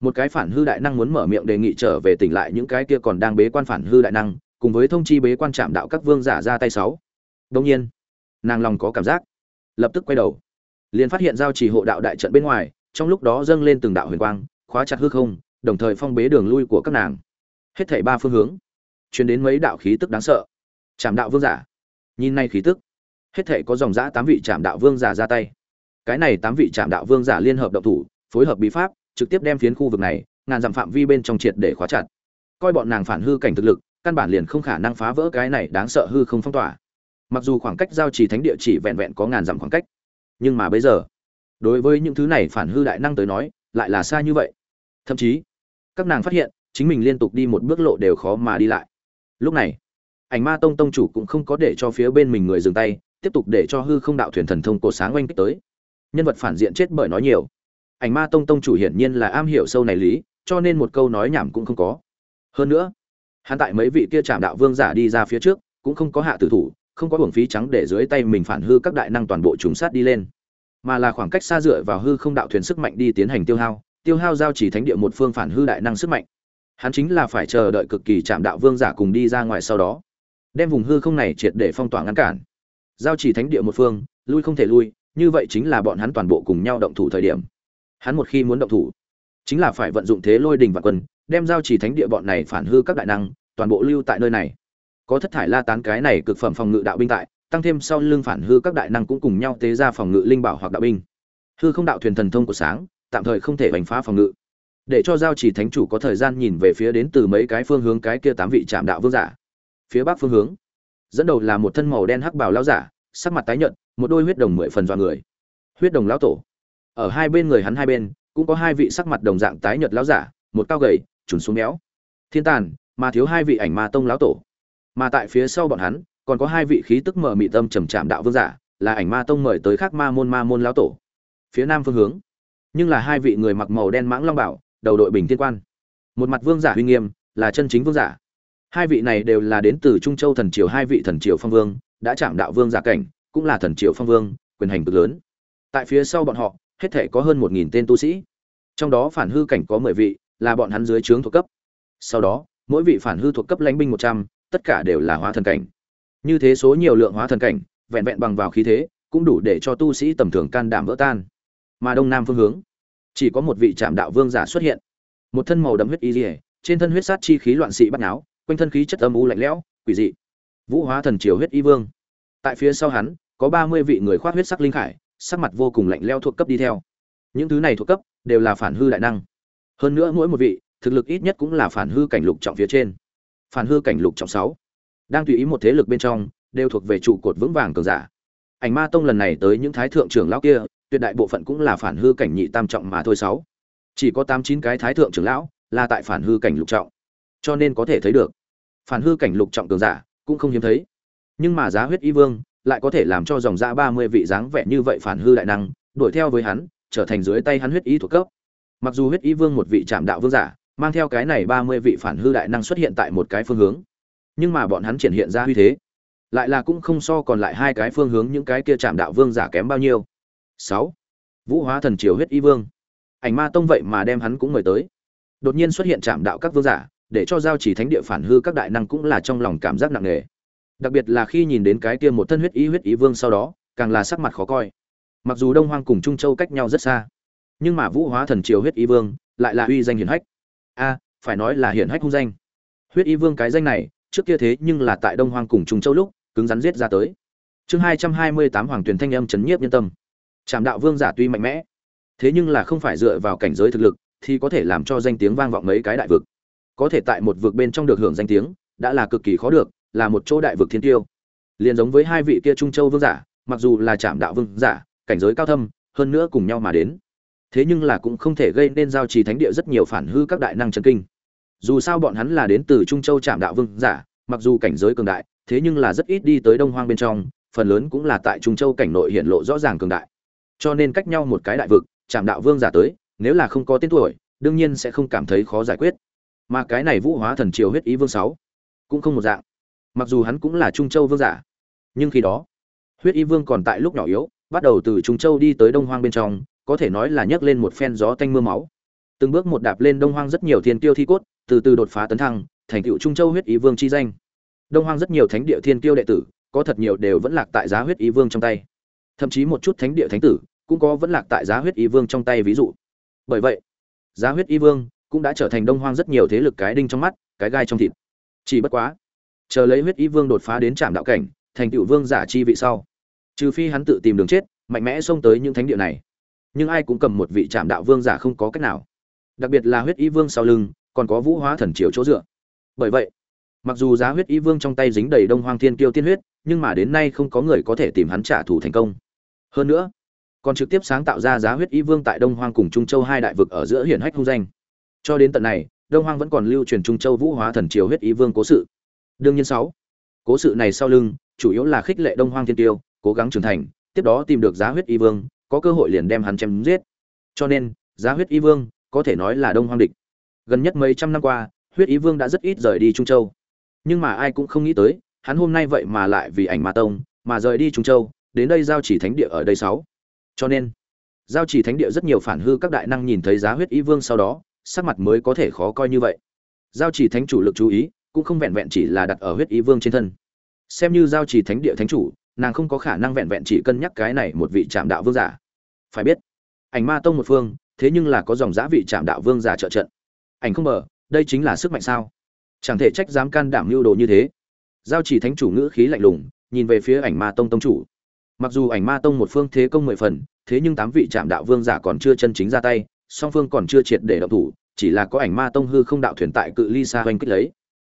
một cái phản hư đại năng muốn mở miệng đề nghị trở về tỉnh lại những cái kia còn đang bế quan phản hư đại năng, cùng với thông chi bế quan trạm đạo các vương giả ra tay sáu. Đông nhiên, nàng lòng có cảm giác, lập tức quay đầu, liền phát hiện giao trì hộ đạo đại trận bên ngoài, trong lúc đó dâng lên từng đạo huyền quang, khóa chặt hư không, đồng thời phong bế đường lui của các nàng. Hết thảy ba phương hướng, truyền đến mấy đạo khí tức đáng sợ. Trạm đạo vương giả, nhìn nay khí tức, hết thảy có dòng dã tám vị trạm đạo vương giả ra tay. Cái này tám vị trạm đạo vương giả liên hợp động thủ, phối hợp bí pháp trực tiếp đem phiến khu vực này, ngàn dặm phạm vi bên trong triệt để khóa chặt. Coi bọn nàng phản hư cảnh thực lực, căn bản liền không khả năng phá vỡ cái này đáng sợ hư không phong tỏa. Mặc dù khoảng cách giao trì thánh địa chỉ vẹn vẹn có ngàn dặm khoảng cách, nhưng mà bây giờ, đối với những thứ này phản hư đại năng tới nói, lại là xa như vậy. Thậm chí, các nàng phát hiện, chính mình liên tục đi một bước lộ đều khó mà đi lại. Lúc này, ảnh ma tông tông chủ cũng không có để cho phía bên mình người dừng tay, tiếp tục để cho hư không đạo thuyền thần thông cổ sáng oanh kích tới. Nhân vật phản diện chết bởi nói nhiều ảnh ma tông tông chủ hiển nhiên là am hiểu sâu này lý, cho nên một câu nói nhảm cũng không có. Hơn nữa, hắn tại mấy vị kia chạm đạo vương giả đi ra phía trước, cũng không có hạ tử thủ, không có hưởng phí trắng để dưới tay mình phản hư các đại năng toàn bộ trùng sát đi lên. Mà là khoảng cách xa dựa vào hư không đạo thuyền sức mạnh đi tiến hành tiêu hao tiêu hao giao chỉ thánh địa một phương phản hư đại năng sức mạnh. Hắn chính là phải chờ đợi cực kỳ chạm đạo vương giả cùng đi ra ngoài sau đó, đem vùng hư không này triệt để phong tỏa ngăn cản. Giao chỉ thánh địa một phương, lui không thể lui, như vậy chính là bọn hắn toàn bộ cùng nhau động thủ thời điểm hắn một khi muốn động thủ, chính là phải vận dụng thế lôi đình và quân, đem giao chỉ thánh địa bọn này phản hư các đại năng, toàn bộ lưu tại nơi này. Có thất thải la tán cái này cực phẩm phòng ngự đạo binh tại, tăng thêm sau lưng phản hư các đại năng cũng cùng nhau tế ra phòng ngự linh bảo hoặc đạo binh. Hư không đạo thuyền thần thông của sáng, tạm thời không thể bành phá phòng ngự. Để cho giao chỉ thánh chủ có thời gian nhìn về phía đến từ mấy cái phương hướng cái kia tám vị trạm đạo vương giả. Phía bắc phương hướng, dẫn đầu là một thân màu đen hắc bảo lão giả, sắc mặt tái nhợt, một đôi huyết đồng mười phần dọa người. Huyết đồng lão tổ ở hai bên người hắn hai bên, cũng có hai vị sắc mặt đồng dạng tái nhợt lão giả, một cao gầy trùn xuống méo thiên tàn, mà thiếu hai vị ảnh ma tông lão tổ. Mà tại phía sau bọn hắn, còn có hai vị khí tức mở mị tâm trầm trạm đạo vương giả, là ảnh ma tông mời tới khác ma môn ma môn lão tổ. Phía nam phương hướng, nhưng là hai vị người mặc màu đen mãng long bảo, đầu đội bình thiên quan. Một mặt vương giả uy nghiêm, là chân chính vương giả. Hai vị này đều là đến từ trung châu thần triều hai vị thần triều phong vương, đã chạm đạo vương giả cảnh, cũng là thần triều phong vương, quyền hành cực lớn. Tại phía sau bọn họ hết thể có hơn một nghìn tên tu sĩ. Trong đó phản hư cảnh có mười vị, là bọn hắn dưới trướng thuộc cấp. Sau đó, mỗi vị phản hư thuộc cấp lãnh binh một trăm, tất cả đều là hóa thần cảnh. Như thế số nhiều lượng hóa thần cảnh, vẹn vẹn bằng vào khí thế, cũng đủ để cho tu sĩ tầm thường can đảm vỡ tan. Mà đông nam phương hướng, chỉ có một vị trạm đạo vương giả xuất hiện. Một thân màu đậm huyết y dỉa trên thân huyết sát chi khí loạn sĩ bắt náo quanh thân khí chất âm u lạnh lẽo, quỷ dị. Vũ hóa thần triều huyết y vương. Tại phía sau hắn, có ba mươi vị người khoác huyết sắc linh khải sắc mặt vô cùng lạnh lẽo thuộc cấp đi theo. Những thứ này thuộc cấp đều là phản hư đại năng. Hơn nữa mỗi một vị, thực lực ít nhất cũng là phản hư cảnh lục trọng phía trên. Phản hư cảnh lục trọng sáu. Đang tùy ý một thế lực bên trong, đều thuộc về trụ cột vững vàng cường giả. Ảnh ma tông lần này tới những thái thượng trưởng lão kia, tuyệt đại bộ phận cũng là phản hư cảnh nhị tam trọng mà thôi sáu. Chỉ có tám chín cái thái thượng trưởng lão là tại phản hư cảnh lục trọng. Cho nên có thể thấy được, phản hư cảnh lục trọng cường giả cũng không hiếm thấy. Nhưng mà giá huyết y vương lại có thể làm cho dòng ra ba mươi vị dáng vẻ như vậy phản hư đại năng, đuổi theo với hắn, trở thành dưới tay hắn huyết ý thuộc cấp. Mặc dù huyết ý vương một vị trạm đạo vương giả, mang theo cái này ba mươi vị phản hư đại năng xuất hiện tại một cái phương hướng, nhưng mà bọn hắn triển hiện ra uy thế, lại là cũng không so còn lại hai cái phương hướng những cái kia chạm đạo vương giả kém bao nhiêu. Sáu, vũ hóa thần triều huyết ý vương. Ảnh ma tông vậy mà đem hắn cũng mời tới. Đột nhiên xuất hiện chạm đạo các vương giả, để cho giao chỉ thánh địa phản hư các đại năng cũng là trong lòng cảm giác nặng nề đặc biệt là khi nhìn đến cái kia một thân huyết ý huyết ý vương sau đó, càng là sắc mặt khó coi. Mặc dù đông hoang cùng trung châu cách nhau rất xa, nhưng mà vũ hóa thần triều huyết ý vương lại là uy danh hiển hách. A, phải nói là hiển hách hung danh. Huyết ý vương cái danh này, trước kia thế nhưng là tại đông hoang cùng trung châu lúc, cứng rắn giết ra tới. Chương hai trăm hai mươi tám hoàng tuyển thanh âm chấn nhiếp nhân tâm. Trạm đạo vương giả tuy mạnh mẽ, thế nhưng là không phải dựa vào cảnh giới thực lực thì có thể làm cho danh tiếng vang vọng mấy cái đại vực. Có thể tại một vực bên trong được hưởng danh tiếng, đã là cực kỳ khó được là một chỗ đại vực thiên tiêu. Liền giống với hai vị kia trung châu vương giả, mặc dù là trạm đạo vương giả, cảnh giới cao thâm, hơn nữa cùng nhau mà đến. Thế nhưng là cũng không thể gây nên giao trì thánh địa rất nhiều phản hư các đại năng chân kinh. Dù sao bọn hắn là đến từ trung châu trạm đạo vương giả, mặc dù cảnh giới cường đại, thế nhưng là rất ít đi tới đông hoang bên trong, phần lớn cũng là tại trung châu cảnh nội hiện lộ rõ ràng cường đại. Cho nên cách nhau một cái đại vực, trạm đạo vương giả tới, nếu là không có tên tuổi, đương nhiên sẽ không cảm thấy khó giải quyết. Mà cái này vũ hóa thần triều huyết ý vương sáu cũng không một dạng mặc dù hắn cũng là trung châu vương giả, nhưng khi đó, huyết y vương còn tại lúc nhỏ yếu, bắt đầu từ trung châu đi tới đông hoang bên trong, có thể nói là nhấc lên một phen gió tanh mưa máu. Từng bước một đạp lên đông hoang rất nhiều thiên tiêu thi cốt, từ từ đột phá tấn thăng, thành cựu trung châu huyết Y vương chi danh. Đông hoang rất nhiều thánh địa thiên tiêu đệ tử, có thật nhiều đều vẫn lạc tại giá huyết Y vương trong tay. Thậm chí một chút thánh địa thánh tử, cũng có vẫn lạc tại giá huyết Y vương trong tay, ví dụ. Bởi vậy, giá huyết Y vương cũng đã trở thành đông hoang rất nhiều thế lực cái đinh trong mắt, cái gai trong thịt. Chỉ bất quá chờ lấy huyết ý vương đột phá đến trạm đạo cảnh, thành tựu vương giả chi vị sau. Trừ phi hắn tự tìm đường chết, mạnh mẽ xông tới những thánh địa này. Nhưng ai cũng cầm một vị trạm đạo vương giả không có cách nào. Đặc biệt là huyết ý vương sau lưng, còn có vũ hóa thần triều chỗ dựa. Bởi vậy, mặc dù giá huyết ý vương trong tay dính đầy đông hoang thiên kiêu tiên huyết, nhưng mà đến nay không có người có thể tìm hắn trả thù thành công. Hơn nữa, còn trực tiếp sáng tạo ra giá huyết ý vương tại đông hoang cùng trung châu hai đại vực ở giữa hiển hách hung danh. Cho đến tận này, đông hoang vẫn còn lưu truyền trung châu vũ hóa thần triều huyết ý vương cố sự đương nhiên sáu. Cố sự này sau lưng, chủ yếu là khích lệ đông hoang thiên tiêu, cố gắng trưởng thành, tiếp đó tìm được giá huyết y vương, có cơ hội liền đem hắn chém giết. Cho nên, giá huyết y vương, có thể nói là đông hoang địch. Gần nhất mấy trăm năm qua, huyết y vương đã rất ít rời đi trung châu. Nhưng mà ai cũng không nghĩ tới, hắn hôm nay vậy mà lại vì ảnh ma tông, mà rời đi trung châu, đến đây giao chỉ thánh địa ở đây sáu. Cho nên, giao chỉ thánh địa rất nhiều phản hư các đại năng nhìn thấy giá huyết y vương sau đó, sắc mặt mới có thể khó coi như vậy. Giao chỉ thánh chủ lực chú ý cũng không vẹn vẹn chỉ là đặt ở huyết ý vương trên thân. Xem như giao chỉ thánh địa thánh chủ, nàng không có khả năng vẹn vẹn chỉ cân nhắc cái này một vị trạm đạo vương giả. Phải biết, ảnh ma tông một phương, thế nhưng là có dòng giã vị trạm đạo vương giả trợ trận. Ảnh không mở đây chính là sức mạnh sao? Chẳng thể trách dám can đảm lưu đồ như thế. Giao chỉ thánh chủ ngữ khí lạnh lùng, nhìn về phía ảnh ma tông tông chủ. Mặc dù ảnh ma tông một phương thế công mười phần, thế nhưng tám vị trạm đạo vương giả còn chưa chân chính ra tay, song phương còn chưa triệt để động thủ, chỉ là có ảnh ma tông hư không đạo thuyền tại cự ly xa hoành kích lấy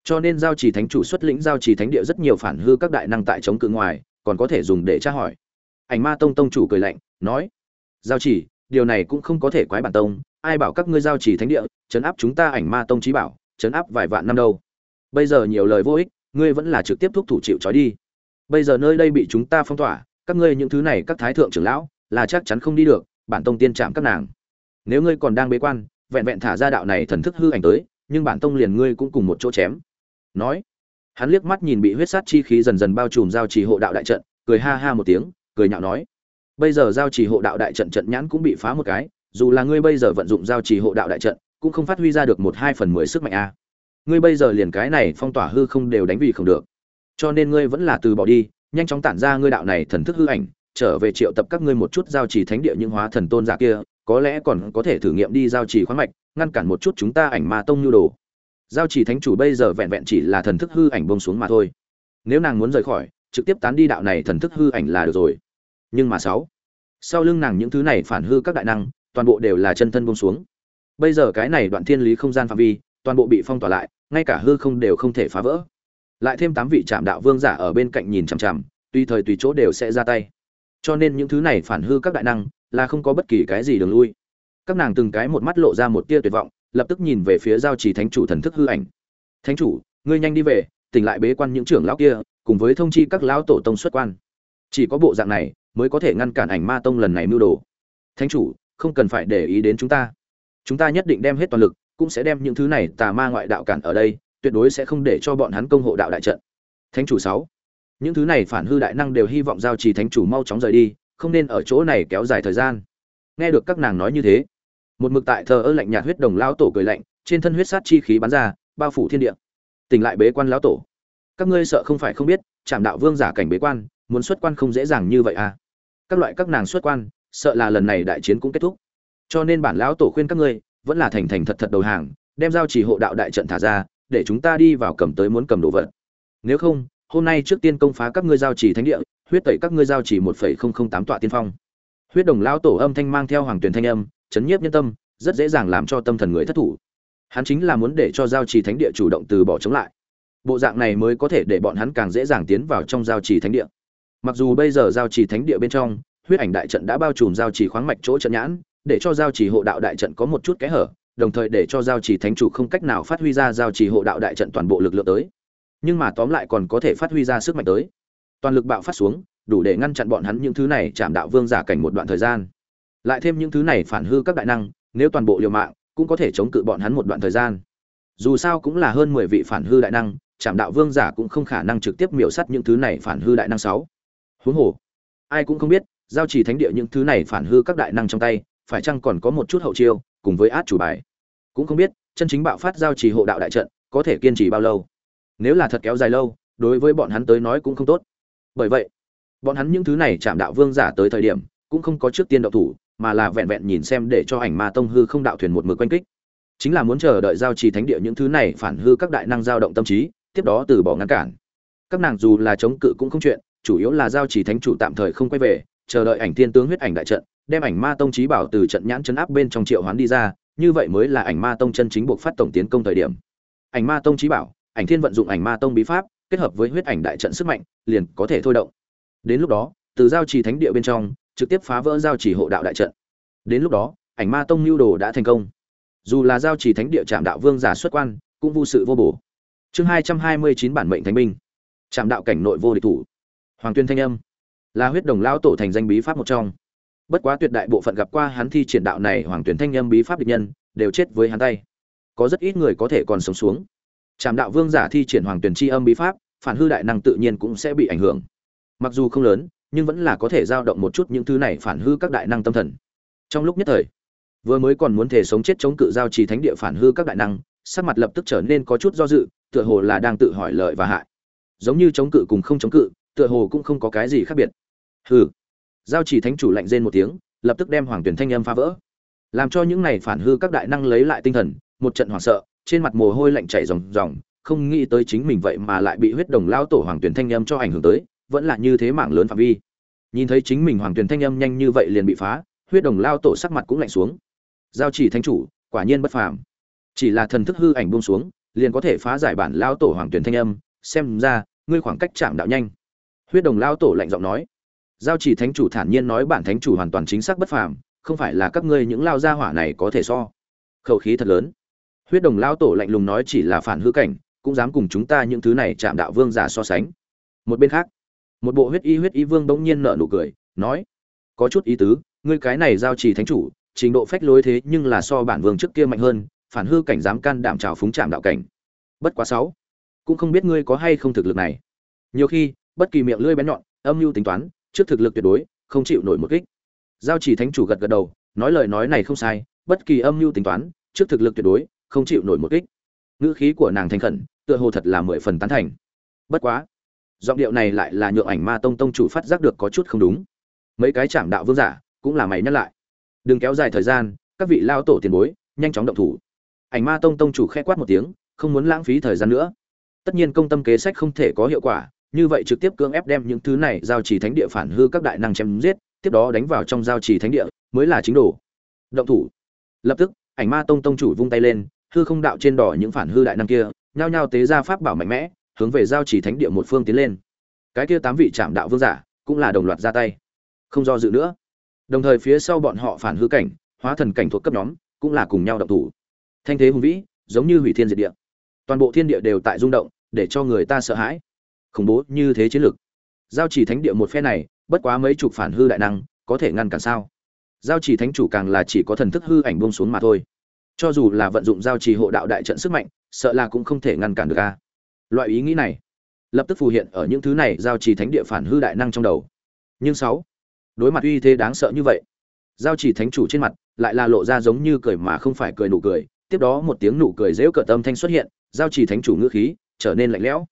cho nên giao chỉ thánh chủ xuất lĩnh giao chỉ thánh địa rất nhiều phản hư các đại năng tại chống cự ngoài, còn có thể dùng để tra hỏi. Ảnh ma tông tông chủ cười lạnh, nói, giao chỉ điều này cũng không có thể quái bản tông. Ai bảo các ngươi giao chỉ thánh địa, chấn áp chúng ta ảnh ma tông trí bảo, chấn áp vài vạn năm đâu? Bây giờ nhiều lời vô ích, ngươi vẫn là trực tiếp thúc thủ chịu trói đi. Bây giờ nơi đây bị chúng ta phong tỏa, các ngươi những thứ này các thái thượng trưởng lão, là chắc chắn không đi được, bản tông tiên chạm các nàng. Nếu ngươi còn đang bế quan, vẹn vẹn thả ra đạo này thần thức hư ảnh tới, nhưng bản tông liền ngươi cũng cùng một chỗ chém nói. Hắn liếc mắt nhìn bị huyết sát chi khí dần dần bao trùm giao trì hộ đạo đại trận, cười ha ha một tiếng, cười nhạo nói. Bây giờ giao trì hộ đạo đại trận trận nhãn cũng bị phá một cái, dù là ngươi bây giờ vận dụng giao trì hộ đạo đại trận, cũng không phát huy ra được một hai phần mười sức mạnh a. Ngươi bây giờ liền cái này phong tỏa hư không đều đánh vì không được. Cho nên ngươi vẫn là từ bỏ đi, nhanh chóng tản ra ngươi đạo này thần thức hư ảnh, trở về triệu tập các ngươi một chút giao trì thánh địa những hóa thần tôn giả kia, có lẽ còn có thể thử nghiệm đi giao trì khoáng mạch, ngăn cản một chút chúng ta ảnh ma tông nhu đồ giao chỉ thánh chủ bây giờ vẹn vẹn chỉ là thần thức hư ảnh bông xuống mà thôi. Nếu nàng muốn rời khỏi, trực tiếp tán đi đạo này thần thức hư ảnh là được rồi. Nhưng mà sáu, sau lưng nàng những thứ này phản hư các đại năng, toàn bộ đều là chân thân bông xuống. Bây giờ cái này đoạn thiên lý không gian phạm vi, toàn bộ bị phong tỏa lại, ngay cả hư không đều không thể phá vỡ. Lại thêm tám vị trạm đạo vương giả ở bên cạnh nhìn chằm chằm, tùy thời tùy chỗ đều sẽ ra tay. Cho nên những thứ này phản hư các đại năng là không có bất kỳ cái gì đường lui. Các nàng từng cái một mắt lộ ra một tia tuyệt vọng lập tức nhìn về phía giao trì thánh chủ thần thức hư ảnh. Thánh chủ, ngươi nhanh đi về, tỉnh lại bế quan những trưởng lão kia, cùng với thông chi các lão tổ tông xuất quan. Chỉ có bộ dạng này mới có thể ngăn cản ảnh ma tông lần này mưu đồ. Thánh chủ, không cần phải để ý đến chúng ta. Chúng ta nhất định đem hết toàn lực, cũng sẽ đem những thứ này tà ma ngoại đạo cản ở đây, tuyệt đối sẽ không để cho bọn hắn công hộ đạo đại trận. Thánh chủ sáu. Những thứ này phản hư đại năng đều hy vọng giao trì thánh chủ mau chóng rời đi, không nên ở chỗ này kéo dài thời gian. Nghe được các nàng nói như thế một mực tại thờ ơ lạnh nhạt huyết đồng lão tổ cười lạnh, trên thân huyết sát chi khí bắn ra, bao phủ thiên địa. Tỉnh lại bế quan lão tổ. Các ngươi sợ không phải không biết trạm đạo vương giả cảnh bế quan, muốn xuất quan không dễ dàng như vậy à? Các loại các nàng xuất quan, sợ là lần này đại chiến cũng kết thúc. Cho nên bản lão tổ khuyên các ngươi, vẫn là thành thành thật thật đầu hàng, đem giao chỉ hộ đạo đại trận thả ra, để chúng ta đi vào cầm tới muốn cầm đồ vật. Nếu không, hôm nay trước tiên công phá các ngươi giao chỉ thánh địa, huyết tẩy các ngươi giao chỉ một phẩy không không tám tọa tiên phong. Huyết đồng lão tổ âm thanh mang theo hoàng tuyển thanh âm chấn nhiếp nhân tâm, rất dễ dàng làm cho tâm thần người thất thủ. Hắn chính là muốn để cho giao trì thánh địa chủ động từ bỏ chống lại. Bộ dạng này mới có thể để bọn hắn càng dễ dàng tiến vào trong giao trì thánh địa. Mặc dù bây giờ giao trì thánh địa bên trong, huyết ảnh đại trận đã bao trùm giao trì khoáng mạch chỗ trận nhãn, để cho giao trì hộ đạo đại trận có một chút kẽ hở, đồng thời để cho giao trì thánh chủ không cách nào phát huy ra giao trì hộ đạo đại trận toàn bộ lực lượng tới. Nhưng mà tóm lại còn có thể phát huy ra sức mạnh tới. Toàn lực bạo phát xuống, đủ để ngăn chặn bọn hắn những thứ này chạm đạo vương giả cảnh một đoạn thời gian lại thêm những thứ này phản hư các đại năng, nếu toàn bộ liều mạng, cũng có thể chống cự bọn hắn một đoạn thời gian. Dù sao cũng là hơn mười vị phản hư đại năng, trảm đạo vương giả cũng không khả năng trực tiếp miểu sắt những thứ này phản hư đại năng sáu. Huống hồ, ai cũng không biết, giao trì thánh địa những thứ này phản hư các đại năng trong tay, phải chăng còn có một chút hậu chiêu, cùng với át chủ bài. Cũng không biết, chân chính bạo phát giao trì hộ đạo đại trận, có thể kiên trì bao lâu. Nếu là thật kéo dài lâu, đối với bọn hắn tới nói cũng không tốt. Bởi vậy, bọn hắn những thứ này chạm đạo vương giả tới thời điểm, cũng không có trước tiên đạo thủ mà là vẹn vẹn nhìn xem để cho ảnh ma tông hư không đạo thuyền một mực quanh kích. Chính là muốn chờ đợi giao trì thánh địa những thứ này phản hư các đại năng giao động tâm trí, tiếp đó từ bỏ ngăn cản. Các nàng dù là chống cự cũng không chuyện, chủ yếu là giao trì thánh chủ tạm thời không quay về, chờ đợi ảnh thiên tướng huyết ảnh đại trận, đem ảnh ma tông trí bảo từ trận nhãn chấn áp bên trong triệu hoán đi ra, như vậy mới là ảnh ma tông chân chính buộc phát tổng tiến công thời điểm. Ảnh ma tông trí bảo, ảnh thiên vận dụng ảnh ma tông bí pháp, kết hợp với huyết ảnh đại trận sức mạnh, liền có thể thôi động. Đến lúc đó, từ giao trì thánh địa bên trong trực tiếp phá vỡ giao trì hộ đạo đại trận. Đến lúc đó, ảnh ma tông lưu đồ đã thành công. Dù là giao trì thánh địa trạm đạo vương giả xuất quan, cũng vô sự vô bổ. Chương hai trăm hai mươi chín bản mệnh thánh binh. Trạm đạo cảnh nội vô địch thủ. Hoàng tuyên thanh âm. Là huyết đồng lão tổ thành danh bí pháp một trong. Bất quá tuyệt đại bộ phận gặp qua hắn thi triển đạo này, hoàng tuyển thanh âm bí pháp địch nhân, đều chết với hắn tay. Có rất ít người có thể còn sống xuống. Trạm đạo vương giả thi triển hoàng tuyển chi âm bí pháp, phản hư đại năng tự nhiên cũng sẽ bị ảnh hưởng. Mặc dù không lớn nhưng vẫn là có thể dao động một chút những thứ này phản hư các đại năng tâm thần. Trong lúc nhất thời, vừa mới còn muốn thể sống chết chống cự giao trì thánh địa phản hư các đại năng, sắc mặt lập tức trở nên có chút do dự, tựa hồ là đang tự hỏi lợi và hại. Giống như chống cự cùng không chống cự, tựa hồ cũng không có cái gì khác biệt. Hừ. Giao trì thánh chủ lạnh rên một tiếng, lập tức đem hoàng tuyển thanh âm phá vỡ. Làm cho những này phản hư các đại năng lấy lại tinh thần, một trận hoảng sợ, trên mặt mồ hôi lạnh chảy ròng ròng, không nghĩ tới chính mình vậy mà lại bị huyết đồng lao tổ hoàng tuyển thanh âm cho ảnh hưởng tới vẫn là như thế mạng lớn phạm vi. Nhìn thấy chính mình hoàng tuyền thanh âm nhanh như vậy liền bị phá, huyết đồng lao tổ sắc mặt cũng lạnh xuống. Giao chỉ thánh chủ, quả nhiên bất phàm. Chỉ là thần thức hư ảnh buông xuống, liền có thể phá giải bản lao tổ hoàng tuyền thanh âm, xem ra, ngươi khoảng cách chạm đạo nhanh. Huyết đồng lao tổ lạnh giọng nói. Giao chỉ thánh chủ thản nhiên nói bản thánh chủ hoàn toàn chính xác bất phàm, không phải là các ngươi những lao gia hỏa này có thể so. Khẩu khí thật lớn. Huyết đồng lao tổ lạnh lùng nói chỉ là phản hư cảnh, cũng dám cùng chúng ta những thứ này chạm đạo vương giả so sánh. Một bên khác một bộ huyết y huyết y vương bỗng nhiên nở nụ cười, nói, có chút ý tứ, ngươi cái này giao trì thánh chủ, trình độ phách lối thế nhưng là so bản vương trước kia mạnh hơn, phản hư cảnh dám can đảm trào phúng chạm đạo cảnh. Bất quá sáu, cũng không biết ngươi có hay không thực lực này. Nhiều khi, bất kỳ miệng lưỡi bén nhọn, âm mưu tính toán, trước thực lực tuyệt đối, không chịu nổi một kích. Giao chỉ thánh chủ gật gật đầu, nói lời nói này không sai, bất kỳ âm mưu tính toán, trước thực lực tuyệt đối, không chịu nổi một kích. Ngữ khí của nàng thành khẩn, tựa hồ thật là mười phần tán thành. Bất quá giọng điệu này lại là nhượng ảnh ma tông tông chủ phát giác được có chút không đúng. Mấy cái chạm đạo vương giả cũng là mày nhắc lại. Đừng kéo dài thời gian, các vị lao tổ tiền bối, nhanh chóng động thủ. Ảnh ma tông tông chủ khẽ quát một tiếng, không muốn lãng phí thời gian nữa. Tất nhiên công tâm kế sách không thể có hiệu quả, như vậy trực tiếp cưỡng ép đem những thứ này giao trì thánh địa phản hư các đại năng chém giết, tiếp đó đánh vào trong giao trì thánh địa, mới là chính đồ. Động thủ. Lập tức, ảnh ma tông tông chủ vung tay lên, hư không đạo trên đỏ những phản hư đại năng kia, nhao nhao tế ra pháp bảo mạnh mẽ hướng về giao chỉ thánh địa một phương tiến lên. Cái kia tám vị trạm đạo vương giả cũng là đồng loạt ra tay. Không do dự nữa. Đồng thời phía sau bọn họ phản hư cảnh, hóa thần cảnh thuộc cấp nhóm cũng là cùng nhau động thủ. Thanh thế hùng vĩ, giống như hủy thiên diệt địa. Toàn bộ thiên địa đều tại rung động, để cho người ta sợ hãi. Khủng bố như thế chiến lực giao chỉ thánh địa một phe này, bất quá mấy chục phản hư đại năng, có thể ngăn cản sao? Giao chỉ thánh chủ càng là chỉ có thần thức hư ảnh buông xuống mà thôi. Cho dù là vận dụng giao chỉ hộ đạo đại trận sức mạnh, sợ là cũng không thể ngăn cản được a loại ý nghĩ này lập tức phù hiện ở những thứ này giao chỉ thánh địa phản hư đại năng trong đầu. Nhưng sáu, đối mặt uy thế đáng sợ như vậy, giao chỉ thánh chủ trên mặt lại là lộ ra giống như cười mà không phải cười nụ cười. Tiếp đó một tiếng nụ cười dễu cợt tâm thanh xuất hiện, giao chỉ thánh chủ ngữ khí trở nên lạnh lẽo.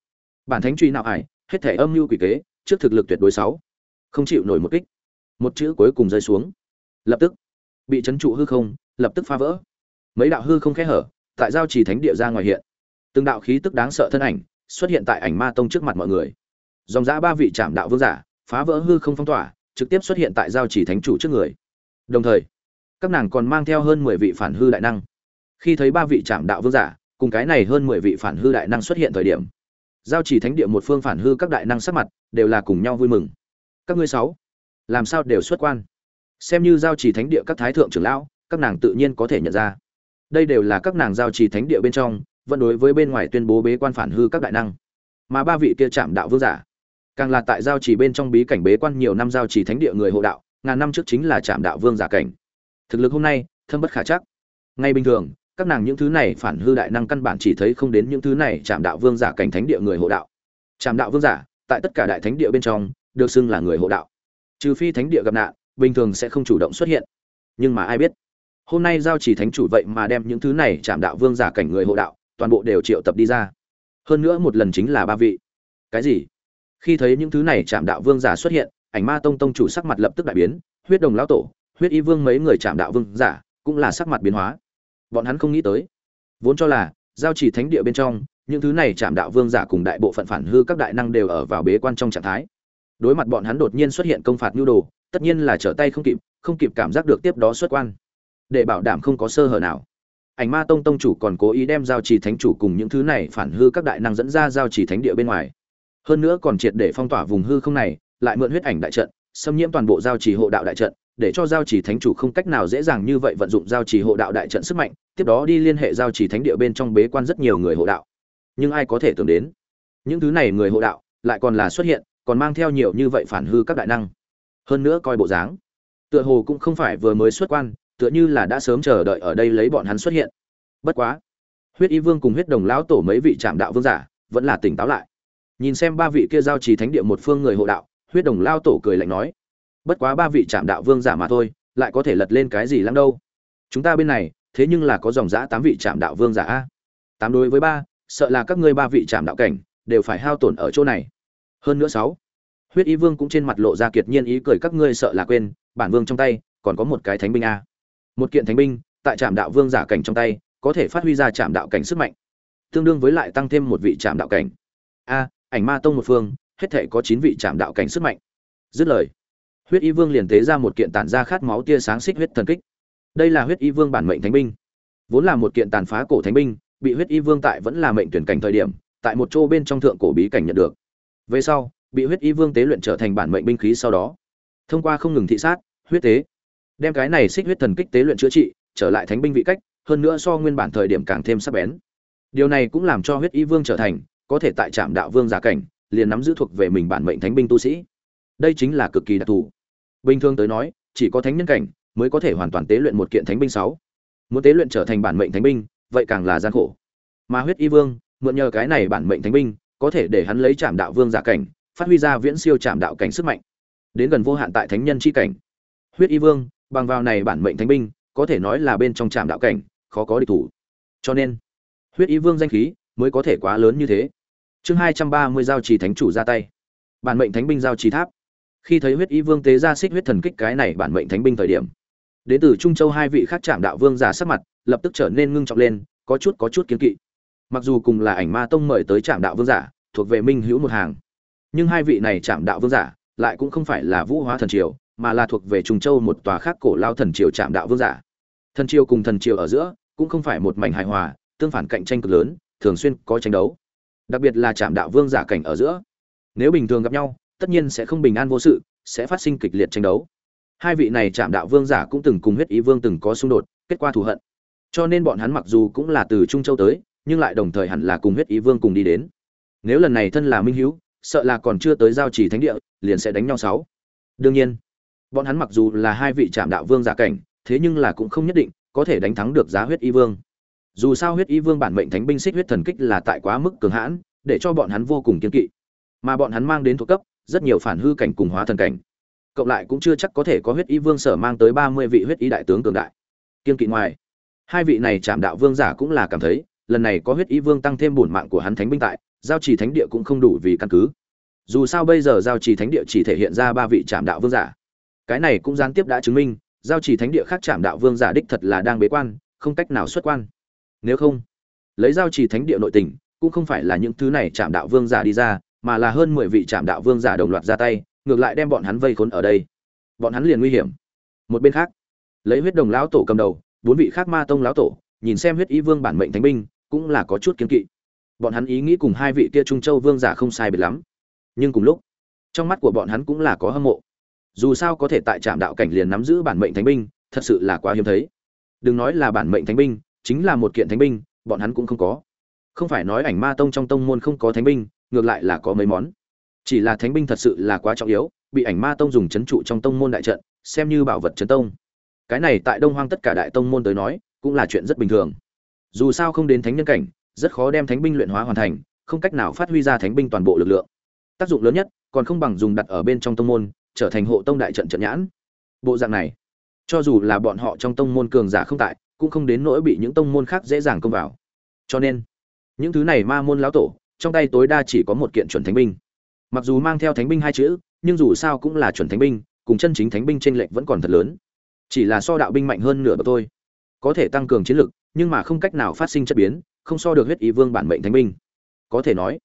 Bản thánh truy nào ải, hết thể âm mưu quỷ kế, trước thực lực tuyệt đối sáu, không chịu nổi một kích. Một chữ cuối cùng rơi xuống. Lập tức, bị chấn trụ hư không, lập tức phá vỡ. Mấy đạo hư không khẽ hở, tại giao trì thánh địa ra ngoài hiện từng đạo khí tức đáng sợ thân ảnh xuất hiện tại ảnh ma tông trước mặt mọi người. Dòng giã ba vị trạm đạo vương giả phá vỡ hư không phong tỏa, trực tiếp xuất hiện tại giao chỉ thánh chủ trước người. Đồng thời, các nàng còn mang theo hơn mười vị phản hư đại năng. Khi thấy ba vị trạm đạo vương giả, cùng cái này hơn mười vị phản hư đại năng xuất hiện thời điểm, giao chỉ thánh địa một phương phản hư các đại năng sắc mặt đều là cùng nhau vui mừng. Các ngươi sáu, làm sao đều xuất quan? Xem như giao chỉ thánh địa các thái thượng trưởng lão, các nàng tự nhiên có thể nhận ra. Đây đều là các nàng giao chỉ thánh địa bên trong vẫn đối với bên ngoài tuyên bố bế quan phản hư các đại năng. Mà ba vị kia chạm đạo vương giả, càng là tại giao chỉ bên trong bí cảnh bế quan nhiều năm giao chỉ thánh địa người hộ đạo, ngàn năm trước chính là chạm đạo vương giả cảnh. Thực lực hôm nay, thâm bất khả chắc. Ngay bình thường, các nàng những thứ này phản hư đại năng căn bản chỉ thấy không đến những thứ này chạm đạo vương giả cảnh thánh địa người hộ đạo. Chạm đạo vương giả, tại tất cả đại thánh địa bên trong, được xưng là người hộ đạo. Trừ phi thánh địa gặp nạn, bình thường sẽ không chủ động xuất hiện. Nhưng mà ai biết, hôm nay giao chỉ thánh chủ vậy mà đem những thứ này chạm đạo vương giả cảnh người hộ đạo toàn bộ đều triệu tập đi ra. Hơn nữa một lần chính là ba vị. Cái gì? Khi thấy những thứ này chạm đạo vương giả xuất hiện, ảnh ma tông tông chủ sắc mặt lập tức đại biến, huyết đồng lão tổ, huyết y vương mấy người chạm đạo vương giả cũng là sắc mặt biến hóa. Bọn hắn không nghĩ tới, vốn cho là giao chỉ thánh địa bên trong, những thứ này chạm đạo vương giả cùng đại bộ phận phản hư các đại năng đều ở vào bế quan trong trạng thái. Đối mặt bọn hắn đột nhiên xuất hiện công phạt nhu đồ, tất nhiên là trở tay không kịp không kịp cảm giác được tiếp đó xuất quan. Để bảo đảm không có sơ hở nào ảnh ma tông tông chủ còn cố ý đem giao trì thánh chủ cùng những thứ này phản hư các đại năng dẫn ra giao trì thánh địa bên ngoài. Hơn nữa còn triệt để phong tỏa vùng hư không này, lại mượn huyết ảnh đại trận, xâm nhiễm toàn bộ giao trì hộ đạo đại trận, để cho giao trì thánh chủ không cách nào dễ dàng như vậy vận dụng giao trì hộ đạo đại trận sức mạnh, tiếp đó đi liên hệ giao trì thánh địa bên trong bế quan rất nhiều người hộ đạo. Nhưng ai có thể tưởng đến, những thứ này người hộ đạo lại còn là xuất hiện, còn mang theo nhiều như vậy phản hư các đại năng. Hơn nữa coi bộ dáng, tựa hồ cũng không phải vừa mới xuất quan tựa như là đã sớm chờ đợi ở đây lấy bọn hắn xuất hiện. Bất quá, huyết y vương cùng huyết đồng lão tổ mấy vị trạm đạo vương giả vẫn là tỉnh táo lại. Nhìn xem ba vị kia giao trì thánh địa một phương người hộ đạo, huyết đồng lao tổ cười lạnh nói, bất quá ba vị trạm đạo vương giả mà thôi, lại có thể lật lên cái gì lắm đâu? Chúng ta bên này, thế nhưng là có dòng giã tám vị trạm đạo vương giả a. Tám đối với ba, sợ là các ngươi ba vị trạm đạo cảnh đều phải hao tổn ở chỗ này. Hơn nữa sáu, huyết y vương cũng trên mặt lộ ra kiệt nhiên ý cười, các ngươi sợ là quên, bản vương trong tay còn có một cái thánh binh a một kiện thánh binh, tại trạm đạo vương giả cảnh trong tay, có thể phát huy ra trạm đạo cảnh sức mạnh, tương đương với lại tăng thêm một vị trạm đạo cảnh. A, ảnh ma tông một phương, hết thể có chín vị trạm đạo cảnh sức mạnh. Dứt lời, huyết y vương liền tế ra một kiện tản ra khát máu tia sáng xích huyết thần kích. Đây là huyết y vương bản mệnh thánh binh. Vốn là một kiện tàn phá cổ thánh binh, bị huyết y vương tại vẫn là mệnh tuyển cảnh thời điểm, tại một chỗ bên trong thượng cổ bí cảnh nhận được. Về sau, bị huyết y vương tế luyện trở thành bản mệnh binh khí sau đó. Thông qua không ngừng thị sát, huyết tế đem cái này xích huyết thần kích tế luyện chữa trị, trở lại thánh binh vị cách, hơn nữa so nguyên bản thời điểm càng thêm sắc bén. Điều này cũng làm cho huyết y vương trở thành, có thể tại trạm đạo vương giả cảnh, liền nắm giữ thuộc về mình bản mệnh thánh binh tu sĩ. Đây chính là cực kỳ đặc thù. Bình thường tới nói, chỉ có thánh nhân cảnh mới có thể hoàn toàn tế luyện một kiện thánh binh sáu. Muốn tế luyện trở thành bản mệnh thánh binh, vậy càng là gian khổ. Mà huyết y vương, mượn nhờ cái này bản mệnh thánh binh, có thể để hắn lấy trạm đạo vương giả cảnh, phát huy ra viễn siêu trạm đạo cảnh sức mạnh. Đến gần vô hạn tại thánh nhân chi cảnh. Huyết y vương bằng vào này bản mệnh thánh binh, có thể nói là bên trong trạm đạo cảnh, khó có địch thủ. Cho nên, huyết ý vương danh khí mới có thể quá lớn như thế. Chương hai trăm ba mươi giao trì thánh chủ ra tay. Bản mệnh thánh binh giao trì tháp. Khi thấy huyết ý vương tế ra xích huyết thần kích cái này bản mệnh thánh binh thời điểm, đến từ trung châu hai vị khác chạm đạo vương giả sắc mặt lập tức trở nên ngưng trọng lên, có chút có chút kiến kỵ. Mặc dù cùng là ảnh ma tông mời tới trạm đạo vương giả, thuộc về minh hữu một hàng, nhưng hai vị này trạm đạo vương giả lại cũng không phải là vũ hóa thần triều mà là thuộc về trung châu một tòa khác cổ lao thần triều trạm đạo vương giả. Thần triều cùng thần triều ở giữa cũng không phải một mảnh hài hòa, tương phản cạnh tranh cực lớn, thường xuyên có tranh đấu. Đặc biệt là trạm đạo vương giả cảnh ở giữa. Nếu bình thường gặp nhau, tất nhiên sẽ không bình an vô sự, sẽ phát sinh kịch liệt tranh đấu. Hai vị này trạm đạo vương giả cũng từng cùng huyết ý vương từng có xung đột, kết quả thù hận. Cho nên bọn hắn mặc dù cũng là từ trung châu tới, nhưng lại đồng thời hẳn là cùng huyết ý vương cùng đi đến. Nếu lần này thân là minh hữu sợ là còn chưa tới giao trì thánh địa, liền sẽ đánh nhau sáu. Đương nhiên bọn hắn mặc dù là hai vị trạm đạo vương giả cảnh, thế nhưng là cũng không nhất định có thể đánh thắng được giá huyết y vương. Dù sao huyết y vương bản mệnh thánh binh xích huyết thần kích là tại quá mức cường hãn, để cho bọn hắn vô cùng kiên kỵ. Mà bọn hắn mang đến thuộc cấp, rất nhiều phản hư cảnh cùng hóa thần cảnh. Cộng lại cũng chưa chắc có thể có huyết y vương sở mang tới ba mươi vị huyết y đại tướng cường đại. Kiên kỵ ngoài, hai vị này chạm đạo vương giả cũng là cảm thấy, lần này có huyết y vương tăng thêm bổn mạng của hắn thánh binh tại, giao trì thánh địa cũng không đủ vì căn cứ. Dù sao bây giờ giao trì thánh địa chỉ thể hiện ra ba vị chạm đạo vương giả cái này cũng gián tiếp đã chứng minh, giao chỉ thánh địa khác chạm đạo vương giả đích thật là đang bế quan, không cách nào xuất quan. Nếu không, lấy giao chỉ thánh địa nội tình, cũng không phải là những thứ này chạm đạo vương giả đi ra, mà là hơn mười vị chạm đạo vương giả đồng loạt ra tay, ngược lại đem bọn hắn vây khốn ở đây. Bọn hắn liền nguy hiểm. Một bên khác, lấy huyết đồng lão tổ cầm đầu, bốn vị khác ma tông lão tổ, nhìn xem huyết y vương bản mệnh thánh binh, cũng là có chút kiến kỵ. Bọn hắn ý nghĩ cùng hai vị kia trung châu vương giả không sai biệt lắm. Nhưng cùng lúc, trong mắt của bọn hắn cũng là có hâm mộ dù sao có thể tại trạm đạo cảnh liền nắm giữ bản mệnh thánh binh, thật sự là quá hiếm thấy. Đừng nói là bản mệnh thánh binh, chính là một kiện thánh binh, bọn hắn cũng không có. Không phải nói ảnh ma tông trong tông môn không có thánh binh, ngược lại là có mấy món. Chỉ là thánh binh thật sự là quá trọng yếu, bị ảnh ma tông dùng c h ấ n trụ trong tông môn đại trận, xem như bảo vật chấn tông. Cái này tại đông hoang tất cả đại tông môn tới nói, cũng là chuyện rất bình thường. Dù sao không đến thánh nhân cảnh, rất khó đem thánh binh luyện hóa hoàn thành, không cách nào phát huy ra thánh binh toàn bộ lực lượng. Tác dụng lớn nhất, còn không bằng dùng đặt ở bên trong tông môn trở thành hộ tông đại trận trận nhãn. Bộ dạng này, cho dù là bọn họ trong tông môn cường giả không tại, cũng không đến nỗi bị những tông môn khác dễ dàng công vào. Cho nên, những thứ này ma môn lão tổ, trong tay tối đa chỉ có một kiện chuẩn thánh binh. Mặc dù mang theo thánh binh hai chữ, nhưng dù sao cũng là chuẩn thánh binh, cùng chân chính thánh binh trên lệnh vẫn còn thật lớn. Chỉ là so đạo binh mạnh hơn nửa bậc thôi. Có thể tăng cường chiến lực, nhưng mà không cách nào phát sinh chất biến, không so được huyết ý vương bản mệnh thánh binh. Có thể nói,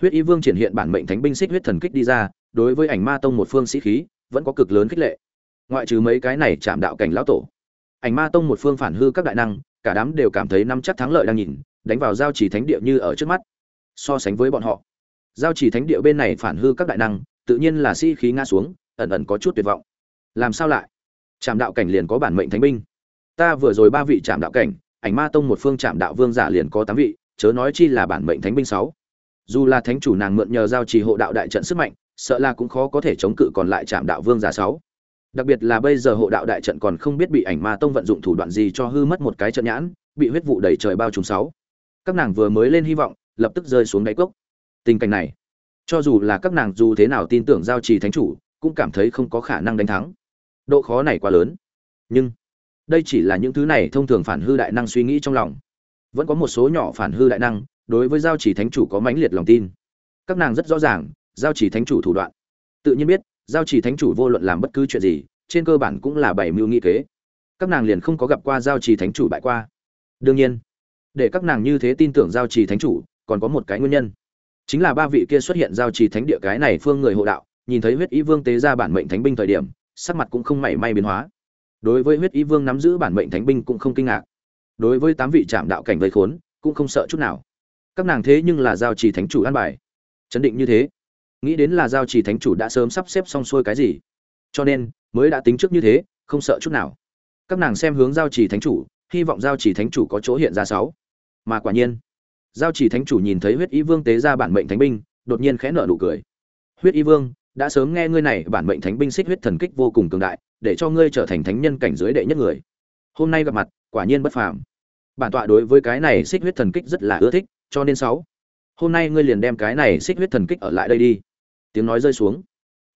huyết ý vương triển hiện bản mệnh thánh binh xích huyết thần kích đi ra đối với ảnh ma tông một phương sĩ khí, vẫn có cực lớn khích lệ. Ngoại trừ mấy cái này chạm đạo cảnh lão tổ, ảnh ma tông một phương phản hư các đại năng, cả đám đều cảm thấy năm chắc thắng lợi đang nhìn, đánh vào giao chỉ thánh địa như ở trước mắt. So sánh với bọn họ, giao chỉ thánh địa bên này phản hư các đại năng, tự nhiên là sĩ khí ngã xuống, ẩn ẩn có chút tuyệt vọng. Làm sao lại? Chạm đạo cảnh liền có bản mệnh thánh binh. Ta vừa rồi ba vị chạm đạo cảnh, ảnh ma tông một phương chạm đạo vương giả liền có tám vị, chớ nói chi là bản mệnh thánh binh sáu. Dù là thánh chủ nàng mượn nhờ giao trì hộ đạo đại trận sức mạnh sợ là cũng khó có thể chống cự còn lại chạm đạo vương giả sáu. Đặc biệt là bây giờ hộ đạo đại trận còn không biết bị ảnh ma tông vận dụng thủ đoạn gì cho hư mất một cái trận nhãn, bị huyết vụ đầy trời bao trùm sáu. Các nàng vừa mới lên hy vọng, lập tức rơi xuống đáy cốc. Tình cảnh này, cho dù là các nàng dù thế nào tin tưởng giao trì thánh chủ, cũng cảm thấy không có khả năng đánh thắng. Độ khó này quá lớn. Nhưng, đây chỉ là những thứ này thông thường phản hư đại năng suy nghĩ trong lòng. Vẫn có một số nhỏ phản hư đại năng, đối với giao chỉ thánh chủ có mãnh liệt lòng tin. Các nàng rất rõ ràng giao chỉ thánh chủ thủ đoạn. Tự nhiên biết, giao chỉ thánh chủ vô luận làm bất cứ chuyện gì, trên cơ bản cũng là bảy mưu nghị kế. Các nàng liền không có gặp qua giao chỉ thánh chủ bại qua. Đương nhiên, để các nàng như thế tin tưởng giao chỉ thánh chủ, còn có một cái nguyên nhân. Chính là ba vị kia xuất hiện giao chỉ thánh địa cái này phương người hộ đạo, nhìn thấy huyết ý vương tế ra bản mệnh thánh binh thời điểm, sắc mặt cũng không mảy may biến hóa. Đối với huyết ý vương nắm giữ bản mệnh thánh binh cũng không kinh ngạc. Đối với tám vị trạm đạo cảnh vây khốn, cũng không sợ chút nào. Các nàng thế nhưng là giao trì thánh chủ an bài. Chấn định như thế nghĩ đến là giao trì thánh chủ đã sớm sắp xếp xong xuôi cái gì. Cho nên, mới đã tính trước như thế, không sợ chút nào. Các nàng xem hướng giao trì thánh chủ, hy vọng giao trì thánh chủ có chỗ hiện ra sáu. Mà quả nhiên, giao trì thánh chủ nhìn thấy huyết y vương tế ra bản mệnh thánh binh, đột nhiên khẽ nở nụ cười. Huyết y vương, đã sớm nghe ngươi này bản mệnh thánh binh xích huyết thần kích vô cùng cường đại, để cho ngươi trở thành thánh nhân cảnh giới đệ nhất người. Hôm nay gặp mặt, quả nhiên bất phàm. Bản tọa đối với cái này xích huyết thần kích rất là ưa thích, cho nên sáu. Hôm nay ngươi liền đem cái này xích huyết thần kích ở lại đây đi tiếng nói rơi xuống.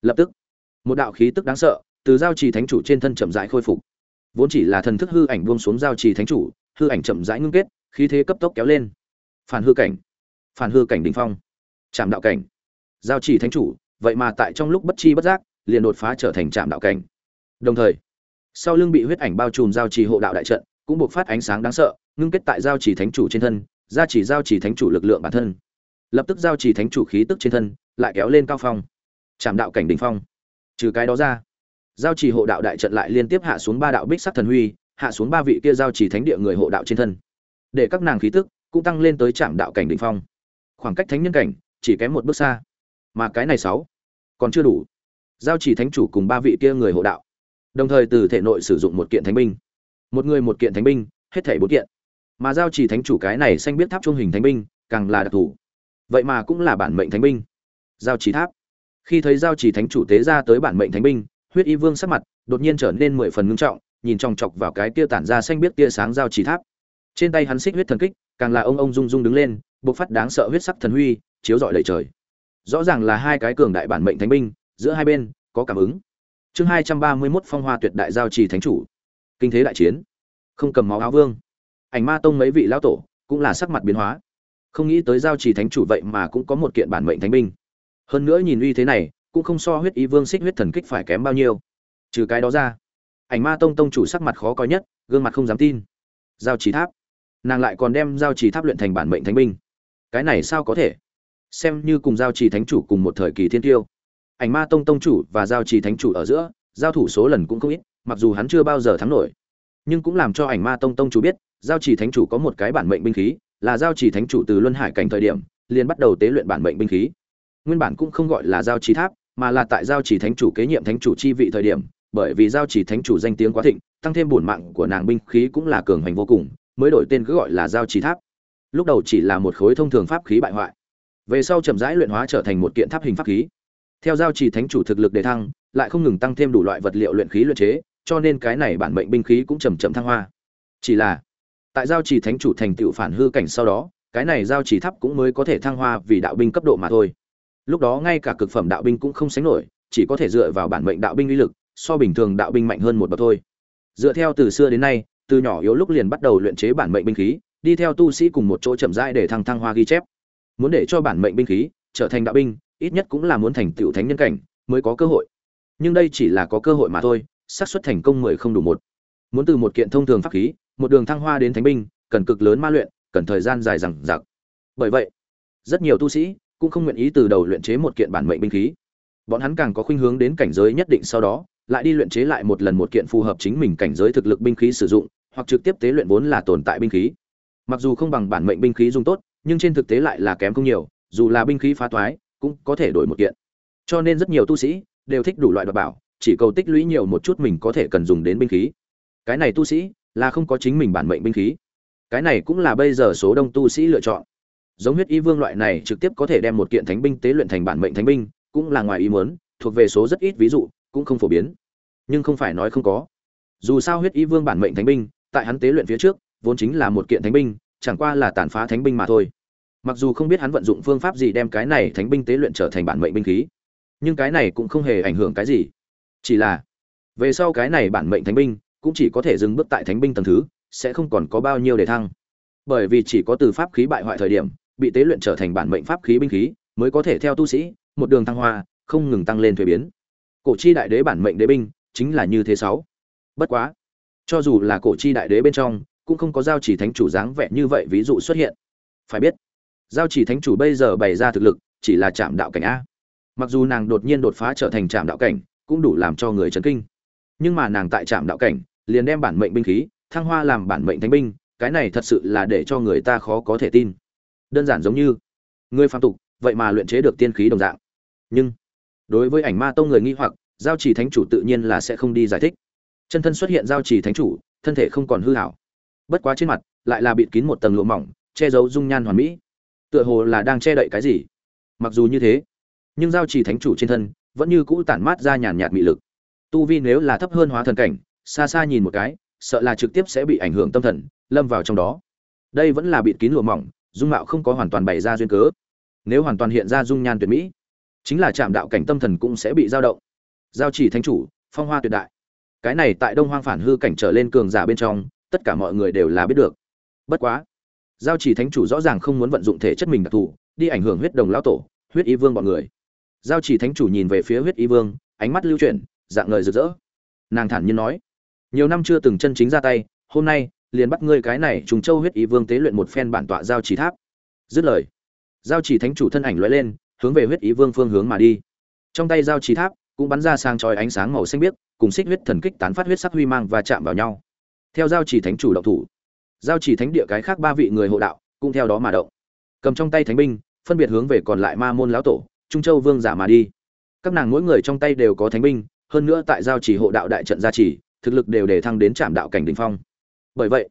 Lập tức, một đạo khí tức đáng sợ từ giao trì thánh chủ trên thân chậm rãi khôi phục. Vốn chỉ là thần thức hư ảnh buông xuống giao trì thánh chủ, hư ảnh chậm rãi ngưng kết, khí thế cấp tốc kéo lên. Phản hư cảnh, phản hư cảnh đỉnh phong, trạm đạo cảnh. Giao trì thánh chủ, vậy mà tại trong lúc bất chi bất giác, liền đột phá trở thành trạm đạo cảnh. Đồng thời, sau lưng bị huyết ảnh bao trùm giao trì hộ đạo đại trận, cũng buộc phát ánh sáng đáng sợ, ngưng kết tại giao trì thánh chủ trên thân, gia chỉ giao trì thánh chủ lực lượng bản thân. Lập tức giao trì thánh chủ khí tức trên thân lại kéo lên cao phong. Chạm đạo cảnh đỉnh phong. Trừ cái đó ra, giao trì hộ đạo đại trận lại liên tiếp hạ xuống ba đạo bích sắc thần huy, hạ xuống ba vị kia giao trì thánh địa người hộ đạo trên thân. Để các nàng khí tức cũng tăng lên tới trạm đạo cảnh đỉnh phong. Khoảng cách thánh nhân cảnh chỉ kém một bước xa, mà cái này sáu còn chưa đủ. Giao trì thánh chủ cùng ba vị kia người hộ đạo, đồng thời từ thể nội sử dụng một kiện thánh binh. Một người một kiện thánh binh, hết thể bốn kiện. Mà giao trì thánh chủ cái này xanh biết tháp trung hình thánh binh, càng là đặc thù. Vậy mà cũng là bản mệnh thánh binh giao trì tháp. Khi thấy giao trì thánh chủ tế ra tới bản mệnh thánh binh, huyết y vương sắc mặt đột nhiên trở nên mười phần ngưng trọng, nhìn chòng chọc vào cái tia tản ra xanh biết tia sáng giao trì tháp. Trên tay hắn xích huyết thần kích, càng là ông ông rung rung đứng lên, bộc phát đáng sợ huyết sắc thần huy, chiếu rọi đầy trời. Rõ ràng là hai cái cường đại bản mệnh thánh binh, giữa hai bên có cảm ứng. Chương hai trăm ba mươi mốt phong hoa tuyệt đại giao trì thánh chủ. Kinh thế đại chiến. Không cầm máu áo vương. Ảnh ma tông mấy vị lão tổ cũng là sắc mặt biến hóa. Không nghĩ tới giao trì thánh chủ vậy mà cũng có một kiện bản mệnh thánh binh hơn nữa nhìn uy thế này, cũng không so huyết ý vương xích huyết thần kích phải kém bao nhiêu. Trừ cái đó ra, ảnh ma tông tông chủ sắc mặt khó coi nhất, gương mặt không dám tin. Giao trì tháp. Nàng lại còn đem giao trì tháp luyện thành bản mệnh thánh binh. Cái này sao có thể? Xem như cùng giao trì thánh chủ cùng một thời kỳ thiên tiêu. Ảnh ma tông tông chủ và giao trì thánh chủ ở giữa, giao thủ số lần cũng không ít, mặc dù hắn chưa bao giờ thắng nổi. Nhưng cũng làm cho ảnh ma tông tông chủ biết, giao trì thánh chủ có một cái bản mệnh binh khí, là giao trì thánh chủ từ luân hải cảnh thời điểm, liền bắt đầu tế luyện bản mệnh binh khí nguyên bản cũng không gọi là giao trì tháp, mà là tại giao trì thánh chủ kế nhiệm thánh chủ chi vị thời điểm, bởi vì giao trì thánh chủ danh tiếng quá thịnh, tăng thêm bổn mạng của nàng binh khí cũng là cường hành vô cùng, mới đổi tên cứ gọi là giao trì tháp. Lúc đầu chỉ là một khối thông thường pháp khí bại hoại. Về sau chậm rãi luyện hóa trở thành một kiện tháp hình pháp khí. Theo giao trì thánh chủ thực lực đề thăng, lại không ngừng tăng thêm đủ loại vật liệu luyện khí luyện chế, cho nên cái này bản mệnh binh khí cũng chầm chậm thăng hoa. Chỉ là, tại giao trì thánh chủ thành tựu phản hư cảnh sau đó, cái này giao trì tháp cũng mới có thể thăng hoa vì đạo binh cấp độ mà thôi lúc đó ngay cả cực phẩm đạo binh cũng không sánh nổi, chỉ có thể dựa vào bản mệnh đạo binh uy lực, so bình thường đạo binh mạnh hơn một bậc thôi. Dựa theo từ xưa đến nay, từ nhỏ yếu lúc liền bắt đầu luyện chế bản mệnh binh khí, đi theo tu sĩ cùng một chỗ chậm rãi để thăng thăng hoa ghi chép. Muốn để cho bản mệnh binh khí trở thành đạo binh, ít nhất cũng là muốn thành tựu thánh nhân cảnh mới có cơ hội. Nhưng đây chỉ là có cơ hội mà thôi, xác suất thành công mười không đủ một. Muốn từ một kiện thông thường pháp khí, một đường thăng hoa đến thánh binh, cần cực lớn ma luyện, cần thời gian dài dằng dặc. Bởi vậy, rất nhiều tu sĩ cũng không nguyện ý từ đầu luyện chế một kiện bản mệnh binh khí. Bọn hắn càng có khuynh hướng đến cảnh giới nhất định sau đó, lại đi luyện chế lại một lần một kiện phù hợp chính mình cảnh giới thực lực binh khí sử dụng, hoặc trực tiếp tế luyện vốn là tồn tại binh khí. Mặc dù không bằng bản mệnh binh khí dùng tốt, nhưng trên thực tế lại là kém không nhiều, dù là binh khí phá toái, cũng có thể đổi một kiện. Cho nên rất nhiều tu sĩ đều thích đủ loại đoạt bảo, chỉ cầu tích lũy nhiều một chút mình có thể cần dùng đến binh khí. Cái này tu sĩ là không có chính mình bản mệnh binh khí. Cái này cũng là bây giờ số đông tu sĩ lựa chọn giống huyết y vương loại này trực tiếp có thể đem một kiện thánh binh tế luyện thành bản mệnh thánh binh, cũng là ngoài ý muốn, thuộc về số rất ít ví dụ, cũng không phổ biến. Nhưng không phải nói không có. Dù sao huyết y vương bản mệnh thánh binh, tại hắn tế luyện phía trước, vốn chính là một kiện thánh binh, chẳng qua là tàn phá thánh binh mà thôi. Mặc dù không biết hắn vận dụng phương pháp gì đem cái này thánh binh tế luyện trở thành bản mệnh binh khí, nhưng cái này cũng không hề ảnh hưởng cái gì. Chỉ là, về sau cái này bản mệnh thánh binh, cũng chỉ có thể dừng bước tại thánh binh tầng thứ, sẽ không còn có bao nhiêu để thăng. Bởi vì chỉ có từ pháp khí bại hoại thời điểm bị tế luyện trở thành bản mệnh pháp khí binh khí, mới có thể theo tu sĩ, một đường thăng hoa, không ngừng tăng lên thuế biến. Cổ chi đại đế bản mệnh đế binh chính là như thế sáu. Bất quá, cho dù là cổ chi đại đế bên trong, cũng không có giao chỉ thánh chủ dáng vẻ như vậy ví dụ xuất hiện. Phải biết, giao chỉ thánh chủ bây giờ bày ra thực lực, chỉ là chạm đạo cảnh a. Mặc dù nàng đột nhiên đột phá trở thành chạm đạo cảnh, cũng đủ làm cho người chấn kinh. Nhưng mà nàng tại chạm đạo cảnh, liền đem bản mệnh binh khí, thăng hoa làm bản mệnh thánh binh, cái này thật sự là để cho người ta khó có thể tin đơn giản giống như người phạm tục, vậy mà luyện chế được tiên khí đồng dạng. Nhưng, đối với ảnh ma tông người nghi hoặc, giao trì thánh chủ tự nhiên là sẽ không đi giải thích. Chân thân xuất hiện giao trì thánh chủ, thân thể không còn hư hảo. Bất quá trên mặt lại là bịt kín một tầng lụa mỏng, che giấu dung nhan hoàn mỹ. Tựa hồ là đang che đậy cái gì. Mặc dù như thế, nhưng giao trì thánh chủ trên thân vẫn như cũ tản mát ra nhàn nhạt mị lực. Tu vi nếu là thấp hơn hóa thần cảnh, xa xa nhìn một cái, sợ là trực tiếp sẽ bị ảnh hưởng tâm thần, lâm vào trong đó. Đây vẫn là bịt kín lụa mỏng dung mạo không có hoàn toàn bày ra duyên cớ. Nếu hoàn toàn hiện ra dung nhan tuyệt mỹ, chính là chạm đạo cảnh tâm thần cũng sẽ bị dao động. Giao chỉ thánh chủ, phong hoa tuyệt đại. Cái này tại đông hoang phản hư cảnh trở lên cường giả bên trong, tất cả mọi người đều là biết được. Bất quá, giao chỉ thánh chủ rõ ràng không muốn vận dụng thể chất mình đặc thù, đi ảnh hưởng huyết đồng lão tổ, huyết y vương bọn người. Giao chỉ thánh chủ nhìn về phía huyết y vương, ánh mắt lưu chuyển, dạng ngời rực rỡ. Nàng thản nhiên nói, nhiều năm chưa từng chân chính ra tay, hôm nay liền bắt ngươi cái này trùng châu huyết ý vương tế luyện một phen bản tọa giao chỉ tháp. Dứt lời, giao chỉ thánh chủ thân ảnh lóe lên, hướng về huyết ý vương phương hướng mà đi. Trong tay giao chỉ tháp cũng bắn ra sang chói ánh sáng màu xanh biếc, cùng xích huyết thần kích tán phát huyết sắc huy mang và chạm vào nhau. Theo giao chỉ thánh chủ động thủ, giao chỉ thánh địa cái khác ba vị người hộ đạo cũng theo đó mà động. Cầm trong tay thánh binh, phân biệt hướng về còn lại ma môn lão tổ, trung châu vương giả mà đi. Các nàng mỗi người trong tay đều có thánh binh, hơn nữa tại giao chỉ hộ đạo đại trận gia trì, thực lực đều để thăng đến trạm đạo cảnh đỉnh phong bởi vậy,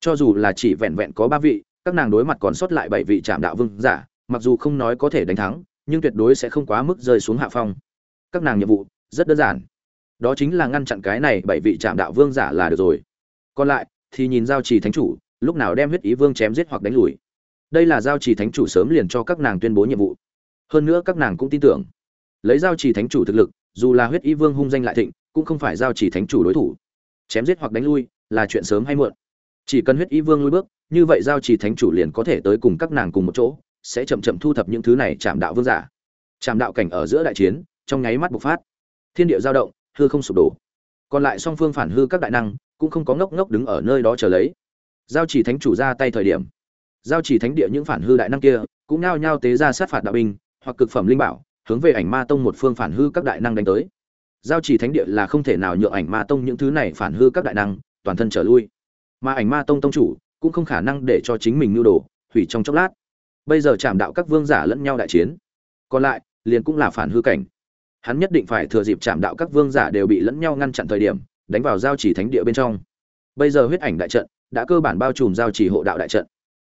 cho dù là chỉ vẹn vẹn có ba vị, các nàng đối mặt còn sót lại bảy vị trạm đạo vương giả, mặc dù không nói có thể đánh thắng, nhưng tuyệt đối sẽ không quá mức rơi xuống hạ phong. Các nàng nhiệm vụ rất đơn giản. Đó chính là ngăn chặn cái này bảy vị trạm đạo vương giả là được rồi. Còn lại thì nhìn giao trì thánh chủ, lúc nào đem huyết ý vương chém giết hoặc đánh lùi. Đây là giao trì thánh chủ sớm liền cho các nàng tuyên bố nhiệm vụ. Hơn nữa các nàng cũng tin tưởng, lấy giao trì thánh chủ thực lực, dù là huyết ý vương hung danh lại thịnh, cũng không phải giao trì thánh chủ đối thủ. Chém giết hoặc đánh lui là chuyện sớm hay muộn. Chỉ cần huyết y vương lui bước, như vậy giao trì thánh chủ liền có thể tới cùng các nàng cùng một chỗ, sẽ chậm chậm thu thập những thứ này chạm đạo vương giả. Chạm đạo cảnh ở giữa đại chiến, trong nháy mắt bộc phát. Thiên địa giao động, hư không sụp đổ. Còn lại song phương phản hư các đại năng, cũng không có ngốc ngốc đứng ở nơi đó chờ lấy. Giao chỉ thánh chủ ra tay thời điểm, giao chỉ thánh địa những phản hư đại năng kia, cũng nao nhao tế ra sát phạt đạo binh, hoặc cực phẩm linh bảo, hướng về ảnh ma tông một phương phản hư các đại năng đánh tới. Giao chỉ thánh địa là không thể nào nhượng ảnh ma tông những thứ này phản hư các đại năng toàn thân trở lui. Mà ảnh ma tông tông chủ cũng không khả năng để cho chính mình nưu đồ, hủy trong chốc lát. Bây giờ chạm đạo các vương giả lẫn nhau đại chiến. Còn lại, liền cũng là phản hư cảnh. Hắn nhất định phải thừa dịp chạm đạo các vương giả đều bị lẫn nhau ngăn chặn thời điểm, đánh vào giao chỉ thánh địa bên trong. Bây giờ huyết ảnh đại trận đã cơ bản bao trùm giao chỉ hộ đạo đại trận.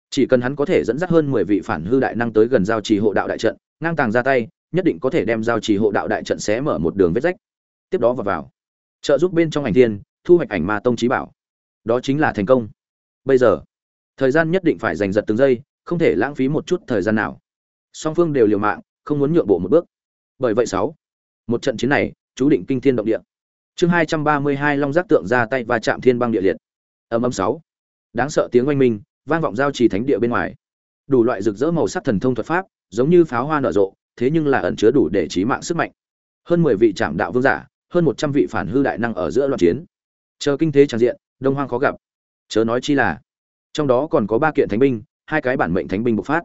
Chỉ cần hắn có thể dẫn dắt hơn mười vị phản hư đại năng tới gần giao chỉ hộ đạo đại trận, ngang tàng ra tay, nhất định có thể đem giao chỉ hộ đạo đại trận xé mở một đường vết rách. Tiếp đó vào vào. Trợ giúp bên trong ảnh thiên thu hoạch ảnh ma tông trí bảo. Đó chính là thành công. Bây giờ, thời gian nhất định phải giành giật từng giây, không thể lãng phí một chút thời gian nào. Song phương đều liều mạng, không muốn nhượng bộ một bước. Bởi vậy sáu, một trận chiến này, chú định kinh thiên động địa. Chương hai trăm ba mươi hai long giác tượng ra tay và chạm thiên băng địa liệt. Âm âm sáu, đáng sợ tiếng oanh minh, vang vọng giao trì thánh địa bên ngoài. Đủ loại rực rỡ màu sắc thần thông thuật pháp, giống như pháo hoa nở rộ, thế nhưng là ẩn chứa đủ để trí mạng sức mạnh. Hơn mười vị trạm đạo vương giả, hơn một trăm vị phản hư đại năng ở giữa loạn chiến chờ kinh thế tràn diện, đông hoang khó gặp. Chớ nói chi là, trong đó còn có ba kiện thánh binh, hai cái bản mệnh thánh binh bộc phát.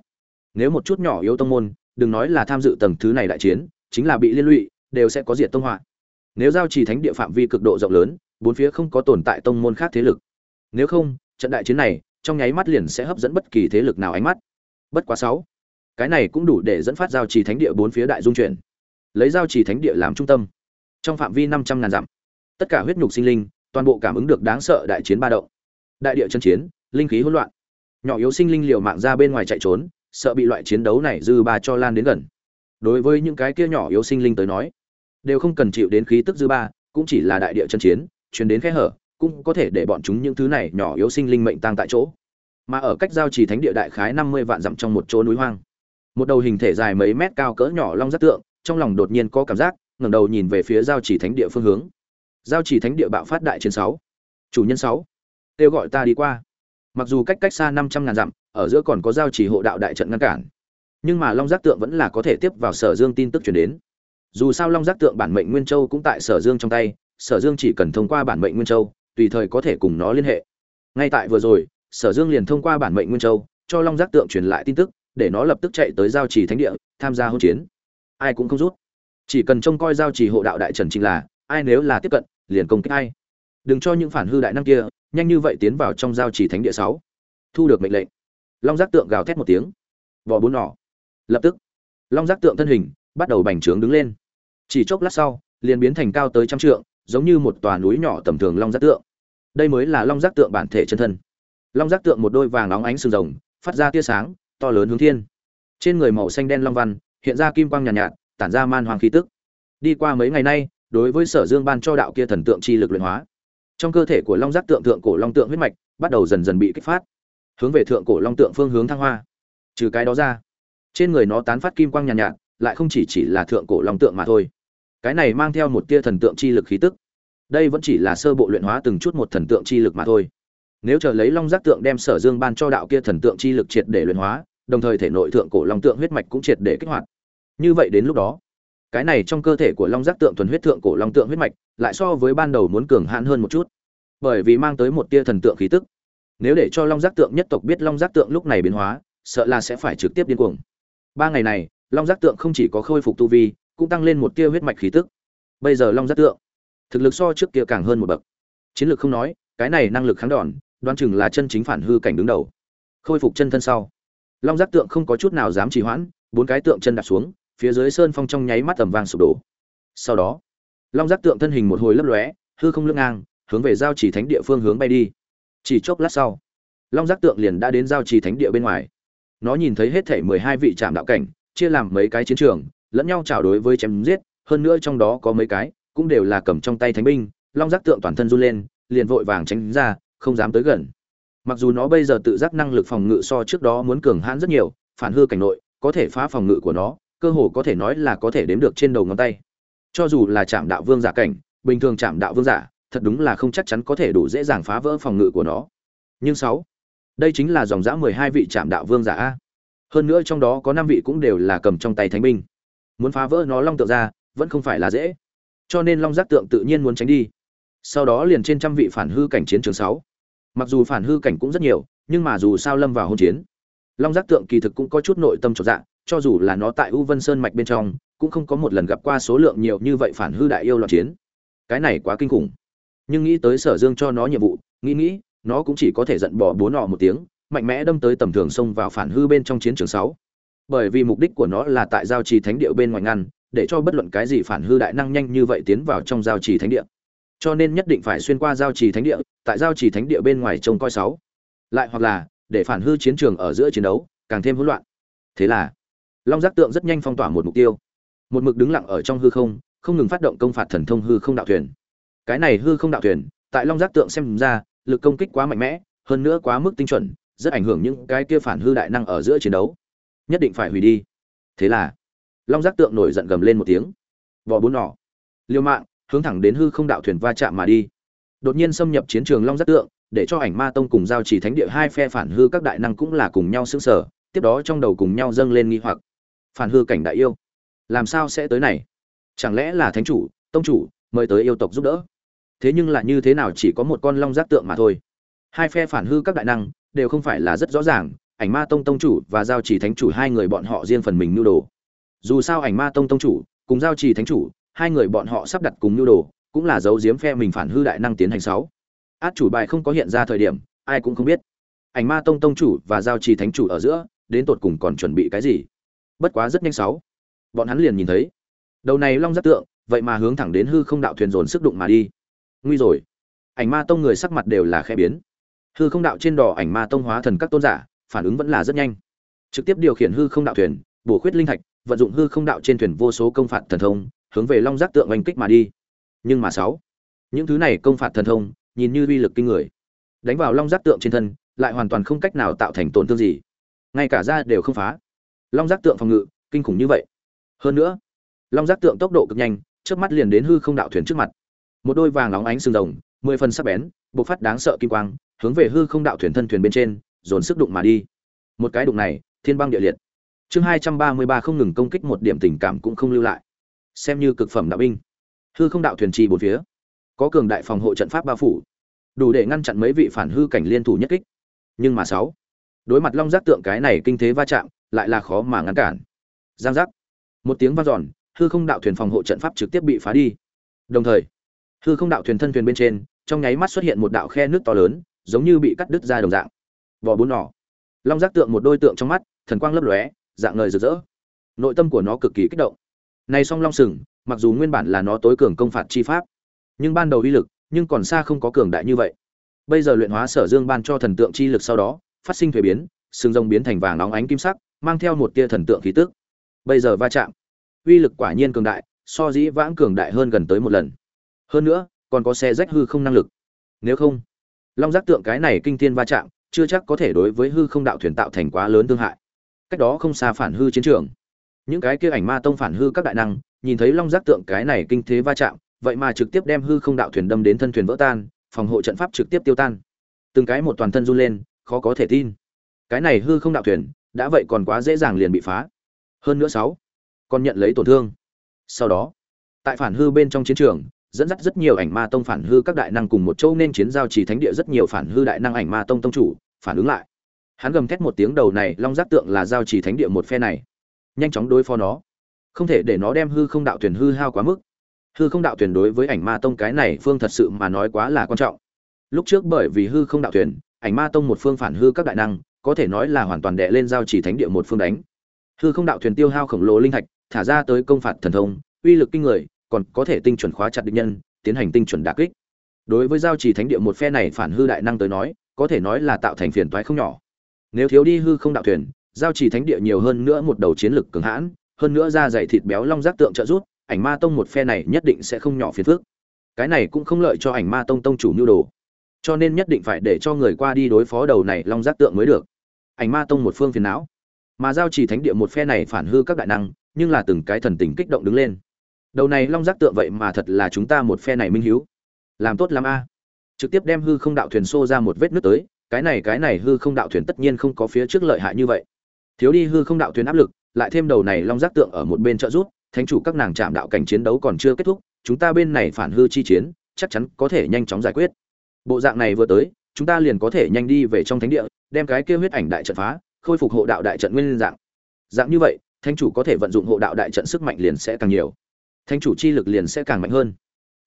Nếu một chút nhỏ yếu tông môn, đừng nói là tham dự tầng thứ này đại chiến, chính là bị liên lụy, đều sẽ có diệt tông họa. Nếu giao trì thánh địa phạm vi cực độ rộng lớn, bốn phía không có tồn tại tông môn khác thế lực. Nếu không, trận đại chiến này, trong nháy mắt liền sẽ hấp dẫn bất kỳ thế lực nào ánh mắt. Bất quá sáu, cái này cũng đủ để dẫn phát giao trì thánh địa bốn phía đại dung chuyển. Lấy giao trì thánh địa làm trung tâm, trong phạm vi năm trăm ngàn dặm, tất cả huyết nhục sinh linh toàn bộ cảm ứng được đáng sợ đại chiến ba động. Đại địa chân chiến, linh khí hỗn loạn. Nhỏ yếu sinh linh liều mạng ra bên ngoài chạy trốn, sợ bị loại chiến đấu này dư ba cho lan đến gần. Đối với những cái kia nhỏ yếu sinh linh tới nói, đều không cần chịu đến khí tức dư ba, cũng chỉ là đại địa chân chiến, truyền đến khe hở, cũng có thể để bọn chúng những thứ này nhỏ yếu sinh linh mệnh tăng tại chỗ. Mà ở cách giao trì thánh địa đại khái năm mươi vạn dặm trong một chỗ núi hoang, một đầu hình thể dài mấy mét cao cỡ nhỏ long rất tượng, trong lòng đột nhiên có cảm giác, ngẩng đầu nhìn về phía giao trì thánh địa phương hướng giao Chỉ thánh địa bạo phát đại chiến sáu. Chủ nhân sáu. Kêu gọi ta đi qua. Mặc dù cách cách xa năm trăm ngàn dặm, ở giữa còn có giao Chỉ hộ đạo đại trận ngăn cản. Nhưng mà long giác tượng vẫn là có thể tiếp vào sở dương tin tức chuyển đến. Dù sao long giác tượng bản mệnh nguyên châu cũng tại sở dương trong tay, sở dương chỉ cần thông qua bản mệnh nguyên châu, tùy thời có thể cùng nó liên hệ. Ngay tại vừa rồi, sở dương liền thông qua bản mệnh nguyên châu, cho long giác tượng truyền lại tin tức, để nó lập tức chạy tới giao trì thánh địa, tham gia hỗn chiến. Ai cũng không rút. Chỉ cần trông coi giao trì hộ đạo đại trần chính là, ai nếu là tiếp cận liền công kích ai. Đừng cho những phản hư đại năng kia nhanh như vậy tiến vào trong giao chỉ thánh địa sáu. Thu được mệnh lệnh. Long giác tượng gào thét một tiếng. Vò bốn nỏ. Lập tức long giác tượng thân hình bắt đầu bành trướng đứng lên. Chỉ chốc lát sau liền biến thành cao tới trăm trượng giống như một tòa núi nhỏ tầm thường long giác tượng. Đây mới là long giác tượng bản thể chân thân. Long giác tượng một đôi vàng óng ánh sừng rồng phát ra tia sáng to lớn hướng thiên. Trên người màu xanh đen long văn hiện ra kim quang nhàn nhạt, nhạt tản ra man hoàng khí tức. Đi qua mấy ngày nay đối với sở dương ban cho đạo kia thần tượng chi lực luyện hóa. Trong cơ thể của long giác tượng thượng cổ long tượng huyết mạch bắt đầu dần dần bị kích phát hướng về thượng cổ long tượng phương hướng thăng hoa. Trừ cái đó ra trên người nó tán phát kim quang nhàn nhạt, nhạt lại không chỉ chỉ là thượng cổ long tượng mà thôi. Cái này mang theo một tia thần tượng chi lực khí tức. Đây vẫn chỉ là sơ bộ luyện hóa từng chút một thần tượng chi lực mà thôi. Nếu chờ lấy long giác tượng đem sở dương ban cho đạo kia thần tượng chi lực triệt để luyện hóa đồng thời thể nội thượng cổ long tượng huyết mạch cũng triệt để kích hoạt. Như vậy đến lúc đó cái này trong cơ thể của long giác tượng thuần huyết thượng cổ long tượng huyết mạch, lại so với ban đầu muốn cường hãn hơn một chút. Bởi vì mang tới một tia thần tượng khí tức. Nếu để cho long giác tượng nhất tộc biết long giác tượng lúc này biến hóa, sợ là sẽ phải trực tiếp điên cuồng. Ba ngày này, long giác tượng không chỉ có khôi phục tu vi, cũng tăng lên một tia huyết mạch khí tức. Bây giờ long giác tượng, thực lực so trước kia càng hơn một bậc. Chiến lược không nói, cái này năng lực kháng đòn đoan chừng là chân chính phản hư cảnh đứng đầu. Khôi phục chân thân sau, long giác tượng không có chút nào dám trì hoãn, bốn cái tượng chân đặt xuống phía dưới sơn phong trong nháy mắt tầm vang sụp đổ. Sau đó, long giác tượng thân hình một hồi lấp lóe, hư không lưng ngang, hướng về giao chỉ thánh địa phương hướng bay đi. Chỉ chốc lát sau, long giác tượng liền đã đến giao trì thánh địa bên ngoài. Nó nhìn thấy hết thể mười hai vị trạm đạo cảnh, chia làm mấy cái chiến trường, lẫn nhau chào đối với chém giết, hơn nữa trong đó có mấy cái cũng đều là cầm trong tay thánh binh. Long giác tượng toàn thân run lên, liền vội vàng tránh ra, không dám tới gần. Mặc dù nó bây giờ tự giác năng lực phòng ngự so trước đó muốn cường hãn rất nhiều, phản hư cảnh nội, có thể phá phòng ngự của nó cơ hồ có thể nói là có thể đếm được trên đầu ngón tay. Cho dù là chạm đạo vương giả cảnh, bình thường chạm đạo vương giả, thật đúng là không chắc chắn có thể đủ dễ dàng phá vỡ phòng ngự của nó. Nhưng sáu, đây chính là dòng dã mười hai vị chạm đạo vương giả a. Hơn nữa trong đó có năm vị cũng đều là cầm trong tay thánh binh. Muốn phá vỡ nó long tượng ra, vẫn không phải là dễ. Cho nên long giác tượng tự nhiên muốn tránh đi. Sau đó liền trên trăm vị phản hư cảnh chiến trường sáu. Mặc dù phản hư cảnh cũng rất nhiều, nhưng mà dù sao lâm vào hôn chiến, long giác tượng kỳ thực cũng có chút nội tâm trọn dạng cho dù là nó tại u vân sơn mạch bên trong, cũng không có một lần gặp qua số lượng nhiều như vậy phản hư đại yêu loạn chiến. Cái này quá kinh khủng. Nhưng nghĩ tới sở dương cho nó nhiệm vụ, nghĩ nghĩ, nó cũng chỉ có thể giận bỏ bốn nọ một tiếng, mạnh mẽ đâm tới tầm thường xông vào phản hư bên trong chiến trường sáu. Bởi vì mục đích của nó là tại giao trì thánh địa bên ngoài ngăn, để cho bất luận cái gì phản hư đại năng nhanh như vậy tiến vào trong giao trì thánh địa. Cho nên nhất định phải xuyên qua giao trì thánh địa, tại giao trì thánh địa bên ngoài trông coi sáu. Lại hoặc là, để phản hư chiến trường ở giữa chiến đấu, càng thêm hỗn loạn. Thế là long giác tượng rất nhanh phong tỏa một mục tiêu. Một mực đứng lặng ở trong hư không không ngừng phát động công phạt thần thông hư không đạo thuyền. Cái này hư không đạo thuyền, tại long giác tượng xem ra, lực công kích quá mạnh mẽ, hơn nữa quá mức tinh chuẩn, rất ảnh hưởng những cái kia phản hư đại năng ở giữa chiến đấu. Nhất định phải hủy đi. Thế là, long giác tượng nổi giận gầm lên một tiếng. Vò bốn nỏ. Liêu mạng, hướng thẳng đến hư không đạo thuyền va chạm mà đi. Đột nhiên xâm nhập chiến trường long giác tượng, để cho ảnh ma tông cùng giao chỉ thánh địa hai phe phản hư các đại năng cũng là cùng nhau xứng sở tiếp đó trong đầu cùng nhau dâng lên nghi hoặc phản hư cảnh đại yêu. Làm sao sẽ tới này? Chẳng lẽ là thánh chủ, tông chủ mời tới yêu tộc giúp đỡ? Thế nhưng là như thế nào chỉ có một con long giác tượng mà thôi. Hai phe phản hư các đại năng đều không phải là rất rõ ràng, ảnh ma tông tông chủ và giao chỉ thánh chủ hai người bọn họ riêng phần mình nhu đồ. Dù sao ảnh ma tông tông chủ cùng giao chỉ thánh chủ, hai người bọn họ sắp đặt cùng nhu đồ, cũng là dấu diếm phe mình phản hư đại năng tiến hành sáu. Át chủ bài không có hiện ra thời điểm, ai cũng không biết. Ảnh ma tông tông chủ và giao trì thánh chủ ở giữa, đến tột cùng còn chuẩn bị cái gì? Bất quá rất nhanh sáu. Bọn hắn liền nhìn thấy. Đầu này long giác tượng, vậy mà hướng thẳng đến hư không đạo thuyền dồn sức đụng mà đi. Nguy rồi. Ảnh ma tông người sắc mặt đều là khẽ biến. Hư không đạo trên đỏ ảnh ma tông hóa thần các tôn giả, phản ứng vẫn là rất nhanh. Trực tiếp điều khiển hư không đạo thuyền, bổ khuyết linh thạch, vận dụng hư không đạo trên thuyền vô số công phạt thần thông, hướng về long giác tượng oanh kích mà đi. Nhưng mà sáu, những thứ này công phạt thần thông, nhìn như uy lực kinh người. Đánh vào long giác tượng trên thân, lại hoàn toàn không cách nào tạo thành tổn thương gì. Ngay cả da đều không phá long giác tượng phòng ngự, kinh khủng như vậy. Hơn nữa, long giác tượng tốc độ cực nhanh trước mắt liền đến hư không đạo thuyền trước mặt. Một đôi vàng óng ánh sừng rồng, mười phần sắc bén, bộc phát đáng sợ kim quang, hướng về hư không đạo thuyền thân thuyền bên trên, dồn sức đụng mà đi. Một cái đụng này, thiên băng địa liệt. Chương hai trăm ba mươi ba không ngừng công kích một điểm tình cảm cũng không lưu lại. Xem như cực phẩm đạo binh. Hư không đạo thuyền trì bốn phía. Có cường đại phòng hộ trận pháp bao phủ. Đủ để ngăn chặn mấy vị phản hư cảnh liên thủ nhất kích. Nhưng mà sáu đối mặt long giác tượng cái này kinh thế va chạm lại là khó mà ngăn cản. Giang giác. Một tiếng vang giòn, hư không đạo thuyền phòng hộ trận pháp trực tiếp bị phá đi. Đồng thời hư không đạo thuyền thân thuyền bên trên trong nháy mắt xuất hiện một đạo khe nước to lớn giống như bị cắt đứt ra đồng dạng. Vỏ bốn nỏ. Long giác tượng một đôi tượng trong mắt thần quang lấp lóe dạng ngời rực rỡ. Nội tâm của nó cực kỳ kích động. Nay song long sừng mặc dù nguyên bản là nó tối cường công phạt chi pháp nhưng ban đầu uy lực nhưng còn xa không có cường đại như vậy. Bây giờ luyện hóa sở dương ban cho thần tượng chi lực sau đó phát sinh thuế biến, sừng rồng biến thành vàng nóng ánh kim sắc, mang theo một tia thần tượng khí tức. Bây giờ va chạm, uy lực quả nhiên cường đại, so dĩ vãng cường đại hơn gần tới một lần. Hơn nữa, còn có xe rách hư không năng lực. Nếu không, long giác tượng cái này kinh thiên va chạm, chưa chắc có thể đối với hư không đạo thuyền tạo thành quá lớn thương hại. Cách đó không xa phản hư chiến trường. Những cái kia ảnh ma tông phản hư các đại năng, nhìn thấy long giác tượng cái này kinh thế va chạm, vậy mà trực tiếp đem hư không đạo thuyền đâm đến thân thuyền vỡ tan, phòng hộ trận pháp trực tiếp tiêu tan. Từng cái một toàn thân run lên khó có thể tin. Cái này hư không đạo thuyền, đã vậy còn quá dễ dàng liền bị phá. Hơn nữa sáu, còn nhận lấy tổn thương. Sau đó, tại phản hư bên trong chiến trường, dẫn dắt rất nhiều ảnh ma tông phản hư các đại năng cùng một châu nên chiến giao trì thánh địa rất nhiều phản hư đại năng ảnh ma tông tông chủ, phản ứng lại. Hắn gầm thét một tiếng đầu này, long giác tượng là giao trì thánh địa một phe này. Nhanh chóng đối phó nó. Không thể để nó đem hư không đạo thuyền hư hao quá mức. Hư không đạo thuyền đối với ảnh ma tông cái này phương thật sự mà nói quá là quan trọng. Lúc trước bởi vì hư không đạo thuyền ảnh ma tông một phương phản hư các đại năng, có thể nói là hoàn toàn đệ lên giao chỉ thánh địa một phương đánh. Hư không đạo thuyền tiêu hao khổng lồ linh thạch, thả ra tới công phạt thần thông, uy lực kinh người, còn có thể tinh chuẩn khóa chặt địch nhân, tiến hành tinh chuẩn đả kích. Đối với giao chỉ thánh địa một phe này phản hư đại năng tới nói, có thể nói là tạo thành phiền toái không nhỏ. Nếu thiếu đi hư không đạo thuyền, giao chỉ thánh địa nhiều hơn nữa một đầu chiến lực cường hãn, hơn nữa da dày thịt béo long giác tượng trợ rút ảnh ma tông một phe này nhất định sẽ không nhỏ phiền phức. Cái này cũng không lợi cho ảnh ma tông tông chủ nhu đồ cho nên nhất định phải để cho người qua đi đối phó đầu này long giác tượng mới được. Ảnh ma tông một phương phiền não. Mà giao chỉ thánh địa một phe này phản hư các đại năng, nhưng là từng cái thần tình kích động đứng lên. Đầu này long giác tượng vậy mà thật là chúng ta một phe này minh hiếu. Làm tốt lắm a. Trực tiếp đem hư không đạo thuyền xô ra một vết nước tới, cái này cái này hư không đạo thuyền tất nhiên không có phía trước lợi hại như vậy. Thiếu đi hư không đạo thuyền áp lực, lại thêm đầu này long giác tượng ở một bên trợ rút thánh chủ các nàng chạm đạo cảnh chiến đấu còn chưa kết thúc, chúng ta bên này phản hư chi chiến, chắc chắn có thể nhanh chóng giải quyết bộ dạng này vừa tới, chúng ta liền có thể nhanh đi về trong thánh địa, đem cái kia huyết ảnh đại trận phá, khôi phục hộ đạo đại trận nguyên dạng. Dạng như vậy, thánh chủ có thể vận dụng hộ đạo đại trận sức mạnh liền sẽ càng nhiều. Thánh chủ chi lực liền sẽ càng mạnh hơn.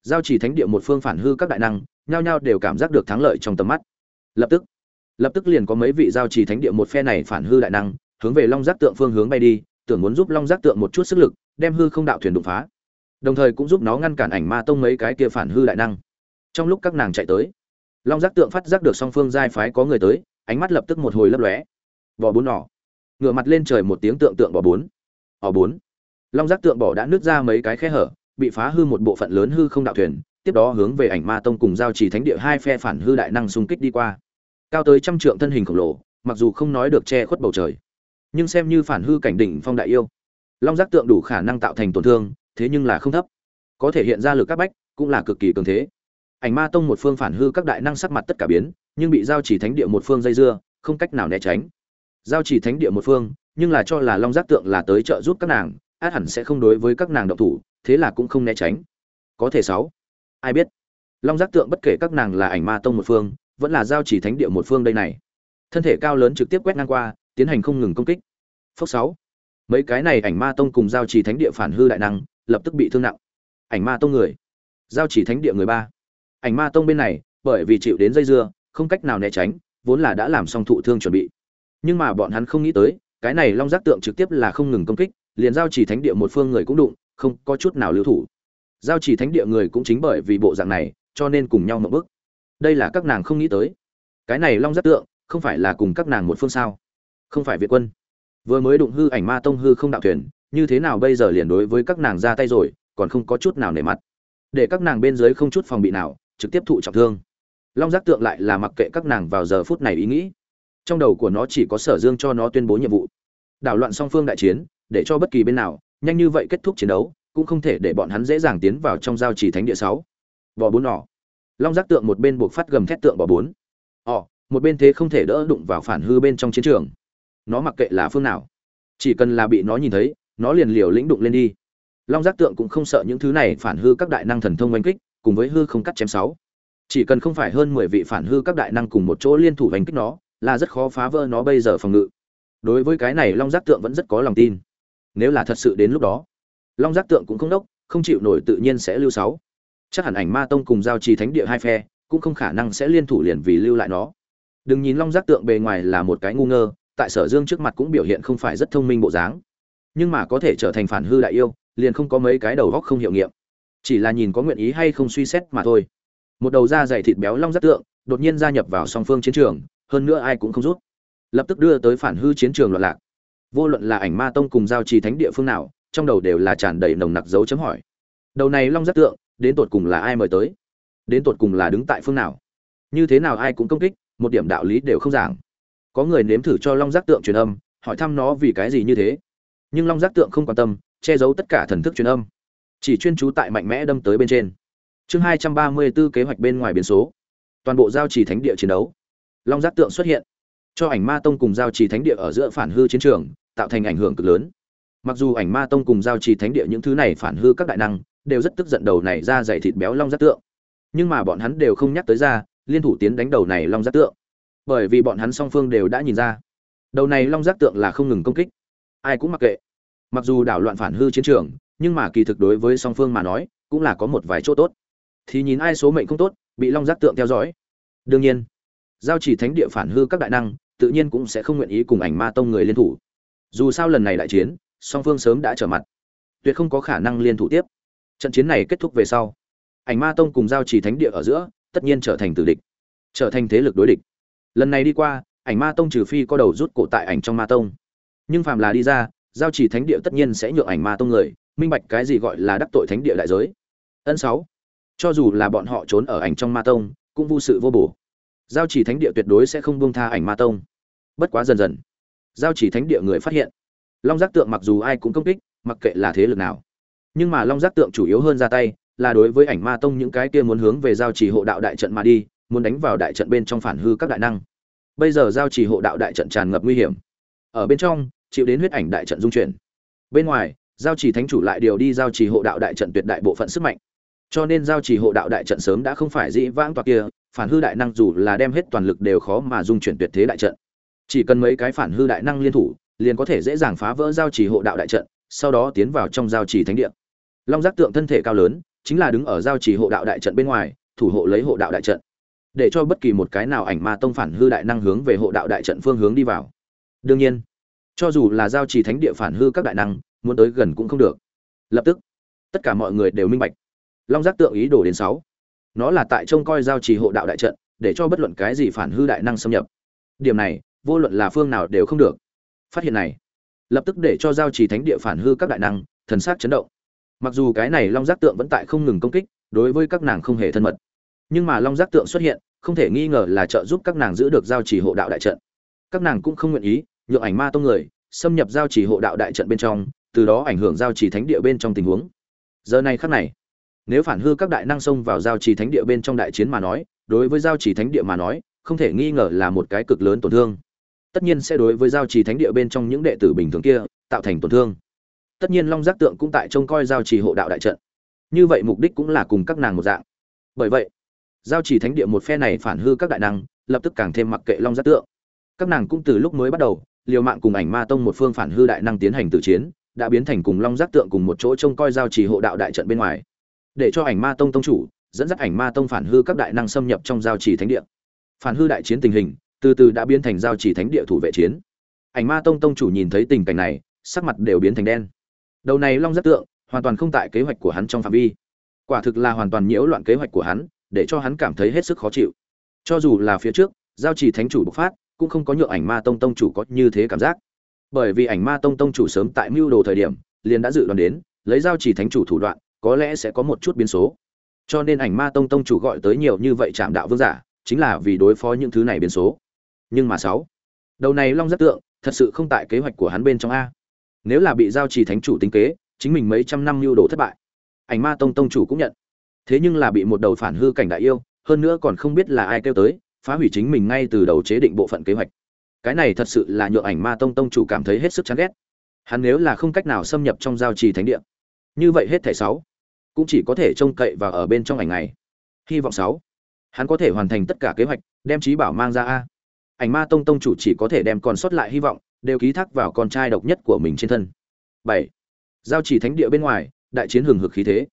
Giao chỉ thánh địa một phương phản hư các đại năng, nhao nhao đều cảm giác được thắng lợi trong tầm mắt. Lập tức lập tức liền có mấy vị giao chỉ thánh địa một phe này phản hư đại năng, hướng về long giác tượng phương hướng bay đi, tưởng muốn giúp long giác tượng một chút sức lực, đem hư không đạo thuyền đụng phá. Đồng thời cũng giúp nó ngăn cản ảnh ma tông mấy cái kia phản hư đại năng. Trong lúc các nàng chạy tới long giác tượng phát giác được song phương giai phái có người tới, ánh mắt lập tức một hồi lấp lóe. Vỏ bốn nỏ. Ngửa mặt lên trời một tiếng tượng tượng bỏ bốn. Ỏ bốn. Long giác tượng bỏ đã nứt ra mấy cái khe hở, bị phá hư một bộ phận lớn hư không đạo thuyền, tiếp đó hướng về ảnh ma tông cùng giao trì thánh địa hai phe phản hư đại năng xung kích đi qua. Cao tới trăm trượng thân hình khổng lồ, mặc dù không nói được che khuất bầu trời, nhưng xem như phản hư cảnh đỉnh phong đại yêu, long giác tượng đủ khả năng tạo thành tổn thương, thế nhưng là không thấp. Có thể hiện ra lực các bách cũng là cực kỳ cường thế ảnh ma tông một phương phản hư các đại năng sắc mặt tất cả biến, nhưng bị giao chỉ thánh địa một phương dây dưa, không cách nào né tránh. Giao chỉ thánh địa một phương, nhưng là cho là long giác tượng là tới trợ giúp các nàng, át hẳn sẽ không đối với các nàng động thủ, thế là cũng không né tránh. Có thể sáu. Ai biết? Long giác tượng bất kể các nàng là ảnh ma tông một phương, vẫn là giao chỉ thánh địa một phương đây này. Thân thể cao lớn trực tiếp quét ngang qua, tiến hành không ngừng công kích. Phốc sáu. Mấy cái này ảnh ma tông cùng giao chỉ thánh địa phản hư đại năng, lập tức bị thương nặng. Ảnh ma tông người. Giao chỉ thánh địa người ba ảnh ma tông bên này, bởi vì chịu đến dây dưa, không cách nào né tránh, vốn là đã làm xong thụ thương chuẩn bị. Nhưng mà bọn hắn không nghĩ tới, cái này long giác tượng trực tiếp là không ngừng công kích, liền giao chỉ thánh địa một phương người cũng đụng, không có chút nào lưu thủ. Giao chỉ thánh địa người cũng chính bởi vì bộ dạng này, cho nên cùng nhau mậu bức đây là các nàng không nghĩ tới. Cái này long giác tượng, không phải là cùng các nàng một phương sao? Không phải việt quân. Vừa mới đụng hư ảnh ma tông hư không đạo thuyền, như thế nào bây giờ liền đối với các nàng ra tay rồi, còn không có chút nào nể mặt. Để các nàng bên dưới không chút phòng bị nào trực tiếp thụ trọng thương. Long giác tượng lại là mặc kệ các nàng vào giờ phút này ý nghĩ. Trong đầu của nó chỉ có sở dương cho nó tuyên bố nhiệm vụ. Đảo loạn song phương đại chiến, để cho bất kỳ bên nào, nhanh như vậy kết thúc chiến đấu, cũng không thể để bọn hắn dễ dàng tiến vào trong giao chỉ thánh địa sáu. Vỏ bốn nỏ. Long giác tượng một bên buộc phát gầm thét tượng bỏ bốn. Ỏ một bên thế không thể đỡ đụng vào phản hư bên trong chiến trường. Nó mặc kệ là phương nào, chỉ cần là bị nó nhìn thấy, nó liền liều lĩnh đụng lên đi. Long giác tượng cũng không sợ những thứ này phản hư các đại năng thần thông oanh kích cùng với hư không cắt chém sáu. Chỉ cần không phải hơn mười vị phản hư các đại năng cùng một chỗ liên thủ đánh kích nó, là rất khó phá vỡ nó bây giờ phòng ngự. Đối với cái này long giác tượng vẫn rất có lòng tin. Nếu là thật sự đến lúc đó, long giác tượng cũng không đốc, không chịu nổi tự nhiên sẽ lưu sáu. Chắc hẳn ảnh ma tông cùng giao trì thánh địa hai phe, cũng không khả năng sẽ liên thủ liền vì lưu lại nó. Đừng nhìn long giác tượng bề ngoài là một cái ngu ngơ, tại sở dương trước mặt cũng biểu hiện không phải rất thông minh bộ dáng. Nhưng mà có thể trở thành phản hư đại yêu, liền không có mấy cái đầu góc không hiệu nghiệm chỉ là nhìn có nguyện ý hay không suy xét mà thôi. Một đầu da dày thịt béo long giác tượng, đột nhiên gia nhập vào song phương chiến trường, hơn nữa ai cũng không rút. Lập tức đưa tới phản hư chiến trường loạn lạc. Vô luận là ảnh ma tông cùng giao trì thánh địa phương nào, trong đầu đều là tràn đầy nồng nặc dấu chấm hỏi. Đầu này long giác tượng, đến tột cùng là ai mời tới? Đến tột cùng là đứng tại phương nào? Như thế nào ai cũng công kích, một điểm đạo lý đều không giảng. Có người nếm thử cho long giác tượng truyền âm, hỏi thăm nó vì cái gì như thế. Nhưng long giác tượng không quan tâm, che giấu tất cả thần thức truyền âm chỉ chuyên trú tại mạnh mẽ đâm tới bên trên. Chương hai trăm ba mươi 234 kế hoạch bên ngoài biến số. Toàn bộ giao trì thánh địa chiến đấu. Long giác tượng xuất hiện. Cho ảnh ma tông cùng giao trì thánh địa ở giữa phản hư chiến trường, tạo thành ảnh hưởng cực lớn. Mặc dù ảnh ma tông cùng giao trì thánh địa những thứ này phản hư các đại năng, đều rất tức giận đầu này ra dày thịt béo long giác tượng. Nhưng mà bọn hắn đều không nhắc tới ra, liên thủ tiến đánh đầu này long giác tượng. Bởi vì bọn hắn song phương đều đã nhìn ra, đầu này long giác tượng là không ngừng công kích. Ai cũng mặc kệ. Mặc dù đảo loạn phản hư chiến trường nhưng mà kỳ thực đối với song phương mà nói, cũng là có một vài chỗ tốt. Thì nhìn ai số mệnh không tốt, bị long giác tượng theo dõi. Đương nhiên, giao chỉ thánh địa phản hư các đại năng, tự nhiên cũng sẽ không nguyện ý cùng ảnh ma tông người liên thủ. Dù sao lần này đại chiến, song phương sớm đã trở mặt. Tuyệt không có khả năng liên thủ tiếp. Trận chiến này kết thúc về sau, ảnh ma tông cùng giao chỉ thánh địa ở giữa, tất nhiên trở thành tử địch, trở thành thế lực đối địch. Lần này đi qua, ảnh ma tông trừ phi có đầu rút cổ tại ảnh trong ma tông. Nhưng phàm là đi ra, giao chỉ thánh địa tất nhiên sẽ nhượng ảnh ma tông người minh bạch cái gì gọi là đắc tội thánh địa đại giới. Ân sáu, cho dù là bọn họ trốn ở ảnh trong ma tông, cũng vô sự vô bổ. Giao chỉ thánh địa tuyệt đối sẽ không buông tha ảnh ma tông. Bất quá dần dần, giao chỉ thánh địa người phát hiện, long giác tượng mặc dù ai cũng công kích, mặc kệ là thế lực nào, nhưng mà long giác tượng chủ yếu hơn ra tay là đối với ảnh ma tông những cái kia muốn hướng về giao chỉ hộ đạo đại trận mà đi, muốn đánh vào đại trận bên trong phản hư các đại năng. Bây giờ giao chỉ hộ đạo đại trận tràn ngập nguy hiểm. Ở bên trong, chịu đến huyết ảnh đại trận dung chuyển. Bên ngoài giao chỉ thánh chủ lại điều đi giao chỉ hộ đạo đại trận tuyệt đại bộ phận sức mạnh. Cho nên giao chỉ hộ đạo đại trận sớm đã không phải dĩ vãng toạc kia, phản hư đại năng dù là đem hết toàn lực đều khó mà dung chuyển tuyệt thế đại trận. Chỉ cần mấy cái phản hư đại năng liên thủ, liền có thể dễ dàng phá vỡ giao chỉ hộ đạo đại trận, sau đó tiến vào trong giao chỉ thánh địa. Long giác tượng thân thể cao lớn, chính là đứng ở giao chỉ hộ đạo đại trận bên ngoài, thủ hộ lấy hộ đạo đại trận. Để cho bất kỳ một cái nào ảnh ma tông phản hư đại năng hướng về hộ đạo đại trận phương hướng đi vào. Đương nhiên, cho dù là giao chỉ thánh địa phản hư các đại năng muốn tới gần cũng không được. Lập tức, tất cả mọi người đều minh bạch. Long giác tượng ý đồ đến sáu. Nó là tại trông coi giao trì hộ đạo đại trận, để cho bất luận cái gì phản hư đại năng xâm nhập. Điểm này, vô luận là phương nào đều không được. Phát hiện này, lập tức để cho giao trì thánh địa phản hư các đại năng, thần sắc chấn động. Mặc dù cái này long giác tượng vẫn tại không ngừng công kích, đối với các nàng không hề thân mật. Nhưng mà long giác tượng xuất hiện, không thể nghi ngờ là trợ giúp các nàng giữ được giao trì hộ đạo đại trận. Các nàng cũng không nguyện ý, nhượng ảnh ma tông người, xâm nhập giao trì hộ đạo đại trận bên trong từ đó ảnh hưởng giao trì thánh địa bên trong tình huống. Giờ này khắc này, nếu phản hư các đại năng xông vào giao trì thánh địa bên trong đại chiến mà nói, đối với giao trì thánh địa mà nói, không thể nghi ngờ là một cái cực lớn tổn thương. Tất nhiên sẽ đối với giao trì thánh địa bên trong những đệ tử bình thường kia, tạo thành tổn thương. Tất nhiên long giác tượng cũng tại trông coi giao trì hộ đạo đại trận. Như vậy mục đích cũng là cùng các nàng một dạng. Bởi vậy, giao trì thánh địa một phe này phản hư các đại năng, lập tức càng thêm mặc kệ long giác tượng. Các nàng cũng từ lúc mới bắt đầu, liều mạng cùng ảnh ma tông một phương phản hư đại năng tiến hành tử chiến đã biến thành cùng long giác tượng cùng một chỗ trông coi giao trì hộ đạo đại trận bên ngoài. Để cho ảnh ma tông tông chủ, dẫn dắt ảnh ma tông phản hư các đại năng xâm nhập trong giao trì thánh địa. Phản hư đại chiến tình hình, từ từ đã biến thành giao trì thánh địa thủ vệ chiến. Ảnh ma tông tông chủ nhìn thấy tình cảnh này, sắc mặt đều biến thành đen. Đầu này long giác tượng, hoàn toàn không tại kế hoạch của hắn trong phạm vi. Quả thực là hoàn toàn nhiễu loạn kế hoạch của hắn, để cho hắn cảm thấy hết sức khó chịu. Cho dù là phía trước, giao trì thánh chủ bộc phát, cũng không có nhượng ảnh ma tông tông chủ có như thế cảm giác bởi vì ảnh ma tông tông chủ sớm tại mưu đồ thời điểm, liền đã dự đoán đến, lấy giao chỉ thánh chủ thủ đoạn, có lẽ sẽ có một chút biến số. Cho nên ảnh ma tông tông chủ gọi tới nhiều như vậy chạm đạo vương giả, chính là vì đối phó những thứ này biến số. Nhưng mà sáu, đầu này long rất tượng, thật sự không tại kế hoạch của hắn bên trong a. Nếu là bị giao trì thánh chủ tính kế, chính mình mấy trăm năm mưu đồ thất bại. Ảnh ma tông tông chủ cũng nhận. Thế nhưng là bị một đầu phản hư cảnh đại yêu, hơn nữa còn không biết là ai kêu tới, phá hủy chính mình ngay từ đầu chế định bộ phận kế hoạch cái này thật sự là nhượng ảnh ma tông tông chủ cảm thấy hết sức chán ghét. Hắn nếu là không cách nào xâm nhập trong giao trì thánh địa, như vậy hết thẻ sáu cũng chỉ có thể trông cậy và ở bên trong ảnh này. Hy vọng sáu, hắn có thể hoàn thành tất cả kế hoạch, đem trí bảo mang ra a. Ảnh ma tông tông chủ chỉ có thể đem còn sót lại hy vọng, đều ký thác vào con trai độc nhất của mình trên thân. Bảy, giao trì thánh địa bên ngoài, đại chiến hừng hực khí thế.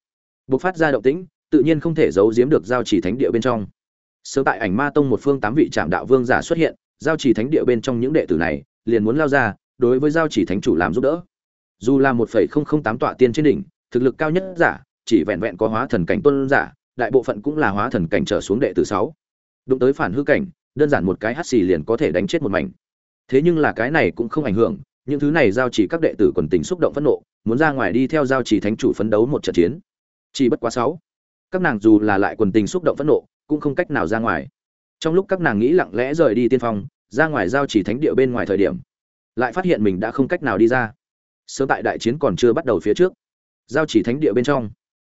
Bộc phát ra động tĩnh, tự nhiên không thể giấu giếm được giao trì thánh địa bên trong. Sớm tại ảnh ma tông một phương tám vị trạm đạo vương giả xuất hiện giao chỉ thánh địa bên trong những đệ tử này, liền muốn lao ra, đối với giao chỉ thánh chủ làm giúp đỡ. Dù là một phẩy không không tám tọa tiên trên đỉnh, thực lực cao nhất giả, chỉ vẹn vẹn có hóa thần cảnh tuân giả, đại bộ phận cũng là hóa thần cảnh trở xuống đệ tử sáu. Đụng tới phản hư cảnh, đơn giản một cái hắt xì liền có thể đánh chết một mảnh. Thế nhưng là cái này cũng không ảnh hưởng, những thứ này giao chỉ các đệ tử quần tình xúc động phẫn nộ, muốn ra ngoài đi theo giao chỉ thánh chủ phấn đấu một trận chiến. Chỉ bất quá sáu. Các nàng dù là lại quần tình xúc động phẫn nộ, cũng không cách nào ra ngoài. Trong lúc các nàng nghĩ lặng lẽ rời đi tiên phong ra ngoài giao chỉ thánh địa bên ngoài thời điểm, lại phát hiện mình đã không cách nào đi ra. Sớm tại đại chiến còn chưa bắt đầu phía trước, giao chỉ thánh địa bên trong,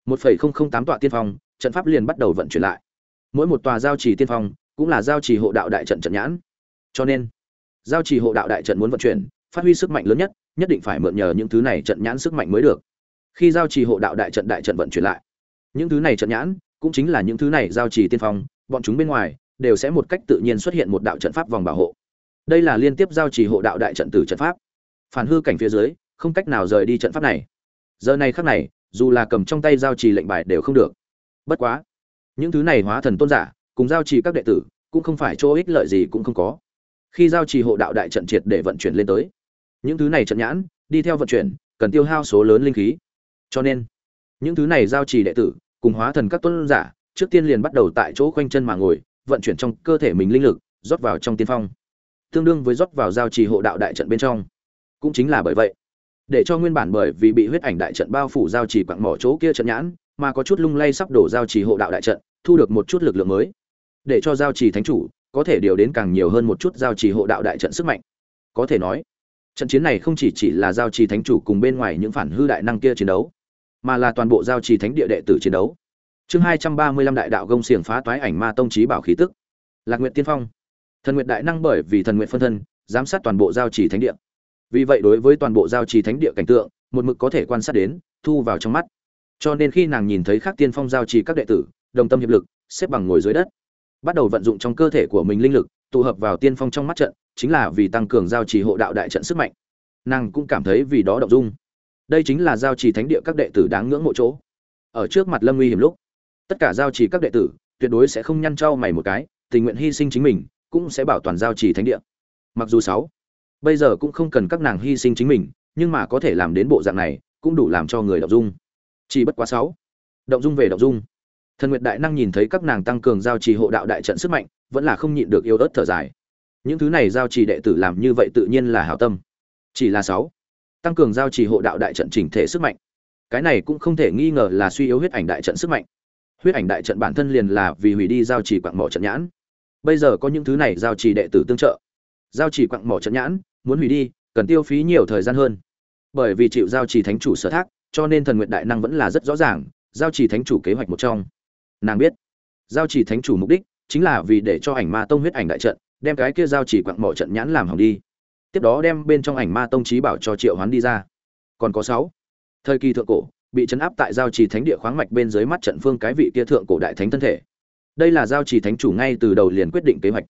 một phẩy không không tám tọa tiên phong, trận pháp liền bắt đầu vận chuyển lại. Mỗi một tòa giao chỉ tiên phong cũng là giao chỉ hộ đạo đại trận trận nhãn. Cho nên, giao chỉ hộ đạo đại trận muốn vận chuyển, phát huy sức mạnh lớn nhất nhất định phải mượn nhờ những thứ này trận nhãn sức mạnh mới được. Khi giao chỉ hộ đạo đại trận đại trận vận chuyển lại, những thứ này trận nhãn cũng chính là những thứ này giao chỉ tiên phong, bọn chúng bên ngoài đều sẽ một cách tự nhiên xuất hiện một đạo trận pháp vòng bảo hộ. Đây là liên tiếp giao trì hộ đạo đại trận tử trận pháp. Phản hư cảnh phía dưới, không cách nào rời đi trận pháp này. Giờ này khắc này, dù là cầm trong tay giao trì lệnh bài đều không được. Bất quá, những thứ này hóa thần tôn giả, cùng giao trì các đệ tử, cũng không phải chỗ ích lợi gì cũng không có. Khi giao trì hộ đạo đại trận triệt để vận chuyển lên tới, những thứ này trận nhãn, đi theo vận chuyển, cần tiêu hao số lớn linh khí. Cho nên, những thứ này giao trì đệ tử, cùng hóa thần các tôn giả, trước tiên liền bắt đầu tại chỗ quanh chân mà ngồi vận chuyển trong cơ thể mình linh lực, rót vào trong tiên phong. Tương đương với rót vào giao trì hộ đạo đại trận bên trong. Cũng chính là bởi vậy, để cho nguyên bản bởi vì bị huyết ảnh đại trận bao phủ giao trì quặng mỏ chỗ kia trận nhãn, mà có chút lung lay sắp đổ giao trì hộ đạo đại trận, thu được một chút lực lượng mới. Để cho giao trì thánh chủ có thể điều đến càng nhiều hơn một chút giao trì hộ đạo đại trận sức mạnh. Có thể nói, trận chiến này không chỉ chỉ là giao trì thánh chủ cùng bên ngoài những phản hư đại năng kia chiến đấu, mà là toàn bộ giao trì thánh địa đệ tử chiến đấu chương hai trăm ba mươi lăm đại đạo gông xiềng phá toái ảnh ma tông trí bảo khí tức. Lạc nguyện tiên phong. Thần nguyện đại năng bởi vì thần nguyện phân thân, giám sát toàn bộ giao trì thánh địa. Vì vậy đối với toàn bộ giao trì thánh địa cảnh tượng, một mực có thể quan sát đến, thu vào trong mắt. Cho nên khi nàng nhìn thấy khắc tiên phong giao trì các đệ tử, đồng tâm hiệp lực, xếp bằng ngồi dưới đất. Bắt đầu vận dụng trong cơ thể của mình linh lực, tụ hợp vào tiên phong trong mắt trận, chính là vì tăng cường giao trì hộ đạo đại trận sức mạnh. Nàng cũng cảm thấy vì đó động dung. Đây chính là giao trì thánh địa các đệ tử đáng ngưỡng mộ chỗ. Ở trước mặt lâm nguy hiểm lúc tất cả giao trì các đệ tử, tuyệt đối sẽ không nhăn trao mày một cái, tình nguyện hy sinh chính mình, cũng sẽ bảo toàn giao trì thánh địa. Mặc dù sáu, bây giờ cũng không cần các nàng hy sinh chính mình, nhưng mà có thể làm đến bộ dạng này, cũng đủ làm cho người động dung. Chỉ bất quá sáu, động dung về động dung. Thần nguyệt đại năng nhìn thấy các nàng tăng cường giao trì hộ đạo đại trận sức mạnh, vẫn là không nhịn được yêu ớt thở dài. Những thứ này giao trì đệ tử làm như vậy tự nhiên là hảo tâm. Chỉ là sáu, tăng cường giao trì hộ đạo đại trận chỉnh thể sức mạnh. Cái này cũng không thể nghi ngờ là suy yếu huyết ảnh đại trận sức mạnh huyết ảnh đại trận bản thân liền là vì hủy đi giao trì quạng mỏ trận nhãn. Bây giờ có những thứ này giao trì đệ tử tương trợ. Giao trì quạng mỏ trận nhãn, muốn hủy đi, cần tiêu phí nhiều thời gian hơn. Bởi vì chịu giao trì thánh chủ sở thác, cho nên thần nguyện đại năng vẫn là rất rõ ràng, giao chỉ thánh chủ kế hoạch một trong. Nàng biết, giao chỉ thánh chủ mục đích chính là vì để cho ảnh ma tông huyết ảnh đại trận, đem cái kia giao chỉ quặng mỏ trận nhãn làm hỏng đi. Tiếp đó đem bên trong ảnh ma tông trí bảo cho triệu hoán đi ra. Còn có sáu, thời kỳ thượng cổ bị chấn áp tại giao trì thánh địa khoáng mạch bên dưới mắt trận phương cái vị kia thượng cổ đại thánh thân thể. Đây là giao trì thánh chủ ngay từ đầu liền quyết định kế hoạch.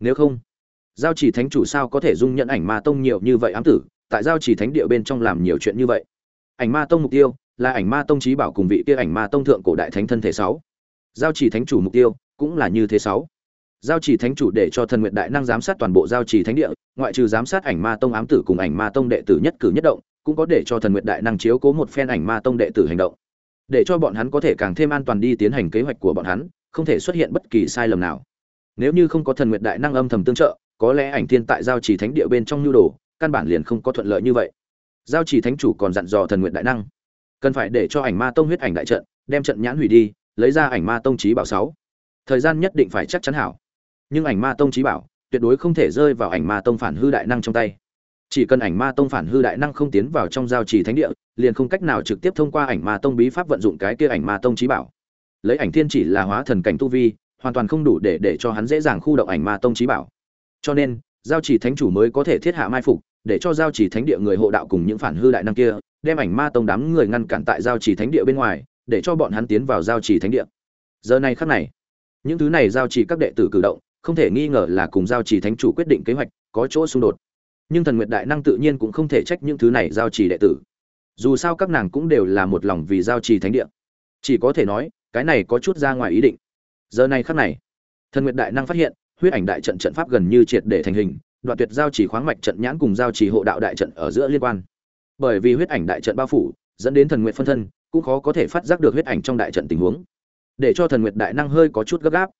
Nếu không, giao trì thánh chủ sao có thể dung nhận ảnh ma tông nhiều như vậy ám tử, tại giao trì thánh địa bên trong làm nhiều chuyện như vậy? Ảnh ma tông mục tiêu là ảnh ma tông trí bảo cùng vị kia ảnh ma tông thượng cổ đại thánh thân thể sáu. Giao trì thánh chủ mục tiêu cũng là như thế sáu. Giao trì thánh chủ để cho thần nguyện đại năng giám sát toàn bộ giao trì thánh địa, ngoại trừ giám sát ảnh ma tông ám tử cùng ảnh ma tông đệ tử nhất cử nhất động cũng có để cho thần nguyệt đại năng chiếu cố một phen ảnh ma tông đệ tử hành động. Để cho bọn hắn có thể càng thêm an toàn đi tiến hành kế hoạch của bọn hắn, không thể xuất hiện bất kỳ sai lầm nào. Nếu như không có thần nguyệt đại năng âm thầm tương trợ, có lẽ ảnh thiên tại giao trì thánh địa bên trong nhu đồ, căn bản liền không có thuận lợi như vậy. Giao trì thánh chủ còn dặn dò thần nguyệt đại năng, cần phải để cho ảnh ma tông huyết ảnh đại trận, đem trận nhãn hủy đi, lấy ra ảnh ma tông trí bảo sáu. Thời gian nhất định phải chắc chắn hảo. Nhưng ảnh ma tông trí bảo, tuyệt đối không thể rơi vào ảnh ma tông phản hư đại năng trong tay chỉ cần ảnh ma tông phản hư đại năng không tiến vào trong giao trì thánh địa, liền không cách nào trực tiếp thông qua ảnh ma tông bí pháp vận dụng cái kia ảnh ma tông trí bảo. Lấy ảnh thiên chỉ là hóa thần cảnh tu vi, hoàn toàn không đủ để để cho hắn dễ dàng khu động ảnh ma tông trí bảo. Cho nên, giao trì thánh chủ mới có thể thiết hạ mai phục, để cho giao trì thánh địa người hộ đạo cùng những phản hư đại năng kia, đem ảnh ma tông đám người ngăn cản tại giao trì thánh địa bên ngoài, để cho bọn hắn tiến vào giao trì thánh địa. Giờ này khắc này, những thứ này giao trì các đệ tử cử động, không thể nghi ngờ là cùng giao trì thánh chủ quyết định kế hoạch có chỗ xung đột nhưng thần nguyệt đại năng tự nhiên cũng không thể trách những thứ này giao trì đệ tử. Dù sao các nàng cũng đều là một lòng vì giao trì thánh địa. Chỉ có thể nói, cái này có chút ra ngoài ý định. Giờ này khắc này, thần nguyệt đại năng phát hiện, huyết ảnh đại trận trận pháp gần như triệt để thành hình, đoạn tuyệt giao trì khoáng mạch trận nhãn cùng giao trì hộ đạo đại trận ở giữa liên quan. Bởi vì huyết ảnh đại trận bao phủ, dẫn đến thần nguyệt phân thân, cũng khó có thể phát giác được huyết ảnh trong đại trận tình huống. Để cho thần nguyệt đại năng hơi có chút gấp gáp.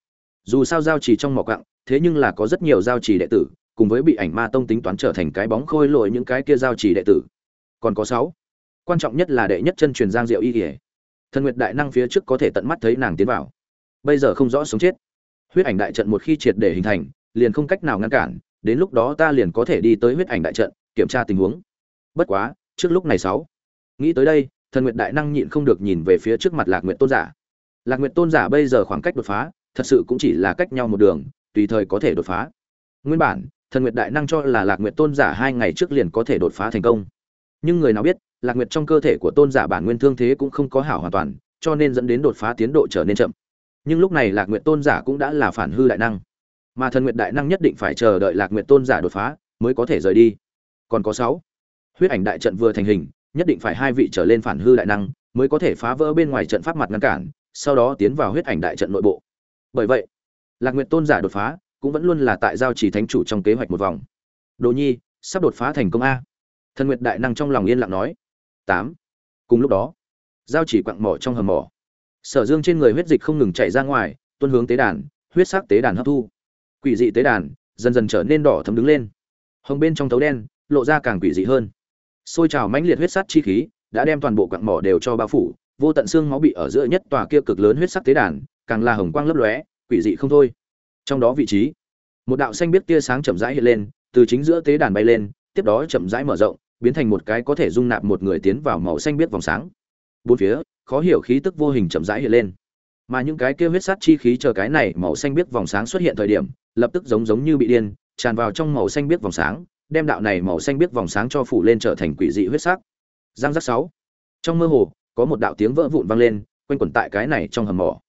Dù sao giao trì trong mỏ cặng thế nhưng là có rất nhiều giao trì đệ tử cùng với bị ảnh ma tông tính toán trở thành cái bóng khôi lội những cái kia giao chỉ đệ tử. Còn có sáu. Quan trọng nhất là đệ nhất chân truyền giang diệu y kỉa thần nguyệt đại năng phía trước có thể tận mắt thấy nàng tiến vào. Bây giờ không rõ sống chết. Huyết ảnh đại trận một khi triệt để hình thành, liền không cách nào ngăn cản, đến lúc đó ta liền có thể đi tới huyết ảnh đại trận, kiểm tra tình huống. Bất quá, trước lúc này sáu. Nghĩ tới đây, thần nguyệt đại năng nhịn không được nhìn về phía trước mặt lạc nguyệt tôn giả. Lạc nguyệt tôn giả bây giờ khoảng cách đột phá, thật sự cũng chỉ là cách nhau một đường, tùy thời có thể đột phá. Nguyên bản thần nguyệt đại năng cho là lạc nguyệt tôn giả hai ngày trước liền có thể đột phá thành công. Nhưng người nào biết, lạc nguyệt trong cơ thể của tôn giả bản nguyên thương thế cũng không có hảo hoàn toàn, cho nên dẫn đến đột phá tiến độ trở nên chậm. Nhưng lúc này lạc nguyệt tôn giả cũng đã là phản hư đại năng. Mà thần nguyệt đại năng nhất định phải chờ đợi lạc nguyệt tôn giả đột phá mới có thể rời đi. Còn có sáu, huyết ảnh đại trận vừa thành hình, nhất định phải hai vị trở lên phản hư đại năng mới có thể phá vỡ bên ngoài trận pháp mặt ngăn cản, sau đó tiến vào huyết ảnh đại trận nội bộ. Bởi vậy, lạc nguyệt tôn giả đột phá cũng vẫn luôn là tại giao chỉ thánh chủ trong kế hoạch một vòng. Đồ nhi, sắp đột phá thành công a. Thần nguyệt đại năng trong lòng yên lặng nói. Tám. Cùng lúc đó, giao chỉ quặng mỏ trong hầm mỏ. Sở dương trên người huyết dịch không ngừng chạy ra ngoài tuân hướng tế đàn, huyết sắc tế đàn hấp thu. Quỷ dị tế đàn dần dần trở nên đỏ thấm đứng lên. Hồng bên trong thấu đen, lộ ra càng quỷ dị hơn. Xôi trào mãnh liệt huyết sắt chi khí đã đem toàn bộ quặng mỏ đều cho bao phủ, vô tận xương máu bị ở giữa nhất tòa kia cực lớn huyết sắc tế đàn, càng là hồng quang lấp lóe, quỷ dị không thôi trong đó vị trí, một đạo xanh biết tia sáng chậm rãi hiện lên, từ chính giữa tế đàn bay lên, tiếp đó chậm rãi mở rộng, biến thành một cái có thể dung nạp một người tiến vào màu xanh biết vòng sáng. Bốn phía, khó hiểu khí tức vô hình chậm rãi hiện lên. Mà những cái kia huyết sát chi khí chờ cái này màu xanh biết vòng sáng xuất hiện thời điểm, lập tức giống giống như bị điên, tràn vào trong màu xanh biết vòng sáng, đem đạo này màu xanh biết vòng sáng cho phủ lên trở thành quỷ dị huyết sắc. Giang giác sáu. Trong mơ hồ, có một đạo tiếng vỡ vụn vang lên, quanh quẩn tại cái này trong hầm mỏ.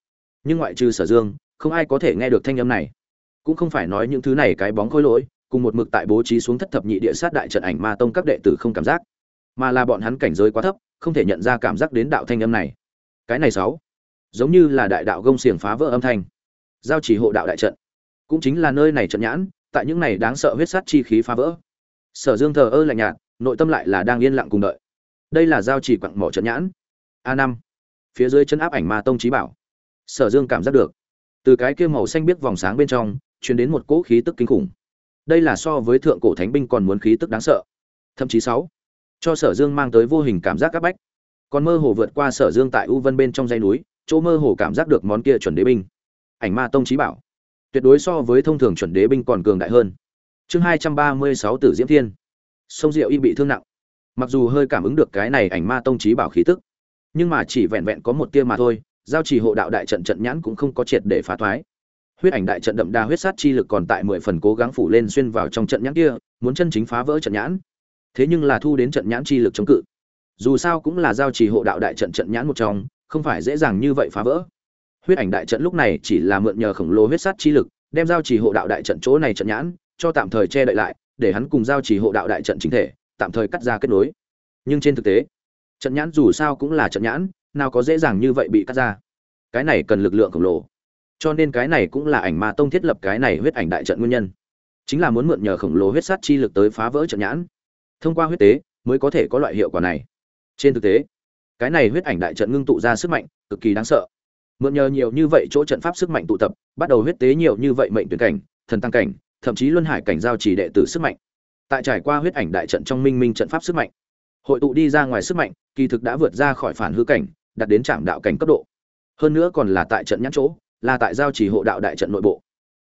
Nhưng ngoại trừ sở dương không ai có thể nghe được thanh âm này. Cũng không phải nói những thứ này cái bóng khối lỗi, cùng một mực tại bố trí xuống thất thập nhị địa sát đại trận ảnh ma tông các đệ tử không cảm giác. Mà là bọn hắn cảnh giới quá thấp, không thể nhận ra cảm giác đến đạo thanh âm này. Cái này sáu, giống như là đại đạo gông xiềng phá vỡ âm thanh. Giao chỉ hộ đạo đại trận. Cũng chính là nơi này trận nhãn, tại những này đáng sợ huyết sát chi khí phá vỡ. Sở dương thờ ơ lạnh nhạt, nội tâm lại là đang yên lặng cùng đợi. Đây là giao chỉ quặng mỏ trận nhãn. A năm, phía dưới chân áp ảnh ma tông trí bảo. Sở dương cảm giác được từ cái kia màu xanh biếc vòng sáng bên trong, truyền đến một cỗ khí tức kinh khủng. Đây là so với thượng cổ thánh binh còn muốn khí tức đáng sợ. Thậm chí sáu, cho sở dương mang tới vô hình cảm giác áp bách. Còn mơ hồ vượt qua sở dương tại u vân bên trong dãy núi, chỗ mơ hồ cảm giác được món kia chuẩn đế binh. Ảnh ma tông trí bảo. Tuyệt đối so với thông thường chuẩn đế binh còn cường đại hơn. Chương hai trăm ba mươi sáu tử diễm thiên. Sông diệu y bị thương nặng. Mặc dù hơi cảm ứng được cái này ảnh ma tông trí bảo khí tức, nhưng mà chỉ vẹn vẹn có một tia mà thôi giao trì hộ đạo đại trận trận nhãn cũng không có triệt để phá thoái. Huyết ảnh đại trận đậm đà huyết sát chi lực còn tại mười phần cố gắng phủ lên xuyên vào trong trận nhãn kia, muốn chân chính phá vỡ trận nhãn. Thế nhưng là thu đến trận nhãn chi lực chống cự. Dù sao cũng là giao trì hộ đạo đại trận trận nhãn một trong, không phải dễ dàng như vậy phá vỡ. Huyết ảnh đại trận lúc này chỉ là mượn nhờ khổng lồ huyết sát chi lực, đem giao trì hộ đạo đại trận chỗ này trận nhãn, cho tạm thời che đậy lại, để hắn cùng giao trì hộ đạo đại trận chính thể, tạm thời cắt ra kết nối. Nhưng trên thực tế, trận nhãn dù sao cũng là trận nhãn nào có dễ dàng như vậy bị cắt ra. Cái này cần lực lượng khổng lồ. Cho nên cái này cũng là ảnh ma tông thiết lập cái này huyết ảnh đại trận nguyên nhân. Chính là muốn mượn nhờ khổng lồ huyết sát chi lực tới phá vỡ trận nhãn. Thông qua huyết tế, mới có thể có loại hiệu quả này. Trên thực tế, cái này huyết ảnh đại trận ngưng tụ ra sức mạnh, cực kỳ đáng sợ. Mượn nhờ nhiều như vậy chỗ trận pháp sức mạnh tụ tập, bắt đầu huyết tế nhiều như vậy mệnh tuyển cảnh, thần tăng cảnh, thậm chí luân hải cảnh giao chỉ đệ tử sức mạnh. Tại trải qua huyết ảnh đại trận trong minh minh trận pháp sức mạnh, hội tụ đi ra ngoài sức mạnh, kỳ thực đã vượt ra khỏi phản hư cảnh đạt đến trạm đạo cảnh cấp độ. Hơn nữa còn là tại trận nhãn chỗ, là tại giao chỉ hộ đạo đại trận nội bộ.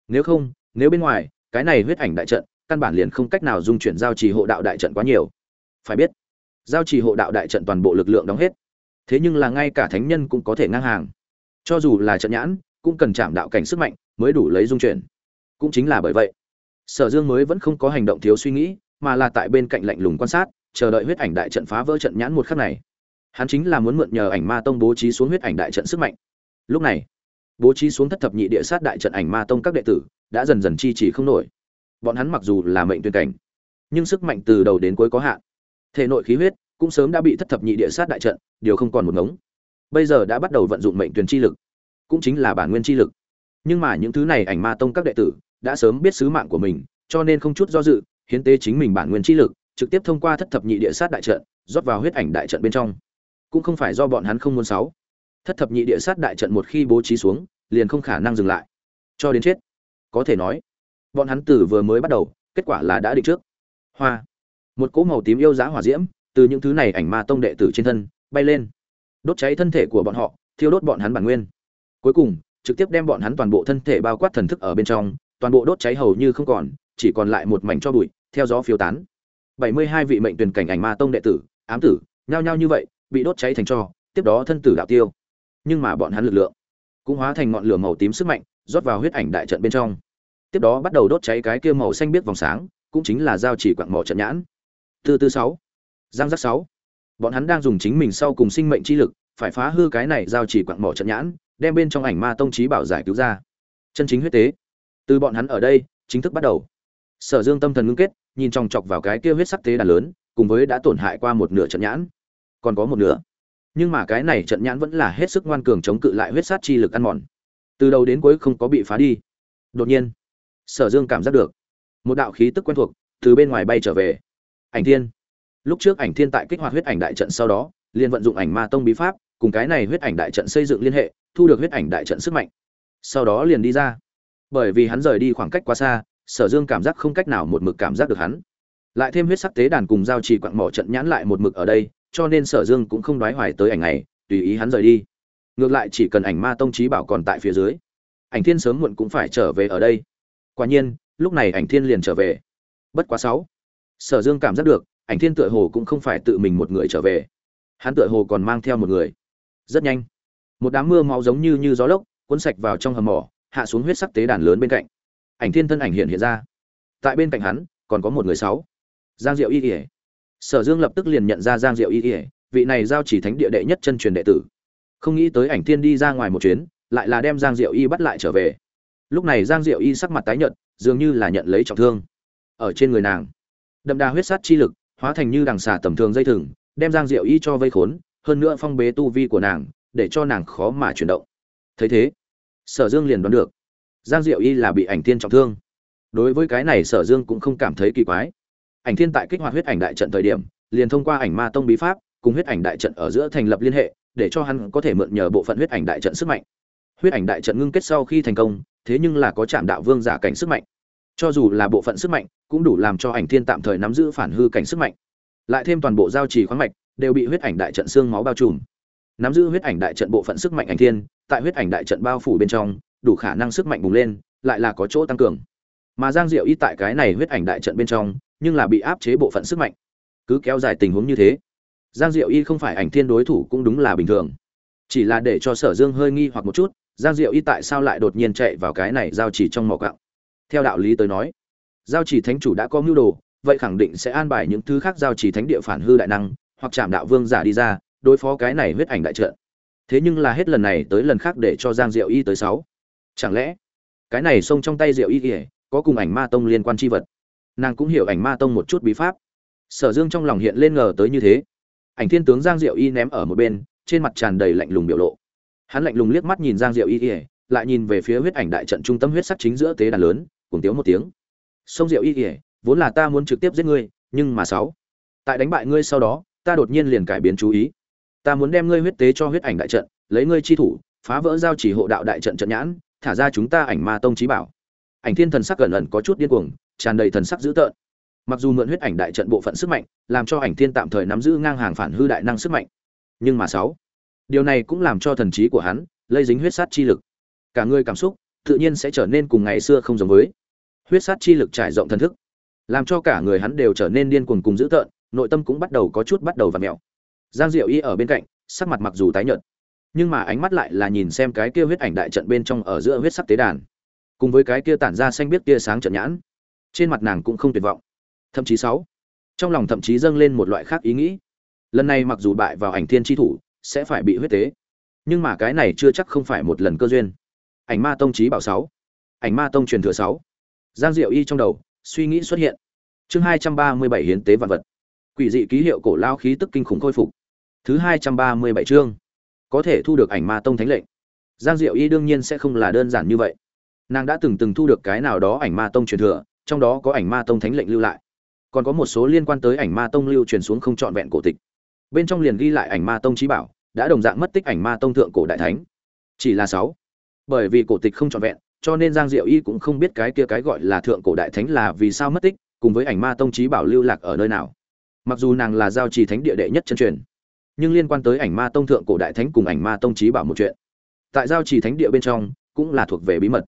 Nếu không, nếu bên ngoài, cái này huyết ảnh đại trận, căn bản liền không cách nào dung chuyển giao chỉ hộ đạo đại trận quá nhiều. Phải biết, giao chỉ hộ đạo đại trận toàn bộ lực lượng đóng hết. Thế nhưng là ngay cả thánh nhân cũng có thể ngang hàng. Cho dù là trận nhãn, cũng cần chạm đạo cảnh sức mạnh mới đủ lấy dung chuyển. Cũng chính là bởi vậy, sở dương mới vẫn không có hành động thiếu suy nghĩ, mà là tại bên cạnh lạnh lùng quan sát, chờ đợi huyết ảnh đại trận phá vỡ trận nhãn một khắc này hắn chính là muốn mượn nhờ ảnh ma tông bố trí xuống huyết ảnh đại trận sức mạnh. Lúc này, bố trí xuống thất thập nhị địa sát đại trận ảnh ma tông các đệ tử đã dần dần chi trì không nổi. Bọn hắn mặc dù là mệnh tuyên cảnh, nhưng sức mạnh từ đầu đến cuối có hạn. Thể nội khí huyết cũng sớm đã bị thất thập nhị địa sát đại trận, điều không còn một ngống. Bây giờ đã bắt đầu vận dụng mệnh tuyển chi lực, cũng chính là bản nguyên chi lực. Nhưng mà những thứ này ảnh ma tông các đệ tử đã sớm biết sứ mạng của mình, cho nên không chút do dự, hiến tế chính mình bản nguyên chi lực, trực tiếp thông qua thất thập nhị địa sát đại trận, rót vào huyết ảnh đại trận bên trong cũng không phải do bọn hắn không muốn sáu. Thất thập nhị địa sát đại trận một khi bố trí xuống, liền không khả năng dừng lại. Cho đến chết. Có thể nói, bọn hắn tử vừa mới bắt đầu, kết quả là đã định trước. Hoa. Một cỗ màu tím yêu giá hỏa diễm, từ những thứ này ảnh ma tông đệ tử trên thân, bay lên. Đốt cháy thân thể của bọn họ, thiêu đốt bọn hắn bản nguyên. Cuối cùng, trực tiếp đem bọn hắn toàn bộ thân thể bao quát thần thức ở bên trong, toàn bộ đốt cháy hầu như không còn, chỉ còn lại một mảnh cho bụi, theo gió phiêu tán. Bảy mươi hai vị mệnh tuyển cảnh ảnh ma tông đệ tử, ám tử, nhao nhao như vậy bị đốt cháy thành cho tiếp đó thân tử đạo tiêu. Nhưng mà bọn hắn lực lượng cũng hóa thành ngọn lửa màu tím sức mạnh, rót vào huyết ảnh đại trận bên trong. Tiếp đó bắt đầu đốt cháy cái kia màu xanh biết vòng sáng, cũng chính là giao chỉ quặng mỏ trận nhãn. Từ tư sáu, giang giác sáu. Bọn hắn đang dùng chính mình sau cùng sinh mệnh chi lực, phải phá hư cái này giao chỉ quặng mỏ trận nhãn, đem bên trong ảnh ma tông trí bảo giải cứu ra. Chân chính huyết tế. Từ bọn hắn ở đây, chính thức bắt đầu. Sở dương tâm thần ngưng kết, nhìn chòng chọc vào cái kia huyết sắc tế đàn lớn, cùng với đã tổn hại qua một nửa trận nhãn còn có một nửa. Nhưng mà cái này trận nhãn vẫn là hết sức ngoan cường chống cự lại huyết sát chi lực ăn mòn. Từ đầu đến cuối không có bị phá đi. Đột nhiên, sở dương cảm giác được, một đạo khí tức quen thuộc từ bên ngoài bay trở về. Ảnh thiên. Lúc trước ảnh thiên tại kích hoạt huyết ảnh đại trận sau đó, liền vận dụng ảnh ma tông bí pháp, cùng cái này huyết ảnh đại trận xây dựng liên hệ, thu được huyết ảnh đại trận sức mạnh. Sau đó liền đi ra. Bởi vì hắn rời đi khoảng cách quá xa, sở dương cảm giác không cách nào một mực cảm giác được hắn. Lại thêm huyết sắc tế đàn cùng giao trì quặng mỏ trận nhãn lại một mực ở đây cho nên sở dương cũng không đoái hoài tới ảnh này, tùy ý hắn rời đi. Ngược lại chỉ cần ảnh ma tông trí bảo còn tại phía dưới, ảnh thiên sớm muộn cũng phải trở về ở đây. Quả nhiên, lúc này ảnh thiên liền trở về. Bất quá sáu, sở dương cảm giác được, ảnh thiên tựa hồ cũng không phải tự mình một người trở về. Hắn tựa hồ còn mang theo một người. Rất nhanh, một đám mưa máu giống như như gió lốc, cuốn sạch vào trong hầm mỏ, hạ xuống huyết sắc tế đàn lớn bên cạnh. Ảnh thiên thân ảnh hiện hiện ra. Tại bên cạnh hắn, còn có một người sáu. Giang diệu y kỉa sở dương lập tức liền nhận ra giang diệu y ỉa vị này giao chỉ thánh địa đệ nhất chân truyền đệ tử. Không nghĩ tới ảnh thiên đi ra ngoài một chuyến, lại là đem giang diệu y bắt lại trở về. Lúc này giang diệu y sắc mặt tái nhợt, dường như là nhận lấy trọng thương. Ở trên người nàng, đậm đà huyết sát chi lực, hóa thành như đằng xà tầm thường dây thừng, đem giang diệu y cho vây khốn, hơn nữa phong bế tu vi của nàng, để cho nàng khó mà chuyển động. Thấy thế, sở dương liền đoán được, giang diệu y là bị ảnh thiên trọng thương. Đối với cái này sở dương cũng không cảm thấy kỳ quái ảnh thiên tại kích hoạt huyết ảnh đại trận thời điểm, liền thông qua ảnh ma tông bí pháp, cùng huyết ảnh đại trận ở giữa thành lập liên hệ, để cho hắn có thể mượn nhờ bộ phận huyết ảnh đại trận sức mạnh. Huyết ảnh đại trận ngưng kết sau khi thành công, thế nhưng là có chạm đạo vương giả cảnh sức mạnh. Cho dù là bộ phận sức mạnh, cũng đủ làm cho ảnh thiên tạm thời nắm giữ phản hư cảnh sức mạnh. Lại thêm toàn bộ giao trì khoáng mạch, đều bị huyết ảnh đại trận xương máu bao trùm. Nắm giữ huyết ảnh đại trận bộ phận sức mạnh ảnh thiên, tại huyết ảnh đại trận bao phủ bên trong, đủ khả năng sức mạnh bùng lên, lại là có chỗ tăng cường. Mà giang diệu y tại cái này huyết ảnh đại trận bên trong nhưng là bị áp chế bộ phận sức mạnh. Cứ kéo dài tình huống như thế, giang diệu y không phải ảnh thiên đối thủ cũng đúng là bình thường. Chỉ là để cho sở dương hơi nghi hoặc một chút, giang diệu y tại sao lại đột nhiên chạy vào cái này giao chỉ trong mỏ cặng theo đạo lý tới nói, giao chỉ thánh chủ đã có mưu đồ, vậy khẳng định sẽ an bài những thứ khác giao chỉ thánh địa phản hư đại năng, hoặc chạm đạo vương giả đi ra, đối phó cái này huyết ảnh đại trận. Thế nhưng là hết lần này tới lần khác để cho giang diệu y tới sáu. Chẳng lẽ, cái này xông trong tay diệu y kỉa có cùng ảnh ma tông liên quan chi vật? Nàng cũng hiểu ảnh ma tông một chút bí pháp. Sở dương trong lòng hiện lên ngờ tới như thế. Ảnh thiên tướng giang diệu y ném ở một bên, trên mặt tràn đầy lạnh lùng biểu lộ. Hắn lạnh lùng liếc mắt nhìn giang diệu y ỉa lại nhìn về phía huyết ảnh đại trận trung tâm huyết sắc chính giữa tế đàn lớn, cùng tiếng một tiếng. Sông diệu y ỉa vốn là ta muốn trực tiếp giết ngươi, nhưng mà sáu, tại đánh bại ngươi sau đó, ta đột nhiên liền cải biến chú ý. Ta muốn đem ngươi huyết tế cho huyết ảnh đại trận, lấy ngươi chi thủ, phá vỡ giao chỉ hộ đạo đại trận trận nhãn, thả ra chúng ta ảnh ma tông trí bảo. Ảnh thiên thần sắc gần ẩn có chút điên cuồng tràn đầy thần sắc dữ tợn. Mặc dù mượn huyết ảnh đại trận bộ phận sức mạnh, làm cho ảnh thiên tạm thời nắm giữ ngang hàng phản hư đại năng sức mạnh. Nhưng mà sáu, điều này cũng làm cho thần trí của hắn lây dính huyết sát chi lực. Cả người cảm xúc tự nhiên sẽ trở nên cùng ngày xưa không giống với. Huyết sát chi lực trải rộng thần thức, làm cho cả người hắn đều trở nên điên cuồng cùng dữ tợn, nội tâm cũng bắt đầu có chút bắt đầu và mẹo giang diệu y ở bên cạnh, sắc mặt mặc dù tái nhợt, nhưng mà ánh mắt lại là nhìn xem cái kia huyết ảnh đại trận bên trong ở giữa huyết sắc tế đàn, cùng với cái kia tản ra xanh biết tia sáng trận nhãn trên mặt nàng cũng không tuyệt vọng. Thậm chí sáu, trong lòng thậm chí dâng lên một loại khác ý nghĩ. Lần này mặc dù bại vào ảnh thiên tri thủ, sẽ phải bị huyết tế. Nhưng mà cái này chưa chắc không phải một lần cơ duyên. Ảnh ma tông trí bảo sáu, ảnh ma tông truyền thừa sáu. Giang diệu y trong đầu, suy nghĩ xuất hiện. Chương hai trăm ba mươi bảy hiến tế vạn vật. Quỷ dị ký hiệu cổ lao khí tức kinh khủng khôi phục. Thứ hai trăm ba mươi bảy chương. Có thể thu được ảnh ma tông thánh lệnh. Giang diệu y đương nhiên sẽ không là đơn giản như vậy. Nàng đã từng từng thu được cái nào đó ảnh ma tông truyền thừa trong đó có ảnh ma tông thánh lệnh lưu lại. Còn có một số liên quan tới ảnh ma tông lưu truyền xuống không trọn vẹn cổ tịch. Bên trong liền ghi lại ảnh ma tông trí bảo, đã đồng dạng mất tích ảnh ma tông thượng cổ đại thánh. Chỉ là sáu. Bởi vì cổ tịch không trọn vẹn, cho nên giang diệu y cũng không biết cái kia cái gọi là thượng cổ đại thánh là vì sao mất tích, cùng với ảnh ma tông trí bảo lưu lạc ở nơi nào. Mặc dù nàng là giao trì thánh địa đệ nhất chân truyền, nhưng liên quan tới ảnh ma tông thượng cổ đại thánh cùng ảnh ma tông trí bảo một chuyện. Tại giao trì thánh địa bên trong, cũng là thuộc về bí mật.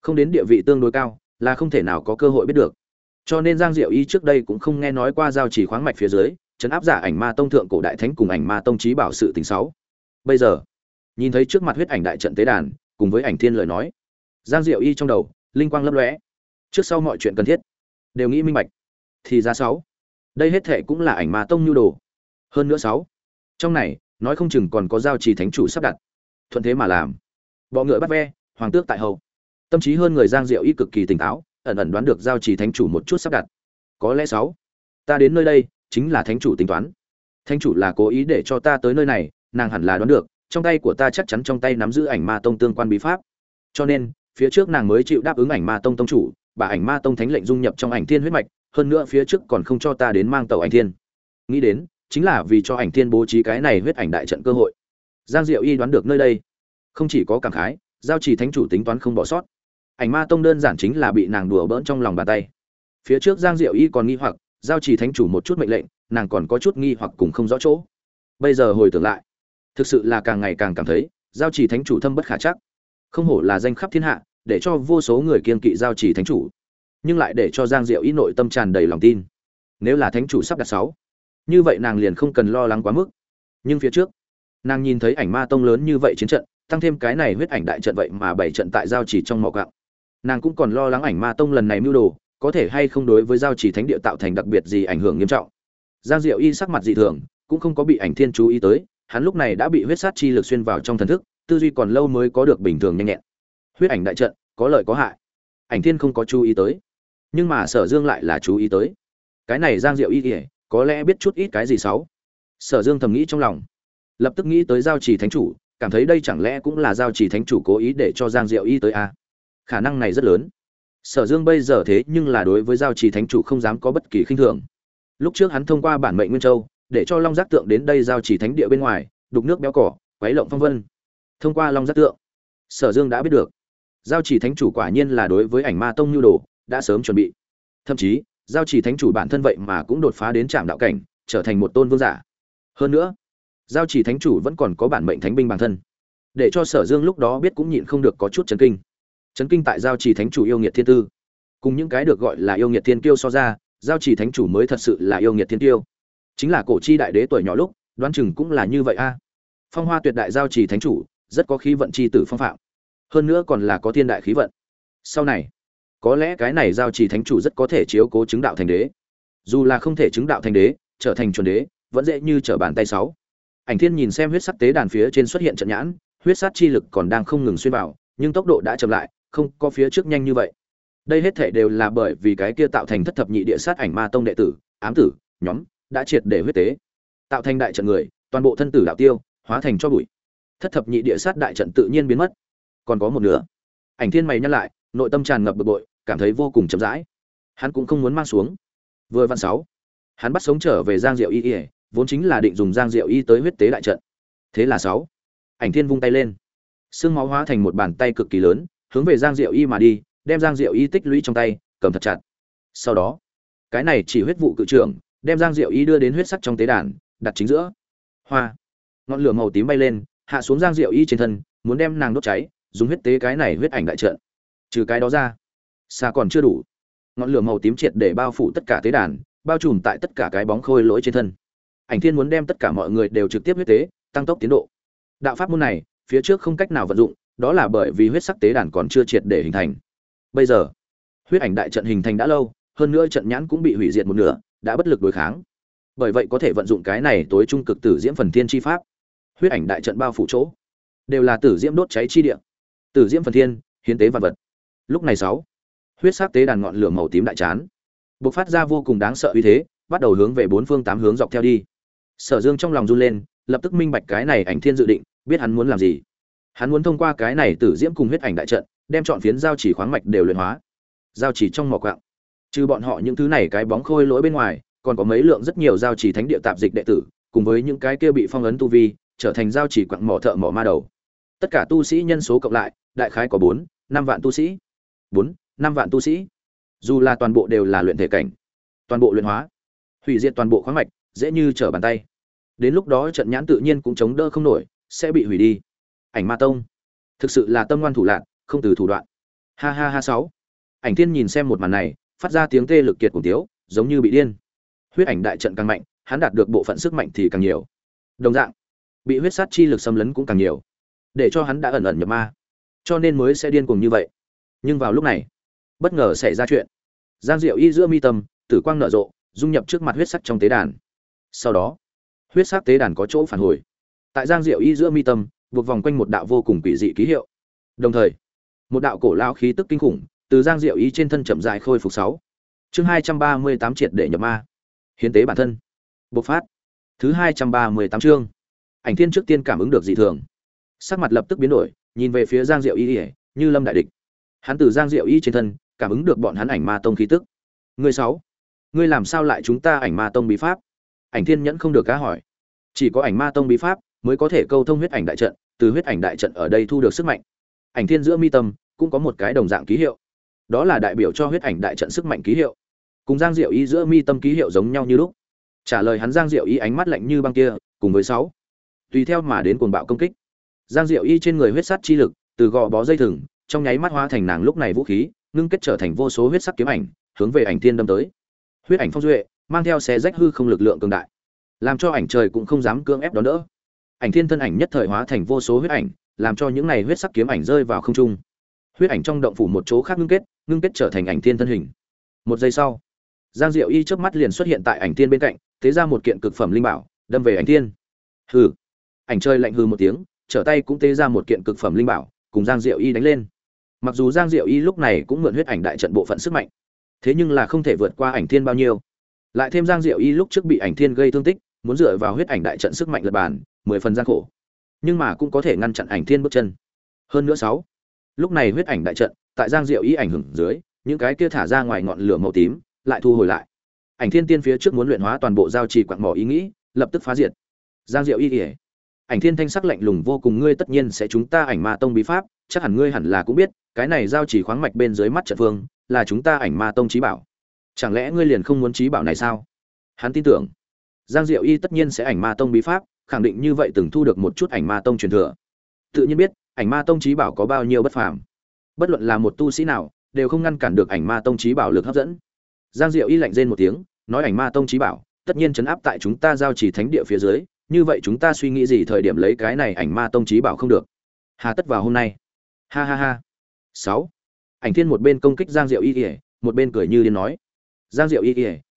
Không đến địa vị tương đối cao là không thể nào có cơ hội biết được. Cho nên giang diệu y trước đây cũng không nghe nói qua giao chỉ khoáng mạch phía dưới, chấn áp giả ảnh ma tông thượng cổ đại thánh cùng ảnh ma tông trí bảo sự tình sáu. Bây giờ, nhìn thấy trước mặt huyết ảnh đại trận tế đàn, cùng với ảnh thiên lời nói, giang diệu y trong đầu, linh quang lấp lóe. Trước sau mọi chuyện cần thiết, đều nghĩ minh bạch, thì ra sáu. Đây hết thệ cũng là ảnh ma tông nhu đồ. Hơn nữa sáu, trong này, nói không chừng còn có giao trì thánh chủ sắp đặt. Thuận thế mà làm. Bọ ngựa bắt ve, hoàng tước tại hậu tâm trí hơn người giang diệu y cực kỳ tỉnh táo, ẩn ẩn đoán được giao trì thánh chủ một chút sắp đặt. Có lẽ sáu, ta đến nơi đây chính là thánh chủ tính toán. Thánh chủ là cố ý để cho ta tới nơi này, nàng hẳn là đoán được, trong tay của ta chắc chắn trong tay nắm giữ ảnh ma tông tương quan bí pháp. Cho nên, phía trước nàng mới chịu đáp ứng ảnh ma tông tông chủ, bà ảnh ma tông thánh lệnh dung nhập trong ảnh thiên huyết mạch, hơn nữa phía trước còn không cho ta đến mang tàu ảnh thiên. Nghĩ đến, chính là vì cho ảnh thiên bố trí cái này huyết ảnh đại trận cơ hội. Giang diệu y đoán được nơi đây. Không chỉ có cảm khái, giao chỉ thánh chủ tính toán không bỏ sót ảnh ma tông đơn giản chính là bị nàng đùa bỡn trong lòng bàn tay. Phía trước giang diệu y còn nghi hoặc, giao chỉ thánh chủ một chút mệnh lệnh, nàng còn có chút nghi hoặc cùng không rõ chỗ. Bây giờ hồi tưởng lại, thực sự là càng ngày càng cảm thấy, giao chỉ thánh chủ thâm bất khả chắc. Không hổ là danh khắp thiên hạ, để cho vô số người kiên kỵ giao chỉ thánh chủ, nhưng lại để cho giang diệu Y nội tâm tràn đầy lòng tin. Nếu là thánh chủ sắp đặt sáu, như vậy nàng liền không cần lo lắng quá mức. Nhưng phía trước, nàng nhìn thấy ảnh ma tông lớn như vậy chiến trận, tăng thêm cái này huyết ảnh đại trận vậy mà bảy trận tại giao chỉ trong mỏ gạo nàng cũng còn lo lắng ảnh ma tông lần này mưu đồ, có thể hay không đối với giao chỉ thánh địa tạo thành đặc biệt gì ảnh hưởng nghiêm trọng. Giang diệu y sắc mặt dị thường, cũng không có bị ảnh thiên chú ý tới, hắn lúc này đã bị huyết sát chi lực xuyên vào trong thần thức, tư duy còn lâu mới có được bình thường nhanh nhẹn. Huyết ảnh đại trận, có lợi có hại. Ảnh thiên không có chú ý tới. Nhưng mà sở dương lại là chú ý tới. Cái này giang diệu y kể có lẽ biết chút ít cái gì xấu. Sở dương thầm nghĩ trong lòng. Lập tức nghĩ tới giao trì thánh chủ, cảm thấy đây chẳng lẽ cũng là giao trì thánh chủ cố ý để cho giang diệu y tới a à? Khả năng này rất lớn. Sở dương bây giờ thế nhưng là đối với giao trì thánh chủ không dám có bất kỳ khinh thường. Lúc trước hắn thông qua bản mệnh nguyên châu, để cho long giác tượng đến đây giao trì thánh địa bên ngoài, đục nước béo cỏ, quấy lộng phong vân. Thông qua long giác tượng, sở dương đã biết được, giao trì thánh chủ quả nhiên là đối với ảnh ma tông nhu đồ, đã sớm chuẩn bị. Thậm chí, giao trì thánh chủ bản thân vậy mà cũng đột phá đến trạm đạo cảnh, trở thành một tôn vương giả. Hơn nữa, giao trì thánh chủ vẫn còn có bản mệnh thánh binh bản thân. Để cho sở dương lúc đó biết cũng nhịn không được có chút chấn kinh chấn kinh tại giao trì thánh chủ yêu nghiệt thiên tư. Cùng những cái được gọi là yêu nghiệt thiên kiêu so ra, giao trì thánh chủ mới thật sự là yêu nghiệt thiên tiêu chính là cổ chi đại đế tuổi nhỏ lúc, đoán chừng cũng là như vậy a. Phong hoa tuyệt đại giao trì thánh chủ, rất có khí vận c h i tử phong phạm. Hơn nữa còn là có thiên đại khí vận. Sau này, có lẽ cái này giao trì thánh chủ rất có thể chiếu cố chứng đạo thành đế. Dù là không thể chứng đạo thành đế, trở thành chuẩn đế, vẫn dễ như trở bàn tay sáu. Ảnh thiên nhìn xem huyết sắc tế đàn phía trên xuất hiện trận nhãn, huyết sát chi lực còn đang không ngừng xuyên vào, nhưng tốc độ đã chậm lại không có phía trước nhanh như vậy. Đây hết thể đều là bởi vì cái kia tạo thành thất thập nhị địa sát ảnh ma tông đệ tử, ám tử, nhóm, đã triệt để huyết tế. Tạo thành đại trận người, toàn bộ thân tử đạo tiêu, hóa thành cho bụi. Thất thập nhị địa sát đại trận tự nhiên biến mất. Còn có một nửa. Ảnh thiên mày nhắc lại, nội tâm tràn ngập bực bội, cảm thấy vô cùng chậm rãi. Hắn cũng không muốn mang xuống. Vừa văn sáu. Hắn bắt sống trở về giang diệu y y, vốn chính là định dùng giang diệu y tới huyết tế đại trận. Thế là sáu. Ảnh thiên vung tay lên. Xương máu hóa thành một bàn tay cực kỳ lớn hướng về giang diệu y mà đi, đem giang diệu y tích lũy trong tay, cầm thật chặt. Sau đó, cái này chỉ huyết vụ cự trưởng, đem giang diệu y đưa đến huyết sắc trong tế đàn, đặt chính giữa. Hoa! Ngọn lửa màu tím bay lên, hạ xuống giang diệu y trên thân, muốn đem nàng đốt cháy, dùng huyết tế cái này huyết ảnh đại trận. Trừ cái đó ra, xa còn chưa đủ. Ngọn lửa màu tím triệt để bao phủ tất cả tế đàn, bao trùm tại tất cả cái bóng khôi lỗi trên thân. Ảnh thiên muốn đem tất cả mọi người đều trực tiếp huyết tế, tăng tốc tiến độ. Đạo pháp môn này, phía trước không cách nào vận dụng đó là bởi vì huyết sắc tế đàn còn chưa triệt để hình thành. Bây giờ, huyết ảnh đại trận hình thành đã lâu, hơn nữa trận nhãn cũng bị hủy diệt một nửa, đã bất lực đối kháng. Bởi vậy có thể vận dụng cái này tối trung cực tử diễm phần thiên chi pháp. Huyết ảnh đại trận bao phủ chỗ, đều là tử diễm đốt cháy chi địa. Tử diễm phần thiên, hiến tế vật vật. Lúc này sáu, huyết sắc tế đàn ngọn lửa màu tím đại chán. Bộc phát ra vô cùng đáng sợ uy thế, bắt đầu hướng về bốn phương tám hướng dọc theo đi. Sở dương trong lòng run lên, lập tức minh bạch cái này ảnh thiên dự định, biết hắn muốn làm gì hắn muốn thông qua cái này tử diễm cùng huyết ảnh đại trận, đem chọn phiến giao chỉ khoáng mạch đều luyện hóa. Giao chỉ trong mỏ quạng. Trừ bọn họ những thứ này cái bóng khôi lỗi bên ngoài, còn có mấy lượng rất nhiều giao chỉ thánh địa tạp dịch đệ tử, cùng với những cái kia bị phong ấn tu vi, trở thành giao chỉ quặng mỏ thợ mỏ ma đầu. Tất cả tu sĩ nhân số cộng lại, đại khái có bốn, năm vạn tu sĩ. Bốn, năm vạn tu sĩ. Dù là toàn bộ đều là luyện thể cảnh, toàn bộ luyện hóa, hủy diệt toàn bộ khoáng mạch, dễ như trở bàn tay. Đến lúc đó trận nhãn tự nhiên cũng chống đỡ không nổi, sẽ bị hủy đi ảnh ma tông. Thực sự là tâm ngoan thủ lạc không từ thủ đoạn. Ha ha ha sáu. Ảnh thiên nhìn xem một màn này, phát ra tiếng tê lực kiệt cùng tiếu, giống như bị điên. Huyết ảnh đại trận càng mạnh, hắn đạt được bộ phận sức mạnh thì càng nhiều. Đồng dạng, bị huyết sát chi lực xâm lấn cũng càng nhiều. Để cho hắn đã ẩn ẩn nhập ma. Cho nên mới sẽ điên cuồng như vậy. Nhưng vào lúc này, bất ngờ xảy ra chuyện. Giang diệu y giữa mi tâm, tử quang nở rộ, dung nhập trước mặt huyết sắc trong tế đàn. Sau đó, huyết sắc tế đàn có chỗ phản hồi. Tại giang diệu y giữa mi tâm buộc vòng quanh một đạo vô cùng quỷ dị ký hiệu. Đồng thời, một đạo cổ lao khí tức kinh khủng từ giang diệu y trên thân chậm rãi khôi phục sáu. Chương hai trăm ba mươi tám triệt để nhập ma. Hiến tế bản thân. Bộc phát. Thứ hai trăm ba mươi tám chương. Ảnh thiên trước tiên cảm ứng được dị thường. Sắc mặt lập tức biến đổi, nhìn về phía giang diệu y như lâm đại địch. Hắn từ giang diệu y trên thân, cảm ứng được bọn hắn ảnh ma tông khí tức. Ngươi sáu, ngươi làm sao lại chúng ta ảnh ma tông bí pháp? Ảnh thiên nhẫn không được cá hỏi. Chỉ có ảnh ma tông bí pháp mới có thể câu thông huyết ảnh đại trận, từ huyết ảnh đại trận ở đây thu được sức mạnh. Ảnh thiên giữa mi tâm cũng có một cái đồng dạng ký hiệu. Đó là đại biểu cho huyết ảnh đại trận sức mạnh ký hiệu. Cùng giang diệu y giữa mi tâm ký hiệu giống nhau như lúc. Trả lời hắn giang diệu y ánh mắt lạnh như băng kia, cùng với sáu. Tùy theo mà đến cuồng bạo công kích. Giang diệu y trên người huyết sắt chi lực, từ gò bó dây thừng, trong nháy mắt hóa thành nàng lúc này vũ khí, ngưng kết trở thành vô số huyết sắc kiếm ảnh, hướng về ảnh thiên đâm tới. Huyết ảnh phong duệ, mang theo xe rách hư không lực lượng cường đại, làm cho ảnh trời cũng không dám cưỡng ép đón đỡ ảnh thiên thân ảnh nhất thời hóa thành vô số huyết ảnh, làm cho những này huyết sắc kiếm ảnh rơi vào không trung. Huyết ảnh trong động phủ một chỗ khác ngưng kết ngưng kết trở thành ảnh thiên thân hình. Một giây sau, giang diệu y trước mắt liền xuất hiện tại ảnh thiên bên cạnh, thế ra một kiện cực phẩm linh bảo, đâm về ảnh thiên. Hừ. Ảnh chơi lạnh hừ một tiếng, trở tay cũng tế ra một kiện cực phẩm linh bảo, cùng giang diệu y đánh lên. Mặc dù giang diệu y lúc này cũng mượn huyết ảnh đại trận bộ phận sức mạnh, thế nhưng là không thể vượt qua ảnh thiên bao nhiêu. Lại thêm giang diệu y lúc trước bị ảnh thiên gây thương tích muốn dựa vào huyết ảnh đại trận sức mạnh lật bàn, mười phần gian khổ. Nhưng mà cũng có thể ngăn chặn ảnh thiên bước chân. Hơn nữa sáu, lúc này huyết ảnh đại trận, tại giang diệu ý ảnh hưởng dưới, những cái kia thả ra ngoài ngọn lửa màu tím lại thu hồi lại. Ảnh thiên tiên phía trước muốn luyện hóa toàn bộ giao trì quặng mỏ ý nghĩ, lập tức phá diệt. Giang diệu ý ỉa ảnh thiên thanh sắc lạnh lùng vô cùng, ngươi tất nhiên sẽ chúng ta ảnh ma tông bí pháp, chắc hẳn ngươi hẳn là cũng biết, cái này giao trì khoáng mạch bên dưới mắt trận phương là chúng ta ảnh ma tông trí bảo. Chẳng lẽ ngươi liền không muốn trí bảo này sao? Hắn tin tưởng giang diệu y tất nhiên sẽ ảnh ma tông bí pháp, khẳng định như vậy từng thu được một chút ảnh ma tông truyền thừa. Tự nhiên biết, ảnh ma tông chí bảo có bao nhiêu bất phàm. Bất luận là một tu sĩ nào, đều không ngăn cản được ảnh ma tông chí bảo lực hấp dẫn. Giang diệu y lạnh rên một tiếng, nói ảnh ma tông chí bảo, tất nhiên chấn áp tại chúng ta giao chỉ thánh địa phía dưới, như vậy chúng ta suy nghĩ gì thời điểm lấy cái này ảnh ma tông chí bảo không được? Hà tất vào hôm nay. Ha ha ha. Sáu. Ảnh thiên một bên công kích giang diệu y một bên cười như điên nói. Giang diệu y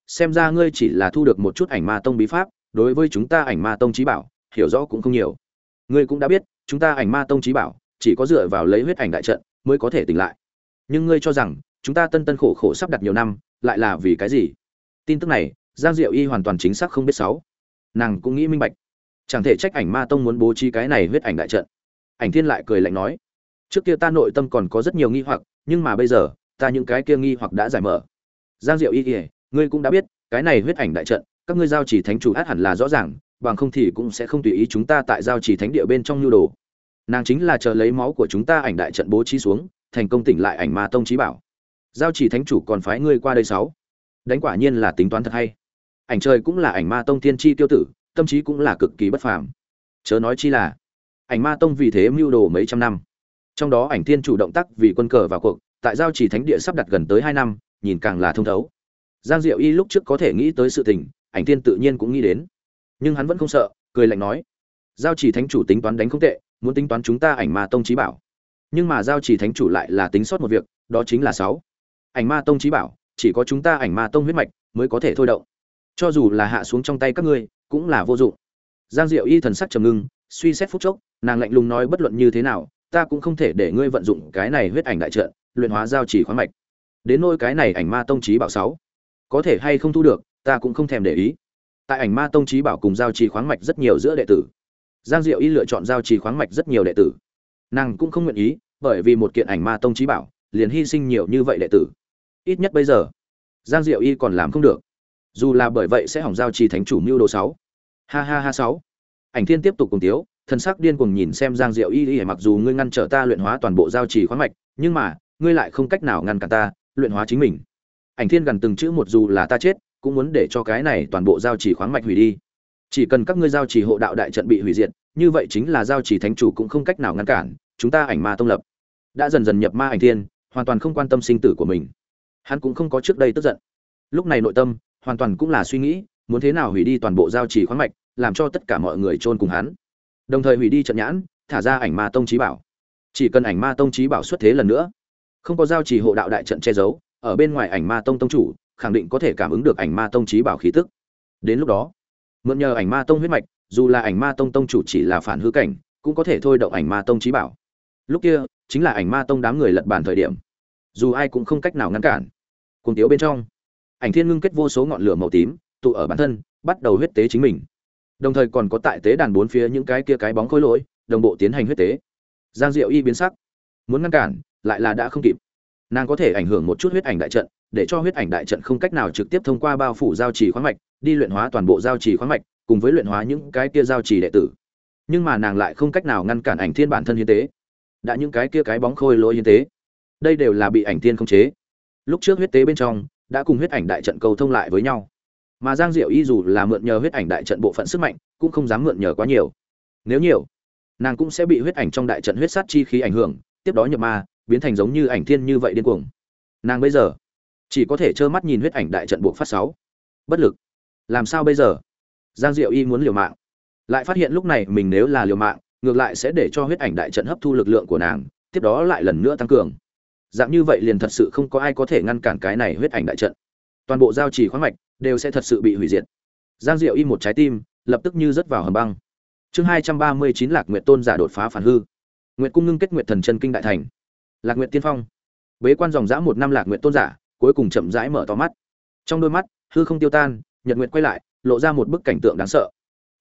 xem ra ngươi chỉ là thu được một chút ảnh ma tông bí pháp, đối với chúng ta ảnh ma tông trí bảo, hiểu rõ cũng không nhiều. Ngươi cũng đã biết, chúng ta ảnh ma tông trí bảo, chỉ có dựa vào lấy huyết ảnh đại trận mới có thể tỉnh lại. Nhưng ngươi cho rằng, chúng ta tân tân khổ khổ sắp đặt nhiều năm, lại là vì cái gì? Tin tức này, giang diệu y hoàn toàn chính xác không biết sáu nàng cũng nghĩ minh bạch. Chẳng thể trách ảnh ma tông muốn bố trí cái này huyết ảnh đại trận. Ảnh thiên lại cười lạnh nói, trước kia ta nội tâm còn có rất nhiều nghi hoặc, nhưng mà bây giờ, ta những cái kia nghi hoặc đã giải mở. Giang diệu y ỉa ngươi cũng đã biết, cái này huyết ảnh đại trận, các ngươi giao chỉ thánh chủ át hẳn là rõ ràng, bằng không thì cũng sẽ không tùy ý chúng ta tại giao chỉ thánh địa bên trong nhu đồ. Nàng chính là chờ lấy máu của chúng ta ảnh đại trận bố trí xuống, thành công tỉnh lại ảnh ma tông trí bảo. Giao chỉ thánh chủ còn phái ngươi qua đây sáu. Đánh quả nhiên là tính toán thật hay. Ảnh trời cũng là ảnh ma tông tiên tri tiêu tử, tâm trí cũng là cực kỳ bất phàm. Chớ nói chi là, ảnh ma tông vì thế mưu đồ mấy trăm năm. Trong đó ảnh thiên chủ động tác vì quân cờ vào cuộc, tại giao chỉ thánh địa sắp đặt gần tới hai năm, nhìn càng là thông thấu giang diệu y lúc trước có thể nghĩ tới sự tình, ảnh tiên tự nhiên cũng nghĩ đến. Nhưng hắn vẫn không sợ, cười lạnh nói, giao chỉ thánh chủ tính toán đánh không tệ, muốn tính toán chúng ta ảnh ma tông trí bảo. Nhưng mà giao chỉ thánh chủ lại là tính sót một việc, đó chính là sáu. Ảnh ma tông trí bảo, chỉ có chúng ta ảnh ma tông huyết mạch mới có thể thôi động. Cho dù là hạ xuống trong tay các ngươi, cũng là vô dụng. Giang diệu y thần sắc trầm ngưng, suy xét phút chốc, nàng lạnh lùng nói bất luận như thế nào, ta cũng không thể để ngươi vận dụng cái này huyết ảnh đại trận, luyện hóa giao chỉ khoáng mạch. Đến nôi cái này ảnh ma tông trí bảo sáu có thể hay không thu được, ta cũng không thèm để ý. Tại ảnh ma tông trí bảo cùng giao trì khoáng mạch rất nhiều giữa đệ tử. Giang diệu y lựa chọn giao trì khoáng mạch rất nhiều đệ tử. Nàng cũng không nguyện ý, bởi vì một kiện ảnh ma tông trí bảo, liền hy sinh nhiều như vậy đệ tử. Ít nhất bây giờ, giang diệu y còn làm không được. Dù là bởi vậy sẽ hỏng giao trì thánh chủ mưu đồ sáu. Ha ha ha sáu. Ảnh thiên tiếp tục cùng tiếu, thần sắc điên cuồng nhìn xem giang diệu y y, mặc dù ngươi ngăn trở ta luyện hóa toàn bộ giao trì khoáng mạch, nhưng mà, ngươi lại không cách nào ngăn cản ta, luyện hóa chính mình ảnh thiên gần từng chữ một dù là ta chết, cũng muốn để cho cái này toàn bộ giao trì khoáng mạch hủy đi. Chỉ cần các ngươi giao trì hộ đạo đại trận bị hủy diệt, như vậy chính là giao trì thánh chủ cũng không cách nào ngăn cản, chúng ta ảnh ma tông lập. Đã dần dần nhập ma ảnh thiên, hoàn toàn không quan tâm sinh tử của mình. Hắn cũng không có trước đây tức giận. Lúc này nội tâm, hoàn toàn cũng là suy nghĩ, muốn thế nào hủy đi toàn bộ giao trì khoáng mạch, làm cho tất cả mọi người chôn cùng hắn. Đồng thời hủy đi trận nhãn, thả ra ảnh ma tông trí bảo. Chỉ cần ảnh ma tông trí bảo xuất thế lần nữa, không có giao trì hộ đạo đại trận che giấu ở bên ngoài ảnh ma tông tông chủ, khẳng định có thể cảm ứng được ảnh ma tông trí bảo khí tức. Đến lúc đó, mượn nhờ ảnh ma tông huyết mạch, dù là ảnh ma tông tông chủ chỉ là phản hư cảnh, cũng có thể thôi động ảnh ma tông trí bảo. Lúc kia, chính là ảnh ma tông đám người lật bàn thời điểm. Dù ai cũng không cách nào ngăn cản. Cùng tiếu bên trong, ảnh thiên ngưng kết vô số ngọn lửa màu tím, tụ ở bản thân, bắt đầu huyết tế chính mình. Đồng thời còn có tại tế đàn bốn phía những cái kia cái bóng khối lỗi, đồng bộ tiến hành huyết tế. Giang diệu y biến sắc. Muốn ngăn cản, lại là đã không kịp nàng có thể ảnh hưởng một chút huyết ảnh đại trận, để cho huyết ảnh đại trận không cách nào trực tiếp thông qua bao phủ giao trì khoáng mạch, đi luyện hóa toàn bộ giao trì khoáng mạch, cùng với luyện hóa những cái kia giao trì đệ tử. Nhưng mà nàng lại không cách nào ngăn cản ảnh thiên bản thân hiến tế. Đã những cái kia cái bóng khôi lỗi hiến tế. Đây đều là bị ảnh thiên không chế. Lúc trước huyết tế bên trong, đã cùng huyết ảnh đại trận cầu thông lại với nhau. Mà giang diệu y dù là mượn nhờ huyết ảnh đại trận bộ phận sức mạnh, cũng không dám mượn nhờ quá nhiều. Nếu nhiều, nàng cũng sẽ bị huyết ảnh trong đại trận huyết sát chi khí ảnh hưởng, tiếp đó nhập ma biến thành giống như ảnh thiên như vậy điên cuồng. Nàng bây giờ chỉ có thể trơ mắt nhìn huyết ảnh đại trận buộc phát sáu. Bất lực. Làm sao bây giờ? Giang diệu y muốn liều mạng. Lại phát hiện lúc này mình nếu là liều mạng, ngược lại sẽ để cho huyết ảnh đại trận hấp thu lực lượng của nàng, tiếp đó lại lần nữa tăng cường. Dạng như vậy liền thật sự không có ai có thể ngăn cản cái này huyết ảnh đại trận. Toàn bộ giao trì khoáng mạch đều sẽ thật sự bị hủy diệt. Giang diệu y một trái tim lập tức như rớt vào hầm băng. Chương hai trăm ba mươi chín lạc nguyện tôn giả đột phá phản hư. Nguyện cung ngưng kết nguyện thần chân kinh đại thành lạc nguyện tiên phong. Bế quan dòng dã một năm lạc nguyện tôn giả, cuối cùng chậm rãi mở to mắt. Trong đôi mắt, hư không tiêu tan, nhật nguyện quay lại, lộ ra một bức cảnh tượng đáng sợ.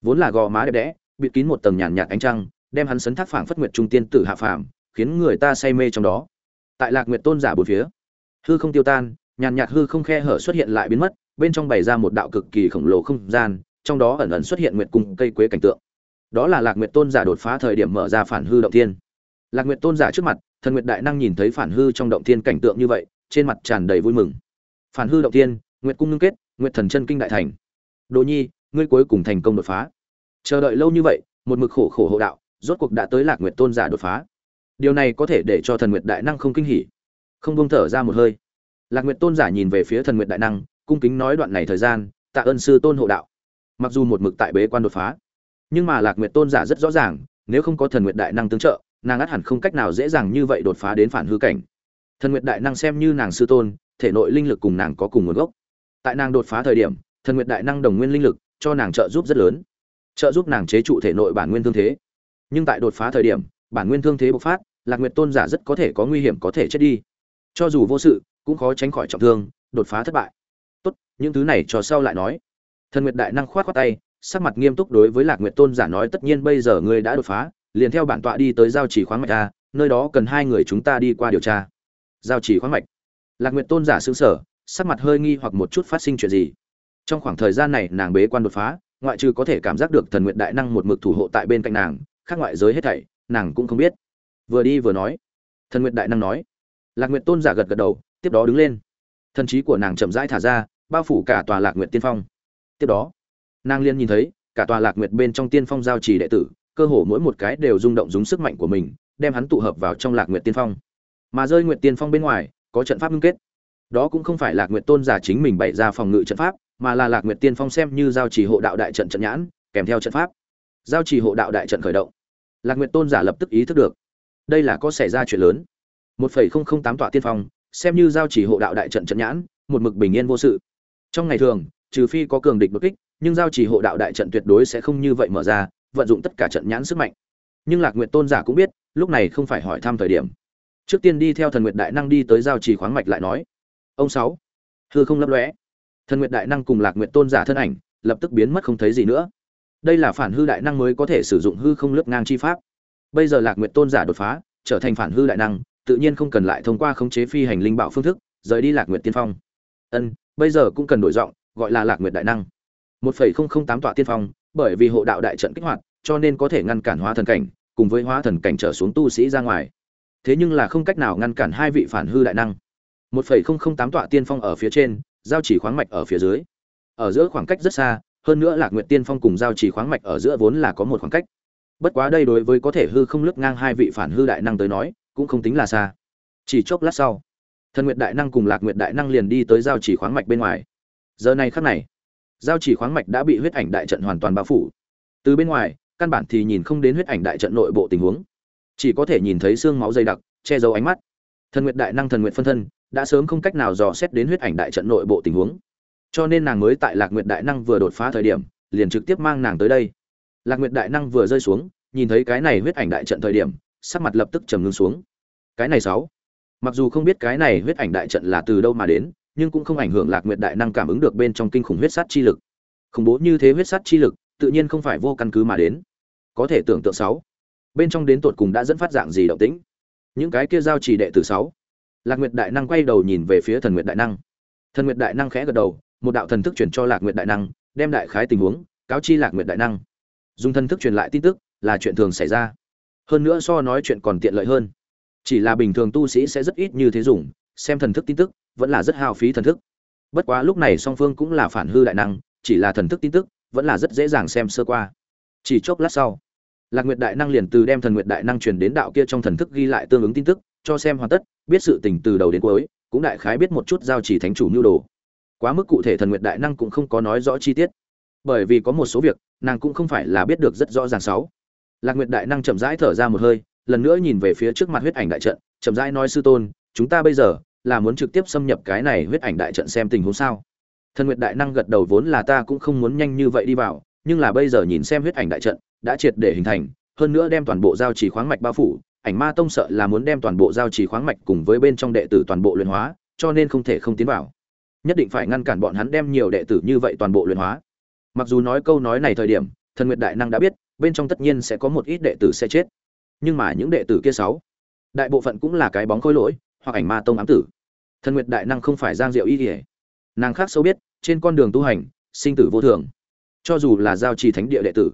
Vốn là gò má đẹp đẽ, bịt kín một tầng nhàn nhạt ánh trăng, đem hắn sấn thác phảng phất nguyệt trung tiên tử hạ phàm, khiến người ta say mê trong đó. Tại lạc nguyệt tôn giả bốn phía, hư không tiêu tan, nhàn nhạt hư không khe hở xuất hiện lại biến mất, bên trong bày ra một đạo cực kỳ khổng lồ không gian, trong đó ẩn ẩn xuất hiện nguyệt cung cây quế cảnh tượng. Đó là lạc nguyệt tôn giả đột phá thời điểm mở ra phản hư động thiên. Lạc nguyệt tôn giả trước mặt thần nguyệt đại năng nhìn thấy phản hư trong động thiên cảnh tượng như vậy, trên mặt tràn đầy vui mừng. Phản hư động thiên, nguyệt cung ngưng kết, nguyệt thần chân kinh đại thành. Đồ nhi, ngươi cuối cùng thành công đột phá. Chờ đợi lâu như vậy, một mực khổ khổ hộ đạo, rốt cuộc đã tới lạc nguyệt tôn giả đột phá. Điều này có thể để cho thần nguyệt đại năng không kinh hỉ. Không buông thở ra một hơi. Lạc nguyệt tôn giả nhìn về phía thần nguyệt đại năng, cung kính nói đoạn này thời gian, tạ ơn sư tôn hộ đạo. Mặc dù một mực tại bế quan đột phá, nhưng mà lạc nguyệt tôn giả rất rõ ràng, nếu không có thần nguyệt đại năng tương trợ nàng ắt hẳn không cách nào dễ dàng như vậy đột phá đến phản hư cảnh. Thần nguyệt đại năng xem như nàng sư tôn, thể nội linh lực cùng nàng có cùng nguồn gốc. Tại nàng đột phá thời điểm, thần nguyệt đại năng đồng nguyên linh lực cho nàng trợ giúp rất lớn. Trợ giúp nàng chế trụ thể nội bản nguyên thương thế. Nhưng tại đột phá thời điểm, bản nguyên thương thế bộc phát, lạc nguyệt tôn giả rất có thể có nguy hiểm có thể chết đi. Cho dù vô sự, cũng khó tránh khỏi trọng thương, đột phá thất bại. Tốt, những thứ này cho sau lại nói. Thần nguyệt đại năng khoát khoát tay, sắc mặt nghiêm túc đối với lạc nguyệt tôn giả nói, tất nhiên bây giờ ngươi đã đột phá liền theo bản tọa đi tới giao chỉ khoáng mạch a, nơi đó cần hai người chúng ta đi qua điều tra. Giao chỉ khoáng mạch. Lạc nguyệt tôn giả xứng sở sắc mặt hơi nghi hoặc một chút phát sinh chuyện gì. Trong khoảng thời gian này, nàng bế quan đột phá, ngoại trừ có thể cảm giác được thần nguyện đại năng một mực thủ hộ tại bên cạnh nàng, khác ngoại giới hết thảy, nàng cũng không biết. Vừa đi vừa nói. Thần nguyện đại năng nói. Lạc nguyệt tôn giả gật gật đầu, tiếp đó đứng lên. Thần trí của nàng chậm rãi thả ra, bao phủ cả tòa lạc nguyệt tiên phong. Tiếp đó, nàng liên nhìn thấy, cả tòa lạc nguyệt bên trong tiên phong giao trì đệ tử cơ hồ mỗi một cái đều rung động dùng sức mạnh của mình, đem hắn tụ hợp vào trong lạc nguyệt tiên phong. Mà rơi nguyệt tiên phong bên ngoài, có trận pháp ngưng kết. Đó cũng không phải lạc nguyệt tôn giả chính mình bày ra phòng ngự trận pháp, mà là lạc nguyệt tiên phong xem như giao trì hộ đạo đại trận trận nhãn, kèm theo trận pháp. Giao trì hộ đạo đại trận khởi động. Lạc nguyệt tôn giả lập tức ý thức được, đây là có xảy ra chuyện lớn. Một phẩy không không tám tọa tiên phong, xem như giao trì hộ đạo đại trận trận nhãn, một mực bình yên vô sự. Trong ngày thường, trừ phi có cường địch đột kích, nhưng giao trì hộ đạo đại trận tuyệt đối sẽ không như vậy mở ra vận dụng tất cả trận nhãn sức mạnh. Nhưng lạc nguyệt tôn giả cũng biết, lúc này không phải hỏi thăm thời điểm. Trước tiên đi theo thần nguyệt đại năng đi tới giao trì khoáng mạch lại nói, ông sáu, hư không lấp lóe. Thần nguyệt đại năng cùng lạc nguyệt tôn giả thân ảnh lập tức biến mất không thấy gì nữa. Đây là phản hư đại năng mới có thể sử dụng hư không lướt ngang chi pháp. Bây giờ lạc nguyệt tôn giả đột phá, trở thành phản hư đại năng, tự nhiên không cần lại thông qua khống chế phi hành linh bảo phương thức, rời đi lạc nguyệt tiên phong. Ân, bây giờ cũng cần đổi giọng, gọi là lạc nguyệt đại năng. một phẩy không không tám tọa tiên phong bởi vì hộ đạo đại trận kích hoạt, cho nên có thể ngăn cản hóa thần cảnh, cùng với hóa thần cảnh trở xuống tu sĩ ra ngoài. Thế nhưng là không cách nào ngăn cản hai vị phản hư đại năng. Một phẩy không không tám tọa tiên phong ở phía trên, giao chỉ khoáng mạch ở phía dưới. Ở giữa khoảng cách rất xa, hơn nữa lạc nguyệt tiên phong cùng giao chỉ khoáng mạch ở giữa vốn là có một khoảng cách. Bất quá đây đối với có thể hư không lướt ngang hai vị phản hư đại năng tới nói, cũng không tính là xa. Chỉ chốc lát sau, thần nguyệt đại năng cùng lạc nguyệt đại năng liền đi tới giao chỉ khoáng mạch bên ngoài. Giờ này khắc này giao chỉ khoáng mạch đã bị huyết ảnh đại trận hoàn toàn bao phủ. Từ bên ngoài, căn bản thì nhìn không đến huyết ảnh đại trận nội bộ tình huống. Chỉ có thể nhìn thấy xương máu dày đặc, che giấu ánh mắt. Thần nguyệt đại năng thần nguyệt phân thân, đã sớm không cách nào dò xét đến huyết ảnh đại trận nội bộ tình huống. Cho nên nàng mới tại lạc nguyệt đại năng vừa đột phá thời điểm, liền trực tiếp mang nàng tới đây. Lạc nguyệt đại năng vừa rơi xuống, nhìn thấy cái này huyết ảnh đại trận thời điểm, sắc mặt lập tức trầm ngưng xuống. Cái này sáu. Mặc dù không biết cái này huyết ảnh đại trận là từ đâu mà đến nhưng cũng không ảnh hưởng lạc nguyệt đại năng cảm ứng được bên trong kinh khủng huyết sát chi lực. Khủng bố như thế huyết sát chi lực, tự nhiên không phải vô căn cứ mà đến. Có thể tưởng tượng sáu. Bên trong đến tột cùng đã dẫn phát dạng gì động tĩnh? Những cái kia giao chỉ đệ tử sáu. Lạc nguyệt đại năng quay đầu nhìn về phía thần nguyệt đại năng. Thần nguyệt đại năng khẽ gật đầu, một đạo thần thức truyền cho lạc nguyệt đại năng, đem đại khái tình huống cáo chi lạc nguyệt đại năng. Dùng thần thức truyền lại tin tức, là chuyện thường xảy ra. Hơn nữa so nói chuyện còn tiện lợi hơn. Chỉ là bình thường tu sĩ sẽ rất ít như thế dùng, xem thần thức tin tức vẫn là rất hao phí thần thức. Bất quá lúc này song phương cũng là phản hư đại năng, chỉ là thần thức tin tức, vẫn là rất dễ dàng xem sơ qua. Chỉ chốc lát sau, lạc nguyệt đại năng liền từ đem thần nguyệt đại năng truyền đến đạo kia trong thần thức ghi lại tương ứng tin tức, cho xem hoàn tất, biết sự tình từ đầu đến cuối, cũng đại khái biết một chút giao chỉ thánh chủ nhu đồ. Quá mức cụ thể thần nguyệt đại năng cũng không có nói rõ chi tiết. Bởi vì có một số việc, nàng cũng không phải là biết được rất rõ ràng sáu. Lạc nguyệt đại năng chậm rãi thở ra một hơi, lần nữa nhìn về phía trước mặt huyết ảnh đại trận, chậm rãi nói sư tôn, chúng ta bây giờ là muốn trực tiếp xâm nhập cái này huyết ảnh đại trận xem tình huống sao? Thần nguyệt đại năng gật đầu vốn là ta cũng không muốn nhanh như vậy đi vào, nhưng là bây giờ nhìn xem huyết ảnh đại trận, đã triệt để hình thành, hơn nữa đem toàn bộ giao trì khoáng mạch bao phủ, ảnh ma tông sợ là muốn đem toàn bộ giao trì khoáng mạch cùng với bên trong đệ tử toàn bộ luyện hóa, cho nên không thể không tiến vào. Nhất định phải ngăn cản bọn hắn đem nhiều đệ tử như vậy toàn bộ luyện hóa. Mặc dù nói câu nói này thời điểm, thần nguyệt đại năng đã biết, bên trong tất nhiên sẽ có một ít đệ tử sẽ chết. Nhưng mà những đệ tử kia sáu, đại bộ phận cũng là cái bóng khôi lỗi hoặc ảnh ma tông ám tử. Thần nguyệt đại năng không phải giang diệu y kỉa nàng khác sâu biết, trên con đường tu hành, sinh tử vô thường. Cho dù là giao trì thánh địa đệ tử,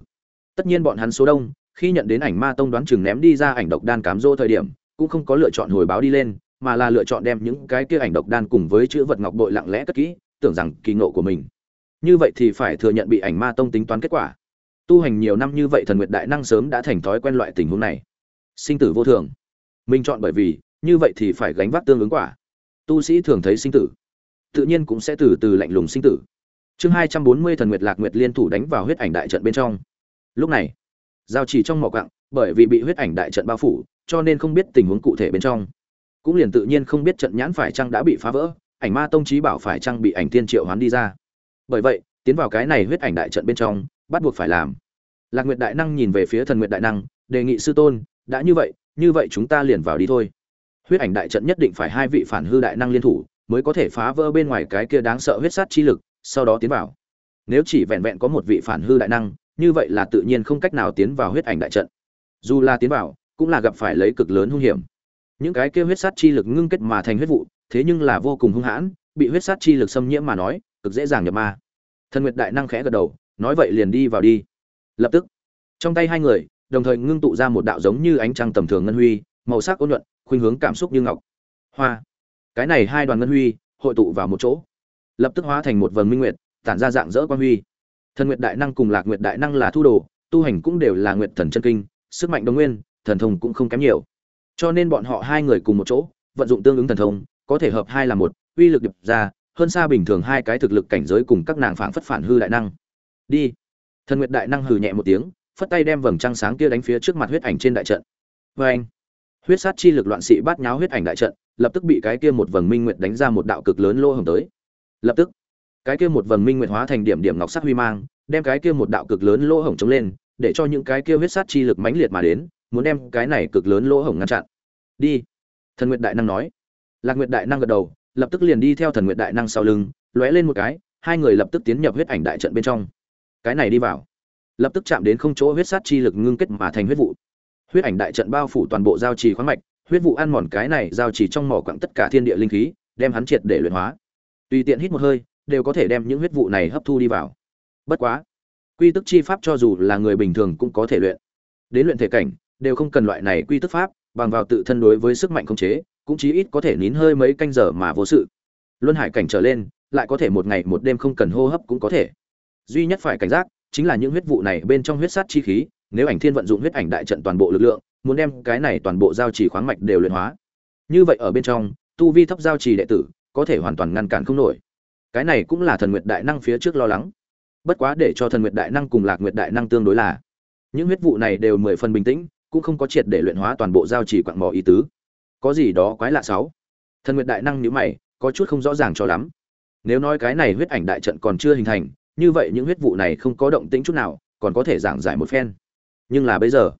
tất nhiên bọn hắn số đông, khi nhận đến ảnh ma tông đoán chừng ném đi ra ảnh độc đan cám dỗ thời điểm, cũng không có lựa chọn hồi báo đi lên, mà là lựa chọn đem những cái kia ảnh độc đan cùng với chữ vật ngọc bội lặng lẽ cất kỹ, tưởng rằng kỳ ngộ của mình. Như vậy thì phải thừa nhận bị ảnh ma tông tính toán kết quả. Tu hành nhiều năm như vậy thần nguyệt đại năng sớm đã thành thói quen loại tình huống này. Sinh tử vô thường. Mình chọn bởi vì như vậy thì phải gánh vác tương ứng quả. Tu sĩ thường thấy sinh tử. Tự nhiên cũng sẽ từ từ lạnh lùng sinh tử. Chương hai trăm bốn mươi thần nguyệt lạc nguyệt liên thủ đánh vào huyết ảnh đại trận bên trong. Lúc này, giao chỉ trong mỏ quặng, bởi vì bị huyết ảnh đại trận bao phủ, cho nên không biết tình huống cụ thể bên trong. Cũng liền tự nhiên không biết trận nhãn phải chăng đã bị phá vỡ, ảnh ma tông trí bảo phải chăng bị ảnh tiên triệu hoán đi ra. Bởi vậy, tiến vào cái này huyết ảnh đại trận bên trong, bắt buộc phải làm. Lạc nguyệt đại năng nhìn về phía thần nguyệt đại năng, đề nghị sư tôn, đã như vậy như vậy chúng ta liền vào đi thôi huyết ảnh đại trận nhất định phải hai vị phản hư đại năng liên thủ, mới có thể phá vỡ bên ngoài cái kia đáng sợ huyết sát chi lực, sau đó tiến vào. Nếu chỉ vẹn vẹn có một vị phản hư đại năng, như vậy là tự nhiên không cách nào tiến vào huyết ảnh đại trận. Dù là tiến vào, cũng là gặp phải lấy cực lớn hung hiểm. Những cái kia huyết sát chi lực ngưng kết mà thành huyết vụ, thế nhưng là vô cùng hung hãn, bị huyết sát chi lực xâm nhiễm mà nói, cực dễ dàng nhập ma. Thần nguyệt đại năng khẽ gật đầu, nói vậy liền đi vào đi. Lập tức, trong tay hai người, đồng thời ngưng tụ ra một đạo giống như ánh trăng tầm thường ngân huy, màu sắc ôn nhuận khuynh hướng cảm xúc như ngọc. Hoa. Cái này hai đoàn ngân huy, hội tụ vào một chỗ. Lập tức hóa thành một vầng minh nguyệt, tản ra dạng dỡ quan huy. Thần nguyệt đại năng cùng lạc nguyệt đại năng là thu đồ, tu hành cũng đều là nguyệt thần chân kinh, sức mạnh đồng nguyên, thần thông cũng không kém nhiều. Cho nên bọn họ hai người cùng một chỗ, vận dụng tương ứng thần thông, có thể hợp hai là một, uy lực điệp ra, hơn xa bình thường hai cái thực lực cảnh giới cùng các nàng phảng phất phản hư đại năng. Đi. Thần nguyệt đại năng hừ nhẹ một tiếng, phất tay đem vầng trăng sáng kia đánh phía trước mặt huyết ảnh trên đại trận. Vê anh huyết sát chi lực loạn sĩ bát nháo huyết ảnh đại trận, lập tức bị cái kia một vầng minh nguyệt đánh ra một đạo cực lớn lỗ hồng tới. Lập tức, cái kia một vầng minh nguyệt hóa thành điểm điểm ngọc sắc huy mang, đem cái kia một đạo cực lớn lỗ hổng chống lên, để cho những cái kia huyết sát chi lực mãnh liệt mà đến, muốn đem cái này cực lớn lỗ hổng ngăn chặn. Đi. Thần nguyệt đại năng nói. Lạc nguyệt đại năng gật đầu, lập tức liền đi theo thần nguyệt đại năng sau lưng, lóe lên một cái, hai người lập tức tiến nhập huyết ảnh đại trận bên trong. Cái này đi vào. Lập tức chạm đến không chỗ huyết sát chi lực ngưng kết mà thành huyết vụ huyết ảnh đại trận bao phủ toàn bộ giao trì khoáng mạch, huyết vụ ăn mòn cái này giao trì trong mỏ quặng tất cả thiên địa linh khí, đem hắn triệt để luyện hóa. Tùy tiện hít một hơi, đều có thể đem những huyết vụ này hấp thu đi vào. Bất quá, quy tức chi pháp cho dù là người bình thường cũng có thể luyện. Đến luyện thể cảnh, đều không cần loại này quy tức pháp, bằng vào tự thân đối với sức mạnh khống chế, cũng chí ít có thể nín hơi mấy canh giờ mà vô sự. Luân hải cảnh trở lên, lại có thể một ngày một đêm không cần hô hấp cũng có thể. Duy nhất phải cảnh giác, chính là những huyết vụ này bên trong huyết sát chi khí nếu ảnh thiên vận dụng huyết ảnh đại trận toàn bộ lực lượng, muốn đem cái này toàn bộ giao trì khoáng mạch đều luyện hóa. Như vậy ở bên trong, tu vi thấp giao trì đệ tử, có thể hoàn toàn ngăn cản không nổi. Cái này cũng là thần nguyệt đại năng phía trước lo lắng. Bất quá để cho thần nguyệt đại năng cùng lạc nguyệt đại năng tương đối là, những huyết vụ này đều mười phần bình tĩnh, cũng không có triệt để luyện hóa toàn bộ giao trì quặng mỏ ý tứ. Có gì đó quái lạ sáu? Thần nguyệt đại năng nhíu mày, có chút không rõ ràng cho lắm. Nếu nói cái này huyết ảnh đại trận còn chưa hình thành, như vậy những huyết vụ này không có động tĩnh chút nào, còn có thể giảng giải một phen nhưng là bây giờ,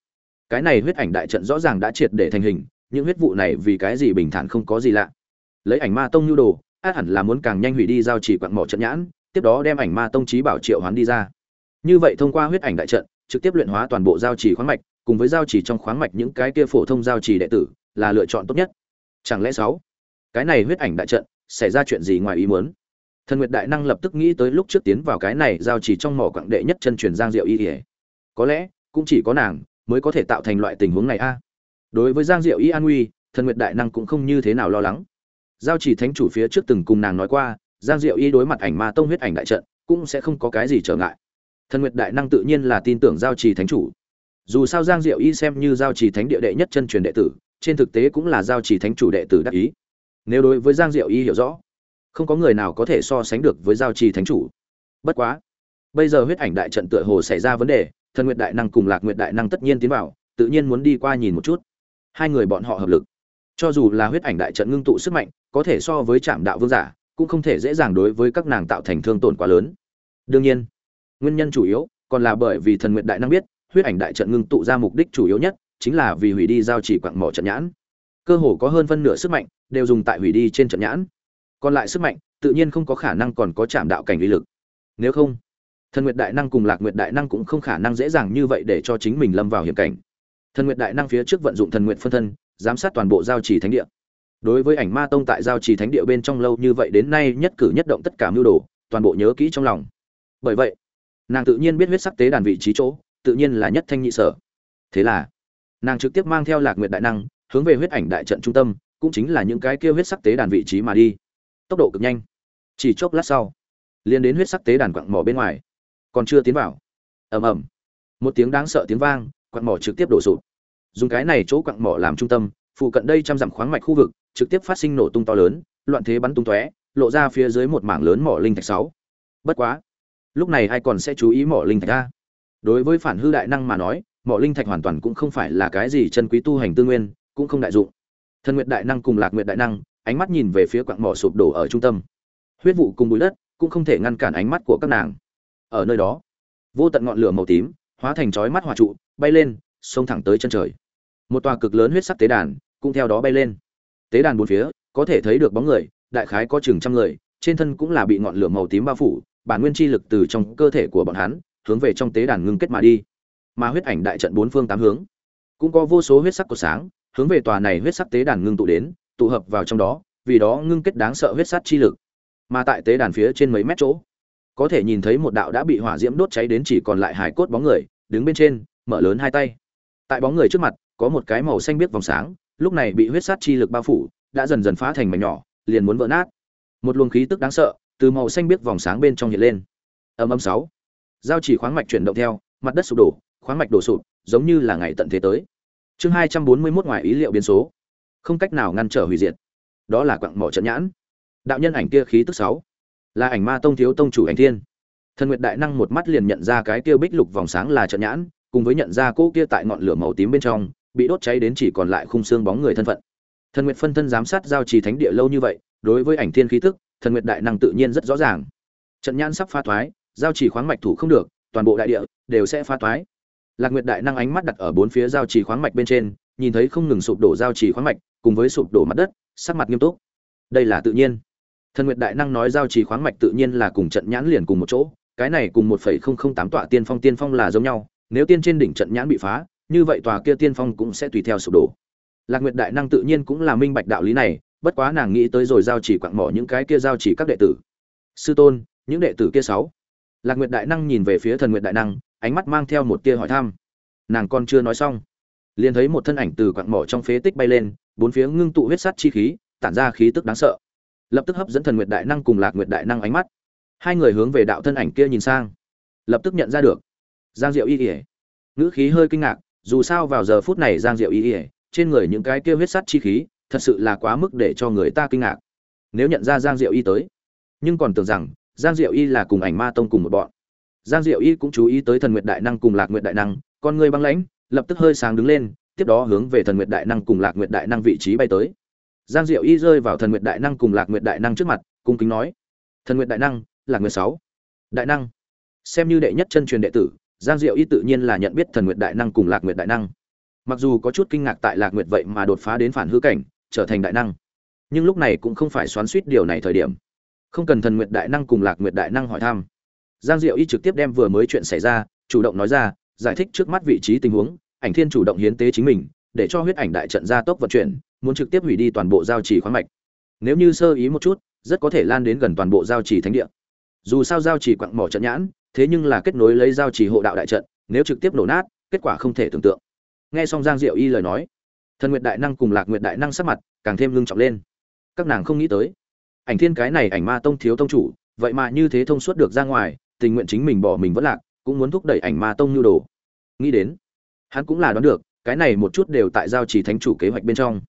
cái này huyết ảnh đại trận rõ ràng đã triệt để thành hình, những huyết vụ này vì cái gì bình thản không có gì lạ. Lấy ảnh ma tông nhu đồ, át hẳn là muốn càng nhanh hủy đi giao chỉ quặng mỏ trận nhãn, tiếp đó đem ảnh ma tông trí bảo triệu hoán đi ra. Như vậy thông qua huyết ảnh đại trận, trực tiếp luyện hóa toàn bộ giao chỉ khoáng mạch, cùng với giao chỉ trong khoáng mạch những cái kia phổ thông giao chỉ đệ tử, là lựa chọn tốt nhất. Chẳng lẽ sáu? Cái này huyết ảnh đại trận, xảy ra chuyện gì ngoài ý muốn? Thần nguyệt đại năng lập tức nghĩ tới lúc trước tiến vào cái này giao chỉ trong mỏ quặng đệ nhất chân truyền giang diệu y ỉa có lẽ cũng chỉ có nàng mới có thể tạo thành loại tình huống này a. Đối với giang diệu y an nguy thần nguyệt đại năng cũng không như thế nào lo lắng. Giao chỉ thánh chủ phía trước từng cùng nàng nói qua, giang diệu y đối mặt ảnh ma tông huyết ảnh đại trận, cũng sẽ không có cái gì trở ngại. Thần nguyệt đại năng tự nhiên là tin tưởng giao trì thánh chủ. Dù sao giang diệu y xem như giao trì thánh địa đệ nhất chân truyền đệ tử, trên thực tế cũng là giao trì thánh chủ đệ tử đắc ý. Nếu đối với giang diệu y hiểu rõ, không có người nào có thể so sánh được với giao trì thánh chủ. Bất quá, bây giờ huyết ảnh đại trận tựa hồ xảy ra vấn đề thần nguyệt đại năng cùng lạc nguyệt đại năng tất nhiên tiến vào, tự nhiên muốn đi qua nhìn một chút. Hai người bọn họ hợp lực. Cho dù là huyết ảnh đại trận ngưng tụ sức mạnh, có thể so với trạm đạo vương giả, cũng không thể dễ dàng đối với các nàng tạo thành thương tổn quá lớn. Đương nhiên, nguyên nhân chủ yếu còn là bởi vì thần nguyện đại năng biết, huyết ảnh đại trận ngưng tụ ra mục đích chủ yếu nhất chính là vì hủy đi giao chỉ quặng mỏ trận nhãn. Cơ hồ có hơn phân nửa sức mạnh đều dùng tại hủy đi trên trận nhãn. Còn lại sức mạnh, tự nhiên không có khả năng còn có chạm đạo cảnh uy lực. Nếu không thần nguyệt đại năng cùng lạc nguyệt đại năng cũng không khả năng dễ dàng như vậy để cho chính mình lâm vào hiểm cảnh. Thần nguyệt đại năng phía trước vận dụng thần nguyệt phân thân, giám sát toàn bộ giao trì thánh địa. Đối với ảnh ma tông tại giao trì thánh địa bên trong lâu như vậy đến nay nhất cử nhất động tất cả mưu đồ, toàn bộ nhớ kỹ trong lòng. Bởi vậy, nàng tự nhiên biết huyết sắc tế đàn vị trí chỗ, tự nhiên là nhất thanh nhị sở. Thế là, nàng trực tiếp mang theo lạc nguyệt đại năng, hướng về huyết ảnh đại trận trung tâm, cũng chính là những cái kia huyết sắc tế đàn vị trí mà đi. Tốc độ cực nhanh. Chỉ chốc lát sau, liền đến huyết sắc tế đàn quặng mỏ bên ngoài còn chưa tiến vào. Ầm ầm. Một tiếng đáng sợ tiếng vang, quặng mỏ trực tiếp đổ sụp. Dùng cái này chỗ quặng mỏ làm trung tâm, phụ cận đây trăm dặm khoáng mạch khu vực, trực tiếp phát sinh nổ tung to lớn, loạn thế bắn tung tóe, lộ ra phía dưới một mảng lớn mỏ linh thạch sáu. Bất quá, lúc này ai còn sẽ chú ý mỏ linh thạch a? Đối với phản hư đại năng mà nói, mỏ linh thạch hoàn toàn cũng không phải là cái gì chân quý tu hành tư nguyên, cũng không đại dụng. Thần nguyệt đại năng cùng lạc nguyệt đại năng, ánh mắt nhìn về phía quặng mỏ sụp đổ ở trung tâm. Huyết vụ cùng bụi đất cũng không thể ngăn cản ánh mắt của các nàng ở nơi đó. Vô tận ngọn lửa màu tím, hóa thành chói mắt hỏa trụ, bay lên, xông thẳng tới chân trời. Một tòa cực lớn huyết sắc tế đàn cũng theo đó bay lên. Tế đàn bốn phía, có thể thấy được bóng người, đại khái có chừng trăm người, trên thân cũng là bị ngọn lửa màu tím bao phủ, bản nguyên chi lực từ trong cơ thể của bọn hắn, hướng về trong tế đàn ngưng kết mà đi. Mà huyết ảnh đại trận bốn phương tám hướng, cũng có vô số huyết sắc của sáng, hướng về tòa này huyết sắc tế đàn ngưng tụ đến, tụ hợp vào trong đó, vì đó ngưng kết đáng sợ huyết sắc chi lực. Mà tại tế đàn phía trên mấy mét chỗ có thể nhìn thấy một đạo đã bị hỏa diễm đốt cháy đến chỉ còn lại hải cốt bóng người, đứng bên trên, mở lớn hai tay. Tại bóng người trước mặt, có một cái màu xanh biếc vòng sáng, lúc này bị huyết sát chi lực bao phủ, đã dần dần phá thành mảnh nhỏ, liền muốn vỡ nát. Một luồng khí tức đáng sợ, từ màu xanh biếc vòng sáng bên trong hiện lên. Âm âm sáu. Giao chỉ khoáng mạch chuyển động theo, mặt đất sụp đổ, khoáng mạch đổ sụp, giống như là ngày tận thế tới. Chương hai trăm bốn mươi 241 ngoài ý liệu biến số. Không cách nào ngăn trở hủy diệt. Đó là quặng mỏ trận nhãn. Đạo nhân ảnh kia khí tức sáu là ảnh ma tông thiếu tông chủ ảnh thiên. Thần nguyệt đại năng một mắt liền nhận ra cái tiêu bích lục vòng sáng là trận nhãn, cùng với nhận ra cỗ kia tại ngọn lửa màu tím bên trong, bị đốt cháy đến chỉ còn lại khung xương bóng người thân phận. Thần nguyệt phân thân giám sát giao trì thánh địa lâu như vậy, đối với ảnh thiên khí tức, thần nguyệt đại năng tự nhiên rất rõ ràng. Trận nhãn sắp pha thoái, giao trì khoáng mạch thủ không được, toàn bộ đại địa đều sẽ pha thoái. Lạc nguyệt đại năng ánh mắt đặt ở bốn phía giao trì khoáng mạch bên trên, nhìn thấy không ngừng sụp đổ giao trì khoáng mạch, cùng với sụp đổ mặt đất, sắc mặt nghiêm túc. Đây là tự nhiên thần nguyệt đại năng nói giao trì khoáng mạch tự nhiên là cùng trận nhãn liền cùng một chỗ, cái này cùng một phẩy không không tám tọa tiên phong tiên phong là giống nhau, nếu tiên trên đỉnh trận nhãn bị phá, như vậy tòa kia tiên phong cũng sẽ tùy theo sụp đổ. Lạc nguyệt đại năng tự nhiên cũng là minh bạch đạo lý này, bất quá nàng nghĩ tới rồi giao chỉ quặng mỏ những cái kia giao chỉ các đệ tử. Sư tôn, những đệ tử kia sáu. Lạc nguyệt đại năng nhìn về phía thần nguyệt đại năng, ánh mắt mang theo một tia hỏi thăm. Nàng còn chưa nói xong, liền thấy một thân ảnh từ quặng mỏ trong phế tích bay lên, bốn phía ngưng tụ huyết sắt chi khí, tản ra khí tức đáng sợ lập tức hấp dẫn thần nguyệt đại năng cùng lạc nguyệt đại năng ánh mắt. Hai người hướng về đạo thân ảnh kia nhìn sang. Lập tức nhận ra được. Giang diệu y ỉa ngữ khí hơi kinh ngạc, dù sao vào giờ phút này giang diệu y ỉa trên người những cái kia huyết sắt chi khí, thật sự là quá mức để cho người ta kinh ngạc. Nếu nhận ra giang diệu y tới. Nhưng còn tưởng rằng, giang diệu y là cùng ảnh ma tông cùng một bọn. Giang diệu y cũng chú ý tới thần nguyệt đại năng cùng lạc nguyệt đại năng, con người băng lãnh, lập tức hơi sáng đứng lên, tiếp đó hướng về thần nguyệt đại năng cùng lạc nguyệt đại năng vị trí bay tới giang diệu y rơi vào thần nguyệt đại năng cùng lạc nguyệt đại năng trước mặt, cung kính nói, thần nguyệt đại năng, lạc nguyệt sáu. Đại năng? Xem như đệ nhất chân truyền đệ tử, giang diệu y tự nhiên là nhận biết thần nguyệt đại năng cùng lạc nguyệt đại năng. Mặc dù có chút kinh ngạc tại lạc nguyệt vậy mà đột phá đến phản hư cảnh, trở thành đại năng, nhưng lúc này cũng không phải xoắn suýt điều này thời điểm. Không cần thần nguyệt đại năng cùng lạc nguyệt đại năng hỏi thăm. Giang diệu y trực tiếp đem vừa mới chuyện xảy ra, chủ động nói ra, giải thích trước mắt vị trí tình huống, ảnh thiên chủ động hiến tế chính mình, để cho huyết ảnh đại trận gia tốc vận chuyển muốn trực tiếp hủy đi toàn bộ giao trì khoáng mạch. Nếu như sơ ý một chút, rất có thể lan đến gần toàn bộ giao trì thánh địa. Dù sao giao trì quặng mỏ trận nhãn, thế nhưng là kết nối lấy giao trì hộ đạo đại trận, nếu trực tiếp nổ nát, kết quả không thể tưởng tượng. Nghe xong giang diệu y lời nói, thần nguyệt đại năng cùng lạc nguyệt đại năng sắc mặt càng thêm lưng trọng lên. Các nàng không nghĩ tới, ảnh thiên cái này ảnh ma tông thiếu tông chủ, vậy mà như thế thông suốt được ra ngoài, tình nguyện chính mình bỏ mình vẫn lạc, cũng muốn thúc đẩy ảnh ma tông nhu đồ. Nghĩ đến, hắn cũng là đoán được, cái này một chút đều tại giao trì thánh chủ kế hoạch bên trong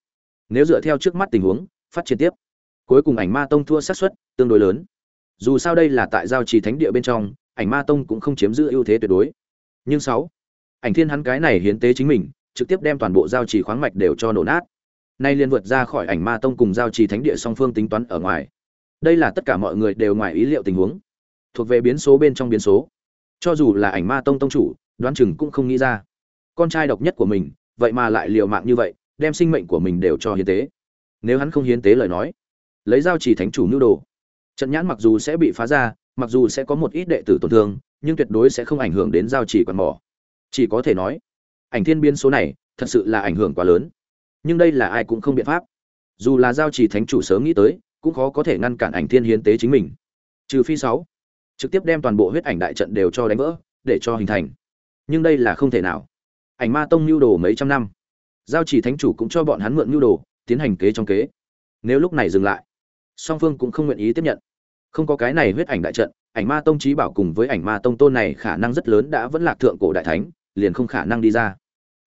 nếu dựa theo trước mắt tình huống, phát triển tiếp. Cuối cùng ảnh ma tông thua sát suất tương đối lớn. Dù sao đây là tại giao trì thánh địa bên trong, ảnh ma tông cũng không chiếm giữ ưu thế tuyệt đối. Nhưng sáu, ảnh thiên hắn cái này hiến tế chính mình, trực tiếp đem toàn bộ giao trì khoáng mạch đều cho nổ nát. Nay liên vượt ra khỏi ảnh ma tông cùng giao trì thánh địa song phương tính toán ở ngoài. Đây là tất cả mọi người đều ngoài ý liệu tình huống. Thuộc về biến số bên trong biến số. Cho dù là ảnh ma tông tông chủ, đoán chừng cũng không nghĩ ra. Con trai độc nhất của mình, vậy mà lại liều mạng như vậy đem sinh mệnh của mình đều cho hiến tế. Nếu hắn không hiến tế lời nói, lấy giao trì thánh chủ nhu đồ. Trận nhãn mặc dù sẽ bị phá ra, mặc dù sẽ có một ít đệ tử tổn thương, nhưng tuyệt đối sẽ không ảnh hưởng đến giao trì quạt mỏ. Chỉ có thể nói, ảnh thiên biến số này thật sự là ảnh hưởng quá lớn. Nhưng đây là ai cũng không biện pháp. Dù là giao trì thánh chủ sớm nghĩ tới, cũng khó có thể ngăn cản ảnh thiên hiến tế chính mình. Trừ phi sáu, trực tiếp đem toàn bộ huyết ảnh đại trận đều cho đánh vỡ, để cho hình thành. Nhưng đây là không thể nào. Ảnh ma tông nhu đồ mấy trăm năm giao chỉ thánh chủ cũng cho bọn hắn mượn nhu đồ, tiến hành kế trong kế. Nếu lúc này dừng lại, song phương cũng không nguyện ý tiếp nhận. Không có cái này huyết ảnh đại trận, ảnh ma tông trí bảo cùng với ảnh ma tông tôn này khả năng rất lớn đã vẫn lạc thượng cổ đại thánh, liền không khả năng đi ra.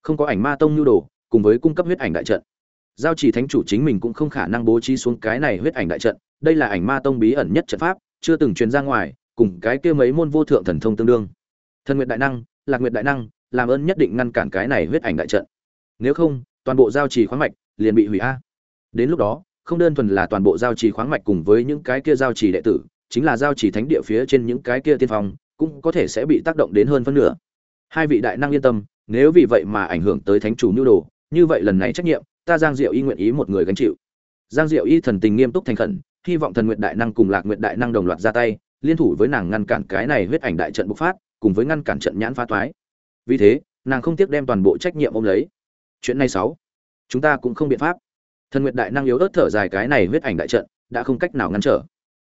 Không có ảnh ma tông nhu đồ, cùng với cung cấp huyết ảnh đại trận. Giao chỉ thánh chủ chính mình cũng không khả năng bố trí xuống cái này huyết ảnh đại trận, đây là ảnh ma tông bí ẩn nhất trận pháp, chưa từng truyền ra ngoài, cùng cái kia mấy môn vô thượng thần thông tương đương. Thần nguyện đại năng, lạc nguyệt đại năng, làm ơn nhất định ngăn cản cái này huyết ảnh đại trận nếu không, toàn bộ giao trì khoáng mạch liền bị hủy a. Đến lúc đó, không đơn thuần là toàn bộ giao trì khoáng mạch cùng với những cái kia giao trì đệ tử, chính là giao trì thánh địa phía trên những cái kia tiên phong, cũng có thể sẽ bị tác động đến hơn phân nửa. Hai vị đại năng yên tâm, nếu vì vậy mà ảnh hưởng tới thánh chủ nhu đồ, như vậy lần này trách nhiệm, ta giang diệu y nguyện ý một người gánh chịu. Giang diệu y thần tình nghiêm túc thành khẩn, hy vọng thần nguyện đại năng cùng lạc nguyện đại năng đồng loạt ra tay, liên thủ với nàng ngăn cản cái này huyết ảnh đại trận bộc phát, cùng với ngăn cản trận nhãn phá toái. Vì thế, nàng không tiếc đem toàn bộ trách nhiệm ôm lấy chuyện này sáu. Chúng ta cũng không biện pháp. Thần nguyệt đại năng yếu ớt thở dài cái này huyết ảnh đại trận, đã không cách nào ngăn trở.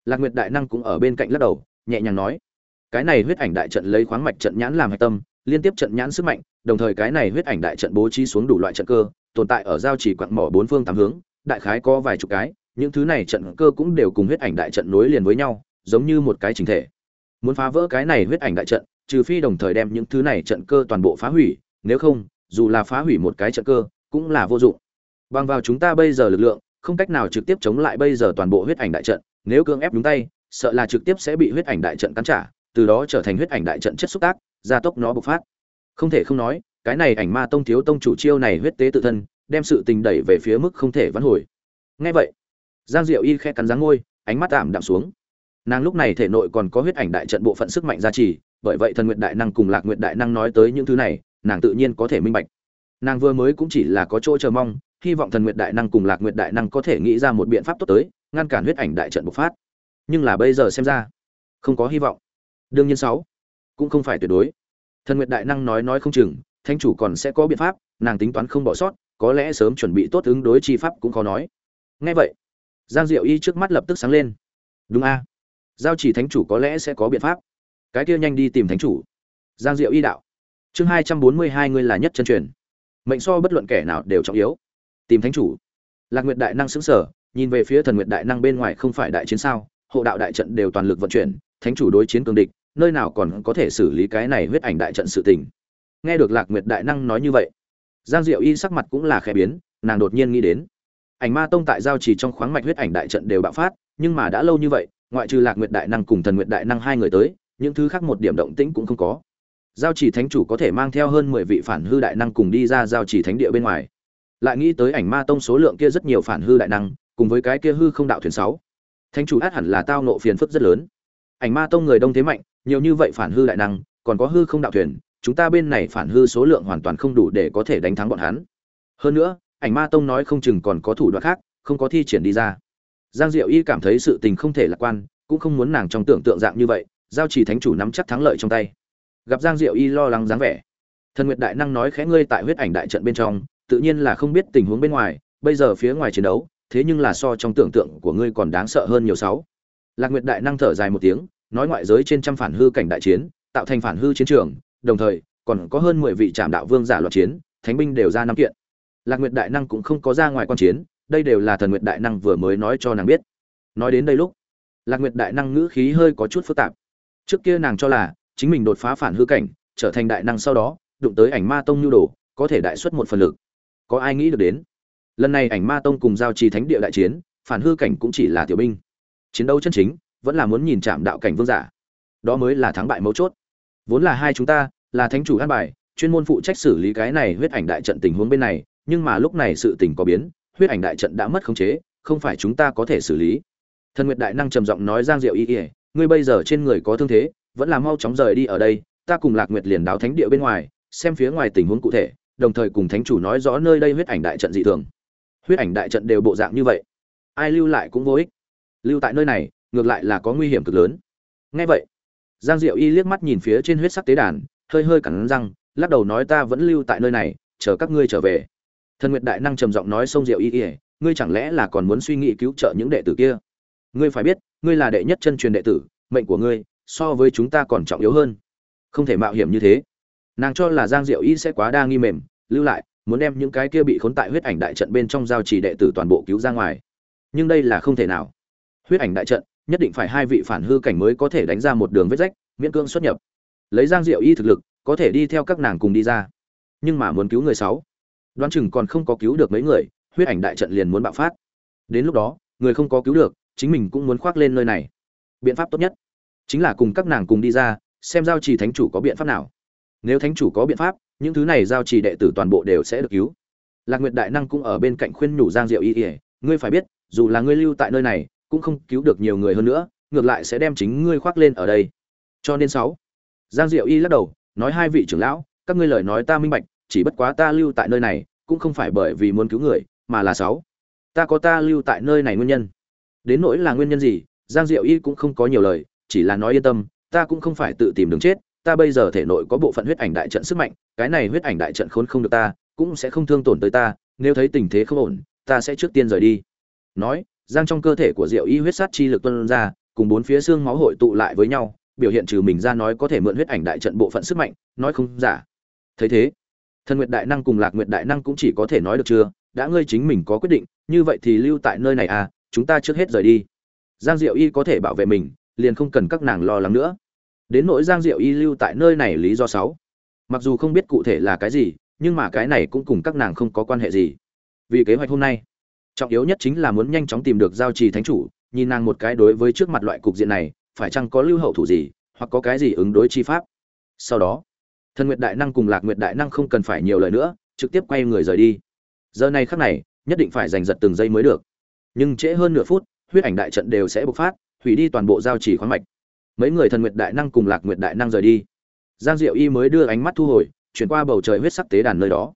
Lạc nguyệt đại năng cũng ở bên cạnh lắc đầu, nhẹ nhàng nói, cái này huyết ảnh đại trận lấy khoáng mạch trận nhãn làm hạch tâm, liên tiếp trận nhãn sức mạnh, đồng thời cái này huyết ảnh đại trận bố trí xuống đủ loại trận cơ, tồn tại ở giao chỉ quặng mỏ bốn phương tám hướng, đại khái có vài chục cái, những thứ này trận cơ cũng đều cùng huyết ảnh đại trận nối liền với nhau, giống như một cái chính thể. Muốn phá vỡ cái này huyết ảnh đại trận, trừ phi đồng thời đem những thứ này trận cơ toàn bộ phá hủy, nếu không dù là phá hủy một cái trận cơ, cũng là vô dụng. Bằng vào chúng ta bây giờ lực lượng, không cách nào trực tiếp chống lại bây giờ toàn bộ huyết ảnh đại trận, nếu cương ép đúng tay, sợ là trực tiếp sẽ bị huyết ảnh đại trận cắn trả, từ đó trở thành huyết ảnh đại trận chất xúc tác, gia tốc nó bộc phát. Không thể không nói, cái này ảnh ma tông thiếu tông chủ chiêu này huyết tế tự thân, đem sự tình đẩy về phía mức không thể vãn hồi. Ngay vậy, giang diệu y khe cắn răng ngôi, ánh mắt tạm đạm xuống. Nàng lúc này thể nội còn có huyết ảnh đại trận bộ phận sức mạnh gia trì, bởi vậy thần nguyện đại năng cùng lạc nguyện đại năng nói tới những thứ này nàng tự nhiên có thể minh bạch. Nàng vừa mới cũng chỉ là có chỗ chờ mong, hy vọng thần nguyện đại năng cùng lạc nguyện đại năng có thể nghĩ ra một biện pháp tốt tới, ngăn cản huyết ảnh đại trận bộc phát. Nhưng là bây giờ xem ra, không có hy vọng. Đương nhiên sáu, cũng không phải tuyệt đối. Thần nguyện đại năng nói nói không chừng thanh chủ còn sẽ có biện pháp, nàng tính toán không bỏ sót, có lẽ sớm chuẩn bị tốt ứng đối chi pháp cũng khó nói. Ngay vậy, giang diệu y trước mắt lập tức sáng lên. Đúng a. Giao chỉ thánh chủ có lẽ sẽ có biện pháp. Cái kia nhanh đi tìm thánh chủ. Giang diệu y đạo chương hai trăm bốn mươi hai ngươi là nhất chân truyền. Mệnh so bất luận kẻ nào đều trọng yếu. Tìm thánh chủ. Lạc nguyệt đại năng xứng sở nhìn về phía thần nguyệt đại năng bên ngoài không phải đại chiến sao, hộ đạo đại trận đều toàn lực vận chuyển, thánh chủ đối chiến cường địch, nơi nào còn có thể xử lý cái này huyết ảnh đại trận sự tình. Nghe được lạc nguyệt đại năng nói như vậy, giang diệu y sắc mặt cũng là khẽ biến, nàng đột nhiên nghĩ đến. Ảnh ma tông tại giao trì trong khoáng mạch huyết ảnh đại trận đều bạo phát, nhưng mà đã lâu như vậy, ngoại trừ lạc nguyệt đại năng cùng thần nguyệt đại năng hai người tới, những thứ khác một điểm động tĩnh cũng không có giao chỉ thánh chủ có thể mang theo hơn mười vị phản hư đại năng cùng đi ra giao chỉ thánh địa bên ngoài. Lại nghĩ tới ảnh ma tông số lượng kia rất nhiều phản hư đại năng, cùng với cái kia hư không đạo thuyền sáu. Thánh chủ át hẳn là tao nộ phiền phức rất lớn. Ảnh ma tông người đông thế mạnh, nhiều như vậy phản hư đại năng, còn có hư không đạo thuyền, chúng ta bên này phản hư số lượng hoàn toàn không đủ để có thể đánh thắng bọn hắn. Hơn nữa, ảnh ma tông nói không chừng còn có thủ đoạn khác, không có thi triển đi ra. Giang diệu y cảm thấy sự tình không thể lạc quan, cũng không muốn nàng trong tưởng tượng dạng như vậy, giao chỉ thánh chủ nắm chắc thắng lợi trong tay gặp giang diệu y lo lắng dáng vẻ. Thần nguyệt đại năng nói khẽ ngươi tại huyết ảnh đại trận bên trong, tự nhiên là không biết tình huống bên ngoài, bây giờ phía ngoài chiến đấu, thế nhưng là so trong tưởng tượng của ngươi còn đáng sợ hơn nhiều sáu. Lạc nguyệt đại năng thở dài một tiếng, nói ngoại giới trên trăm phản hư cảnh đại chiến, tạo thành phản hư chiến trường, đồng thời, còn có hơn mười vị trạm đạo vương giả loạt chiến, thánh binh đều ra năm kiện. Lạc nguyệt đại năng cũng không có ra ngoài quan chiến, đây đều là thần nguyệt đại năng vừa mới nói cho nàng biết. Nói đến đây lúc, lạc nguyệt đại năng ngữ khí hơi có chút phức tạp. Trước kia nàng cho là chính mình đột phá phản hư cảnh, trở thành đại năng sau đó, đụng tới ảnh ma tông nhu đồ, có thể đại xuất một phần lực. Có ai nghĩ được đến? Lần này ảnh ma tông cùng giao trì thánh địa đại chiến, phản hư cảnh cũng chỉ là tiểu binh. Chiến đấu chân chính, vẫn là muốn nhìn chạm đạo cảnh vương giả. Đó mới là thắng bại mấu chốt. Vốn là hai chúng ta, là thánh chủ an bài, chuyên môn phụ trách xử lý cái này huyết ảnh đại trận tình huống bên này, nhưng mà lúc này sự tình có biến, huyết ảnh đại trận đã mất khống chế, không phải chúng ta có thể xử lý. Thần nguyệt đại năng trầm giọng nói giang diệu y ỉa ngươi bây giờ trên người có thương thế vẫn là mau chóng rời đi ở đây, ta cùng lạc nguyệt liền đáo thánh địa bên ngoài, xem phía ngoài tình huống cụ thể, đồng thời cùng thánh chủ nói rõ nơi đây huyết ảnh đại trận dị thường. Huyết ảnh đại trận đều bộ dạng như vậy. Ai lưu lại cũng vô ích. Lưu tại nơi này, ngược lại là có nguy hiểm cực lớn. Ngay vậy, giang diệu y liếc mắt nhìn phía trên huyết sắc tế đàn, hơi hơi cắn răng, lắc đầu nói ta vẫn lưu tại nơi này, chờ các ngươi trở về. Thần nguyệt đại năng trầm giọng nói sông diệu y ỉa ngươi chẳng lẽ là còn muốn suy nghĩ cứu trợ những đệ tử kia? Ngươi phải biết, ngươi là đệ nhất chân truyền đệ tử, mệnh của ngươi so với chúng ta còn trọng yếu hơn. Không thể mạo hiểm như thế. Nàng cho là giang diệu y sẽ quá đa nghi mềm, lưu lại, muốn đem những cái kia bị khốn tại huyết ảnh đại trận bên trong giao chỉ đệ tử toàn bộ cứu ra ngoài. Nhưng đây là không thể nào. Huyết ảnh đại trận, nhất định phải hai vị phản hư cảnh mới có thể đánh ra một đường vết rách, miễn cương xuất nhập. Lấy giang diệu y thực lực, có thể đi theo các nàng cùng đi ra. Nhưng mà muốn cứu người sáu. Đoán chừng còn không có cứu được mấy người, huyết ảnh đại trận liền muốn bạo phát. Đến lúc đó, người không có cứu được, chính mình cũng muốn khoác lên nơi này. Biện pháp tốt nhất chính là cùng các nàng cùng đi ra, xem giao trì thánh chủ có biện pháp nào. Nếu thánh chủ có biện pháp, những thứ này giao trì đệ tử toàn bộ đều sẽ được cứu. Lạc nguyệt đại năng cũng ở bên cạnh khuyên nhủ giang diệu y ỉa ngươi phải biết, dù là ngươi lưu tại nơi này, cũng không cứu được nhiều người hơn nữa, ngược lại sẽ đem chính ngươi khoác lên ở đây. Cho nên sáu, giang diệu y lắc đầu, nói hai vị trưởng lão, các ngươi lời nói ta minh bạch, chỉ bất quá ta lưu tại nơi này, cũng không phải bởi vì muốn cứu người, mà là sáu, ta có ta lưu tại nơi này nguyên nhân. Đến nỗi là nguyên nhân gì, giang diệu y cũng không có nhiều lời chỉ là nói yên tâm, ta cũng không phải tự tìm đường chết, ta bây giờ thể nội có bộ phận huyết ảnh đại trận sức mạnh, cái này huyết ảnh đại trận khốn không được ta, cũng sẽ không thương tổn tới ta, nếu thấy tình thế không ổn, ta sẽ trước tiên rời đi. Nói, giang trong cơ thể của diệu y huyết sát chi lực tuôn ra, cùng bốn phía xương máu hội tụ lại với nhau, biểu hiện trừ mình ra nói có thể mượn huyết ảnh đại trận bộ phận sức mạnh, nói không giả. Thấy thế, thần nguyệt đại năng cùng lạc nguyệt đại năng cũng chỉ có thể nói được chưa, đã ngươi chính mình có quyết định, như vậy thì lưu tại nơi này à chúng ta trước hết rời đi. Giang diệu y có thể bảo vệ mình liền không cần các nàng lo lắng nữa. Đến nỗi giang diệu y lưu tại nơi này lý do sáu. Mặc dù không biết cụ thể là cái gì, nhưng mà cái này cũng cùng các nàng không có quan hệ gì. Vì kế hoạch hôm nay, trọng yếu nhất chính là muốn nhanh chóng tìm được giao trì thánh chủ, nhìn nàng một cái đối với trước mặt loại cục diện này, phải chăng có lưu hậu thủ gì, hoặc có cái gì ứng đối chi pháp. Sau đó, thần nguyệt đại năng cùng lạc nguyệt đại năng không cần phải nhiều lời nữa, trực tiếp quay người rời đi. Giờ này khắc này, nhất định phải giành giật từng giây mới được. Nhưng trễ hơn nửa phút, huyết ảnh đại trận đều sẽ bộc phát hủy đi toàn bộ giao chỉ khoáng mạch. Mấy người thần nguyệt đại năng cùng lạc nguyệt đại năng rời đi. Giang diệu y mới đưa ánh mắt thu hồi, chuyển qua bầu trời huyết sắc tế đàn nơi đó.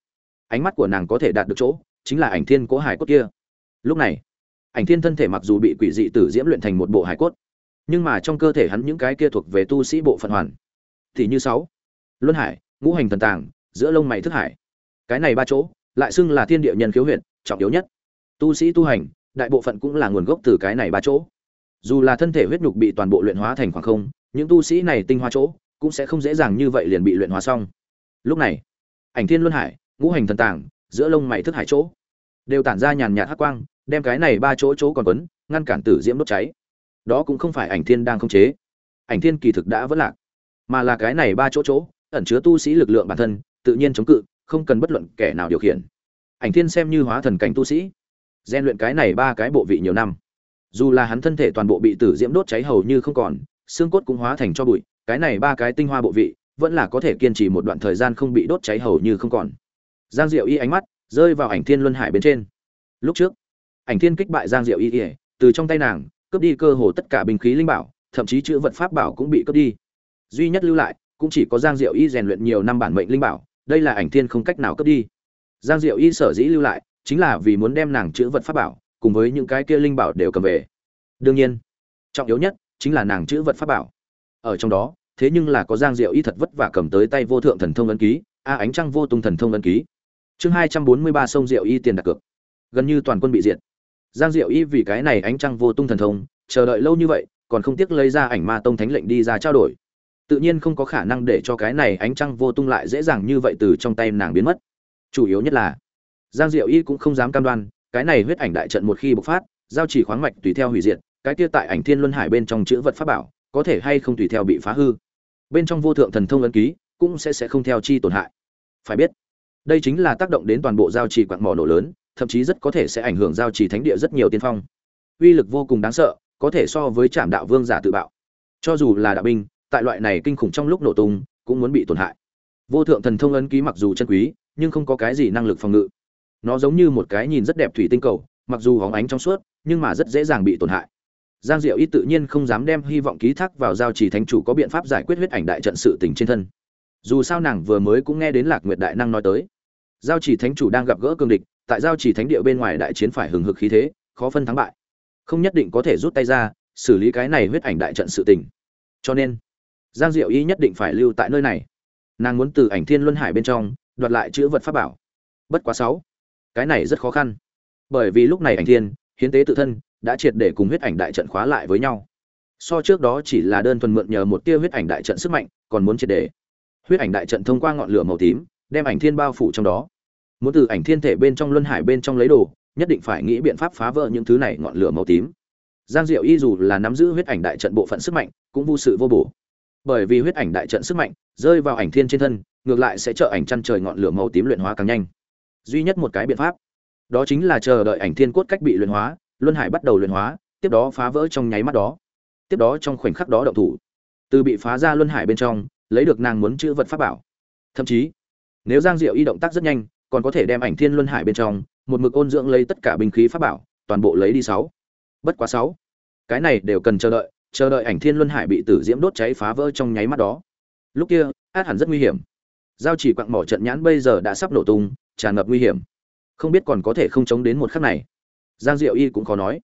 Ánh mắt của nàng có thể đạt được chỗ, chính là ảnh thiên cố hải cốt kia. Lúc này, ảnh thiên thân thể mặc dù bị quỷ dị tử diễm luyện thành một bộ hải cốt, nhưng mà trong cơ thể hắn những cái kia thuộc về tu sĩ bộ phận hoàn, thì như sáu, luân hải, ngũ hành thần tàng, giữa lông mày thức hải. Cái này ba chỗ, lại xưng là thiên địa nhân khiếu huyện trọng yếu nhất. Tu sĩ tu hành, đại bộ phận cũng là nguồn gốc từ cái này ba chỗ dù là thân thể huyết nhục bị toàn bộ luyện hóa thành khoảng không, những tu sĩ này tinh hoa chỗ cũng sẽ không dễ dàng như vậy liền bị luyện hóa xong. Lúc này, ảnh thiên luân hải, ngũ hành thần tàng, giữa lông mày thức hải chỗ, đều tản ra nhàn nhạt hắc quang, đem cái này ba chỗ chỗ còn quấn, ngăn cản tử diễm đốt cháy. Đó cũng không phải ảnh thiên đang không chế. Ảnh thiên kỳ thực đã vất lạc, mà là cái này ba chỗ chỗ ẩn chứa tu sĩ lực lượng bản thân, tự nhiên chống cự, không cần bất luận kẻ nào điều khiển. Ảnh thiên xem như hóa thần cảnh tu sĩ gian luyện cái này ba cái bộ vị nhiều năm dù là hắn thân thể toàn bộ bị tử diễm đốt cháy hầu như không còn, xương cốt cũng hóa thành cho bụi, cái này ba cái tinh hoa bộ vị, vẫn là có thể kiên trì một đoạn thời gian không bị đốt cháy hầu như không còn. Giang diệu y ánh mắt rơi vào ảnh thiên luân hải bên trên. Lúc trước, ảnh thiên kích bại giang diệu y ỉa từ trong tay nàng, cướp đi cơ hồ tất cả binh khí linh bảo, thậm chí chữ vật pháp bảo cũng bị cướp đi. Duy nhất lưu lại, cũng chỉ có giang diệu y rèn luyện nhiều năm bản mệnh linh bảo, đây là ảnh thiên không cách nào cướp đi. Giang diệu y sở dĩ lưu lại, chính là vì muốn đem nàng chữ vật pháp bảo cùng với những cái kia linh bảo đều cầm về. Đương nhiên, trọng yếu nhất chính là nàng chữ vật pháp bảo. Ở trong đó, thế nhưng là có giang diệu y thật vất vả cầm tới tay vô thượng thần thông ấn ký, a ánh trăng vô tung thần thông ấn ký. Chương hai trăm bốn mươi ba sông diệu y tiền đặt cược. Gần như toàn quân bị diệt. Giang diệu y vì cái này ánh trăng vô tung thần thông, chờ đợi lâu như vậy, còn không tiếc lấy ra ảnh ma tông thánh lệnh đi ra trao đổi. Tự nhiên không có khả năng để cho cái này ánh trăng vô tung lại dễ dàng như vậy từ trong tay nàng biến mất. Chủ yếu nhất là, giang diệu y cũng không dám cam đoan cái này huyết ảnh đại trận một khi bộc phát, giao chỉ khoáng mạch tùy theo hủy diệt, cái kia tại ảnh thiên luân hải bên trong chữ vật pháp bảo, có thể hay không tùy theo bị phá hư. Bên trong vô thượng thần thông ấn ký, cũng sẽ sẽ không theo chi tổn hại. Phải biết, đây chính là tác động đến toàn bộ giao trì quặng mỏ nổ lớn, thậm chí rất có thể sẽ ảnh hưởng giao trì thánh địa rất nhiều tiên phong. Uy lực vô cùng đáng sợ, có thể so với trạm đạo vương giả tự bạo. Cho dù là đạo binh, tại loại này kinh khủng trong lúc nổ tung, cũng muốn bị tổn hại. Vô thượng thần thông ấn ký mặc dù chân quý, nhưng không có cái gì năng lực phòng ngự nó giống như một cái nhìn rất đẹp thủy tinh cầu, mặc dù hóng ánh trong suốt, nhưng mà rất dễ dàng bị tổn hại. Giang diệu ít tự nhiên không dám đem hy vọng ký thác vào giao trì thánh chủ có biện pháp giải quyết huyết ảnh đại trận sự tình trên thân. Dù sao nàng vừa mới cũng nghe đến lạc nguyệt đại năng nói tới. Giao trì thánh chủ đang gặp gỡ cương địch, tại giao trì thánh địa bên ngoài đại chiến phải hừng hực khí thế, khó phân thắng bại. Không nhất định có thể rút tay ra, xử lý cái này huyết ảnh đại trận sự tình. Cho nên, giang diệu y nhất định phải lưu tại nơi này. Nàng muốn từ ảnh thiên luân hải bên trong, đoạt lại chữ vật pháp bảo. Bất quá sáu cái này rất khó khăn. Bởi vì lúc này ảnh thiên, hiến tế tự thân, đã triệt để cùng huyết ảnh đại trận khóa lại với nhau. So trước đó chỉ là đơn thuần mượn nhờ một tia huyết ảnh đại trận sức mạnh, còn muốn triệt để. Huyết ảnh đại trận thông qua ngọn lửa màu tím, đem ảnh thiên bao phủ trong đó. Muốn từ ảnh thiên thể bên trong luân hải bên trong lấy đồ, nhất định phải nghĩ biện pháp phá vỡ những thứ này ngọn lửa màu tím. Giang diệu y dù là nắm giữ huyết ảnh đại trận bộ phận sức mạnh, cũng vô sự vô bổ. Bởi vì huyết ảnh đại trận sức mạnh rơi vào ảnh thiên trên thân, ngược lại sẽ trợ ảnh chăn trời ngọn lửa màu tím luyện hóa càng nhanh duy nhất một cái biện pháp. Đó chính là chờ đợi ảnh thiên cốt cách bị luyện hóa, luân hải bắt đầu luyện hóa, tiếp đó phá vỡ trong nháy mắt đó. Tiếp đó trong khoảnh khắc đó động thủ. Từ bị phá ra luân hải bên trong, lấy được nàng muốn chữ vật pháp bảo. Thậm chí, nếu giang diệu y động tác rất nhanh, còn có thể đem ảnh thiên luân hải bên trong, một mực ôn dưỡng lấy tất cả binh khí pháp bảo, toàn bộ lấy đi sáu. Bất quá sáu. Cái này đều cần chờ đợi chờ đợi ảnh thiên luân hải bị tử diễm đốt cháy phá vỡ trong nháy mắt đó. Lúc kia, át hẳn rất nguy hiểm. Giao chỉ quặng mỏ trận nhãn bây giờ đã sắp nổ tung tràn ngập nguy hiểm. Không biết còn có thể không chống đến một khắc này. Giang diệu y cũng khó nói.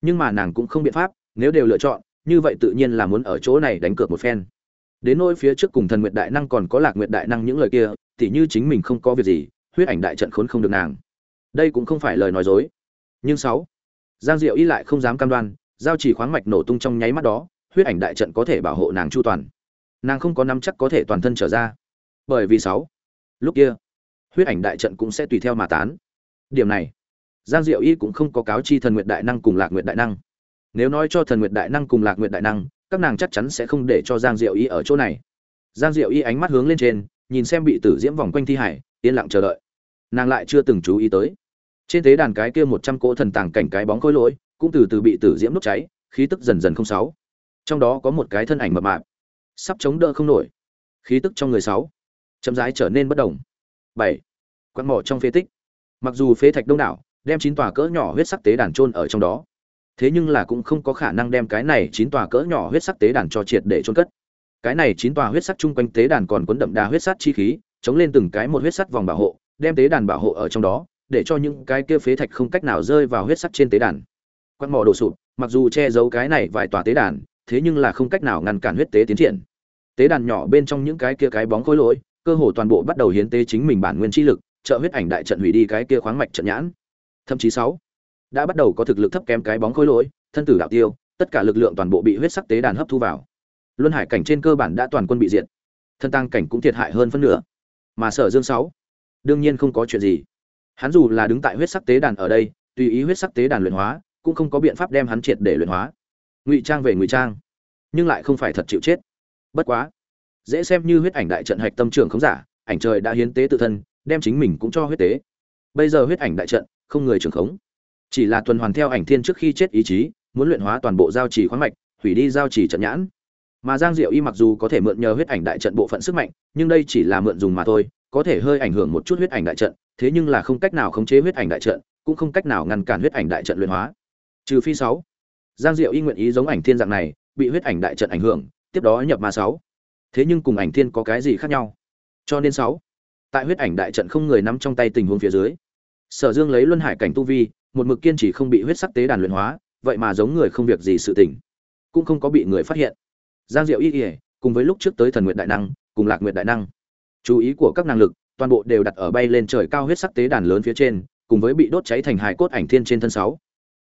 Nhưng mà nàng cũng không biện pháp, nếu đều lựa chọn, như vậy tự nhiên là muốn ở chỗ này đánh cược một phen. Đến nỗi phía trước cùng thần nguyệt đại năng còn có lạc nguyệt đại năng những lời kia thì như chính mình không có việc gì, huyết ảnh đại trận khốn không được nàng. Đây cũng không phải lời nói dối. Nhưng sáu, giang diệu y lại không dám cam đoan, giao chỉ khoáng mạch nổ tung trong nháy mắt đó, huyết ảnh đại trận có thể bảo hộ nàng chu toàn. Nàng không có nắm chắc có thể toàn thân trở ra. Bởi vì sáu, lúc kia huyết ảnh đại trận cũng sẽ tùy theo mà tán. Điểm này, giang diệu y cũng không có cáo chi thần nguyệt đại năng cùng lạc nguyệt đại năng. Nếu nói cho thần nguyệt đại năng cùng lạc nguyệt đại năng, các nàng chắc chắn sẽ không để cho giang diệu y ở chỗ này. Giang diệu y ánh mắt hướng lên trên, nhìn xem bị tử diễm vòng quanh thi hải, yên lặng chờ đợi. Nàng lại chưa từng chú ý tới. Trên tế đàn cái kia một trăm cỗ thần tàng cảnh cái bóng khối lỗi, cũng từ từ bị tử diễm đốt cháy, khí tức dần dần không sáu. Trong đó có một cái thân ảnh mập mạp. Sắp chống đỡ không nổi. Khí tức trong người sáu. Chậm rãi trở nên bất động bảy. Quan mỏ trong phế tích. Mặc dù phế thạch đông đảo, đem chín tòa cỡ nhỏ huyết sắc tế đàn chôn ở trong đó. Thế nhưng là cũng không có khả năng đem cái này chín tòa cỡ nhỏ huyết sắc tế đàn cho triệt để chôn cất. Cái này chín tòa huyết sắc chung quanh tế đàn còn cuốn đậm đà huyết sắc chi khí, chống lên từng cái một huyết sắc vòng bảo hộ, đem tế đàn bảo hộ ở trong đó, để cho những cái kia phế thạch không cách nào rơi vào huyết sắc trên tế đàn. Quan mỏ đổ sụp, mặc dù che giấu cái này vài tòa tế đàn, thế nhưng là không cách nào ngăn cản huyết tế tiến triển. Tế đàn nhỏ bên trong những cái kia cái bóng khối lỗi cơ hồ toàn bộ bắt đầu hiến tế chính mình bản nguyên chi lực, trợ huyết ảnh đại trận hủy đi cái kia khoáng mạch trận nhãn. Thậm chí sáu, đã bắt đầu có thực lực thấp kém cái bóng khối lỗi, thân tử đạo tiêu, tất cả lực lượng toàn bộ bị huyết sắc tế đàn hấp thu vào. Luân hải cảnh trên cơ bản đã toàn quân bị diệt. Thân tăng cảnh cũng thiệt hại hơn phân nửa. Mà sở dương sáu, đương nhiên không có chuyện gì. Hắn dù là đứng tại huyết sắc tế đàn ở đây, tùy ý huyết sắc tế đàn luyện hóa, cũng không có biện pháp đem hắn triệt để luyện hóa. Ngụy trang về ngụy trang, nhưng lại không phải thật chịu chết. Bất quá dễ xem như huyết ảnh đại trận hạch tâm trưởng không giả, ảnh trời đã hiến tế tự thân, đem chính mình cũng cho huyết tế. Bây giờ huyết ảnh đại trận, không người trưởng khống. Chỉ là tuần hoàn theo ảnh thiên trước khi chết ý chí, muốn luyện hóa toàn bộ giao trì khoáng mạch, hủy đi giao trì trận nhãn. Mà giang diệu y mặc dù có thể mượn nhờ huyết ảnh đại trận bộ phận sức mạnh, nhưng đây chỉ là mượn dùng mà thôi, có thể hơi ảnh hưởng một chút huyết ảnh đại trận, thế nhưng là không cách nào khống chế huyết ảnh đại trận, cũng không cách nào ngăn cản huyết ảnh đại trận luyện hóa. Trừ phi sáu, giang diệu y nguyện ý giống ảnh thiên dạng này, bị huyết ảnh đại trận ảnh hưởng, tiếp đó nhập ma sáu thế nhưng cùng ảnh thiên có cái gì khác nhau? Cho nên sáu, tại huyết ảnh đại trận không người nắm trong tay tình huống phía dưới, sở dương lấy luân hải cảnh tu vi, một mực kiên trì không bị huyết sắc tế đàn luyện hóa, vậy mà giống người không việc gì sự tỉnh cũng không có bị người phát hiện. Giang diệu y ỉa cùng với lúc trước tới thần nguyện đại năng, cùng lạc nguyện đại năng, chú ý của các năng lực, toàn bộ đều đặt ở bay lên trời cao huyết sắc tế đàn lớn phía trên, cùng với bị đốt cháy thành hài cốt ảnh thiên trên thân sáu.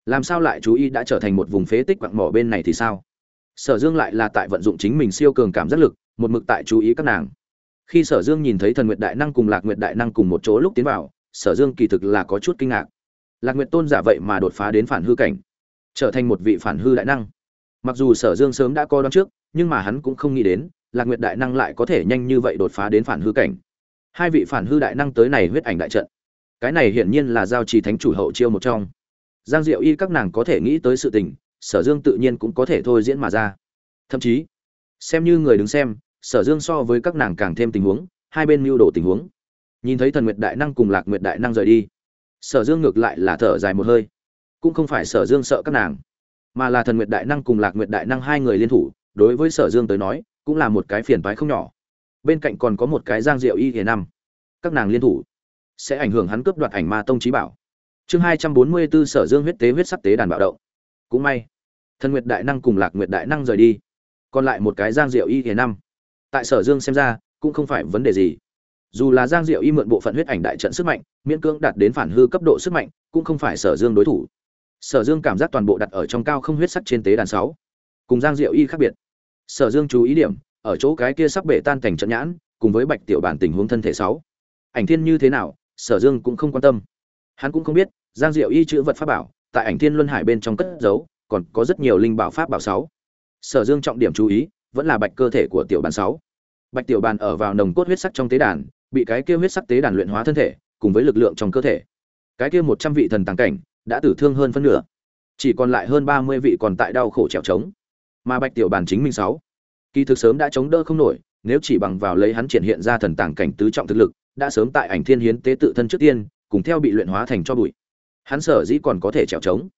Làm sao lại chú ý đã trở thành một vùng phế tích quặng mỏ bên này thì sao? Sở dương lại là tại vận dụng chính mình siêu cường cảm giác lực một mực tại chú ý các nàng. Khi sở dương nhìn thấy thần nguyệt đại năng cùng lạc nguyệt đại năng cùng một chỗ lúc tiến vào, sở dương kỳ thực là có chút kinh ngạc. Lạc nguyệt tôn giả vậy mà đột phá đến phản hư cảnh, trở thành một vị phản hư đại năng. Mặc dù sở dương sớm đã coi đón trước, nhưng mà hắn cũng không nghĩ đến, lạc nguyệt đại năng lại có thể nhanh như vậy đột phá đến phản hư cảnh. Hai vị phản hư đại năng tới này huyết ảnh đại trận. Cái này hiển nhiên là giao trì thánh chủ hậu chiêu một trong. Giang diệu y các nàng có thể nghĩ tới sự tình, sở dương tự nhiên cũng có thể thôi diễn mà ra. Thậm chí, xem như người đứng xem sở dương so với các nàng càng thêm tình huống, hai bên mưu đồ tình huống. Nhìn thấy thần nguyệt đại năng cùng lạc nguyệt đại năng rời đi, sở dương ngược lại là thở dài một hơi. Cũng không phải sở dương sợ các nàng, mà là thần nguyệt đại năng cùng lạc nguyệt đại năng hai người liên thủ, đối với sở dương tới nói, cũng là một cái phiền toái không nhỏ. Bên cạnh còn có một cái giang diệu y hề năm các nàng liên thủ, sẽ ảnh hưởng hắn cướp đoạt ảnh ma tông trí bảo. Chương hai trăm bốn mươi b ố sở dương huyết tế huyết sắc tế đàn bạo động. Cũng may, thần nguyệt đại năng cùng lạc nguyệt đại năng rời đi. Còn lại một cái giang diệu y hề năm tại sở dương xem ra, cũng không phải vấn đề gì. Dù là giang diệu y mượn bộ phận huyết ảnh đại trận sức mạnh, miễn cưỡng đạt đến phản hư cấp độ sức mạnh, cũng không phải sở dương đối thủ. Sở dương cảm giác toàn bộ đặt ở trong cao không huyết sắc trên tế đàn sáu. Cùng giang diệu y khác biệt. Sở dương chú ý điểm, ở chỗ cái kia sắp bể tan cảnh trận nhãn, cùng với bạch tiểu bản tình huống thân thể sáu. Ảnh thiên như thế nào, sở dương cũng không quan tâm. Hắn cũng không biết, giang diệu y chữ vật pháp bảo, tại ảnh thiên luân hải bên trong cất giấu, còn có rất nhiều linh bảo pháp bảo sáu. Sở dương trọng điểm chú ý vẫn là bạch cơ thể của tiểu bàn sáu. Bạch tiểu bàn ở vào nồng cốt huyết sắc trong tế đàn, bị cái kia huyết sắc tế đàn luyện hóa thân thể, cùng với lực lượng trong cơ thể. Cái kia một trăm vị thần tàng cảnh, đã tử thương hơn phân nửa. Chỉ còn lại hơn ba mươi vị còn tại đau khổ trèo trống. Mà bạch tiểu bàn chính minh sáu, kỳ thực sớm đã chống đỡ không nổi, nếu chỉ bằng vào lấy hắn triển hiện ra thần tàng cảnh tứ trọng thực lực, đã sớm tại ảnh thiên hiến tế tự thân trước tiên, cùng theo bị luyện hóa thành cho bụi. Hắn sở dĩ còn có thể trèo trống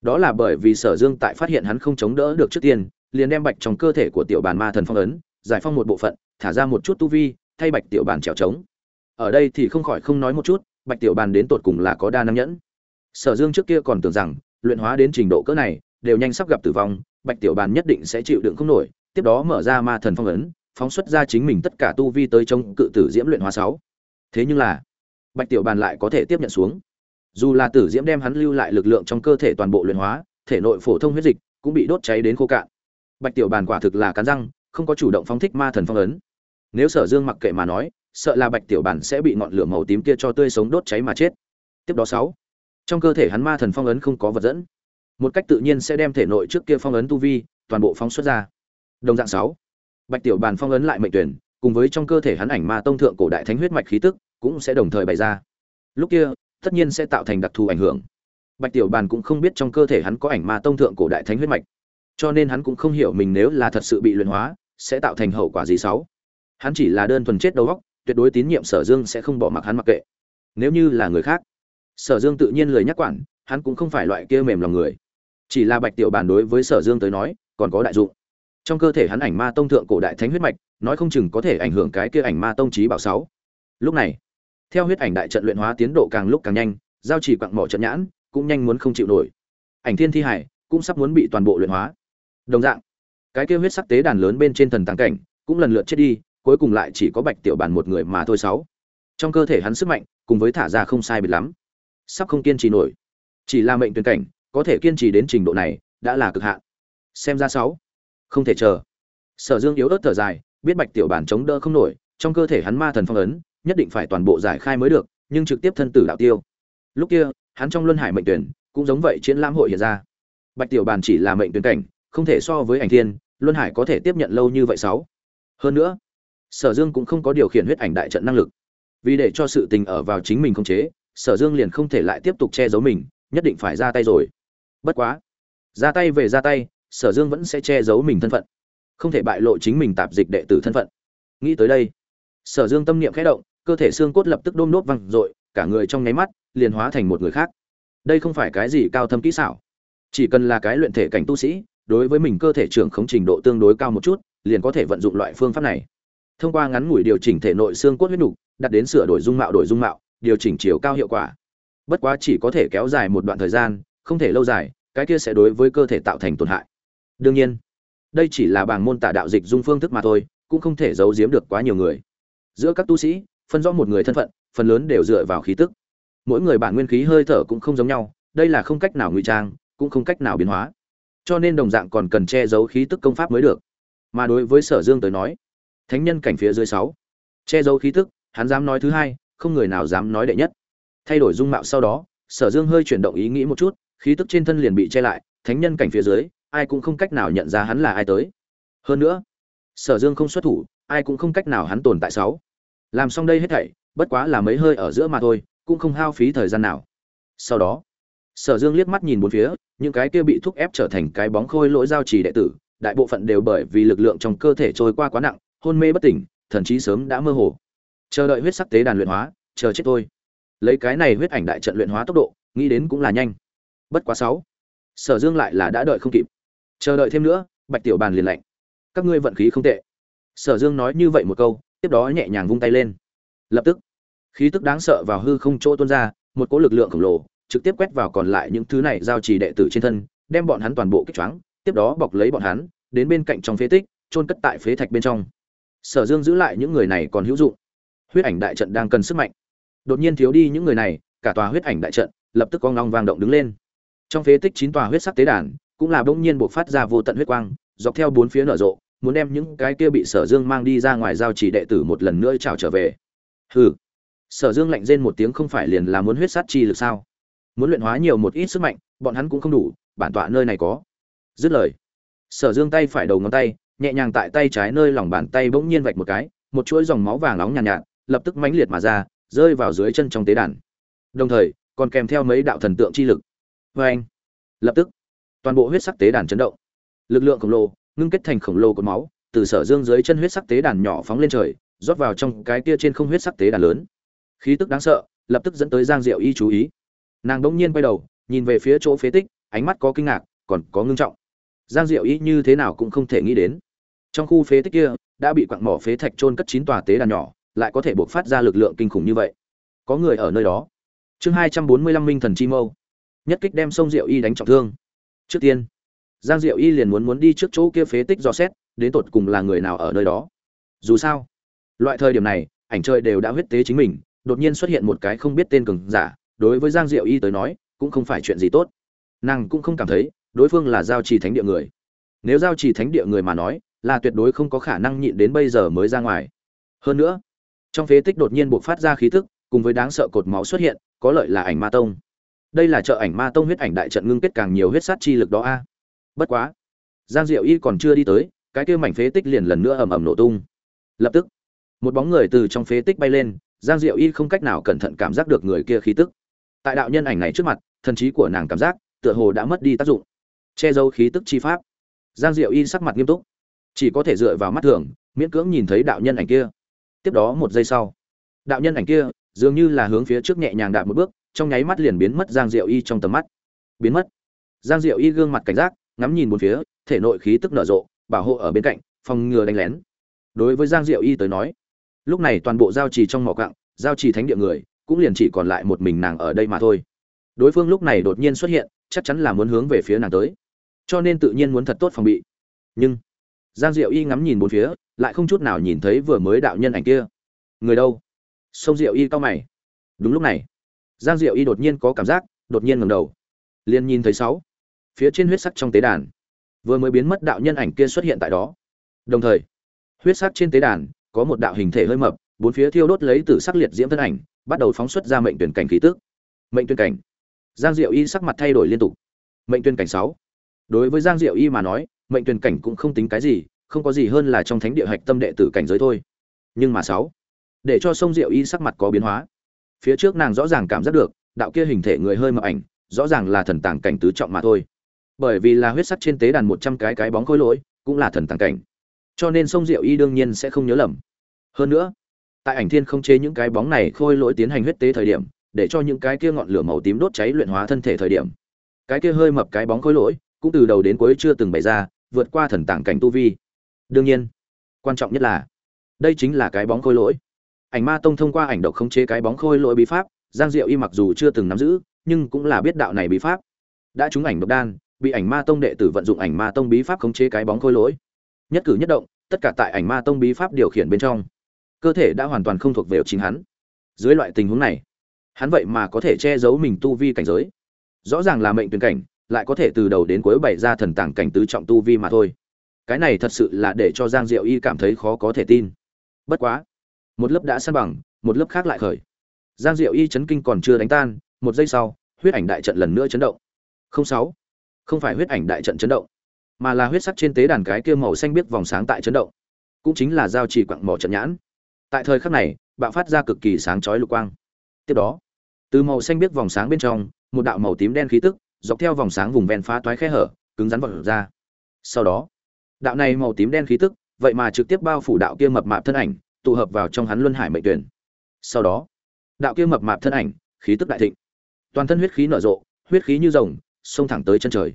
đó là bởi vì sở dương tại phát hiện hắn không chống đỡ được trước tiên, liền đem bạch trong cơ thể của tiểu bàn ma thần phong ấn, giải phong một bộ phận, thả ra một chút tu vi, thay bạch tiểu bàn trèo trống. Ở đây thì không khỏi không nói một chút, bạch tiểu bàn đến tột cùng là có đa năng nhẫn. Sở dương trước kia còn tưởng rằng, luyện hóa đến trình độ cỡ này, đều nhanh sắp gặp tử vong, bạch tiểu bàn nhất định sẽ chịu đựng không nổi, tiếp đó mở ra ma thần phong ấn, phóng xuất ra chính mình tất cả tu vi tới trong cự tử diễm luyện hóa sáu. Thế nhưng là, bạch tiểu bàn lại có thể tiếp nhận xuống dù là tử diễm đem hắn lưu lại lực lượng trong cơ thể toàn bộ luyện hóa, thể nội phổ thông huyết dịch cũng bị đốt cháy đến khô cạn. Bạch tiểu bàn quả thực là cắn răng, không có chủ động phóng thích ma thần phong ấn. Nếu sở dương mặc kệ mà nói, sợ là bạch tiểu bàn sẽ bị ngọn lửa màu tím kia cho tươi sống đốt cháy mà chết. Tiếp đó sáu, trong cơ thể hắn ma thần phong ấn không có vật dẫn. Một cách tự nhiên sẽ đem thể nội trước kia phong ấn tu vi, toàn bộ phóng xuất ra. Đồng dạng sáu, bạch tiểu bàn phong ấn lại mệnh tuyển, cùng với trong cơ thể hắn ảnh ma tông thượng cổ đại thánh huyết mạch khí tức, cũng sẽ đồng thời bày ra. Lúc kia tất nhiên sẽ tạo thành đặc thù ảnh hưởng. Bạch tiểu bàn cũng không biết trong cơ thể hắn có ảnh ma tông thượng cổ đại thánh huyết mạch, cho nên hắn cũng không hiểu mình nếu là thật sự bị luyện hóa, sẽ tạo thành hậu quả gì xấu. Hắn chỉ là đơn thuần chết đầu óc, tuyệt đối tín nhiệm sở dương sẽ không bỏ mặc hắn mặc kệ. Nếu như là người khác, sở dương tự nhiên lời nhắc quản, hắn cũng không phải loại kia mềm lòng người. Chỉ là bạch tiểu bàn đối với sở dương tới nói, còn có đại dụng. Trong cơ thể hắn ảnh ma tông thượng cổ đại thánh huyết mạch, nói không chừng có thể ảnh hưởng cái kia ảnh ma tông trí bảo sáu. Lúc này theo huyết ảnh đại trận luyện hóa tiến độ càng lúc càng nhanh, giao chỉ quặng mỏ trận nhãn cũng nhanh muốn không chịu nổi. Ảnh thiên thi hải cũng sắp muốn bị toàn bộ luyện hóa. Đồng dạng, cái kia huyết sắc tế đàn lớn bên trên thần tàng cảnh cũng lần lượt chết đi, cuối cùng lại chỉ có bạch tiểu bàn một người mà thôi sáu. Trong cơ thể hắn sức mạnh cùng với thả ra không sai biệt lắm, sắp không kiên trì nổi. Chỉ là mệnh tuyển cảnh, có thể kiên trì đến trình độ này đã là cực hạn. Xem ra sáu, không thể chờ. Sở dương yếu ớt thở dài, biết bạch tiểu bản chống đỡ không nổi, trong cơ thể hắn ma thần phong ấn nhất định phải toàn bộ giải khai mới được, nhưng trực tiếp thân tử đạo tiêu. Lúc kia, hắn trong luân hải mệnh tuyển, cũng giống vậy chiến lãm hội hiện ra. Bạch tiểu bàn chỉ là mệnh tuyển cảnh, không thể so với ảnh thiên, luân hải có thể tiếp nhận lâu như vậy sáu. Hơn nữa, sở dương cũng không có điều khiển huyết ảnh đại trận năng lực. Vì để cho sự tình ở vào chính mình không chế, sở dương liền không thể lại tiếp tục che giấu mình, nhất định phải ra tay rồi. Bất quá, ra tay về ra tay, sở dương vẫn sẽ che giấu mình thân phận, không thể bại lộ chính mình tạp dịch đệ tử thân phận. Nghĩ tới đây sở dương tâm niệm khẽ động, cơ thể xương cốt lập tức đôm nốt văng rồi cả người trong nháy mắt liền hóa thành một người khác. Đây không phải cái gì cao thâm kỹ xảo. Chỉ cần là cái luyện thể cảnh tu sĩ, đối với mình cơ thể trưởng khống trình độ tương đối cao một chút, liền có thể vận dụng loại phương pháp này. Thông qua ngắn ngủi điều chỉnh thể nội xương cốt huyết nục, đặt đến sửa đổi dung mạo đổi dung mạo, điều chỉnh chiều cao hiệu quả. Bất quá chỉ có thể kéo dài một đoạn thời gian, không thể lâu dài, cái kia sẽ đối với cơ thể tạo thành tổn hại. Đương nhiên, đây chỉ là bảng môn tả đạo dịch dung phương thức mà thôi, cũng không thể giấu giếm được quá nhiều người giữa các tu sĩ, phân rõ một người thân phận, phần lớn đều dựa vào khí tức. Mỗi người bản nguyên khí hơi thở cũng không giống nhau, đây là không cách nào ngụy trang, cũng không cách nào biến hóa. Cho nên đồng dạng còn cần che giấu khí tức công pháp mới được. Mà đối với sở dương tới nói, thánh nhân cảnh phía dưới sáu, che giấu khí tức, hắn dám nói thứ hai, không người nào dám nói đệ nhất. Thay đổi dung mạo sau đó, sở dương hơi chuyển động ý nghĩ một chút, khí tức trên thân liền bị che lại, thánh nhân cảnh phía dưới, ai cũng không cách nào nhận ra hắn là ai tới. Hơn nữa, sở dương không xuất thủ, ai cũng không cách nào hắn tồn tại sáu làm xong đây hết thảy, bất quá là mấy hơi ở giữa mà thôi, cũng không hao phí thời gian nào. Sau đó, sở dương liếc mắt nhìn bốn phía, những cái kia bị thúc ép trở thành cái bóng khôi lỗi giao trì đệ tử, đại bộ phận đều bởi vì lực lượng trong cơ thể trôi qua quá nặng, hôn mê bất tỉnh, thần chí sớm đã mơ hồ. Chờ đợi huyết sắc tế đàn luyện hóa, chờ chết thôi. Lấy cái này huyết ảnh đại trận luyện hóa tốc độ, nghĩ đến cũng là nhanh. Bất quá sáu, sở dương lại là đã đợi không kịp. Chờ đợi thêm nữa, bạch tiểu bàn liền lạnh. Các ngươi vận khí không tệ. Sở dương nói như vậy một câu tiếp đó nhẹ nhàng vung tay lên. Lập tức, khí tức đáng sợ vào hư không chỗ tuôn ra, một cỗ lực lượng khổng lồ trực tiếp quét vào còn lại những thứ này giao trì đệ tử trên thân, đem bọn hắn toàn bộ kích choáng, tiếp đó bọc lấy bọn hắn, đến bên cạnh trong phế tích trôn cất tại phế thạch bên trong. Sở dương giữ lại những người này còn hữu dụng. Huyết ảnh đại trận đang cần sức mạnh. Đột nhiên thiếu đi những người này, cả tòa huyết ảnh đại trận lập tức con long vang động đứng lên. Trong phế tích chín tòa huyết sắc tế đàn cũng là bỗng nhiên buộc phát ra vô tận huyết quang, dọc theo bốn phía nở rộ muốn đem những cái kia bị sở dương mang đi ra ngoài giao chỉ đệ tử một lần nữa trào trở về. Hừ. Sở dương lạnh rên một tiếng không phải liền là muốn huyết sát chi lực sao? Muốn luyện hóa nhiều một ít sức mạnh bọn hắn cũng không đủ bản tọa nơi này có. Dứt lời. Sở dương tay phải đầu ngón tay nhẹ nhàng tại tay trái nơi lòng bàn tay bỗng nhiên vạch một cái một chuỗi dòng máu vàng nóng nhàn nhạt, nhạt lập tức mãnh liệt mà ra rơi vào dưới chân trong tế đàn. Đồng thời còn kèm theo mấy đạo thần tượng chi lực. Vê anh lập tức toàn bộ huyết sắc tế đàn chấn động. Lực lượng khổng lồ ngưng kết thành khổng lồ cột máu, từ sở dương dưới chân huyết sắc tế đàn nhỏ phóng lên trời, rót vào trong cái kia trên không huyết sắc tế đàn lớn. Khí tức đáng sợ, lập tức dẫn tới giang diệu y chú ý. Nàng đỗng nhiên quay đầu, nhìn về phía chỗ phế tích, ánh mắt có kinh ngạc, còn có ngưng trọng. Giang diệu y như thế nào cũng không thể nghĩ đến. Trong khu phế tích kia, đã bị quặng mỏ phế thạch trôn cất chín tòa tế đàn nhỏ, lại có thể buộc phát ra lực lượng kinh khủng như vậy. Có người ở nơi đó. Chương hai trăm bốn mươi lăm minh thần chi mâu. Nhất kích đem sông diệu y đánh trọng thương. Trước tiên giang diệu y liền muốn muốn đi trước chỗ kia phế tích dò xét, đến tột cùng là người nào ở nơi đó. Dù sao, loại thời điểm này, ảnh trời đều đã huyết tế chính mình, đột nhiên xuất hiện một cái không biết tên cường giả, đối với giang diệu y tới nói, cũng không phải chuyện gì tốt. Nàng cũng không cảm thấy, đối phương là giao trì thánh địa người. Nếu giao trì thánh địa người mà nói, là tuyệt đối không có khả năng nhịn đến bây giờ mới ra ngoài. Hơn nữa, trong phế tích đột nhiên buộc phát ra khí tức cùng với đáng sợ cột máu xuất hiện, có lợi là ảnh ma tông. Đây là trợ ảnh ma tông huyết ảnh đại trận ngưng kết càng nhiều huyết sát chi lực đó a bất quá. Giang diệu y còn chưa đi tới, cái kia mảnh phế tích liền lần nữa ầm ầm nổ tung. Lập tức, một bóng người từ trong phế tích bay lên, giang diệu y không cách nào cẩn thận cảm giác được người kia khí tức. Tại đạo nhân ảnh này trước mặt, thần trí của nàng cảm giác, tựa hồ đã mất đi tác dụng. Che giấu khí tức chi pháp. Giang diệu y sắc mặt nghiêm túc. Chỉ có thể dựa vào mắt thường, miễn cưỡng nhìn thấy đạo nhân ảnh kia. Tiếp đó một giây sau, đạo nhân ảnh kia dường như là hướng phía trước nhẹ nhàng đạp một bước, trong nháy mắt liền biến mất giang diệu y trong tầm mắt. Biến mất. Giang diệu y gương mặt cảnh giác ngắm nhìn bốn phía, thể nội khí tức nở rộ, bảo hộ ở bên cạnh, phòng ngừa đánh lén. Đối với giang diệu y tới nói, lúc này toàn bộ giao trì trong mỏ cặng giao trì thánh địa người, cũng liền chỉ còn lại một mình nàng ở đây mà thôi. Đối phương lúc này đột nhiên xuất hiện, chắc chắn là muốn hướng về phía nàng tới. Cho nên tự nhiên muốn thật tốt phòng bị. Nhưng, giang diệu y ngắm nhìn bốn phía, lại không chút nào nhìn thấy vừa mới đạo nhân ảnh kia. Người đâu? Sông diệu y cao mày. Đúng lúc này, giang diệu y đột nhiên có cảm giác, đột nhiên ngầm đầu. Liền nhìn thấy sáu phía trên huyết sắc trong tế đàn. Vừa mới biến mất đạo nhân ảnh kia xuất hiện tại đó. Đồng thời, huyết sắc trên tế đàn có một đạo hình thể hơi mập, bốn phía thiêu đốt lấy từ sắc liệt diễm thân ảnh, bắt đầu phóng xuất ra mệnh tuyển cảnh khí tức. Mệnh tuyển cảnh. Giang diệu y sắc mặt thay đổi liên tục. Mệnh tuyển cảnh sáu. Đối với giang diệu y mà nói, mệnh tuyển cảnh cũng không tính cái gì, không có gì hơn là trong thánh địa hạch tâm đệ tử cảnh giới thôi. Nhưng mà sáu. Để cho sông diệu y sắc mặt có biến hóa. Phía trước nàng rõ ràng cảm giác được, đạo kia hình thể người hơi mập ảnh, rõ ràng là thần tàng cảnh tứ trọng mà thôi bởi vì là huyết sắc trên tế đàn một trăm cái cái bóng khối lỗi, cũng là thần tàng cảnh. Cho nên sông diệu y đương nhiên sẽ không nhớ lầm. Hơn nữa, tại ảnh thiên không chế những cái bóng này khôi lỗi tiến hành huyết tế thời điểm, để cho những cái kia ngọn lửa màu tím đốt cháy luyện hóa thân thể thời điểm. Cái kia hơi mập cái bóng khối lỗi, cũng từ đầu đến cuối chưa từng bày ra, vượt qua thần tàng cảnh tu vi. Đương nhiên, quan trọng nhất là, đây chính là cái bóng khôi lỗi. Ảnh ma tông thông qua ảnh độc khống chế cái bóng khôi lỗi bí pháp, giang diệu y mặc dù chưa từng nắm giữ, nhưng cũng là biết đạo này bí pháp. Đã trúng ảnh độc đan bị ảnh ma tông đệ tử vận dụng ảnh ma tông bí pháp khống chế cái bóng khôi lỗi. Nhất cử nhất động, tất cả tại ảnh ma tông bí pháp điều khiển bên trong. Cơ thể đã hoàn toàn không thuộc về chính hắn. Dưới loại tình huống này, hắn vậy mà có thể che giấu mình tu vi cảnh giới. Rõ ràng là mệnh tuyển cảnh, lại có thể từ đầu đến cuối bày ra thần tàng cảnh tứ trọng tu vi mà thôi. Cái này thật sự là để cho giang diệu y cảm thấy khó có thể tin. Bất quá, một lớp đã săn bằng, một lớp khác lại khởi. Giang diệu y chấn kinh còn chưa đánh tan, một giây sau, huyết ảnh đại trận lần nữa chấn động. Không sáu không phải huyết ảnh đại trận chấn động, mà là huyết sắc trên tế đàn cái kia màu xanh biết vòng sáng tại chấn động, cũng chính là giao chỉ quặng mỏ trận nhãn. Tại thời khắc này, bạo phát ra cực kỳ sáng chói lục quang. Tiếp đó, từ màu xanh biết vòng sáng bên trong, một đạo màu tím đen khí tức, dọc theo vòng sáng vùng ven phá toái khe hở, cứng rắn vật ra. Sau đó, đạo này màu tím đen khí tức, vậy mà trực tiếp bao phủ đạo kia mập mạp thân ảnh, tụ hợp vào trong hắn luân hải mệnh tuyển. Sau đó, đạo kia mập mạp thân ảnh, khí tức đại thịnh. Toàn thân huyết khí nở rộ, huyết khí như rồng xông thẳng tới chân trời.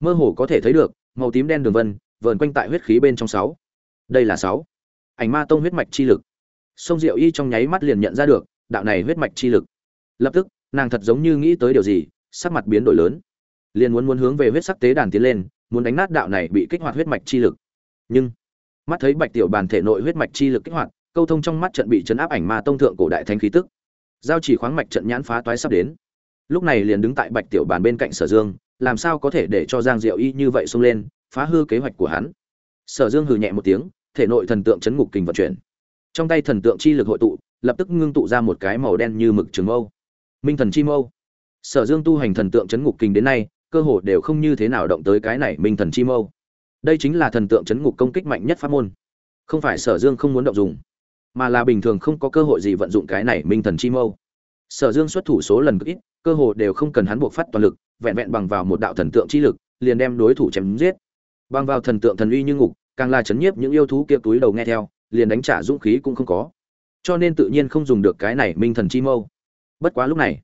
Mơ hồ có thể thấy được, màu tím đen đường vân, vờn quanh tại huyết khí bên trong sáu. Đây là sáu. Ảnh ma tông huyết mạch chi lực. Sông diệu y trong nháy mắt liền nhận ra được, đạo này huyết mạch chi lực. Lập tức, nàng thật giống như nghĩ tới điều gì, sắc mặt biến đổi lớn. Liền muốn muốn hướng về huyết sắc tế đàn tiến lên, muốn đánh nát đạo này bị kích hoạt huyết mạch chi lực. Nhưng, mắt thấy bạch tiểu bàn thể nội huyết mạch chi lực kích hoạt, câu thông trong mắt trận bị chấn áp ảnh ma tông thượng cổ đại thánh khí tức. Giao chỉ khoáng mạch trận nhãn phá toái sắp đến lúc này liền đứng tại bạch tiểu bàn bên cạnh sở dương, làm sao có thể để cho giang diệu y như vậy xông lên, phá hư kế hoạch của hắn? Sở dương hừ nhẹ một tiếng, thể nội thần tượng chấn ngục kình vận chuyển. Trong tay thần tượng chi lực hội tụ, lập tức ngưng tụ ra một cái màu đen như mực trường mâu. Minh thần chi mâu. Sở dương tu hành thần tượng chấn ngục kình đến nay, cơ hồ đều không như thế nào động tới cái này minh thần chi mâu. Đây chính là thần tượng chấn ngục công kích mạnh nhất pháp môn. Không phải sở dương không muốn động dùng, mà là bình thường không có cơ hội gì vận dụng cái này minh thần chi mâu sở dương xuất thủ số lần cực ít, cơ hồ đều không cần hắn buộc phát toàn lực, vẹn vẹn bằng vào một đạo thần tượng chi lực, liền đem đối thủ chém giết. Bằng vào thần tượng thần uy như ngục, càng là chấn nhiếp những yêu thú kia túi đầu nghe theo, liền đánh trả dũng khí cũng không có. Cho nên tự nhiên không dùng được cái này minh thần chi mâu. Bất quá lúc này,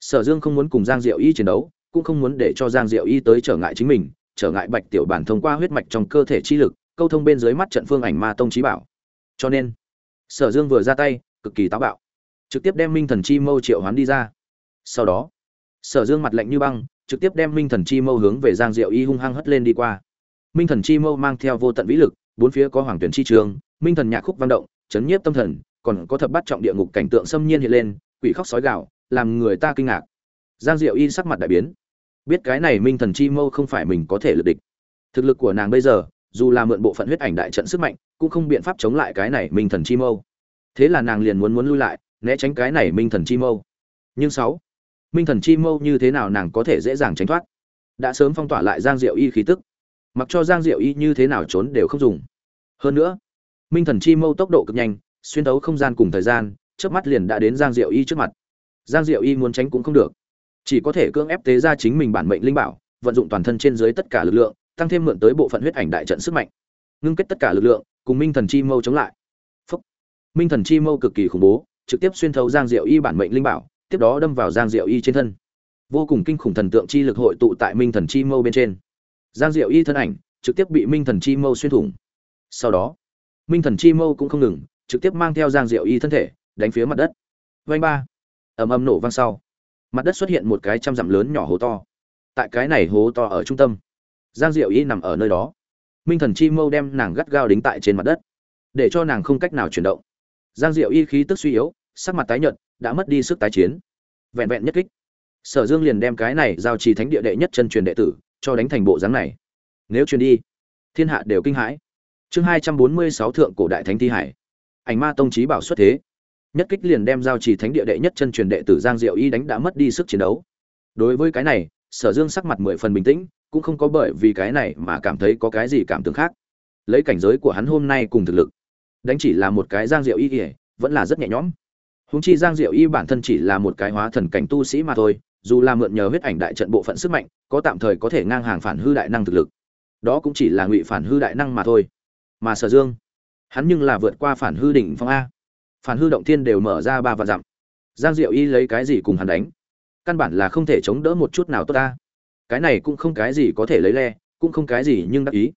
sở dương không muốn cùng giang diệu y chiến đấu, cũng không muốn để cho giang diệu y tới trở ngại chính mình, trở ngại bạch tiểu bản thông qua huyết mạch trong cơ thể chi lực, câu thông bên dưới mắt trận phương ảnh ma tông chí bảo. Cho nên, sở dương vừa ra tay, cực kỳ táo bạo trực tiếp đem minh thần chi mâu triệu hoán đi ra. Sau đó, sở dương mặt lạnh như băng, trực tiếp đem minh thần chi mâu hướng về giang diệu y hung hăng hất lên đi qua. Minh thần chi mâu mang theo vô tận vĩ lực, bốn phía có hoàng tuyển chi trường, minh thần nhạc khúc vang động, chấn nhiếp tâm thần, còn có thập bắt trọng địa ngục cảnh tượng xâm nhiên hiện lên, quỷ khóc sói gạo làm người ta kinh ngạc. Giang diệu y sắc mặt đại biến. Biết cái này minh thần chi mâu không phải mình có thể lực địch. Thực lực của nàng bây giờ, dù là mượn bộ phận huyết ảnh đại trận sức mạnh, cũng không biện pháp chống lại cái này minh thần chi mâu. Thế là nàng liền muốn muốn lui lại né tránh cái này minh thần chi mâu. Nhưng sáu, minh thần chi mâu như thế nào nàng có thể dễ dàng tránh thoát? Đã sớm phong tỏa lại giang diệu y khí tức. Mặc cho giang diệu y như thế nào trốn đều không dùng. Hơn nữa, minh thần chi mâu tốc độ cực nhanh, xuyên thấu không gian cùng thời gian trước mắt liền đã đến giang diệu y trước mặt. Giang diệu y muốn tránh cũng không được. Chỉ có thể cưỡng ép tế ra chính mình bản mệnh linh bảo, vận dụng toàn thân trên dưới tất cả lực lượng, tăng thêm mượn tới bộ phận huyết ảnh đại trận sức mạnh. Ngưng kết tất cả lực lượng, cùng minh thần chi mâu chống lại. Phúc. minh thần chi mâu cực kỳ khủng bố trực tiếp xuyên thấu giang diệu y bản mệnh linh bảo, tiếp đó đâm vào giang diệu y trên thân. Vô cùng kinh khủng thần tượng chi lực hội tụ tại minh thần chi mâu bên trên. Giang diệu y thân ảnh trực tiếp bị minh thần chi mâu xuyên thủng. Sau đó, minh thần chi mâu cũng không ngừng, trực tiếp mang theo giang diệu y thân thể, đánh phía mặt đất. Vành ba, ầm ầm nổ vang sau. Mặt đất xuất hiện một cái trăm dặm lớn nhỏ hố to. Tại cái này hố to ở trung tâm, giang diệu y nằm ở nơi đó. Minh thần chi mâu đem nàng gắt gao đính tại trên mặt đất, để cho nàng không cách nào chuyển động giang diệu y khí tức suy yếu, sắc mặt tái nhợt, đã mất đi sức tái chiến. Vẹn vẹn nhất kích, sở dương liền đem cái này giao trì thánh địa đệ nhất chân truyền đệ tử cho đánh thành bộ dáng này. Nếu truyền đi, thiên hạ đều kinh hãi. Chương hai trăm bốn mươi sáu thượng cổ đại thánh thi hải. Ảnh ma tông trí bảo xuất thế. Nhất kích liền đem giao trì thánh địa đệ nhất chân truyền đệ tử giang diệu y đánh đã mất đi sức chiến đấu. Đối với cái này, sở dương sắc mặt mười phần bình tĩnh, cũng không có bởi vì cái này mà cảm thấy có cái gì cảm tưởng khác. Lấy cảnh giới của hắn hôm nay cùng thực lực đánh chỉ là một cái giang diệu y ỉa vẫn là rất nhẹ nhõm. Húng chi giang diệu y bản thân chỉ là một cái hóa thần cảnh tu sĩ mà thôi, dù là mượn nhờ huyết ảnh đại trận bộ phận sức mạnh, có tạm thời có thể ngang hàng phản hư đại năng thực lực. Đó cũng chỉ là ngụy phản hư đại năng mà thôi. Mà sở dương, hắn nhưng là vượt qua phản hư đỉnh phong a. Phản hư động thiên đều mở ra ba vạn dặm. Giang diệu y lấy cái gì cùng hắn đánh? Căn bản là không thể chống đỡ một chút nào tốt ta cái này cũng không cái gì có thể lấy le, cũng không cái gì nhưng đắc ý.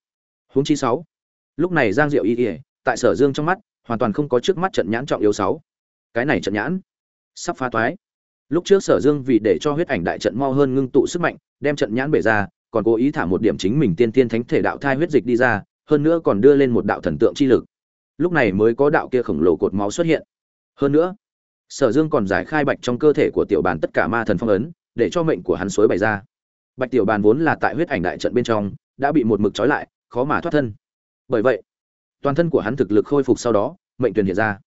Huống chi sáu. Lúc này giang diệu y ỉa tại sở dương trong mắt, hoàn toàn không có trước mắt trận nhãn trọng yếu sáu. Cái này trận nhãn, sắp phá toái. Lúc trước sở dương vì để cho huyết ảnh đại trận mau hơn ngưng tụ sức mạnh, đem trận nhãn bể ra, còn cố ý thả một điểm chính mình tiên tiên thánh thể đạo thai huyết dịch đi ra, hơn nữa còn đưa lên một đạo thần tượng chi lực. Lúc này mới có đạo kia khổng lồ cột máu xuất hiện. Hơn nữa, sở dương còn giải khai bạch trong cơ thể của tiểu bàn tất cả ma thần phong ấn, để cho mệnh của hắn suối bày ra. Bạch tiểu bàn vốn là tại huyết ảnh đại trận bên trong, đã bị một mực trói lại, khó mà thoát thân. Bởi vậy toàn thân của hắn thực lực khôi phục sau đó, mệnh truyền hiện ra.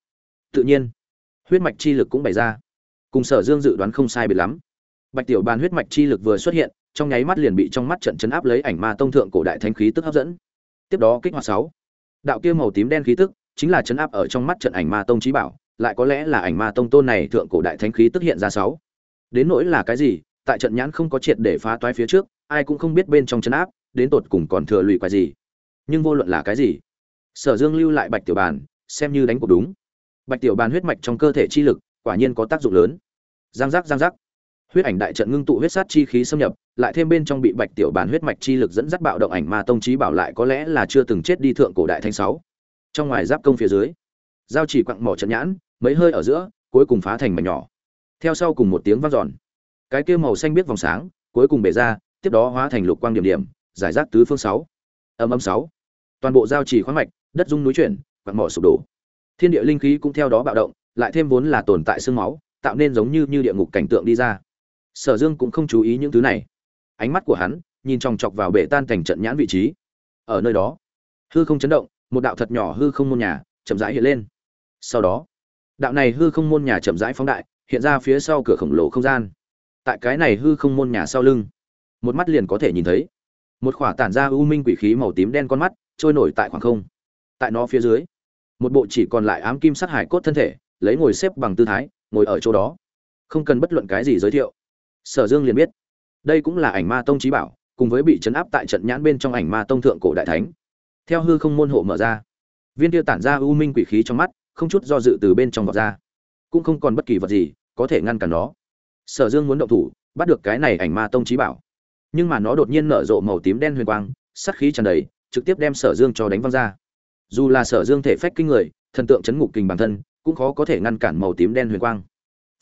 Tự nhiên, huyết mạch chi lực cũng bày ra. Cùng sở dương dự đoán không sai biệt lắm. Bạch tiểu bàn huyết mạch chi lực vừa xuất hiện, trong nháy mắt liền bị trong mắt trận chấn áp lấy ảnh ma tông thượng cổ đại thánh khí tức hấp dẫn. Tiếp đó kích hoạt sáu. Đạo kia màu tím đen khí tức chính là chấn áp ở trong mắt trận ảnh ma tông trí bảo, lại có lẽ là ảnh ma tông tôn này thượng cổ đại thánh khí tức hiện ra sáu. Đến nỗi là cái gì, tại trận nhãn không có triệt để phá toái phía trước, ai cũng không biết bên trong chấn áp, đến tột cùng còn thừa lụy quái gì. Nhưng vô luận là cái gì sở dương lưu lại bạch tiểu bàn xem như đánh cuộc đúng. Bạch tiểu bàn huyết mạch trong cơ thể chi lực quả nhiên có tác dụng lớn. Giang giác giang giác. Huyết ảnh đại trận ngưng tụ huyết sát chi khí xâm nhập lại thêm bên trong bị bạch tiểu bàn huyết mạch chi lực dẫn dắt bạo động ảnh ma tông trí bảo lại có lẽ là chưa từng chết đi thượng cổ đại thanh sáu. Trong ngoài giáp công phía dưới giao chỉ quặng mỏ trận nhãn mấy hơi ở giữa cuối cùng phá thành mảnh nhỏ. Theo sau cùng một tiếng vang giòn, cái kia màu xanh biết vòng sáng cuối cùng bể ra tiếp đó hóa thành lục quang điểm điểm giải rác tứ phương sáu. Âm âm sáu. Toàn bộ giao chỉ khoáng mạch đất rung núi chuyển, quặng mỏ sụp đổ. Thiên địa linh khí cũng theo đó bạo động, lại thêm vốn là tồn tại xương máu, tạo nên giống như như địa ngục cảnh tượng đi ra. Sở dương cũng không chú ý những thứ này. Ánh mắt của hắn nhìn chòng chọc vào bể tan thành trận nhãn vị trí. Ở nơi đó, hư không chấn động, một đạo thật nhỏ hư không môn nhà chậm rãi hiện lên. Sau đó, đạo này hư không môn nhà chậm rãi phóng đại, hiện ra phía sau cửa khổng lồ không gian. Tại cái này hư không môn nhà sau lưng, một mắt liền có thể nhìn thấy. Một khỏa tản ra u minh quỷ khí màu tím đen con mắt, trôi nổi tại khoảng không tại nó phía dưới. Một bộ chỉ còn lại ám kim sát hải cốt thân thể, lấy ngồi xếp bằng tư thái, ngồi ở chỗ đó. Không cần bất luận cái gì giới thiệu. Sở dương liền biết, đây cũng là ảnh ma tông trí bảo, cùng với bị chấn áp tại trận nhãn bên trong ảnh ma tông thượng cổ đại thánh. Theo hư không môn hộ mở ra, viên tiêu tản ra u minh quỷ khí trong mắt, không chút do dự từ bên trong vọt ra. Cũng không còn bất kỳ vật gì có thể ngăn cản nó. Sở dương muốn động thủ, bắt được cái này ảnh ma tông trí bảo. Nhưng mà nó đột nhiên nở rộ màu tím đen huyền quang sắt khí tràn đầy, trực tiếp đem sở dương cho đánh văng ra dù là sở dương thể phách kinh người, thần tượng chấn ngục kình bản thân, cũng khó có thể ngăn cản màu tím đen huyền quang.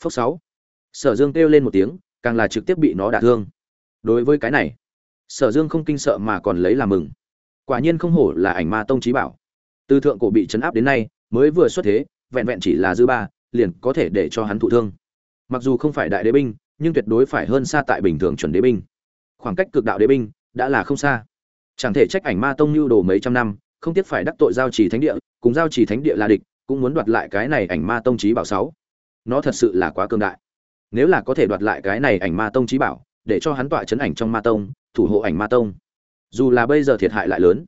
Phốc sáu. Sở dương kêu lên một tiếng, càng là trực tiếp bị nó đả thương. Đối với cái này, sở dương không kinh sợ mà còn lấy làm mừng. Quả nhiên không hổ là ảnh ma tông trí bảo. Từ thượng cổ bị chấn áp đến nay, mới vừa xuất thế, vẹn vẹn chỉ là dư ba, liền có thể để cho hắn thụ thương. Mặc dù không phải đại đế binh, nhưng tuyệt đối phải hơn xa tại bình thường chuẩn đế binh. Khoảng cách cực đạo đế binh, đã là không xa. Chẳng thể trách ảnh ma tông lưu đồ mấy trăm năm không tiếc phải đắc tội giao trì thánh địa, cùng giao trì thánh địa là địch, cũng muốn đoạt lại cái này ảnh ma tông trí bảo sáu. Nó thật sự là quá cường đại. Nếu là có thể đoạt lại cái này ảnh ma tông trí bảo, để cho hắn tọa chấn ảnh trong ma tông, thủ hộ ảnh ma tông. Dù là bây giờ thiệt hại lại lớn,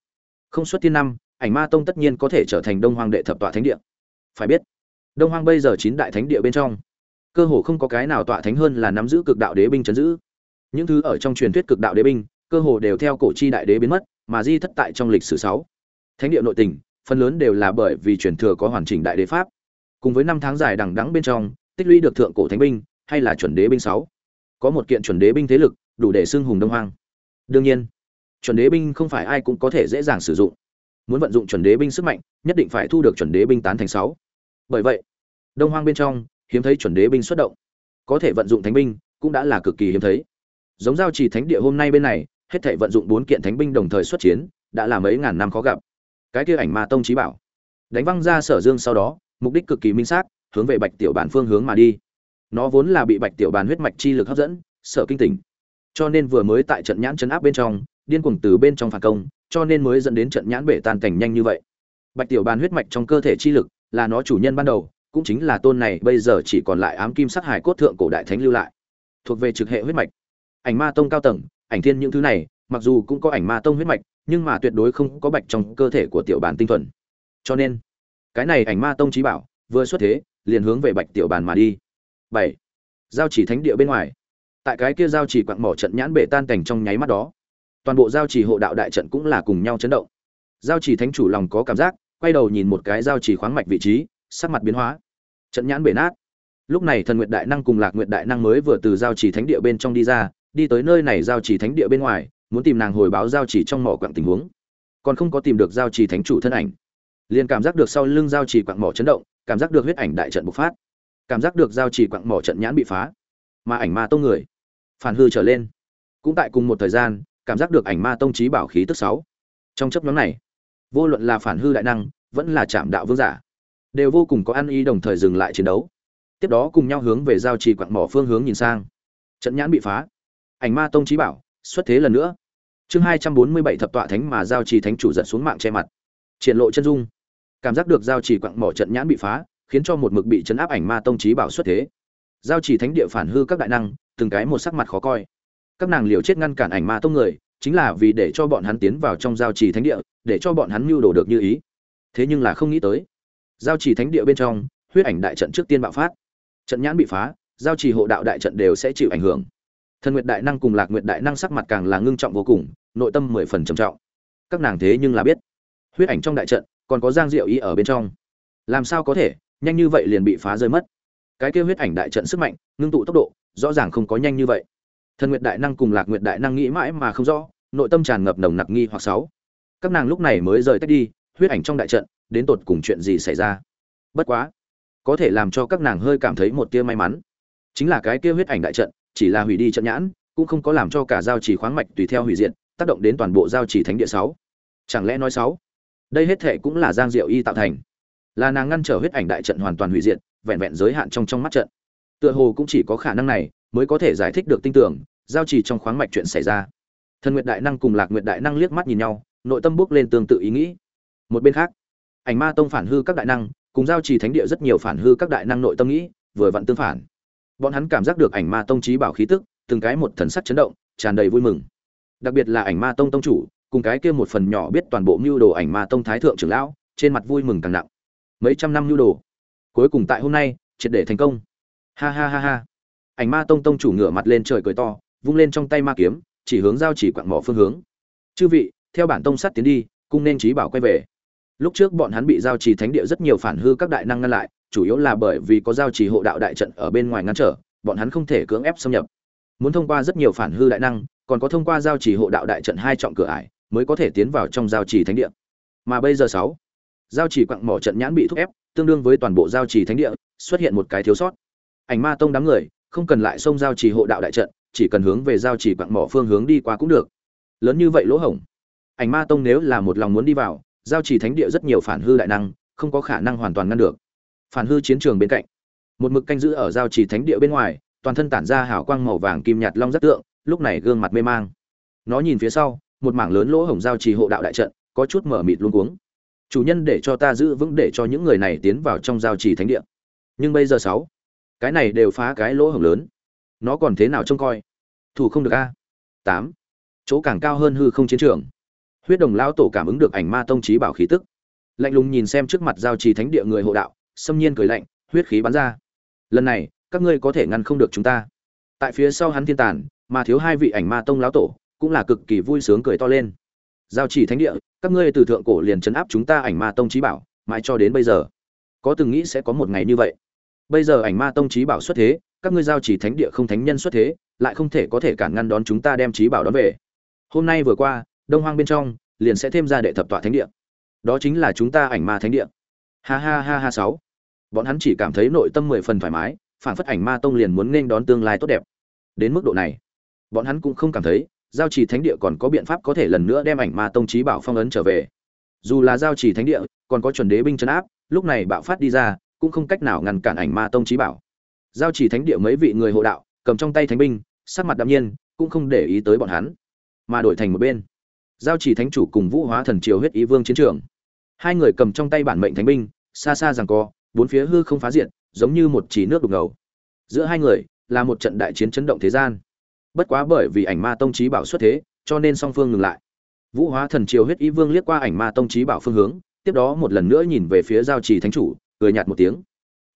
không xuất thiên năm, ảnh ma tông tất nhiên có thể trở thành đông hoàng đệ thập tọa thánh địa. Phải biết, đông hoàng bây giờ chín đại thánh địa bên trong, cơ hồ không có cái nào tọa thánh hơn là nắm giữ cực đạo đế binh chấn giữ. Những thứ ở trong truyền thuyết cực đạo đế binh, cơ hồ đều theo cổ chi đại đế biến mất, mà di thất tại trong lịch sử sáu thánh địa nội tình, phần lớn đều là bởi vì truyền thừa có hoàn chỉnh đại đế pháp. Cùng với năm tháng dài đằng đẵng bên trong, tích lũy được thượng cổ thánh binh, hay là chuẩn đế binh sáu. Có một kiện chuẩn đế binh thế lực, đủ để xưng hùng đông hoang. Đương nhiên, chuẩn đế binh không phải ai cũng có thể dễ dàng sử dụng. Muốn vận dụng chuẩn đế binh sức mạnh, nhất định phải thu được chuẩn đế binh tán thành sáu. Bởi vậy, đông hoang bên trong, hiếm thấy chuẩn đế binh xuất động. Có thể vận dụng thánh binh, cũng đã là cực kỳ hiếm thấy. Giống giao trì thánh địa hôm nay bên này, hết thể vận dụng bốn kiện thánh binh đồng thời xuất chiến, đã là mấy ngàn năm khó gặp cái kia ảnh ma tông trí bảo. Đánh văng ra sở dương sau đó, mục đích cực kỳ minh xác, hướng về bạch tiểu bản phương hướng mà đi. Nó vốn là bị bạch tiểu bản huyết mạch chi lực hấp dẫn, sở kinh tỉnh. Cho nên vừa mới tại trận nhãn chấn áp bên trong, điên cuồng từ bên trong phản công, cho nên mới dẫn đến trận nhãn bể tan cảnh nhanh như vậy. Bạch tiểu bản huyết mạch trong cơ thể chi lực là nó chủ nhân ban đầu, cũng chính là tôn này, bây giờ chỉ còn lại ám kim sắc hải cốt thượng cổ đại thánh lưu lại, thuộc về trực hệ huyết mạch. Ảnh ma tông cao tầng, ảnh thiên những thứ này, mặc dù cũng có ảnh ma tông huyết mạch nhưng mà tuyệt đối không có bạch trong cơ thể của tiểu bàn tinh thuần. Cho nên, cái này ảnh ma tông trí bảo, vừa xuất thế, liền hướng về bạch tiểu bàn mà đi. Bảy, giao chỉ thánh địa bên ngoài. Tại cái kia giao chỉ quặng mỏ trận nhãn bể tan cảnh trong nháy mắt đó, toàn bộ giao chỉ hộ đạo đại trận cũng là cùng nhau chấn động. Giao chỉ thánh chủ lòng có cảm giác, quay đầu nhìn một cái giao chỉ khoáng mạch vị trí, sắc mặt biến hóa. Trận nhãn bể nát. Lúc này thần nguyệt đại năng cùng lạc nguyệt đại năng mới vừa từ giao chỉ thánh địa bên trong đi ra, đi tới nơi này giao chỉ thánh địa bên ngoài muốn tìm nàng hồi báo giao chỉ trong mỏ quặng tình huống. Còn không có tìm được giao chỉ thánh chủ thân ảnh. Liền cảm giác được sau lưng giao chỉ quặng mỏ chấn động, cảm giác được huyết ảnh đại trận bộc phát. Cảm giác được giao chỉ quặng mỏ trận nhãn bị phá. Mà ảnh ma tông người, phản hư trở lên. Cũng tại cùng một thời gian, cảm giác được ảnh ma tông trí bảo khí tức sáu. Trong chấp nhóm này, vô luận là phản hư đại năng, vẫn là chạm đạo vương giả, đều vô cùng có ăn ý đồng thời dừng lại chiến đấu. Tiếp đó cùng nhau hướng về giao trì quặng mỏ phương hướng nhìn sang. Trận nhãn bị phá. Ảnh ma tông trí bảo, xuất thế lần nữa chương hai trăm bốn mươi bảy thập tọa thánh mà giao trì thánh chủ giật xuống mạng che mặt. Triển lộ chân dung. Cảm giác được giao trì quặng mỏ trận nhãn bị phá, khiến cho một mực bị chấn áp ảnh ma tông trí bảo xuất thế. Giao trì thánh địa phản hư các đại năng, từng cái một sắc mặt khó coi. Các nàng liều chết ngăn cản ảnh ma tông người, chính là vì để cho bọn hắn tiến vào trong giao trì thánh địa, để cho bọn hắn mưu đồ được như ý. Thế nhưng là không nghĩ tới, giao trì thánh địa bên trong, huyết ảnh đại trận trước tiên bạo phát. Trận nhãn bị phá, giao trì hộ đạo đại trận đều sẽ chịu ảnh hưởng thần nguyệt đại năng cùng lạc nguyệt đại năng sắc mặt càng là ngưng trọng vô cùng, nội tâm mười phần trầm trọng. Các nàng thế nhưng là biết, huyết ảnh trong đại trận còn có giang diệu ý ở bên trong. Làm sao có thể, nhanh như vậy liền bị phá rơi mất? Cái kêu huyết ảnh đại trận sức mạnh, ngưng tụ tốc độ, rõ ràng không có nhanh như vậy. Thần nguyệt đại năng cùng lạc nguyệt đại năng nghĩ mãi mà không rõ, nội tâm tràn ngập nồng nặc nghi hoặc sáu. Các nàng lúc này mới rời tách đi, huyết ảnh trong đại trận, đến tột cùng chuyện gì xảy ra? Bất quá, có thể làm cho các nàng hơi cảm thấy một tia may mắn, chính là cái kia huyết ảnh đại trận chỉ là hủy đi trận nhãn, cũng không có làm cho cả giao chỉ khoáng mạch tùy theo hủy diệt, tác động đến toàn bộ giao chỉ thánh địa sáu. Chẳng lẽ nói sáu? Đây hết thể cũng là giang diệu y tạo thành. Là nàng ngăn trở huyết ảnh đại trận hoàn toàn hủy diệt, vẹn vẹn giới hạn trong trong mắt trận. Tựa hồ cũng chỉ có khả năng này mới có thể giải thích được tinh tưởng, giao chỉ trong khoáng mạch chuyện xảy ra. Thần nguyệt đại năng cùng lạc nguyệt đại năng liếc mắt nhìn nhau, nội tâm bước lên tương tự ý nghĩ. Một bên khác, ảnh ma tông phản hư các đại năng, cùng giao trì thánh địa rất nhiều phản hư các đại năng nội tâm nghĩ, vừa vặn tương phản bọn hắn cảm giác được ảnh ma tông trí bảo khí tức, từng cái một thần sắc chấn động, tràn đầy vui mừng. Đặc biệt là ảnh ma tông tông chủ, cùng cái kia một phần nhỏ biết toàn bộ mưu đồ ảnh ma tông thái thượng trưởng lão, trên mặt vui mừng càng nặng. Mấy trăm năm mưu đồ. Cuối cùng tại hôm nay, triệt để thành công. Ha ha ha ha. Ảnh ma tông tông chủ ngửa mặt lên trời cười to, vung lên trong tay ma kiếm, chỉ hướng giao chỉ quặng mỏ phương hướng. Chư vị, theo bản tông sắt tiến đi, cung nên trí bảo quay về lúc trước bọn hắn bị giao trì thánh địa rất nhiều phản hư các đại năng ngăn lại, chủ yếu là bởi vì có giao trì hộ đạo đại trận ở bên ngoài ngăn trở, bọn hắn không thể cưỡng ép xâm nhập. Muốn thông qua rất nhiều phản hư đại năng, còn có thông qua giao trì hộ đạo đại trận hai trọng cửa ải, mới có thể tiến vào trong giao trì thánh địa. Mà bây giờ sáu, giao trì quặng mỏ trận nhãn bị thúc ép, tương đương với toàn bộ giao trì thánh địa, xuất hiện một cái thiếu sót. Ảnh ma tông đám người, không cần lại xông giao trì hộ đạo đại trận, chỉ cần hướng về giao trì quặng mỏ phương hướng đi qua cũng được. Lớn như vậy lỗ hổng. Ảnh ma tông nếu là một lòng muốn đi vào giao chỉ thánh địa rất nhiều phản hư đại năng, không có khả năng hoàn toàn ngăn được. Phản hư chiến trường bên cạnh, một mực canh giữ ở giao chỉ thánh địa bên ngoài, toàn thân tản ra hào quang màu vàng kim nhạt long rất tượng, lúc này gương mặt mê mang. Nó nhìn phía sau, một mảng lớn lỗ hổng giao trì hộ đạo đại trận, có chút mở mịt luống cuống. Chủ nhân để cho ta giữ vững để cho những người này tiến vào trong giao trì thánh địa. Nhưng bây giờ sáu, cái này đều phá cái lỗ hổng lớn. Nó còn thế nào trông coi? Thủ không được a. Tám, chỗ càng cao hơn hư không chiến trường huyết đồng lão tổ cảm ứng được ảnh ma tông trí bảo khí tức. Lạnh lùng nhìn xem trước mặt giao trì thánh địa người hộ đạo, xâm nhiên cười lạnh, huyết khí bắn ra. Lần này, các ngươi có thể ngăn không được chúng ta. Tại phía sau hắn thiên tàn, mà thiếu hai vị ảnh ma tông lão tổ, cũng là cực kỳ vui sướng cười to lên. Giao chỉ thánh địa, các ngươi từ thượng cổ liền chấn áp chúng ta ảnh ma tông trí bảo, mãi cho đến bây giờ. Có từng nghĩ sẽ có một ngày như vậy. Bây giờ ảnh ma tông trí bảo xuất thế, các ngươi giao chỉ thánh địa không thánh nhân xuất thế, lại không thể có thể cản ngăn đón chúng ta đem trí bảo đón về. Hôm nay vừa qua đông hoang bên trong, liền sẽ thêm ra đệ thập tọa thánh địa. Đó chính là chúng ta ảnh ma thánh địa. Ha ha ha ha sáu. Bọn hắn chỉ cảm thấy nội tâm mười phần thoải mái phản phất ảnh ma tông liền muốn nên đón tương lai tốt đẹp. Đến mức độ này, bọn hắn cũng không cảm thấy, giao trì thánh địa còn có biện pháp có thể lần nữa đem ảnh ma tông trí bảo phong ấn trở về. Dù là giao trì thánh địa, còn có chuẩn đế binh chấn áp, lúc này bạo phát đi ra, cũng không cách nào ngăn cản ảnh ma tông trí bảo. Giao trì thánh địa mấy vị người hộ đạo, cầm trong tay thánh binh, sắc mặt đạm nhiên, cũng không để ý tới bọn hắn, mà đổi thành một bên giao Chỉ thánh chủ cùng vũ hóa thần triều huyết ý vương chiến trường. Hai người cầm trong tay bản mệnh thánh binh, xa xa rằng co, bốn phía hư không phá diện giống như một chỉ nước đục ngầu. Giữa hai người, là một trận đại chiến chấn động thế gian. Bất quá bởi vì ảnh ma tông trí bảo xuất thế, cho nên song phương ngừng lại. Vũ hóa thần triều huyết ý vương liếc qua ảnh ma tông trí bảo phương hướng, tiếp đó một lần nữa nhìn về phía giao trì thánh chủ, cười nhạt một tiếng.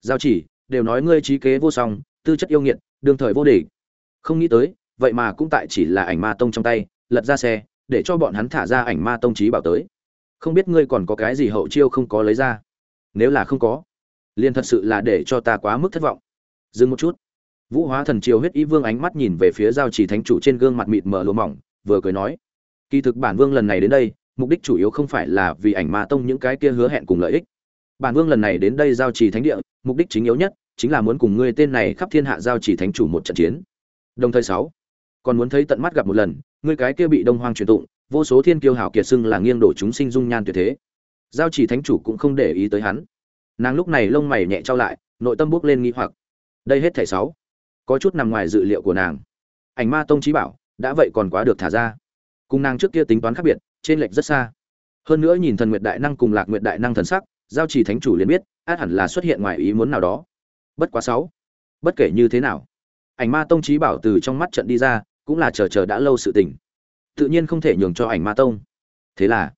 Giao trì đều nói ngươi trí kế vô song, tư chất yêu nghiệt, đương thời vô địch. Không nghĩ tới, vậy mà cũng tại chỉ là ảnh ma tông trong tay, lật ra xe để cho bọn hắn thả ra ảnh ma tông trí bảo tới. Không biết ngươi còn có cái gì hậu chiêu không có lấy ra? Nếu là không có, liền thật sự là để cho ta quá mức thất vọng. Dừng một chút. Vũ hóa thần triều huyết y vương ánh mắt nhìn về phía giao chỉ thánh chủ trên gương mặt mịt mờ lùa mỏng, vừa cười nói, kỳ thực bản vương lần này đến đây, mục đích chủ yếu không phải là vì ảnh ma tông những cái kia hứa hẹn cùng lợi ích. Bản vương lần này đến đây giao trì thánh địa, mục đích chính yếu nhất chính là muốn cùng ngươi tên này khắp thiên hạ giao trì thánh chủ một trận chiến. Đồng thời sáu còn muốn thấy tận mắt gặp một lần, ngươi cái kia bị đông hoang truyền tụng, vô số thiên kiêu hảo kiệt xưng là nghiêng đổ chúng sinh dung nhan tuyệt thế. Giao chỉ thánh chủ cũng không để ý tới hắn. Nàng lúc này lông mày nhẹ trao lại, nội tâm bước lên nghi hoặc. Đây hết thảy sáu. Có chút nằm ngoài dự liệu của nàng. Ảnh ma tông trí bảo, đã vậy còn quá được thả ra. Cùng nàng trước kia tính toán khác biệt, trên lệch rất xa. Hơn nữa nhìn thần nguyệt đại năng cùng lạc nguyệt đại năng thần sắc, giao chỉ thánh chủ liền biết, át hẳn là xuất hiện ngoài ý muốn nào đó. Bất quá sáu. Bất kể như thế nào, ảnh ma tông trí bảo từ trong mắt trận đi ra cũng là chờ chờ đã lâu sự tình. Tự nhiên không thể nhường cho ảnh ma tông. Thế là,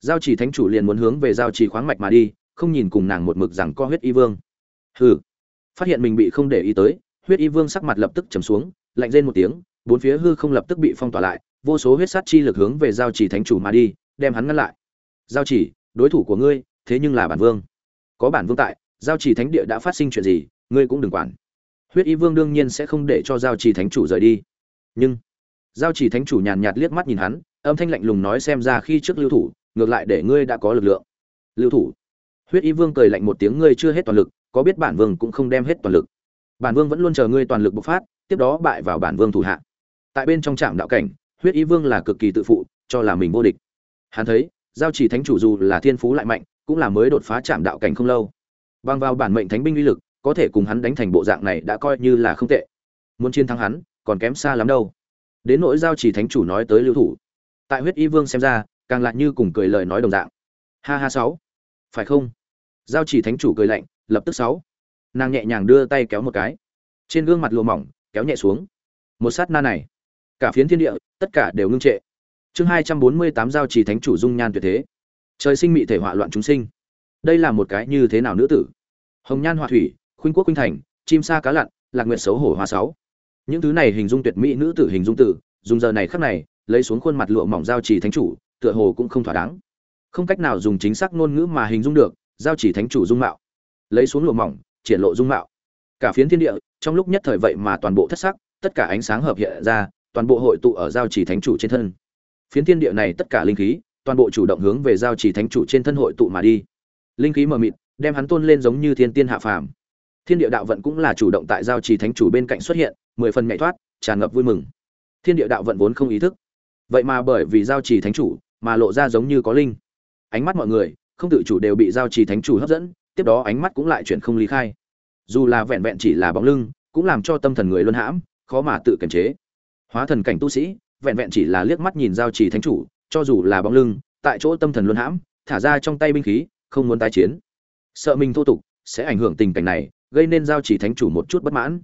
giao trì thánh chủ liền muốn hướng về giao trì khoáng mạch mà đi, không nhìn cùng nàng một mực rằng co huyết y vương. Hừ, phát hiện mình bị không để ý tới, huyết y vương sắc mặt lập tức trầm xuống, lạnh rên một tiếng, bốn phía hư không lập tức bị phong tỏa lại, vô số huyết sát chi lực hướng về giao chỉ thánh chủ mà đi, đem hắn ngăn lại. Giao chỉ đối thủ của ngươi, thế nhưng là bản vương. Có bản vương tại, giao chỉ thánh địa đã phát sinh chuyện gì, ngươi cũng đừng quản. Huyết y vương đương nhiên sẽ không để cho giao chỉ thánh chủ rời đi nhưng giao chỉ thánh chủ nhàn nhạt liếc mắt nhìn hắn, âm thanh lạnh lùng nói xem ra khi trước lưu thủ, ngược lại để ngươi đã có lực lượng. Lưu thủ. Huyết y vương cười lạnh một tiếng, ngươi chưa hết toàn lực, có biết bản vương cũng không đem hết toàn lực. Bản vương vẫn luôn chờ ngươi toàn lực bộc phát, tiếp đó bại vào bản vương thủ hạ. Tại bên trong trạm đạo cảnh, huyết y vương là cực kỳ tự phụ, cho là mình vô địch. Hắn thấy, giao chỉ thánh chủ dù là thiên phú lại mạnh, cũng là mới đột phá trạm đạo cảnh không lâu. Bằng vào bản mệnh thánh binh uy lực, có thể cùng hắn đánh thành bộ dạng này đã coi như là không tệ. Muốn chiến thắng hắn còn kém xa lắm đâu. Đến nỗi giao chỉ thánh chủ nói tới lưu thủ. Tại huyết y vương xem ra, càng lại như cùng cười lời nói đồng dạng. Ha ha sáu. Phải không? Giao chỉ thánh chủ cười lạnh, lập tức sáu. Nàng nhẹ nhàng đưa tay kéo một cái. Trên gương mặt lùa mỏng, kéo nhẹ xuống. Một sát na này. Cả phiến thiên địa, tất cả đều ngưng trệ. Chương hai trăm bốn mươi tám giao chỉ thánh chủ dung nhan tuyệt thế. Trời sinh mị thể họa loạn chúng sinh. Đây là một cái như thế nào nữ tử? Hồng nhan họa thủy, khuynh quốc khuynh thành, chim sa cá lặn, lạc nguyện xấu hổ hoa sáu những thứ này hình dung tuyệt mỹ nữ tử hình dung tử dùng giờ này khắc này, lấy xuống khuôn mặt lụa mỏng giao trì thánh chủ, tựa hồ cũng không thỏa đáng. Không cách nào dùng chính xác ngôn ngữ mà hình dung được, giao chỉ thánh chủ dung mạo. Lấy xuống lụa mỏng, triển lộ dung mạo. Cả phiến thiên địa, trong lúc nhất thời vậy mà toàn bộ thất sắc, tất cả ánh sáng hợp hiện ra, toàn bộ hội tụ ở giao chỉ thánh chủ trên thân. Phiến thiên địa này tất cả linh khí, toàn bộ chủ động hướng về giao chỉ thánh chủ trên thân hội tụ mà đi. Linh khí mờ mịt, đem hắn tôn lên giống như thiên tiên hạ phàm. Thiên địa đạo vận cũng là chủ động tại giao chỉ thánh chủ bên cạnh xuất hiện mười phần nhạy thoát, tràn ngập vui mừng. Thiên địa đạo vận vốn không ý thức. Vậy mà bởi vì giao chỉ thánh chủ mà lộ ra giống như có linh. Ánh mắt mọi người, không tự chủ đều bị giao chỉ thánh chủ hấp dẫn, tiếp đó ánh mắt cũng lại chuyển không lý khai. Dù là vẹn vẹn chỉ là bóng lưng, cũng làm cho tâm thần người luân hãm, khó mà tự kiềm chế. Hóa thần cảnh tu sĩ, vẹn vẹn chỉ là liếc mắt nhìn giao chỉ thánh chủ, cho dù là bóng lưng, tại chỗ tâm thần luân hãm, thả ra trong tay binh khí, không muốn tái chiến. Sợ mình thô tục, sẽ ảnh hưởng tình cảnh này, gây nên giao chỉ thánh chủ một chút bất mãn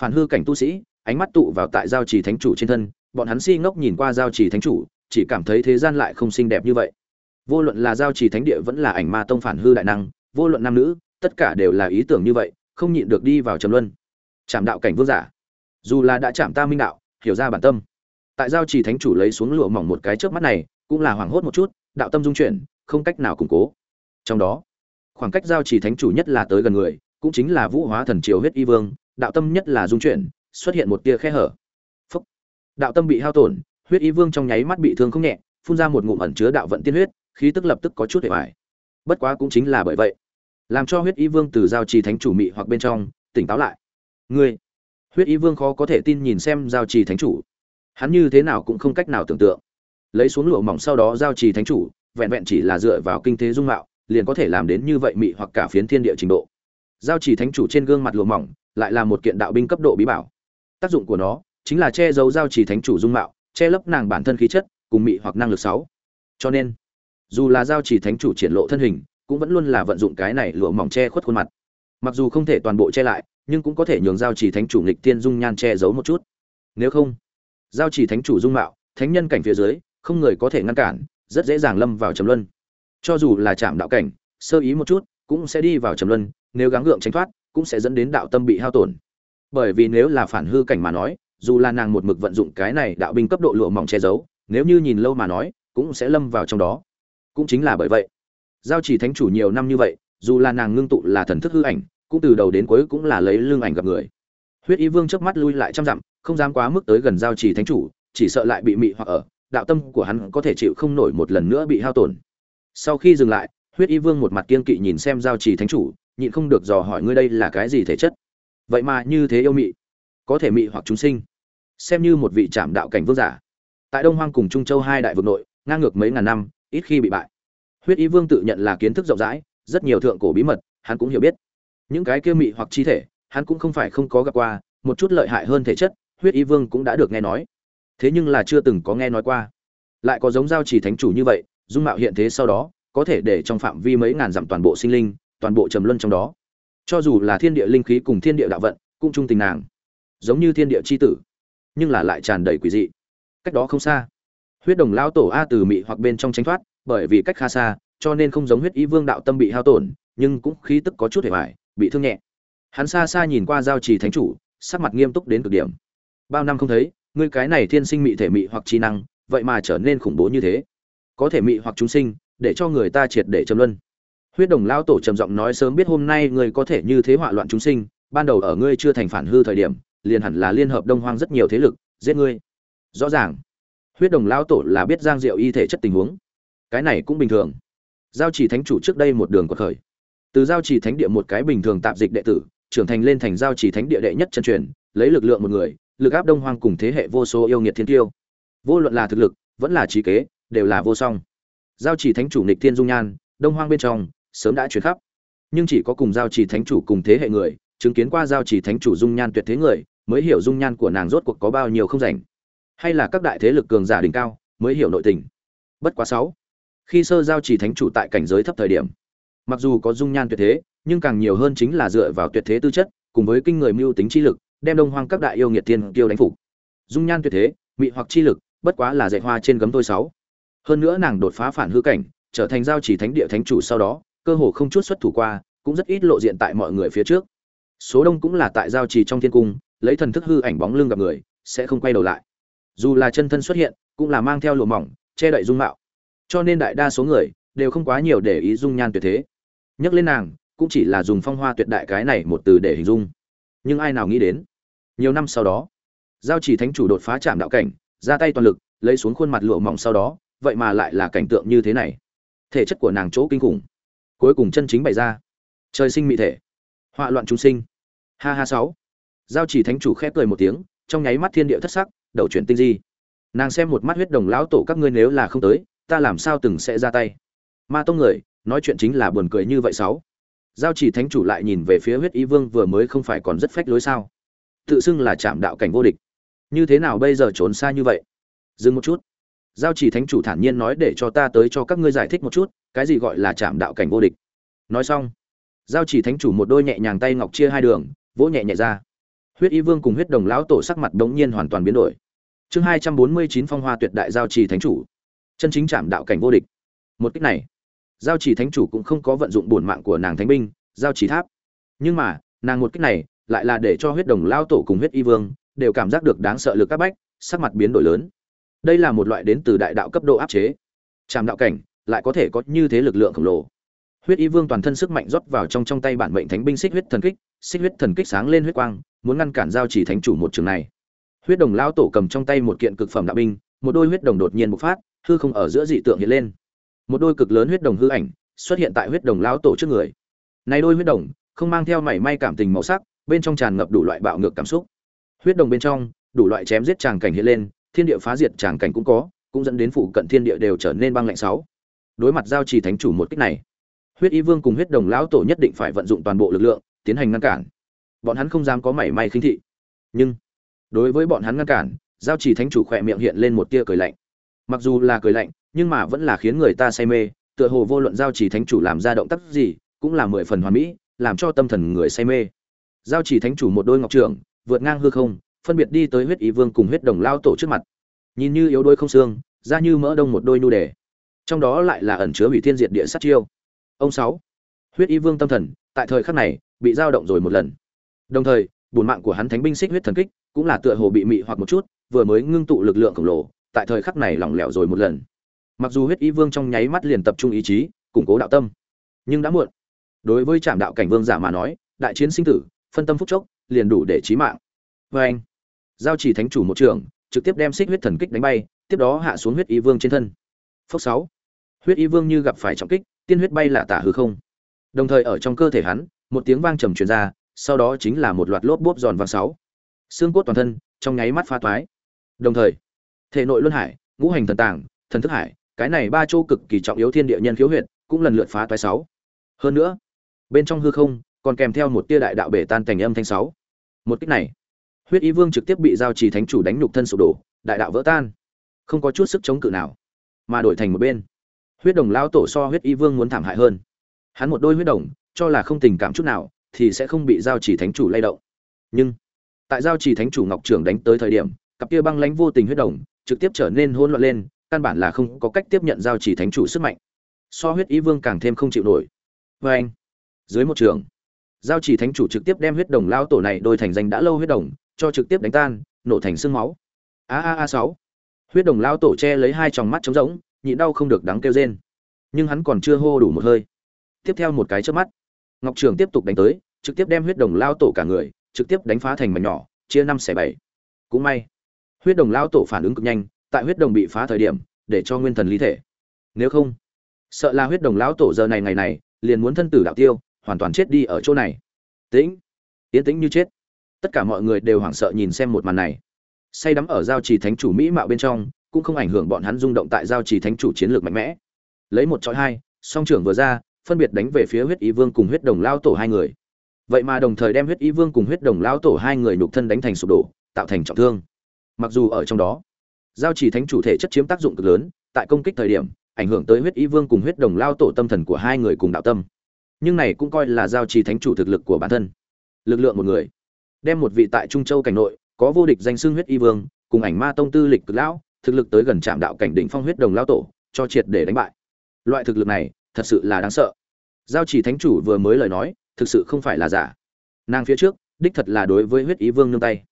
phản hư cảnh tu sĩ, ánh mắt tụ vào tại giao chỉ thánh chủ trên thân, bọn hắn si ngốc nhìn qua giao chỉ thánh chủ, chỉ cảm thấy thế gian lại không xinh đẹp như vậy. Vô luận là giao chỉ thánh địa vẫn là ảnh ma tông phản hư đại năng, vô luận nam nữ, tất cả đều là ý tưởng như vậy, không nhịn được đi vào trầm luân. Chạm đạo cảnh vương giả. Dù là đã chạm ta minh đạo, hiểu ra bản tâm. Tại giao chỉ thánh chủ lấy xuống lụa mỏng một cái trước mắt này, cũng là hoảng hốt một chút, đạo tâm dung chuyển, không cách nào củng cố. Trong đó, khoảng cách giao chỉ thánh chủ nhất là tới gần người, cũng chính là vũ hóa thần triều huyết y vương đạo tâm nhất là dung chuyển, xuất hiện một tia khe hở. Phúc. đạo tâm bị hao tổn, huyết ý vương trong nháy mắt bị thương không nhẹ, phun ra một ngụm ẩn chứa đạo vận tiên huyết, khí tức lập tức có chút để bài bất quá cũng chính là bởi vậy, làm cho huyết ý vương từ giao trì thánh chủ mị hoặc bên trong, tỉnh táo lại. Ngươi, huyết ý vương khó có thể tin nhìn xem giao trì thánh chủ. Hắn như thế nào cũng không cách nào tưởng tượng. Lấy xuống lụa mỏng sau đó giao trì thánh chủ, vẹn vẹn chỉ là dựa vào kinh thế dung mạo, liền có thể làm đến như vậy mị hoặc cả phiến thiên địa trình độ. Giao trì thánh chủ trên gương mặt lụa mỏng lại là một kiện đạo binh cấp độ bí bảo. Tác dụng của nó chính là che giấu giao chỉ thánh chủ dung mạo, che lấp nàng bản thân khí chất, cùng mị hoặc năng lực sáu. Cho nên, dù là giao chỉ thánh chủ triển lộ thân hình, cũng vẫn luôn là vận dụng cái này lụa mỏng che khuất khuôn mặt. Mặc dù không thể toàn bộ che lại, nhưng cũng có thể nhường giao chỉ thánh chủ nghịch tiên dung nhan che giấu một chút. Nếu không, giao chỉ thánh chủ dung mạo, thánh nhân cảnh phía dưới, không người có thể ngăn cản, rất dễ dàng lâm vào trầm luân. Cho dù là chạm đạo cảnh, sơ ý một chút, cũng sẽ đi vào trầm luân, nếu gắng gượng tránh thoát cũng sẽ dẫn đến đạo tâm bị hao tổn. Bởi vì nếu là phản hư cảnh mà nói, dù là nàng một mực vận dụng cái này đạo binh cấp độ lụa mỏng che giấu, nếu như nhìn lâu mà nói, cũng sẽ lâm vào trong đó. Cũng chính là bởi vậy, giao chỉ thánh chủ nhiều năm như vậy, dù là nàng ngưng tụ là thần thức hư ảnh, cũng từ đầu đến cuối cũng là lấy lương ảnh gặp người. Huyết y vương trước mắt lui lại trăm dặm, không dám quá mức tới gần giao chỉ thánh chủ, chỉ sợ lại bị mị hoặc ở, đạo tâm của hắn có thể chịu không nổi một lần nữa bị hao tổn. Sau khi dừng lại, huyết y vương một mặt kiên kỵ nhìn xem giao chỉ thánh chủ nhịn không được dò hỏi ngươi đây là cái gì thể chất? Vậy mà như thế yêu mị, có thể mị hoặc chúng sinh. Xem như một vị trạm đạo cảnh vương giả, tại đông hoang cùng trung châu hai đại vực nội, ngang ngược mấy ngàn năm, ít khi bị bại. Huyết y vương tự nhận là kiến thức rộng rãi, rất nhiều thượng cổ bí mật, hắn cũng hiểu biết. Những cái kia mị hoặc chi thể, hắn cũng không phải không có gặp qua, một chút lợi hại hơn thể chất, huyết y vương cũng đã được nghe nói. Thế nhưng là chưa từng có nghe nói qua. Lại có giống giao chỉ thánh chủ như vậy, dung mạo hiện thế sau đó, có thể để trong phạm vi mấy ngàn dặm toàn bộ sinh linh toàn bộ trầm luân trong đó. Cho dù là thiên địa linh khí cùng thiên địa đạo vận, cũng trung tình nàng. Giống như thiên địa c h i tử, nhưng là lại tràn đầy quỷ dị. Cách đó không xa, huyết đồng lao tổ a từ mị hoặc bên trong tránh thoát, bởi vì cách khá xa, cho nên không giống huyết ý vương đạo tâm bị hao tổn, nhưng cũng khí tức có chút hề hoài, bị thương nhẹ. Hắn xa xa nhìn qua giao trì thánh chủ, sắc mặt nghiêm túc đến cực điểm. Bao năm không thấy, ngươi cái này thiên sinh mị thể mị hoặc trí năng, vậy mà trở nên khủng bố như thế. Có thể mị hoặc chúng sinh, để cho người ta triệt để châm luân huyết đồng lao tổ trầm giọng nói sớm biết hôm nay ngươi có thể như thế họa loạn chúng sinh, ban đầu ở ngươi chưa thành phản hư thời điểm, liền hẳn là liên hợp đông hoang rất nhiều thế lực, giết ngươi. Rõ ràng. Huyết đồng lao tổ là biết giang diệu y thể chất tình huống. Cái này cũng bình thường. Giao chỉ thánh chủ trước đây một đường của khởi. Từ giao chỉ thánh địa một cái bình thường tạp dịch đệ tử, trưởng thành lên thành giao chỉ thánh địa đệ nhất chân truyền, lấy lực lượng một người, lực áp đông hoang cùng thế hệ vô số yêu nghiệt thiên tiêu. Vô luận là thực lực, vẫn là trí kế, đều là vô song. Giao chỉ thánh chủ nịch thiên dung nhan, đông hoang bên trong sớm đã chuyển khắp. Nhưng chỉ có cùng giao chỉ thánh chủ cùng thế hệ người, chứng kiến qua giao chỉ thánh chủ dung nhan tuyệt thế người, mới hiểu dung nhan của nàng rốt cuộc có bao nhiêu không rảnh. Hay là các đại thế lực cường giả đỉnh cao, mới hiểu nội tình. Bất quá sáu, khi sơ giao chỉ thánh chủ tại cảnh giới thấp thời điểm, mặc dù có dung nhan tuyệt thế, nhưng càng nhiều hơn chính là dựa vào tuyệt thế tư chất, cùng với kinh người mưu tính chi lực, đem đông hoang các đại yêu nghiệt tiên tiêu đánh phục. Dung nhan tuyệt thế, mị hoặc chi lực, bất quá là dạy hoa trên gấm tôi sáu. Hơn nữa nàng đột phá phản hư cảnh, trở thành giao chỉ thánh địa thánh chủ sau đó cơ hồ không chút xuất thủ qua, cũng rất ít lộ diện tại mọi người phía trước. Số đông cũng là tại giao trì trong thiên cung, lấy thần thức hư ảnh bóng lưng gặp người, sẽ không quay đầu lại. Dù là chân thân xuất hiện, cũng là mang theo lụa mỏng, che đậy dung mạo. Cho nên đại đa số người đều không quá nhiều để ý dung nhan tuyệt thế. Nhắc lên nàng, cũng chỉ là dùng phong hoa tuyệt đại cái này một từ để hình dung. Nhưng ai nào nghĩ đến, nhiều năm sau đó, giao chỉ thánh chủ đột phá chạm đạo cảnh, ra tay toàn lực, lấy xuống khuôn mặt lụa mỏng sau đó, vậy mà lại là cảnh tượng như thế này. Thể chất của nàng chỗ kinh khủng cuối cùng chân chính bày ra. Trời sinh mị thể. Họa loạn chúng sinh. Ha ha sáu. Giao chỉ thánh chủ khép cười một tiếng, trong nháy mắt thiên địa thất sắc, đầu chuyển tinh di. Nàng xem một mắt huyết đồng lão tổ các ngươi nếu là không tới, ta làm sao từng sẽ ra tay? Ma tông người, nói chuyện chính là buồn cười như vậy sáu. Giao chỉ thánh chủ lại nhìn về phía huyết ý vương vừa mới không phải còn rất phách lối sao? Tự xưng là chạm đạo cảnh vô địch. Như thế nào bây giờ trốn xa như vậy? Dừng một chút giao chỉ thánh chủ thản nhiên nói để cho ta tới cho các ngươi giải thích một chút, cái gì gọi là chạm đạo cảnh vô địch. Nói xong, giao chỉ thánh chủ một đôi nhẹ nhàng tay ngọc chia hai đường, vỗ nhẹ nhẹ ra. Huyết y vương cùng huyết đồng lão tổ sắc mặt đống nhiên hoàn toàn biến đổi. Chương hai trăm bốn mươi chín phong hoa tuyệt đại giao chỉ thánh chủ. Chân chính chạm đạo cảnh vô địch. Một cách này, giao chỉ thánh chủ cũng không có vận dụng bổn mạng của nàng thánh binh, giao chỉ tháp. Nhưng mà, nàng một cách này lại là để cho huyết đồng lao tổ cùng huyết y vương đều cảm giác được đáng sợ lực các bách, sắc mặt biến đổi lớn đây là một loại đến từ đại đạo cấp độ áp chế. Tràm đạo cảnh, lại có thể có như thế lực lượng khổng lồ. Huyết y vương toàn thân sức mạnh rót vào trong trong tay bản mệnh thánh binh xích huyết thần kích, xích huyết thần kích sáng lên huyết quang, muốn ngăn cản giao chỉ thánh chủ một trường này. Huyết đồng lao tổ cầm trong tay một kiện cực phẩm đạo binh, một đôi huyết đồng đột nhiên bộc phát, hư không ở giữa dị tượng hiện lên. Một đôi cực lớn huyết đồng hư ảnh xuất hiện tại huyết đồng lao tổ trước người. Này đôi huyết đồng không mang theo mảy may cảm tình màu sắc, bên trong tràn ngập đủ loại bạo ngược cảm xúc. Huyết đồng bên trong, đủ loại chém giết tràng cảnh hiện lên thiên địa phá diệt tràng cảnh cũng có, cũng dẫn đến phụ cận thiên địa đều trở nên băng lạnh sáu. Đối mặt giao trì thánh chủ một kích này, huyết y vương cùng huyết đồng lão tổ nhất định phải vận dụng toàn bộ lực lượng, tiến hành ngăn cản. Bọn hắn không dám có mảy may khinh thị. Nhưng, đối với bọn hắn ngăn cản, giao trì thánh chủ khỏe miệng hiện lên một tia cười lạnh. Mặc dù là cười lạnh, nhưng mà vẫn là khiến người ta say mê, tựa hồ vô luận giao trì thánh chủ làm ra động tác gì, cũng là mười phần hoàn mỹ, làm cho tâm thần người say mê. Giao trì thánh chủ một đôi ngọc trưởng, vượt ngang hư không phân biệt đi tới huyết ý vương cùng huyết đồng lao tổ trước mặt. Nhìn như yếu đôi không xương ra như mỡ đông một đôi nu đề. Trong đó lại là ẩn chứa hủy thiên diệt địa sát chiêu. Ông sáu, huyết y vương tâm thần, tại thời khắc này, bị dao động rồi một lần. Đồng thời bùn mạng của hắn thánh binh xích huyết thần kích, cũng là tựa hồ bị mị hoặc một chút, vừa mới ngưng tụ lực lượng khổng lồ, tại thời khắc này lỏng lẻo rồi một lần. Mặc dù huyết y vương trong nháy mắt liền tập trung ý chí, củng cố đạo tâm, nhưng đã muộn. Đối với trạm đạo cảnh vương giả mà nói, đại chiến sinh tử, phân tâm phúc chốc, liền đủ để chí mạng. Vê anh giao chỉ thánh chủ một trường, trực tiếp đem xích huyết thần kích đánh bay, tiếp đó hạ xuống huyết y vương trên thân. Phốc sáu. Huyết y vương như gặp phải trọng kích, tiên huyết bay là tả hư không. Đồng thời ở trong cơ thể hắn, một tiếng vang trầm truyền ra, sau đó chính là một loạt lốp bốp giòn vàng sáu. Xương cốt toàn thân, trong nháy mắt phá toái. Đồng thời, thể nội luân hải, ngũ hành thần tàng, thần thức hải, cái này ba chỗ cực kỳ trọng yếu thiên địa nhân khiếu huyệt, cũng lần lượt phá toái sáu. Hơn nữa, bên trong hư không, còn kèm theo một tia đại đạo bể tan thành âm thanh sáu. Một cách này huyết y vương trực tiếp bị giao trì thánh chủ đánh nhục thân sụp đổ, đại đạo vỡ tan. Không có chút sức chống cự nào, mà đổi thành một bên. Huyết đồng lao tổ so huyết y vương muốn thảm hại hơn. Hắn một đôi huyết đồng, cho là không tình cảm chút nào, thì sẽ không bị giao chỉ thánh chủ lay động. Nhưng, tại giao chỉ thánh chủ ngọc trưởng đánh tới thời điểm, cặp kia băng lánh vô tình huyết đồng, trực tiếp trở nên hỗn loạn lên, căn bản là không có cách tiếp nhận giao chỉ thánh chủ sức mạnh. So huyết y vương càng thêm không chịu nổi. Vê anh, dưới một trường, giao chỉ thánh chủ trực tiếp đem huyết đồng lao tổ này đôi thành danh đã lâu huyết đồng cho trực tiếp đánh tan, nổ thành xương máu. A a a sáu. Huyết đồng lao tổ che lấy hai tròng mắt trống rỗng, nhịn đau không được đắng kêu rên. Nhưng hắn còn chưa hô đủ một hơi. Tiếp theo một cái chớp mắt, ngọc trường tiếp tục đánh tới, trực tiếp đem huyết đồng lao tổ cả người, trực tiếp đánh phá thành mảnh nhỏ, chia năm xẻ bảy. Cũng may, huyết đồng lao tổ phản ứng cực nhanh, tại huyết đồng bị phá thời điểm, để cho nguyên thần lý thể. Nếu không, sợ là huyết đồng lão tổ giờ này ngày này, liền muốn thân tử đạo tiêu, hoàn toàn chết đi ở chỗ này. Tĩnh tiến tĩnh như chết tất cả mọi người đều hoảng sợ nhìn xem một màn này. Say đắm ở giao trì thánh chủ mỹ mạo bên trong, cũng không ảnh hưởng bọn hắn rung động tại giao trì thánh chủ chiến lược mạnh mẽ. Lấy một chọi hai, song trưởng vừa ra, phân biệt đánh về phía huyết ý vương cùng huyết đồng lao tổ hai người. Vậy mà đồng thời đem huyết ý vương cùng huyết đồng lao tổ hai người nhục thân đánh thành sụp đổ, tạo thành trọng thương. Mặc dù ở trong đó, giao trì thánh chủ thể chất chiếm tác dụng cực lớn, tại công kích thời điểm, ảnh hưởng tới huyết ý vương cùng huyết đồng lao tổ tâm thần của hai người cùng đạo tâm. Nhưng này cũng coi là giao trì thánh chủ thực lực của bản thân. Lực lượng một người đem một vị tại trung châu cảnh nội, có vô địch danh xưng huyết y vương, cùng ảnh ma tông tư lịch cực lão, thực lực tới gần trạm đạo cảnh đỉnh phong huyết đồng lao tổ, cho triệt để đánh bại. Loại thực lực này, thật sự là đáng sợ. Giao chỉ thánh chủ vừa mới lời nói, thực sự không phải là giả. Nàng phía trước, đích thật là đối với huyết ý vương nương tay.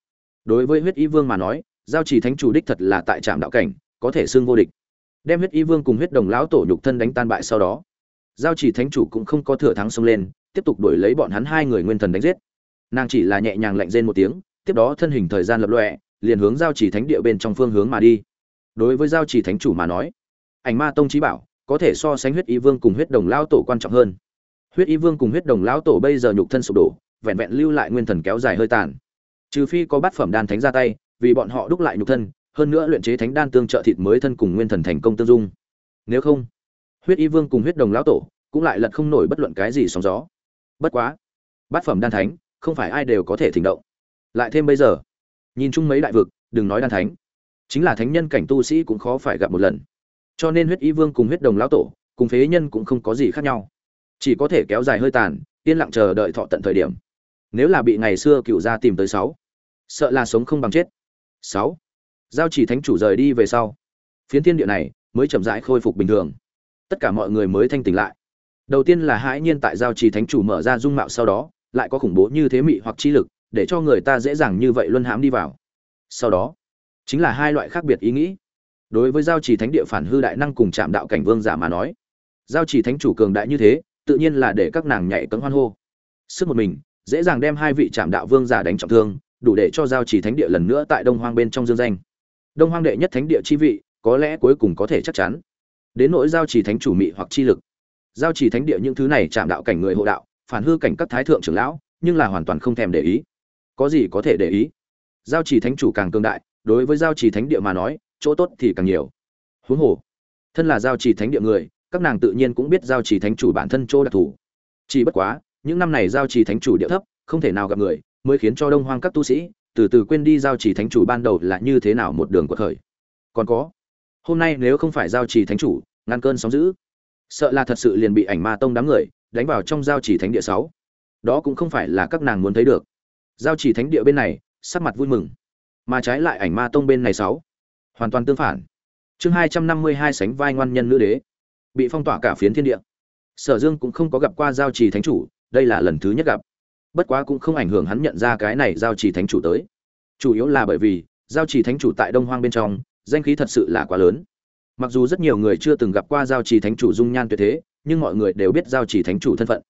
Đối với huyết ý vương mà nói, giao chỉ thánh chủ đích thật là tại trạm đạo cảnh, có thể xưng vô địch. Đem huyết y vương cùng huyết đồng lão tổ nhục thân đánh tan bại sau đó, giao chỉ thánh chủ cũng không có thừa thắng xông lên, tiếp tục đuổi lấy bọn hắn hai người nguyên thần đánh giết nàng chỉ là nhẹ nhàng lạnh rên một tiếng, tiếp đó thân hình thời gian lập lọe liền hướng giao chỉ thánh địa bên trong phương hướng mà đi. Đối với giao chỉ thánh chủ mà nói, ảnh ma tông trí bảo có thể so sánh huyết y vương cùng huyết đồng lão tổ quan trọng hơn. Huyết y vương cùng huyết đồng lão tổ bây giờ nhục thân sụp đổ, vẹn vẹn lưu lại nguyên thần kéo dài hơi tàn. Trừ phi có bát phẩm đan thánh ra tay, vì bọn họ đúc lại nhục thân, hơn nữa luyện chế thánh đan tương trợ thịt mới thân cùng nguyên thần thành công tương dung. Nếu không, huyết y vương cùng huyết đồng lão tổ cũng lại lật không nổi bất luận cái gì sóng gió. Bất quá, bát phẩm đan thánh không phải ai đều có thể thỉnh động. Lại thêm bây giờ, nhìn chung mấy đại vực, đừng nói đan thánh, chính là thánh nhân cảnh tu sĩ cũng khó phải gặp một lần. Cho nên huyết y vương cùng huyết đồng lão tổ, cùng phế nhân cũng không có gì khác nhau. Chỉ có thể kéo dài hơi tàn, yên lặng chờ đợi thọ tận thời điểm. Nếu là bị ngày xưa cựu gia tìm tới sáu, sợ là sống không bằng chết. Sáu, giao chỉ thánh chủ rời đi về sau, phiến thiên địa này mới chậm rãi khôi phục bình thường. Tất cả mọi người mới thanh tỉnh lại. Đầu tiên là hãi nhiên tại giao chỉ thánh chủ mở ra dung mạo sau đó lại có khủng bố như thế mị hoặc chi lực, để cho người ta dễ dàng như vậy luân hãm đi vào. Sau đó, chính là hai loại khác biệt ý nghĩ. Đối với giao chỉ thánh địa phản hư đại năng cùng chạm đạo cảnh vương giả mà nói, giao chỉ thánh chủ cường đại như thế, tự nhiên là để các nàng nhảy cấm hoan hô. Sức một mình, dễ dàng đem hai vị chạm đạo vương giả đánh trọng thương, đủ để cho giao chỉ thánh địa lần nữa tại đông hoang bên trong dương danh. Đông hoang đệ nhất thánh địa chi vị, có lẽ cuối cùng có thể chắc chắn. Đến nỗi giao chỉ thánh chủ mị hoặc chi lực, giao chỉ thánh địa những thứ này chạm đạo cảnh người hộ đạo phản hư cảnh các thái thượng trưởng lão, nhưng là hoàn toàn không thèm để ý. Có gì có thể để ý? Giao chỉ thánh chủ càng cường đại, đối với giao chỉ thánh địa mà nói, chỗ tốt thì càng nhiều. Huống hồ, thân là giao chỉ thánh địa người, các nàng tự nhiên cũng biết giao chỉ thánh chủ bản thân chỗ đặc thù. Chỉ bất quá, những năm này giao chỉ thánh chủ địa thấp, không thể nào gặp người, mới khiến cho đông hoang các tu sĩ, từ từ quên đi giao chỉ thánh chủ ban đầu là như thế nào một đường của khởi. Còn có, hôm nay nếu không phải giao chỉ thánh chủ ngăn cơn sóng dữ, sợ là thật sự liền bị ảnh ma tông đám người đánh vào trong giao chỉ thánh địa sáu. Đó cũng không phải là các nàng muốn thấy được. Giao chỉ thánh địa bên này, sắc mặt vui mừng. Mà trái lại ảnh ma tông bên này sáu. Hoàn toàn tương phản. Chương hai trăm năm mươi hai sánh vai ngoan nhân nữ đế. Bị phong tỏa cả phiến thiên địa. Sở dương cũng không có gặp qua giao trì thánh chủ, đây là lần thứ nhất gặp. Bất quá cũng không ảnh hưởng hắn nhận ra cái này giao trì thánh chủ tới. Chủ yếu là bởi vì, giao trì thánh chủ tại đông hoang bên trong, danh khí thật sự là quá lớn. Mặc dù rất nhiều người chưa từng gặp qua giao trì thánh chủ dung nhan tuyệt thế nhưng mọi người đều biết giao chỉ thánh chủ thân phận.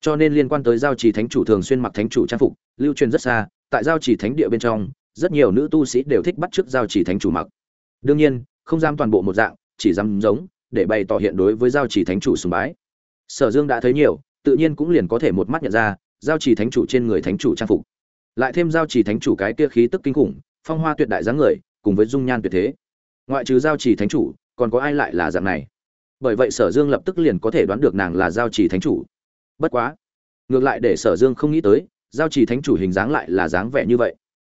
Cho nên liên quan tới giao chỉ thánh chủ thường xuyên mặc thánh chủ trang phục, lưu truyền rất xa, tại giao chỉ thánh địa bên trong, rất nhiều nữ tu sĩ đều thích bắt chước giao chỉ thánh chủ mặc. Đương nhiên, không dám toàn bộ một dạng, chỉ dám giống, để bày tỏ hiện đối với giao chỉ thánh chủ sùng bái. Sở dương đã thấy nhiều, tự nhiên cũng liền có thể một mắt nhận ra, giao chỉ thánh chủ trên người thánh chủ trang phục. Lại thêm giao chỉ thánh chủ cái kia khí tức kinh khủng, phong hoa tuyệt đại dáng người, cùng với dung nhan tuyệt thế. Ngoại trừ giao chỉ thánh chủ, còn có ai lại là dạng này? Bởi vậy sở dương lập tức liền có thể đoán được nàng là giao trì thánh chủ. Bất quá, ngược lại để sở dương không nghĩ tới, giao trì thánh chủ hình dáng lại là dáng vẻ như vậy.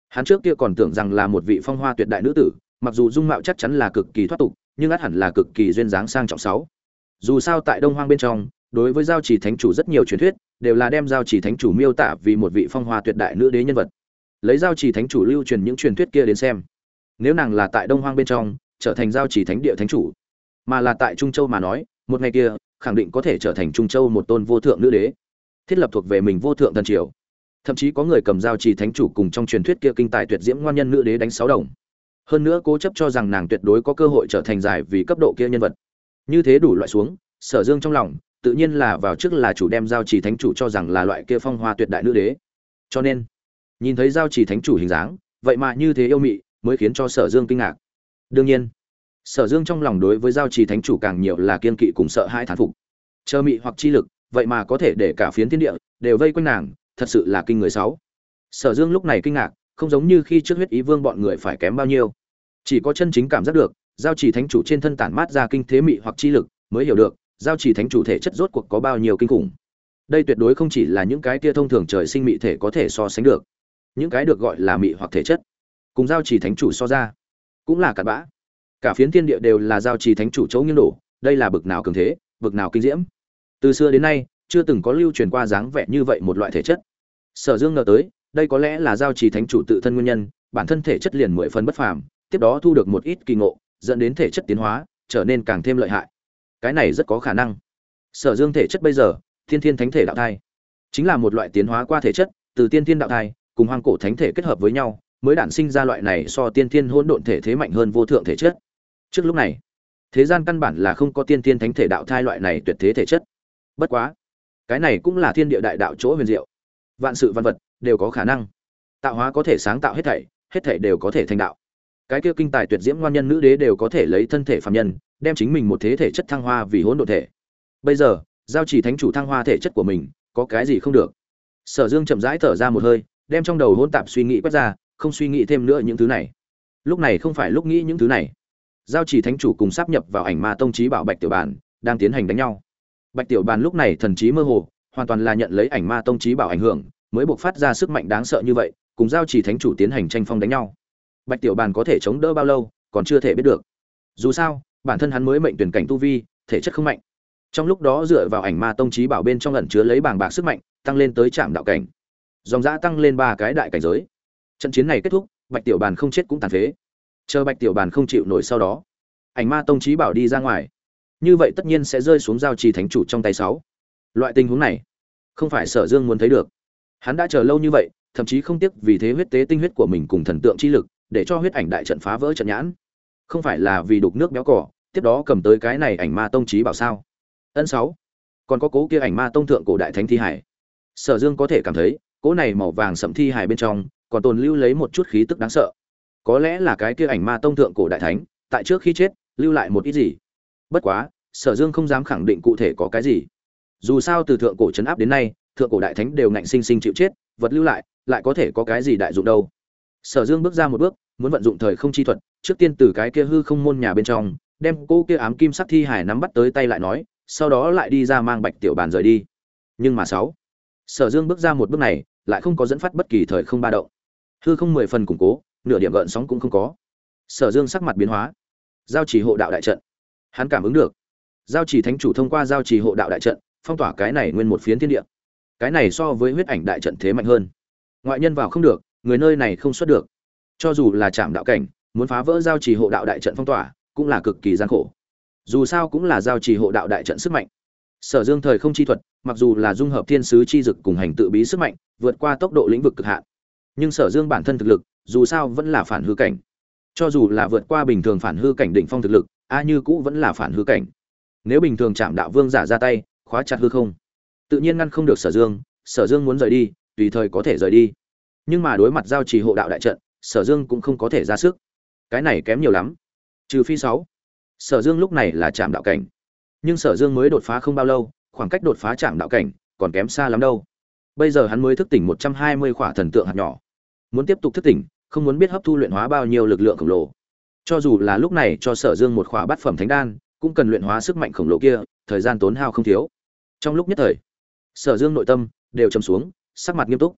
Hắn trước kia còn tưởng rằng là một vị phong hoa tuyệt đại nữ tử, mặc dù dung mạo chắc chắn là cực kỳ thoát tục, nhưng ắt hẳn là cực kỳ duyên dáng sang trọng sáu. Dù sao tại đông hoang bên trong, đối với giao chỉ thánh chủ rất nhiều truyền thuyết, đều là đem giao chỉ thánh chủ miêu tả vì một vị phong hoa tuyệt đại nữ đế nhân vật. Lấy giao chỉ thánh chủ lưu truyền những truyền thuyết kia đến xem, nếu nàng là tại đông hoang bên trong, trở thành giao chỉ thánh địa thánh chủ mà là tại trung châu mà nói, một ngày kia, khẳng định có thể trở thành trung châu một tôn vô thượng nữ đế, thiết lập thuộc về mình vô thượng thần triều. Thậm chí có người cầm giao chỉ thánh chủ cùng trong truyền thuyết kia kinh tài tuyệt diễm ngoan nhân nữ đế đánh sáu đồng. Hơn nữa cố chấp cho rằng nàng tuyệt đối có cơ hội trở thành giải vì cấp độ kia nhân vật. Như thế đủ loại xuống, sở dương trong lòng, tự nhiên là vào trước là chủ đem giao chỉ thánh chủ cho rằng là loại kia phong hoa tuyệt đại nữ đế. Cho nên, nhìn thấy giao chỉ thánh chủ hình dáng, vậy mà như thế yêu mị, mới khiến cho sở dương kinh ngạc. Đương nhiên sở dương trong lòng đối với giao chỉ thánh chủ càng nhiều là kiên kỵ cùng sợ hai thán phục. Chờ mị hoặc chi lực, vậy mà có thể để cả phiến thiên địa đều vây quanh nàng, thật sự là kinh người sáu. Sở dương lúc này kinh ngạc, không giống như khi trước huyết ý vương bọn người phải kém bao nhiêu. Chỉ có chân chính cảm giác được, giao chỉ thánh chủ trên thân tản mát ra kinh thế mị hoặc chi lực, mới hiểu được, giao chỉ thánh chủ thể chất rốt cuộc có bao nhiêu kinh khủng. Đây tuyệt đối không chỉ là những cái kia thông thường trời sinh mị thể có thể so sánh được, những cái được gọi là mị hoặc thể chất, cùng giao chỉ thánh chủ so ra, cũng là cặn bã cả phiến thiên địa đều là giao trì thánh chủ chỗ nghiêng đổ, đây là bực nào cường thế, bực nào kinh diễm. Từ xưa đến nay, chưa từng có lưu truyền qua dáng vẻ như vậy một loại thể chất. Sở dương ngờ tới, đây có lẽ là giao trì thánh chủ tự thân nguyên nhân, bản thân thể chất liền mười phần bất phàm, tiếp đó thu được một ít kỳ ngộ, dẫn đến thể chất tiến hóa, trở nên càng thêm lợi hại. Cái này rất có khả năng. Sở dương thể chất bây giờ, thiên thiên thánh thể đạo thai. Chính là một loại tiến hóa qua thể chất, từ tiên thiên đạo thai, cùng hoang cổ thánh thể kết hợp với nhau, mới đản sinh ra loại này so tiên thiên hỗn độn thể thế mạnh hơn vô thượng thể chất trước lúc này. Thế gian căn bản là không có tiên tiên thánh thể đạo thai loại này tuyệt thế thể chất. Bất quá, cái này cũng là thiên địa đại đạo chỗ huyền diệu. Vạn sự văn vật đều có khả năng. Tạo hóa có thể sáng tạo hết thảy hết thảy đều có thể thành đạo. Cái kia kinh tài tuyệt diễm ngoan nhân nữ đế đều có thể lấy thân thể phàm nhân, đem chính mình một thế thể chất thăng hoa vì hỗn độn thể. Bây giờ, giao chỉ thánh chủ thăng hoa thể chất của mình, có cái gì không được? Sở dương chậm rãi thở ra một hơi, đem trong đầu hỗn tạp suy nghĩ quét ra, không suy nghĩ thêm nữa những thứ này. Lúc này không phải lúc nghĩ những thứ này giao chỉ thánh chủ cùng sắp nhập vào ảnh ma tông trí bảo bạch tiểu bàn, đang tiến hành đánh nhau. Bạch tiểu bàn lúc này thần trí mơ hồ, hoàn toàn là nhận lấy ảnh ma tông trí bảo ảnh hưởng, mới buộc phát ra sức mạnh đáng sợ như vậy, cùng giao chỉ thánh chủ tiến hành tranh phong đánh nhau. Bạch tiểu bàn có thể chống đỡ bao lâu, còn chưa thể biết được. Dù sao, bản thân hắn mới mệnh tuyển cảnh tu vi, thể chất không mạnh. Trong lúc đó dựa vào ảnh ma tông trí bảo bên trong lần chứa lấy bảng bạc sức mạnh, tăng lên tới trạm đạo cảnh. Dòng giã tăng lên ba cái đại cảnh giới. Trận chiến này kết thúc, bạch tiểu bàn không chết cũng tàn phế chờ bạch tiểu bàn không chịu nổi sau đó, ảnh ma tông trí bảo đi ra ngoài. Như vậy tất nhiên sẽ rơi xuống giao trì thánh chủ trong tay sáu. Loại tình huống này, không phải sở dương muốn thấy được. Hắn đã chờ lâu như vậy, thậm chí không tiếc vì thế huyết tế tinh huyết của mình cùng thần tượng chi lực, để cho huyết ảnh đại trận phá vỡ trận nhãn. Không phải là vì đục nước béo cỏ, tiếp đó cầm tới cái này ảnh ma tông trí bảo sao? Ân sáu. Còn có cố kia ảnh ma tông thượng cổ đại thánh thi hải. Sở dương có thể cảm thấy, cố này màu vàng sậm thi hải bên trong, còn tồn lưu lấy một chút khí tức đáng sợ có lẽ là cái kia ảnh ma tông thượng cổ đại thánh, tại trước khi chết, lưu lại một ít gì. Bất quá, sở dương không dám khẳng định cụ thể có cái gì. Dù sao từ thượng cổ trấn áp đến nay, thượng cổ đại thánh đều ngạnh sinh sinh chịu chết, vật lưu lại lại có thể có cái gì đại dụng đâu. Sở dương bước ra một bước, muốn vận dụng thời không chi thuật, trước tiên từ cái kia hư không môn nhà bên trong, đem cô kia ám kim sắc thi hải nắm bắt tới tay lại nói, sau đó lại đi ra mang bạch tiểu bàn rời đi. Nhưng mà sáu, sở dương bước ra một bước này, lại không có dẫn phát bất kỳ thời không ba động. Hư không mười phần củng cố nửa điểm gợn sóng cũng không có. Sở dương sắc mặt biến hóa. Giao chỉ hộ đạo đại trận. Hắn cảm ứng được. Giao chỉ thánh chủ thông qua giao chỉ hộ đạo đại trận, phong tỏa cái này nguyên một phiến thiên địa. Cái này so với huyết ảnh đại trận thế mạnh hơn. Ngoại nhân vào không được, người nơi này không xuất được. Cho dù là chạm đạo cảnh, muốn phá vỡ giao trì hộ đạo đại trận phong tỏa, cũng là cực kỳ gian khổ. Dù sao cũng là giao trì hộ đạo đại trận sức mạnh. Sở dương thời không chi thuật, mặc dù là dung hợp thiên sứ chi dực cùng hành tự bí sức mạnh, vượt qua tốc độ lĩnh vực cực hạn. Nhưng sở dương bản thân thực lực dù sao vẫn là phản hư cảnh. Cho dù là vượt qua bình thường phản hư cảnh đỉnh phong thực lực, a như cũ vẫn là phản hư cảnh. Nếu bình thường chạm đạo vương giả ra tay, khóa chặt hư không, tự nhiên ngăn không được sở dương sở dương muốn rời đi, tùy thời có thể rời đi. Nhưng mà đối mặt giao trì hộ đạo đại trận, sở dương cũng không có thể ra sức. Cái này kém nhiều lắm. Trừ phi sáu. Sở dương lúc này là chạm đạo cảnh. Nhưng sở dương mới đột phá không bao lâu, khoảng cách đột phá chạm đạo cảnh còn kém xa lắm đâu. Bây giờ hắn mới thức tỉnh một trăm hai mươi khỏa thần tượng hạt nhỏ. Muốn tiếp tục thức tỉnh không muốn biết hấp thu luyện hóa bao nhiêu lực lượng khổng lồ. Cho dù là lúc này cho sở dương một khỏa bát phẩm thánh đan, cũng cần luyện hóa sức mạnh khổng lồ kia, thời gian tốn hao không thiếu. Trong lúc nhất thời, sở dương nội tâm đều chầm xuống, sắc mặt nghiêm túc.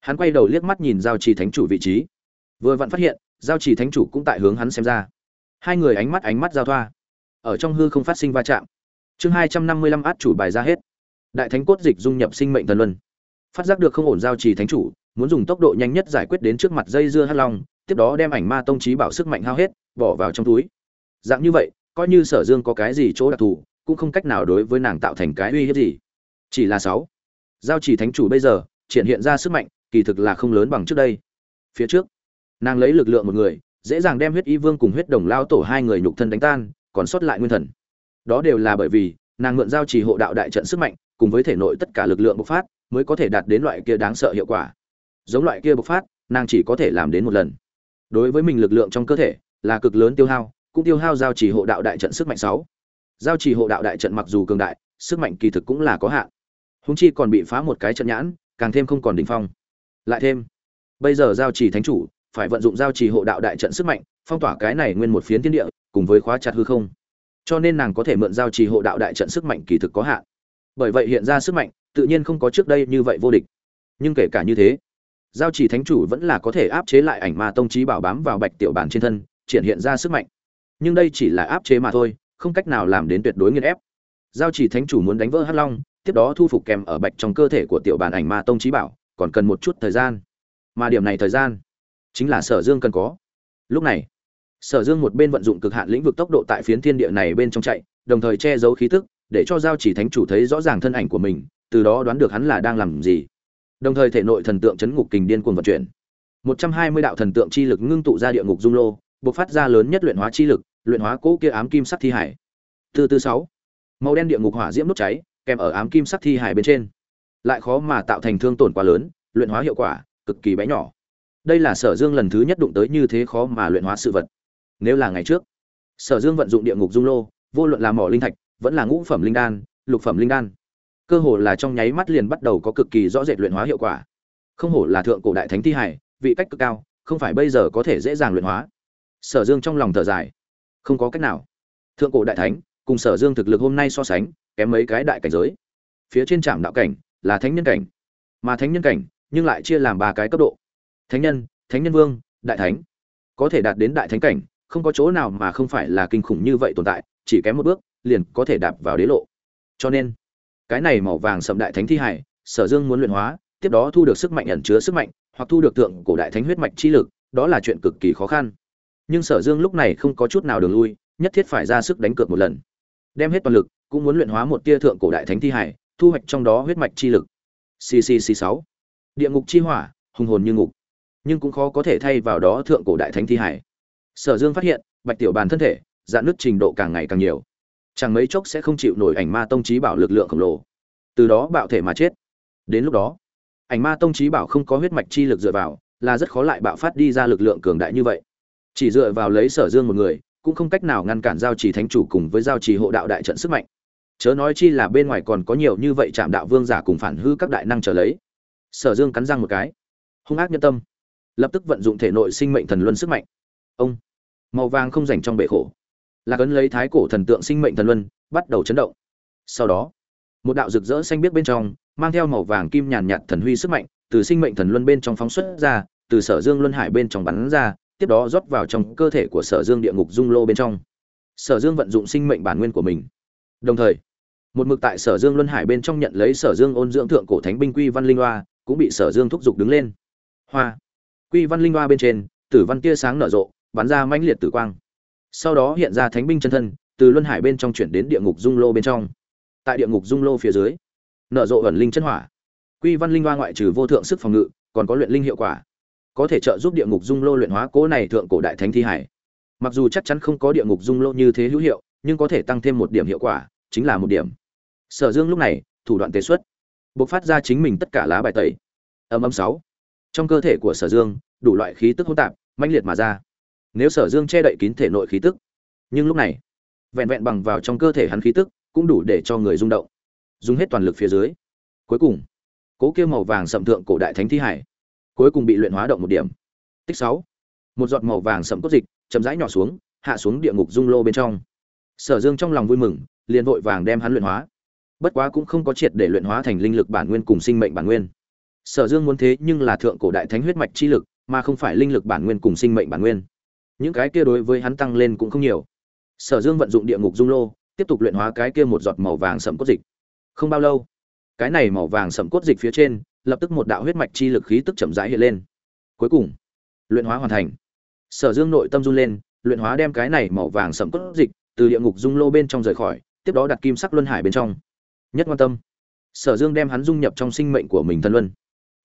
Hắn quay đầu liếc mắt nhìn giao trì thánh chủ vị trí. Vừa vặn phát hiện, giao trì thánh chủ cũng tại hướng hắn xem ra. Hai người ánh mắt ánh mắt giao thoa. Ở trong hư không phát sinh va chạm. Chương hai trăm năm mươi lăm át chủ bài ra hết. Đại thánh cốt dịch dung nhập sinh mệnh thần luân. Phát giác được không ổn giao trì thánh chủ muốn dùng tốc độ nhanh nhất giải quyết đến trước mặt dây dưa hắc long, tiếp đó đem ảnh ma tông trí bảo sức mạnh hao hết, bỏ vào trong túi. Dạng như vậy, coi như sở dương có cái gì chỗ đặc thù, cũng không cách nào đối với nàng tạo thành cái uy hiếp gì. Chỉ là sáu. Giao chỉ thánh chủ bây giờ, triển hiện ra sức mạnh, kỳ thực là không lớn bằng trước đây. Phía trước, nàng lấy lực lượng một người, dễ dàng đem huyết y vương cùng huyết đồng lao tổ hai người nhục thân đánh tan, còn sót lại nguyên thần. Đó đều là bởi vì, nàng mượn giao trì hộ đạo đại trận sức mạnh, cùng với thể nội tất cả lực lượng bộc phát, mới có thể đạt đến loại kia đáng sợ hiệu quả giống loại kia bộc phát, nàng chỉ có thể làm đến một lần. Đối với mình lực lượng trong cơ thể, là cực lớn tiêu hao, cũng tiêu hao giao trì hộ đạo đại trận sức mạnh sáu. Giao trì hộ đạo đại trận mặc dù cường đại, sức mạnh kỳ thực cũng là có hạn. Húng chi còn bị phá một cái trận nhãn, càng thêm không còn đỉnh phong. Lại thêm, bây giờ giao trì thánh chủ, phải vận dụng giao trì hộ đạo đại trận sức mạnh, phong tỏa cái này nguyên một phiến thiên địa, cùng với khóa chặt hư không. Cho nên nàng có thể mượn giao trì hộ đạo đại trận sức mạnh kỳ thực có hạn. Bởi vậy hiện ra sức mạnh, tự nhiên không có trước đây như vậy vô địch. Nhưng kể cả như thế giao trì thánh chủ vẫn là có thể áp chế lại ảnh ma tông trí bảo bám vào bạch tiểu bản trên thân, triển hiện ra sức mạnh. Nhưng đây chỉ là áp chế mà thôi, không cách nào làm đến tuyệt đối nghiên ép. Giao trì thánh chủ muốn đánh vỡ hắc long, tiếp đó thu phục kèm ở bạch trong cơ thể của tiểu bản ảnh ma tông trí bảo, còn cần một chút thời gian. Mà điểm này thời gian, chính là sở dương cần có. Lúc này, sở dương một bên vận dụng cực hạn lĩnh vực tốc độ tại phiến thiên địa này bên trong chạy, đồng thời che giấu khí tức, để cho giao chỉ thánh chủ thấy rõ ràng thân ảnh của mình, từ đó đoán được hắn là đang làm gì đồng thời thể nội thần tượng chấn ngục kình điên cuồng vận chuyển. Một trăm hai mươi đạo thần tượng chi lực ngưng tụ ra địa ngục dung lô, bộc phát ra lớn nhất luyện hóa chi lực, luyện hóa cỗ kia ám kim sắc thi hải. Từ từ sáu, màu đen địa ngục hỏa diễm đốt cháy, kèm ở ám kim sắc thi hải bên trên. Lại khó mà tạo thành thương tổn quá lớn, luyện hóa hiệu quả cực kỳ bé nhỏ. Đây là sở dương lần thứ nhất đụng tới như thế khó mà luyện hóa sự vật. Nếu là ngày trước, sở dương vận dụng địa ngục dung lô, vô luận là mỏ linh thạch, vẫn là ngũ phẩm linh đan, lục phẩm linh đan cơ hồ là trong nháy mắt liền bắt đầu có cực kỳ rõ rệt luyện hóa hiệu quả. Không hổ là thượng cổ đại thánh thi hải, vị cách cực cao, không phải bây giờ có thể dễ dàng luyện hóa. Sở dương trong lòng thở dài. Không có cách nào. Thượng cổ đại thánh, cùng sở dương thực lực hôm nay so sánh, kém mấy cái đại cảnh giới. Phía trên trạm đạo cảnh là thánh nhân cảnh, mà thánh nhân cảnh, nhưng lại chia làm ba cái cấp độ. Thánh nhân thánh nhân vương, đại thánh. Có thể đạt đến đại thánh cảnh, không có chỗ nào mà không phải là kinh khủng như vậy tồn tại, chỉ kém một bước, liền có thể đạp vào đế lộ. Cho nên cái này màu vàng sậm đại thánh thi hải, sở dương muốn luyện hóa, tiếp đó thu được sức mạnh ẩn chứa sức mạnh, hoặc thu được tượng cổ đại thánh huyết mạch chi lực, đó là chuyện cực kỳ khó khăn. Nhưng sở dương lúc này không có chút nào đường lui, nhất thiết phải ra sức đánh cược một lần. Đem hết toàn lực, cũng muốn luyện hóa một tia thượng cổ đại thánh thi hải, thu hoạch trong đó huyết mạch chi lực. Ccc sáu. Địa ngục chi hỏa, hùng hồn như ngục. Nhưng cũng khó có thể thay vào đó thượng cổ đại thánh thi hải. Sở dương phát hiện, bạch tiểu bàn thân thể, dạn nứt trình độ càng ngày càng nhiều chẳng mấy chốc sẽ không chịu nổi ảnh ma tông trí bảo lực lượng khổng lồ. Từ đó bạo thể mà chết. Đến lúc đó, ảnh ma tông trí bảo không có huyết mạch chi lực dựa vào, là rất khó lại bạo phát đi ra lực lượng cường đại như vậy. Chỉ dựa vào lấy sở dương một người, cũng không cách nào ngăn cản giao trì thánh chủ cùng với giao trì hộ đạo đại trận sức mạnh. Chớ nói chi là bên ngoài còn có nhiều như vậy chạm đạo vương giả cùng phản hư các đại năng trở lấy. Sở dương cắn răng một cái. Hung ác nhân tâm. Lập tức vận dụng thể nội sinh mệnh thần luân sức mạnh. Ông. Màu vàng không dành trong bể khổ là cấn lấy thái cổ thần tượng sinh mệnh thần luân, bắt đầu chấn động. Sau đó, một đạo rực rỡ xanh biếc bên trong, mang theo màu vàng kim nhàn nhạt thần huy sức mạnh, từ sinh mệnh thần luân bên trong phóng xuất ra, từ sở dương luân hải bên trong bắn ra, tiếp đó rót vào trong cơ thể của sở dương địa ngục dung lô bên trong. Sở dương vận dụng sinh mệnh bản nguyên của mình. Đồng thời, một mực tại sở dương luân hải bên trong nhận lấy sở dương ôn dưỡng thượng cổ thánh binh quy văn linh hoa, cũng bị sở dương thúc giục đứng lên. Hoa. Quy văn linh hoa bên trên, tử văn tia sáng nở rộ, bắn ra mãnh liệt tử quang sau đó hiện ra thánh binh chân thân, từ luân hải bên trong chuyển đến địa ngục dung lô bên trong. Tại địa ngục dung lô phía dưới, nở rộ ẩn linh chân hỏa. Quy văn linh hoa ngoại trừ vô thượng sức phòng ngự, còn có luyện linh hiệu quả. Có thể trợ giúp địa ngục dung lô luyện hóa cố này thượng cổ đại thánh thi hải. Mặc dù chắc chắn không có địa ngục dung lô như thế hữu hiệu, nhưng có thể tăng thêm một điểm hiệu quả, chính là một điểm. Sở dương lúc này, thủ đoạn tế xuất. Buộc phát ra chính mình tất cả lá bài tẩy. Âm âm sáu. Trong cơ thể của sở dương, đủ loại khí tức hỗn tạp, mãnh liệt mà ra nếu sở dương che đậy kín thể nội khí tức. Nhưng lúc này, vẹn vẹn bằng vào trong cơ thể hắn khí tức cũng đủ để cho người rung động. Dùng hết toàn lực phía dưới. Cuối cùng, cố kia màu vàng sậm thượng cổ đại thánh thi hải, cuối cùng bị luyện hóa động một điểm. Tích sáu. Một giọt màu vàng sậm cốt dịch chậm rãi nhỏ xuống, hạ xuống địa ngục dung lô bên trong. Sở dương trong lòng vui mừng, liền vội vàng đem hắn luyện hóa. Bất quá cũng không có triệt để luyện hóa thành linh lực bản nguyên cùng sinh mệnh bản nguyên. Sở dương muốn thế nhưng là thượng cổ đại thánh huyết mạch chi lực, mà không phải linh lực bản nguyên cùng sinh mệnh bản nguyên những cái kia đối với hắn tăng lên cũng không nhiều. Sở dương vận dụng địa ngục dung lô, tiếp tục luyện hóa cái kia một giọt màu vàng sậm cốt dịch. Không bao lâu, cái này màu vàng sậm cốt dịch phía trên, lập tức một đạo huyết mạch chi lực khí tức chậm rãi hiện lên. Cuối cùng, luyện hóa hoàn thành. Sở dương nội tâm run lên, luyện hóa đem cái này màu vàng sậm cốt dịch từ địa ngục dung lô bên trong rời khỏi, tiếp đó đặt kim sắc luân hải bên trong. Nhất quan tâm, sở dương đem hắn dung nhập trong sinh mệnh của mình thần luân.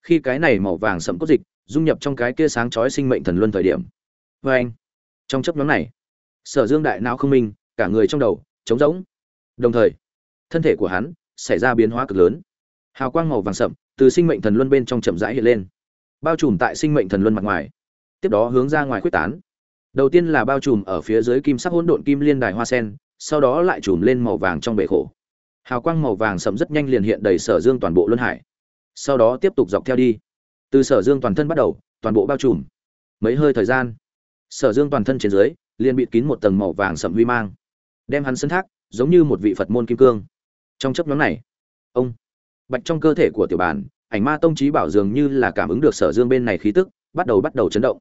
Khi cái này màu vàng sậm cốt dịch dung nhập trong cái kia sáng chói sinh mệnh thần luân thời điểm. Vê anh trong chấp nhóm này, sở dương đại não không minh, cả người trong đầu trống rỗng. Đồng thời, thân thể của hắn xảy ra biến hóa cực lớn. Hào quang màu vàng sậm từ sinh mệnh thần luân bên trong chậm rãi hiện lên, bao trùm tại sinh mệnh thần luân mặt ngoài, tiếp đó hướng ra ngoài quyết tán. Đầu tiên là bao trùm ở phía dưới kim sắc hỗn độn kim liên đài hoa sen, sau đó lại trùm lên màu vàng trong bể khổ. Hào quang màu vàng sậm rất nhanh liền hiện đầy sở dương toàn bộ luân hải. Sau đó tiếp tục dọc theo đi. Từ sở dương toàn thân bắt đầu, toàn bộ bao trùm. Mấy hơi thời gian sở dương toàn thân trên dưới, liền bịt kín một tầng màu vàng sậm huy mang. Đem hắn sân thác, giống như một vị phật môn kim cương. Trong chấp nhóm này, ông, bạch trong cơ thể của tiểu bản, ảnh ma tông trí bảo dường như là cảm ứng được sở dương bên này khí tức, bắt đầu bắt đầu chấn động.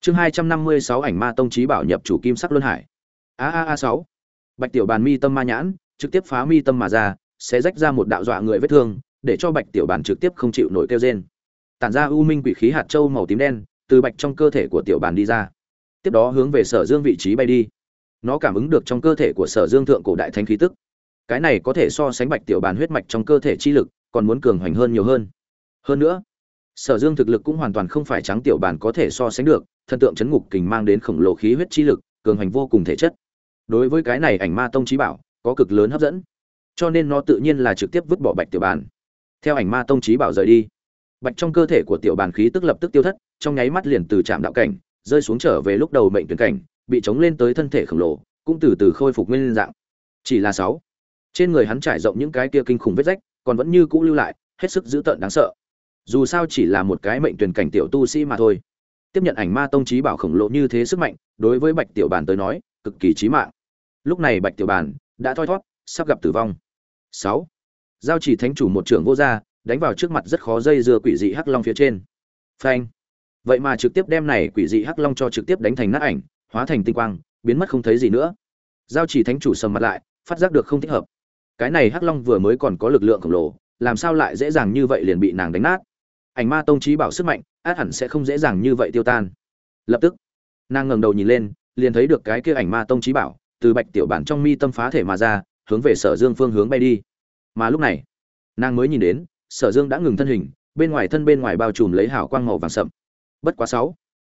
Chương hai trăm năm mươi sáu ảnh ma tông trí bảo nhập chủ kim sắc luân hải. A a a sáu. Bạch tiểu bàn mi tâm ma nhãn, trực tiếp phá mi tâm mà ra, sẽ rách ra một đạo dọa người vết thương, để cho bạch tiểu bàn trực tiếp không chịu nổi kêu trên tản ra u minh quỷ khí hạt châu màu tím đen, từ bạch trong cơ thể của tiểu bàn đi ra tiếp đó hướng về sở dương vị trí bay đi. Nó cảm ứng được trong cơ thể của sở dương thượng cổ đại thánh khí tức. Cái này có thể so sánh bạch tiểu bàn huyết mạch trong cơ thể chi lực, còn muốn cường hoành hơn nhiều hơn. Hơn nữa, sở dương thực lực cũng hoàn toàn không phải trắng tiểu bàn có thể so sánh được thần tượng chấn ngục kình mang đến khổng lồ khí huyết chi lực, cường hoành vô cùng thể chất. Đối với cái này ảnh ma tông trí bảo, có cực lớn hấp dẫn. Cho nên nó tự nhiên là trực tiếp vứt bỏ bạch tiểu bàn. Theo ảnh ma tông trí bảo rời đi, bạch trong cơ thể của tiểu bàn khí tức lập tức tiêu thất, trong nháy mắt liền từ trạm đạo cảnh rơi xuống trở về lúc đầu mệnh tuyển cảnh, bị chống lên tới thân thể khổng lồ, cũng từ từ khôi phục nguyên dạng. Chỉ là sáu. Trên người hắn trải rộng những cái kia kinh khủng vết rách, còn vẫn như cũ lưu lại, hết sức dữ tợn đáng sợ. Dù sao chỉ là một cái mệnh tuyển cảnh tiểu tu sĩ mà thôi. Tiếp nhận ảnh ma tông trí bảo khổng lồ như thế sức mạnh, đối với bạch tiểu bàn tới nói, cực kỳ chí mạng. Lúc này bạch tiểu bàn đã thoi thót, sắp gặp tử vong. Sáu. Giao chỉ thánh chủ một trưởng vô gia, đánh vào trước mặt rất khó dây dưa quỷ dị hắc long phía trên. Phanh vậy mà trực tiếp đem này quỷ dị hắc long cho trực tiếp đánh thành nát ảnh, hóa thành tinh quang, biến mất không thấy gì nữa. Giao chỉ thánh chủ sầm mặt lại, phát giác được không thích hợp. Cái này hắc long vừa mới còn có lực lượng khổng lồ, làm sao lại dễ dàng như vậy liền bị nàng đánh nát? Ảnh ma tông trí bảo sức mạnh, át hẳn sẽ không dễ dàng như vậy tiêu tan. Lập tức, nàng ngẩng đầu nhìn lên, liền thấy được cái kia ảnh ma tông trí bảo, từ bạch tiểu bản trong mi tâm phá thể mà ra, hướng về sở dương phương hướng bay đi. Mà lúc này, nàng mới nhìn đến, sở dương đã ngừng thân hình, bên ngoài thân bên ngoài bao trùm lấy hào quang màu vàng sậm bất quá sáu.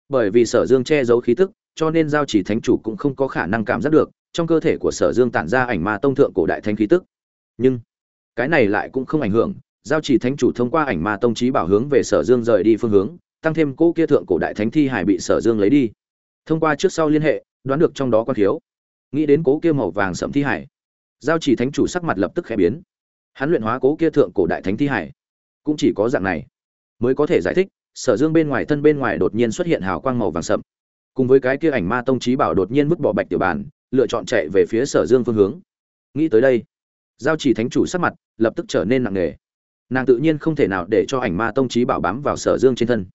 Bởi vì sở dương che giấu khí tức, cho nên giao chỉ thánh chủ cũng không có khả năng cảm giác được, trong cơ thể của sở dương tản ra ảnh ma tông thượng cổ đại thánh khí tức. Nhưng, cái này lại cũng không ảnh hưởng, giao chỉ thánh chủ thông qua ảnh ma tông trí bảo hướng về sở dương rời đi phương hướng, tăng thêm cỗ kia thượng cổ đại thánh thi hải bị sở dương lấy đi. Thông qua trước sau liên hệ, đoán được trong đó có thiếu nghĩ đến cố kia màu vàng sậm thi hải, giao chỉ thánh chủ sắc mặt lập tức khẽ biến. Hắn luyện hóa cố kia thượng cổ đại thánh thi hải. Cũng chỉ có dạng này, mới có thể giải thích sở dương bên ngoài thân bên ngoài đột nhiên xuất hiện hào quang màu vàng sậm. Cùng với cái kia ảnh ma tông trí bảo đột nhiên vứt bỏ bạch tiểu bàn lựa chọn chạy về phía sở dương phương hướng. Nghĩ tới đây, giao chỉ thánh chủ sắc mặt lập tức trở nên nặng nề. Nàng tự nhiên không thể nào để cho ảnh ma tông trí bảo bám vào sở dương trên thân.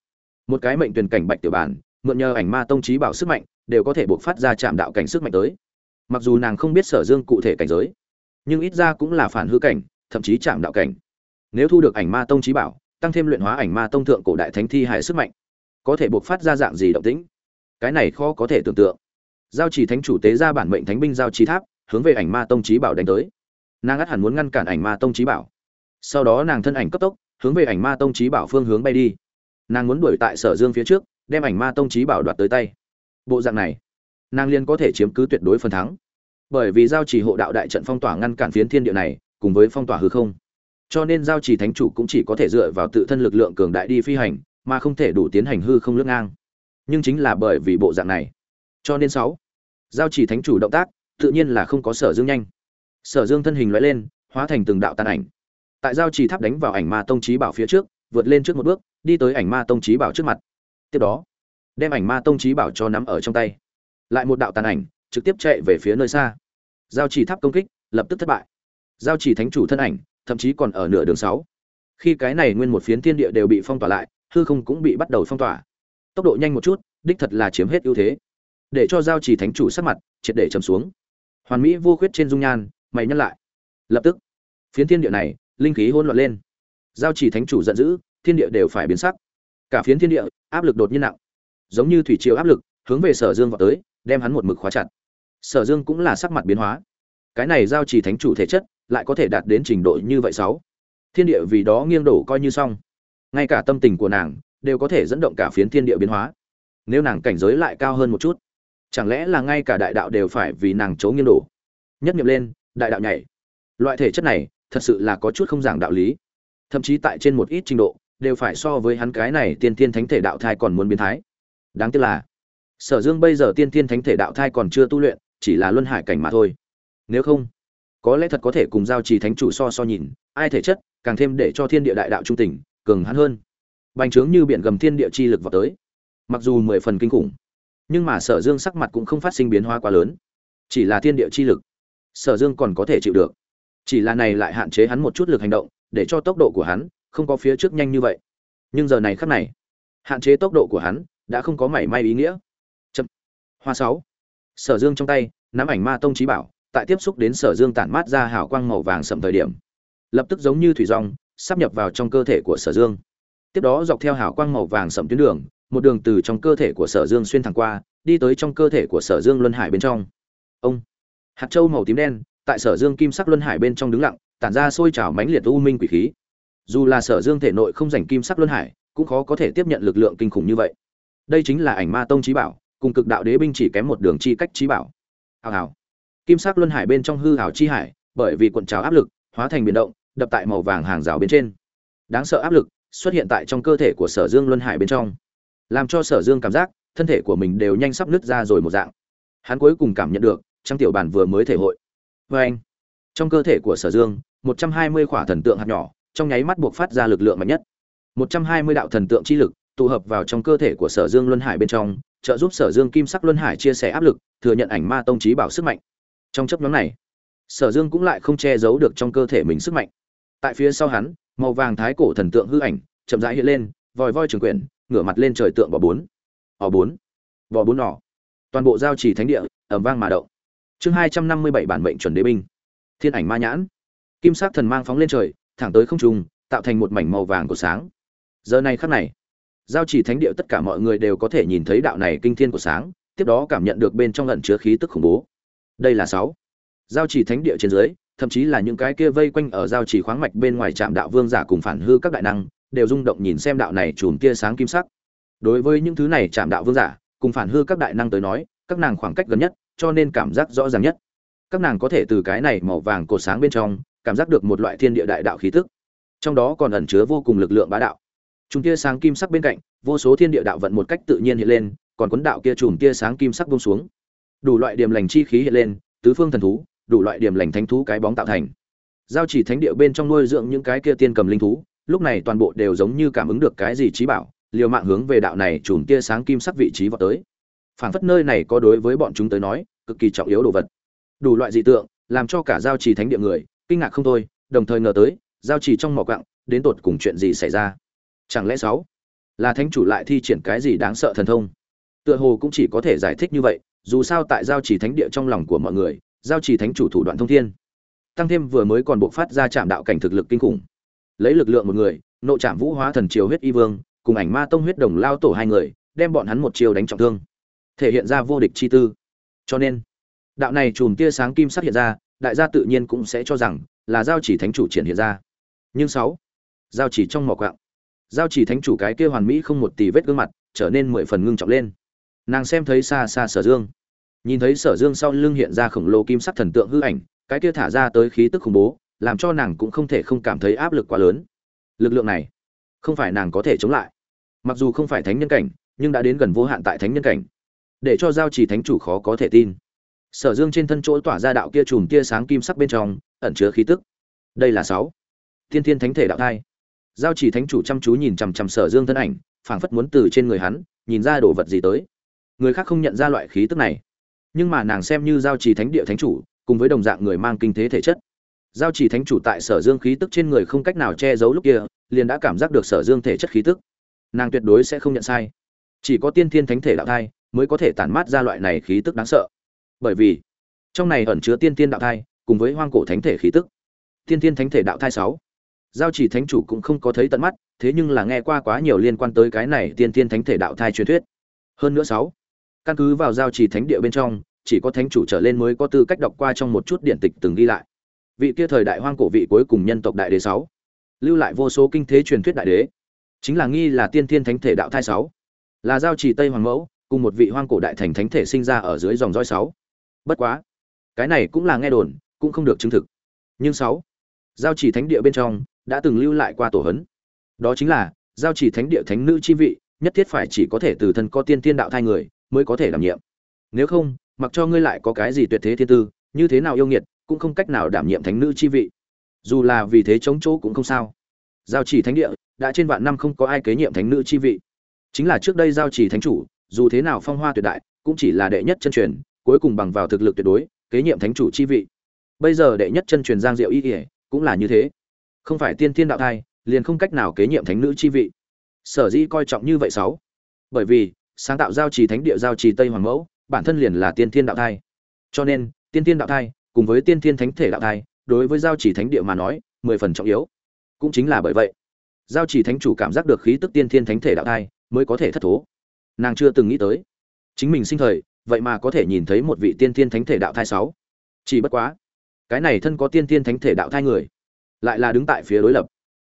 Một cái mệnh tuyển cảnh bạch tiểu bản, mượn nhờ ảnh ma tông trí bảo sức mạnh, đều có thể buộc phát ra chạm đạo cảnh sức mạnh tới. Mặc dù nàng không biết sở dương cụ thể cảnh giới, nhưng ít ra cũng là phản hư cảnh, thậm chí chạm đạo cảnh. Nếu thu được ảnh ma tông trí bảo tăng thêm luyện hóa ảnh ma tông thượng cổ đại thánh thi hải sức mạnh. Có thể buộc phát ra dạng gì động tĩnh? Cái này khó có thể tưởng tượng. Giao chỉ thánh chủ tế ra bản mệnh thánh binh giao trí tháp, hướng về ảnh ma tông trí bảo đánh tới. Nàng ắt hẳn muốn ngăn cản ảnh ma tông trí bảo. Sau đó nàng thân ảnh cấp tốc, hướng về ảnh ma tông trí bảo phương hướng bay đi. Nàng muốn đuổi tại sở dương phía trước, đem ảnh ma tông trí bảo đoạt tới tay. Bộ dạng này, nàng liên có thể chiếm cứ tuyệt đối phần thắng. Bởi vì giao trì hộ đạo đại trận phong tỏa ngăn cản phiến thiên địa này, cùng với phong tỏa hư không cho nên giao trì thánh chủ cũng chỉ có thể dựa vào tự thân lực lượng cường đại đi phi hành, mà không thể đủ tiến hành hư không lướt ngang. Nhưng chính là bởi vì bộ dạng này. Cho nên sáu, giao trì thánh chủ động tác, tự nhiên là không có sở dương nhanh. Sở dương thân hình loại lên, hóa thành từng đạo tàn ảnh. Tại giao trì tháp đánh vào ảnh ma tông trí bảo phía trước, vượt lên trước một bước, đi tới ảnh ma tông trí bảo trước mặt. Tiếp đó, đem ảnh ma tông trí bảo cho nắm ở trong tay. Lại một đạo tàn ảnh, trực tiếp chạy về phía nơi xa. Giao chỉ tháp công kích, lập tức thất bại. Giao chỉ thánh chủ thân ảnh thậm chí còn ở nửa đường sáu. Khi cái này nguyên một phiến thiên địa đều bị phong tỏa lại, hư không cũng bị bắt đầu phong tỏa. Tốc độ nhanh một chút, đích thật là chiếm hết ưu thế. Để cho giao chỉ thánh chủ sắc mặt, triệt để trầm xuống. Hoàn mỹ vô khuyết trên dung nhan, mày nhắc lại. Lập tức, phiến thiên địa này, linh khí hỗn loạn lên. Giao chỉ thánh chủ giận dữ, thiên địa đều phải biến sắc. Cả phiến thiên địa, áp lực đột nhiên nặng. Giống như thủy triều áp lực, hướng về sở dương vào tới, đem hắn một mực khóa chặt. Sở dương cũng là sắc mặt biến hóa cái này giao chỉ thánh chủ thể chất lại có thể đạt đến trình độ như vậy sáu. Thiên địa vì đó nghiêng đổ coi như xong. Ngay cả tâm tình của nàng đều có thể dẫn động cả phiến thiên địa biến hóa. Nếu nàng cảnh giới lại cao hơn một chút, chẳng lẽ là ngay cả đại đạo đều phải vì nàng chấu nghiêng đổ? Nhất nghiệm lên, đại đạo nhảy. Loại thể chất này thật sự là có chút không giảng đạo lý. Thậm chí tại trên một ít trình độ đều phải so với hắn cái này tiên tiên thánh thể đạo thai còn muốn biến thái. Đáng tiếc là, sở dương bây giờ tiên tiên thánh thể đạo thai còn chưa tu luyện, chỉ là luân hải cảnh mà thôi nếu không, có lẽ thật có thể cùng giao trì thánh chủ so so nhìn, ai thể chất, càng thêm để cho thiên địa đại đạo trung tình, cường hắn hơn. Bành trướng như biển gầm thiên địa chi lực vào tới. Mặc dù mười phần kinh khủng, nhưng mà sở dương sắc mặt cũng không phát sinh biến hóa quá lớn. Chỉ là thiên địa chi lực, sở dương còn có thể chịu được. Chỉ là này lại hạn chế hắn một chút lực hành động, để cho tốc độ của hắn không có phía trước nhanh như vậy. Nhưng giờ này khắc này, hạn chế tốc độ của hắn đã không có mảy may ý nghĩa. Chậm. Hoa sáu. Sở dương trong tay, nắm ảnh ma tông trí bảo tại tiếp xúc đến sở dương tản mát ra hào quang màu vàng sầm thời điểm, lập tức giống như thủy rong sắp nhập vào trong cơ thể của sở dương. Tiếp đó dọc theo hào quang màu vàng sầm tuyến đường, một đường từ trong cơ thể của sở dương xuyên thẳng qua, đi tới trong cơ thể của sở dương luân hải bên trong. Ông, hạt châu màu tím đen, tại sở dương kim sắc luân hải bên trong đứng lặng, tản ra sôi trào mãnh liệt u minh quỷ khí. Dù là sở dương thể nội không dành kim sắc luân hải, cũng khó có thể tiếp nhận lực lượng kinh khủng như vậy. Đây chính là ảnh ma tông trí bảo, cùng cực đạo đế binh chỉ kém một đường chi cách trí bảo. Hào hào kim sắc luân hải bên trong hư hảo chi hải, bởi vì cuộn trào áp lực, hóa thành biển động, đập tại màu vàng hàng rào bên trên. Đáng sợ áp lực xuất hiện tại trong cơ thể của sở dương luân hải bên trong. Làm cho sở dương cảm giác, thân thể của mình đều nhanh sắp nứt ra rồi một dạng. Hắn cuối cùng cảm nhận được trang tiểu bản vừa mới thể hội. Vê anh, trong cơ thể của sở dương, một trăm hai mươi khỏa thần tượng hạt nhỏ, trong nháy mắt buộc phát ra lực lượng mạnh nhất. một trăm hai mươi đạo thần tượng chi lực, tụ hợp vào trong cơ thể của sở dương luân hải bên trong, trợ giúp sở dương kim sắc luân hải chia sẻ áp lực, thừa nhận ảnh ma tông trí bảo sức mạnh trong chấp nhóm này, sở dương cũng lại không che giấu được trong cơ thể mình sức mạnh. Tại phía sau hắn, màu vàng thái cổ thần tượng hư ảnh chậm rãi hiện lên, vòi voi trường quyển, ngửa mặt lên trời tượng bò bốn. Ò bốn. Bò bốn nỏ. Toàn bộ giao trì thánh địa ẩm vang mà động. Chương hai trăm năm mươi bảy bản mệnh chuẩn đế binh. Thiên ảnh ma nhãn. Kim sắc thần mang phóng lên trời, thẳng tới không trung, tạo thành một mảnh màu vàng của sáng. Giờ này khắc này, giao trì thánh địa tất cả mọi người đều có thể nhìn thấy đạo này kinh thiên của sáng, tiếp đó cảm nhận được bên trong lần chứa khí tức khủng bố đây là sáu. Giao trì thánh địa trên dưới, thậm chí là những cái kia vây quanh ở giao trì khoáng mạch bên ngoài trạm đạo vương giả cùng phản hư các đại năng, đều rung động nhìn xem đạo này chùm tia sáng kim sắc. Đối với những thứ này trạm đạo vương giả, cùng phản hư các đại năng tới nói, các nàng khoảng cách gần nhất, cho nên cảm giác rõ ràng nhất. Các nàng có thể từ cái này màu vàng cột sáng bên trong, cảm giác được một loại thiên địa đại đạo khí tức. Trong đó còn ẩn chứa vô cùng lực lượng bá đạo. Chúng tia sáng kim sắc bên cạnh, vô số thiên địa đạo vận một cách tự nhiên hiện lên, còn cuốn đạo kia chùm tia sáng kim sắc buông xuống đủ loại điểm lành chi khí hiện lên, tứ phương thần thú, đủ loại điểm lành thánh thú cái bóng tạo thành. Giao chỉ thánh địa bên trong nuôi dưỡng những cái kia tiên cầm linh thú, lúc này toàn bộ đều giống như cảm ứng được cái gì trí bảo, liều mạng hướng về đạo này chùm tia sáng kim sắc vị trí vào tới. Phảng phất nơi này có đối với bọn chúng tới nói, cực kỳ trọng yếu đồ vật. Đủ loại dị tượng, làm cho cả giao trì thánh địa người, kinh ngạc không thôi, đồng thời ngờ tới, giao trì trong mỏ quặng, đến tột cùng chuyện gì xảy ra? Chẳng lẽ sáu là thánh chủ lại thi triển cái gì đáng sợ thần thông? Tựa hồ cũng chỉ có thể giải thích như vậy dù sao tại giao trì thánh địa trong lòng của mọi người, giao trì thánh chủ thủ đoạn thông thiên. Tăng thêm vừa mới còn buộc phát ra chạm đạo cảnh thực lực kinh khủng. Lấy lực lượng một người, nộ chạm vũ hóa thần triều huyết y vương, cùng ảnh ma tông huyết đồng lao tổ hai người, đem bọn hắn một chiều đánh trọng thương. Thể hiện ra vô địch chi tư. Cho nên, đạo này chùm tia sáng kim sắc hiện ra, đại gia tự nhiên cũng sẽ cho rằng là giao chỉ thánh chủ triển hiện ra. Nhưng sáu, giao chỉ trong mỏ quạng. Giao chỉ thánh chủ cái kia hoàn mỹ không một tì vết gương mặt, trở nên mười phần ngưng trọng lên nàng xem thấy xa xa sở dương. Nhìn thấy sở dương sau lưng hiện ra khổng lồ kim sắc thần tượng hư ảnh, cái kia thả ra tới khí tức khủng bố, làm cho nàng cũng không thể không cảm thấy áp lực quá lớn. Lực lượng này, không phải nàng có thể chống lại. Mặc dù không phải thánh nhân cảnh, nhưng đã đến gần vô hạn tại thánh nhân cảnh. Để cho giao chỉ thánh chủ khó có thể tin. Sở dương trên thân chỗ tỏa ra đạo kia chùm tia sáng kim sắc bên trong, ẩn chứa khí tức. Đây là sáu. Thiên thiên thánh thể đạo thai. Giao chỉ thánh chủ chăm chú nhìn chằm chằm sở dương thân ảnh, phảng phất muốn từ trên người hắn, nhìn ra đồ vật gì tới người khác không nhận ra loại khí tức này. Nhưng mà nàng xem như giao trì thánh địa thánh chủ, cùng với đồng dạng người mang kinh thế thể chất. Giao trì thánh chủ tại sở dương khí tức trên người không cách nào che giấu lúc kia, liền đã cảm giác được sở dương thể chất khí tức. Nàng tuyệt đối sẽ không nhận sai. Chỉ có tiên thiên thánh thể đạo thai mới có thể tản mát ra loại này khí tức đáng sợ. Bởi vì, trong này ẩn chứa tiên thiên đạo thai, cùng với hoang cổ thánh thể khí tức. Tiên thiên thánh thể đạo thai sáu. Giao chỉ thánh chủ cũng không có thấy tận mắt, thế nhưng là nghe qua quá nhiều liên quan tới cái này tiên thiên thánh thể đạo thai truyền thuyết. Hơn nữa sáu căn cứ vào giao chỉ thánh địa bên trong, chỉ có thánh chủ trở lên mới có tư cách đọc qua trong một chút điện tịch từng ghi lại. Vị kia thời đại hoang cổ vị cuối cùng nhân tộc đại đế sáu, lưu lại vô số kinh thế truyền thuyết đại đế, chính là nghi là tiên thiên thánh thể đạo thai sáu, là giao chỉ tây hoàng mẫu, cùng một vị hoang cổ đại thành thánh thể sinh ra ở dưới dòng roi sáu. Bất quá, cái này cũng là nghe đồn, cũng không được chứng thực. Nhưng sáu, giao chỉ thánh địa bên trong đã từng lưu lại qua tổ hấn. Đó chính là, giao chỉ thánh địa thánh nữ chi vị, nhất thiết phải chỉ có thể từ thân có tiên tiên đạo thai người mới có thể đảm nhiệm. Nếu không, mặc cho ngươi lại có cái gì tuyệt thế thiên tư, như thế nào yêu nghiệt, cũng không cách nào đảm nhiệm thánh nữ chi vị. Dù là vì thế chống chỗ cũng không sao. Giao chỉ thánh địa, đã trên vạn năm không có ai kế nhiệm thánh nữ chi vị. Chính là trước đây giao chỉ thánh chủ, dù thế nào phong hoa tuyệt đại, cũng chỉ là đệ nhất chân truyền, cuối cùng bằng vào thực lực tuyệt đối, kế nhiệm thánh chủ chi vị. Bây giờ đệ nhất chân truyền giang diệu y ỉa cũng là như thế. Không phải tiên tiên đạo thai, liền không cách nào kế nhiệm thánh nữ chi vị. Sở dĩ coi trọng như vậy sáu. Bởi vì sáng tạo giao trì thánh địa giao trì tây hoàng mẫu, bản thân liền là tiên thiên đạo thai. Cho nên, tiên thiên đạo thai cùng với tiên thiên thánh thể đạo thai, đối với giao trì thánh địa mà nói, mười phần trọng yếu. Cũng chính là bởi vậy, giao trì thánh chủ cảm giác được khí tức tiên thiên thánh thể đạo thai mới có thể thất thố. Nàng chưa từng nghĩ tới, chính mình sinh thời, vậy mà có thể nhìn thấy một vị tiên thiên thánh thể đạo thai sáu. Chỉ bất quá, cái này thân có tiên thiên thánh thể đạo thai người, lại là đứng tại phía đối lập,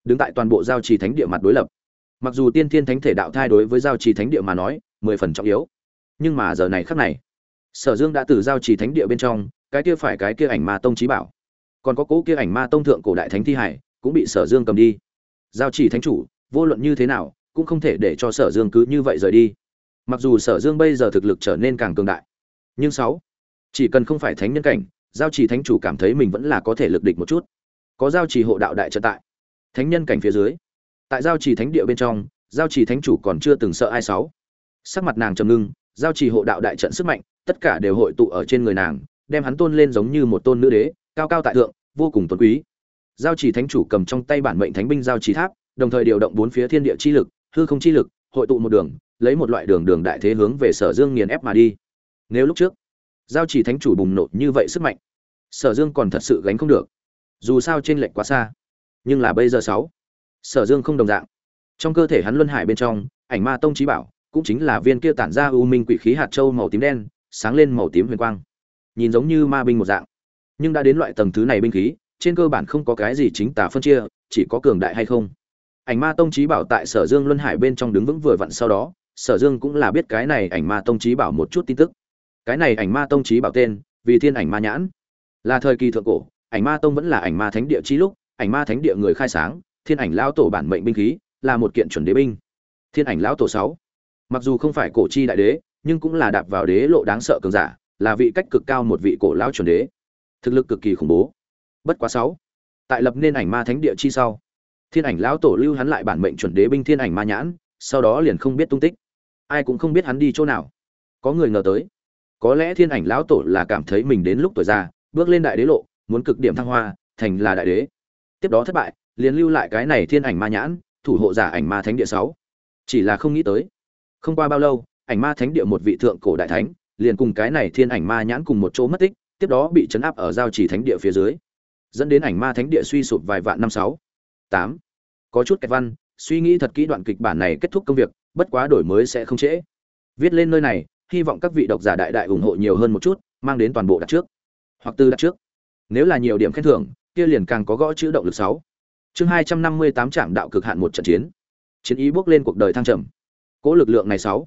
đứng tại toàn bộ giao trì thánh địa mặt đối lập. Mặc dù tiên thiên thánh thể đạo thai đối với giao trì thánh địa mà nói mười phần trọng yếu. Nhưng mà giờ này khắc này, sở dương đã từ giao trì thánh địa bên trong, cái kia phải cái kia ảnh ma tông trí bảo. Còn có cố kia ảnh ma tông thượng cổ đại thánh thi hải, cũng bị sở dương cầm đi. Giao chỉ thánh chủ, vô luận như thế nào, cũng không thể để cho sở dương cứ như vậy rời đi. Mặc dù sở dương bây giờ thực lực trở nên càng cường đại, nhưng sáu, chỉ cần không phải thánh nhân cảnh, giao chỉ thánh chủ cảm thấy mình vẫn là có thể lực địch một chút. Có giao chỉ hộ đạo đại trận tại, thánh nhân cảnh phía dưới, tại giao chỉ thánh địa bên trong, giao chỉ thánh chủ còn chưa từng sợ ai sáu sắc mặt nàng trầm ngưng, giao chỉ hộ đạo đại trận sức mạnh, tất cả đều hội tụ ở trên người nàng, đem hắn tôn lên giống như một tôn nữ đế, cao cao tại thượng, vô cùng tôn quý. Giao chỉ thánh chủ cầm trong tay bản mệnh thánh binh giao chỉ tháp, đồng thời điều động bốn phía thiên địa chi lực, hư không chi lực, hội tụ một đường, lấy một loại đường đường đại thế hướng về sở dương nghiền ép mà đi. Nếu lúc trước, giao chỉ thánh chủ bùng nổ như vậy sức mạnh, sở dương còn thật sự gánh không được. Dù sao trên lệnh quá xa, nhưng là bây giờ sáu, sở dương không đồng dạng. Trong cơ thể hắn luân hải bên trong, ảnh ma tông trí bảo cũng chính là viên kia tản ra u minh quỷ khí hạt châu màu tím đen, sáng lên màu tím huyền quang. Nhìn giống như ma binh một dạng. Nhưng đã đến loại tầng thứ này binh khí, trên cơ bản không có cái gì chính tà phân chia, chỉ có cường đại hay không. Ảnh ma tông chí bảo tại sở dương luân hải bên trong đứng vững vừa vặn sau đó, sở dương cũng là biết cái này ảnh ma tông chí bảo một chút tin tức. Cái này ảnh ma tông chí bảo tên, vì thiên ảnh ma nhãn. Là thời kỳ thượng cổ, ảnh ma tông vẫn là ảnh ma thánh địa chi lúc, ảnh ma thánh địa người khai sáng, thiên ảnh lão tổ bản mệnh binh khí, là một kiện chuẩn đế binh. Thiên ảnh lão tổ sáu mặc dù không phải cổ chi đại đế, nhưng cũng là đạp vào đế lộ đáng sợ cường giả, là vị cách cực cao một vị cổ lão chuẩn đế. Thực lực cực kỳ khủng bố. Bất quá sáu. Tại lập nên ảnh ma thánh địa chi sau, thiên ảnh lão tổ lưu hắn lại bản mệnh chuẩn đế binh thiên ảnh ma nhãn, sau đó liền không biết tung tích. Ai cũng không biết hắn đi chỗ nào. Có người ngờ tới. Có lẽ thiên ảnh lão tổ là cảm thấy mình đến lúc tuổi già, bước lên đại đế lộ, muốn cực điểm thăng hoa, thành là đại đế. Tiếp đó thất bại, liền lưu lại cái này thiên ảnh ma nhãn, thủ hộ giả ảnh ma thánh địa sáu. Chỉ là không nghĩ tới không qua bao lâu, ảnh ma thánh địa một vị thượng cổ đại thánh, liền cùng cái này thiên ảnh ma nhãn cùng một chỗ mất tích, tiếp đó bị chấn áp ở giao chỉ thánh địa phía dưới. Dẫn đến ảnh ma thánh địa suy sụp vài vạn năm sáu. Tám. Có chút kẹt văn, suy nghĩ thật kỹ đoạn kịch bản này kết thúc công việc, bất quá đổi mới sẽ không trễ. Viết lên nơi này, hy vọng các vị độc giả đại đại ủng hộ nhiều hơn một chút, mang đến toàn bộ đặt trước. Hoặc từ đặt trước. Nếu là nhiều điểm khen thưởng, kia liền càng có gõ chữ động lực sáu. Chương hai trăm năm mươi tám trạm đạo cực hạn một trận chiến. Chiến ý bước lên cuộc đời thăng trầm cỗ lực lượng này sáu.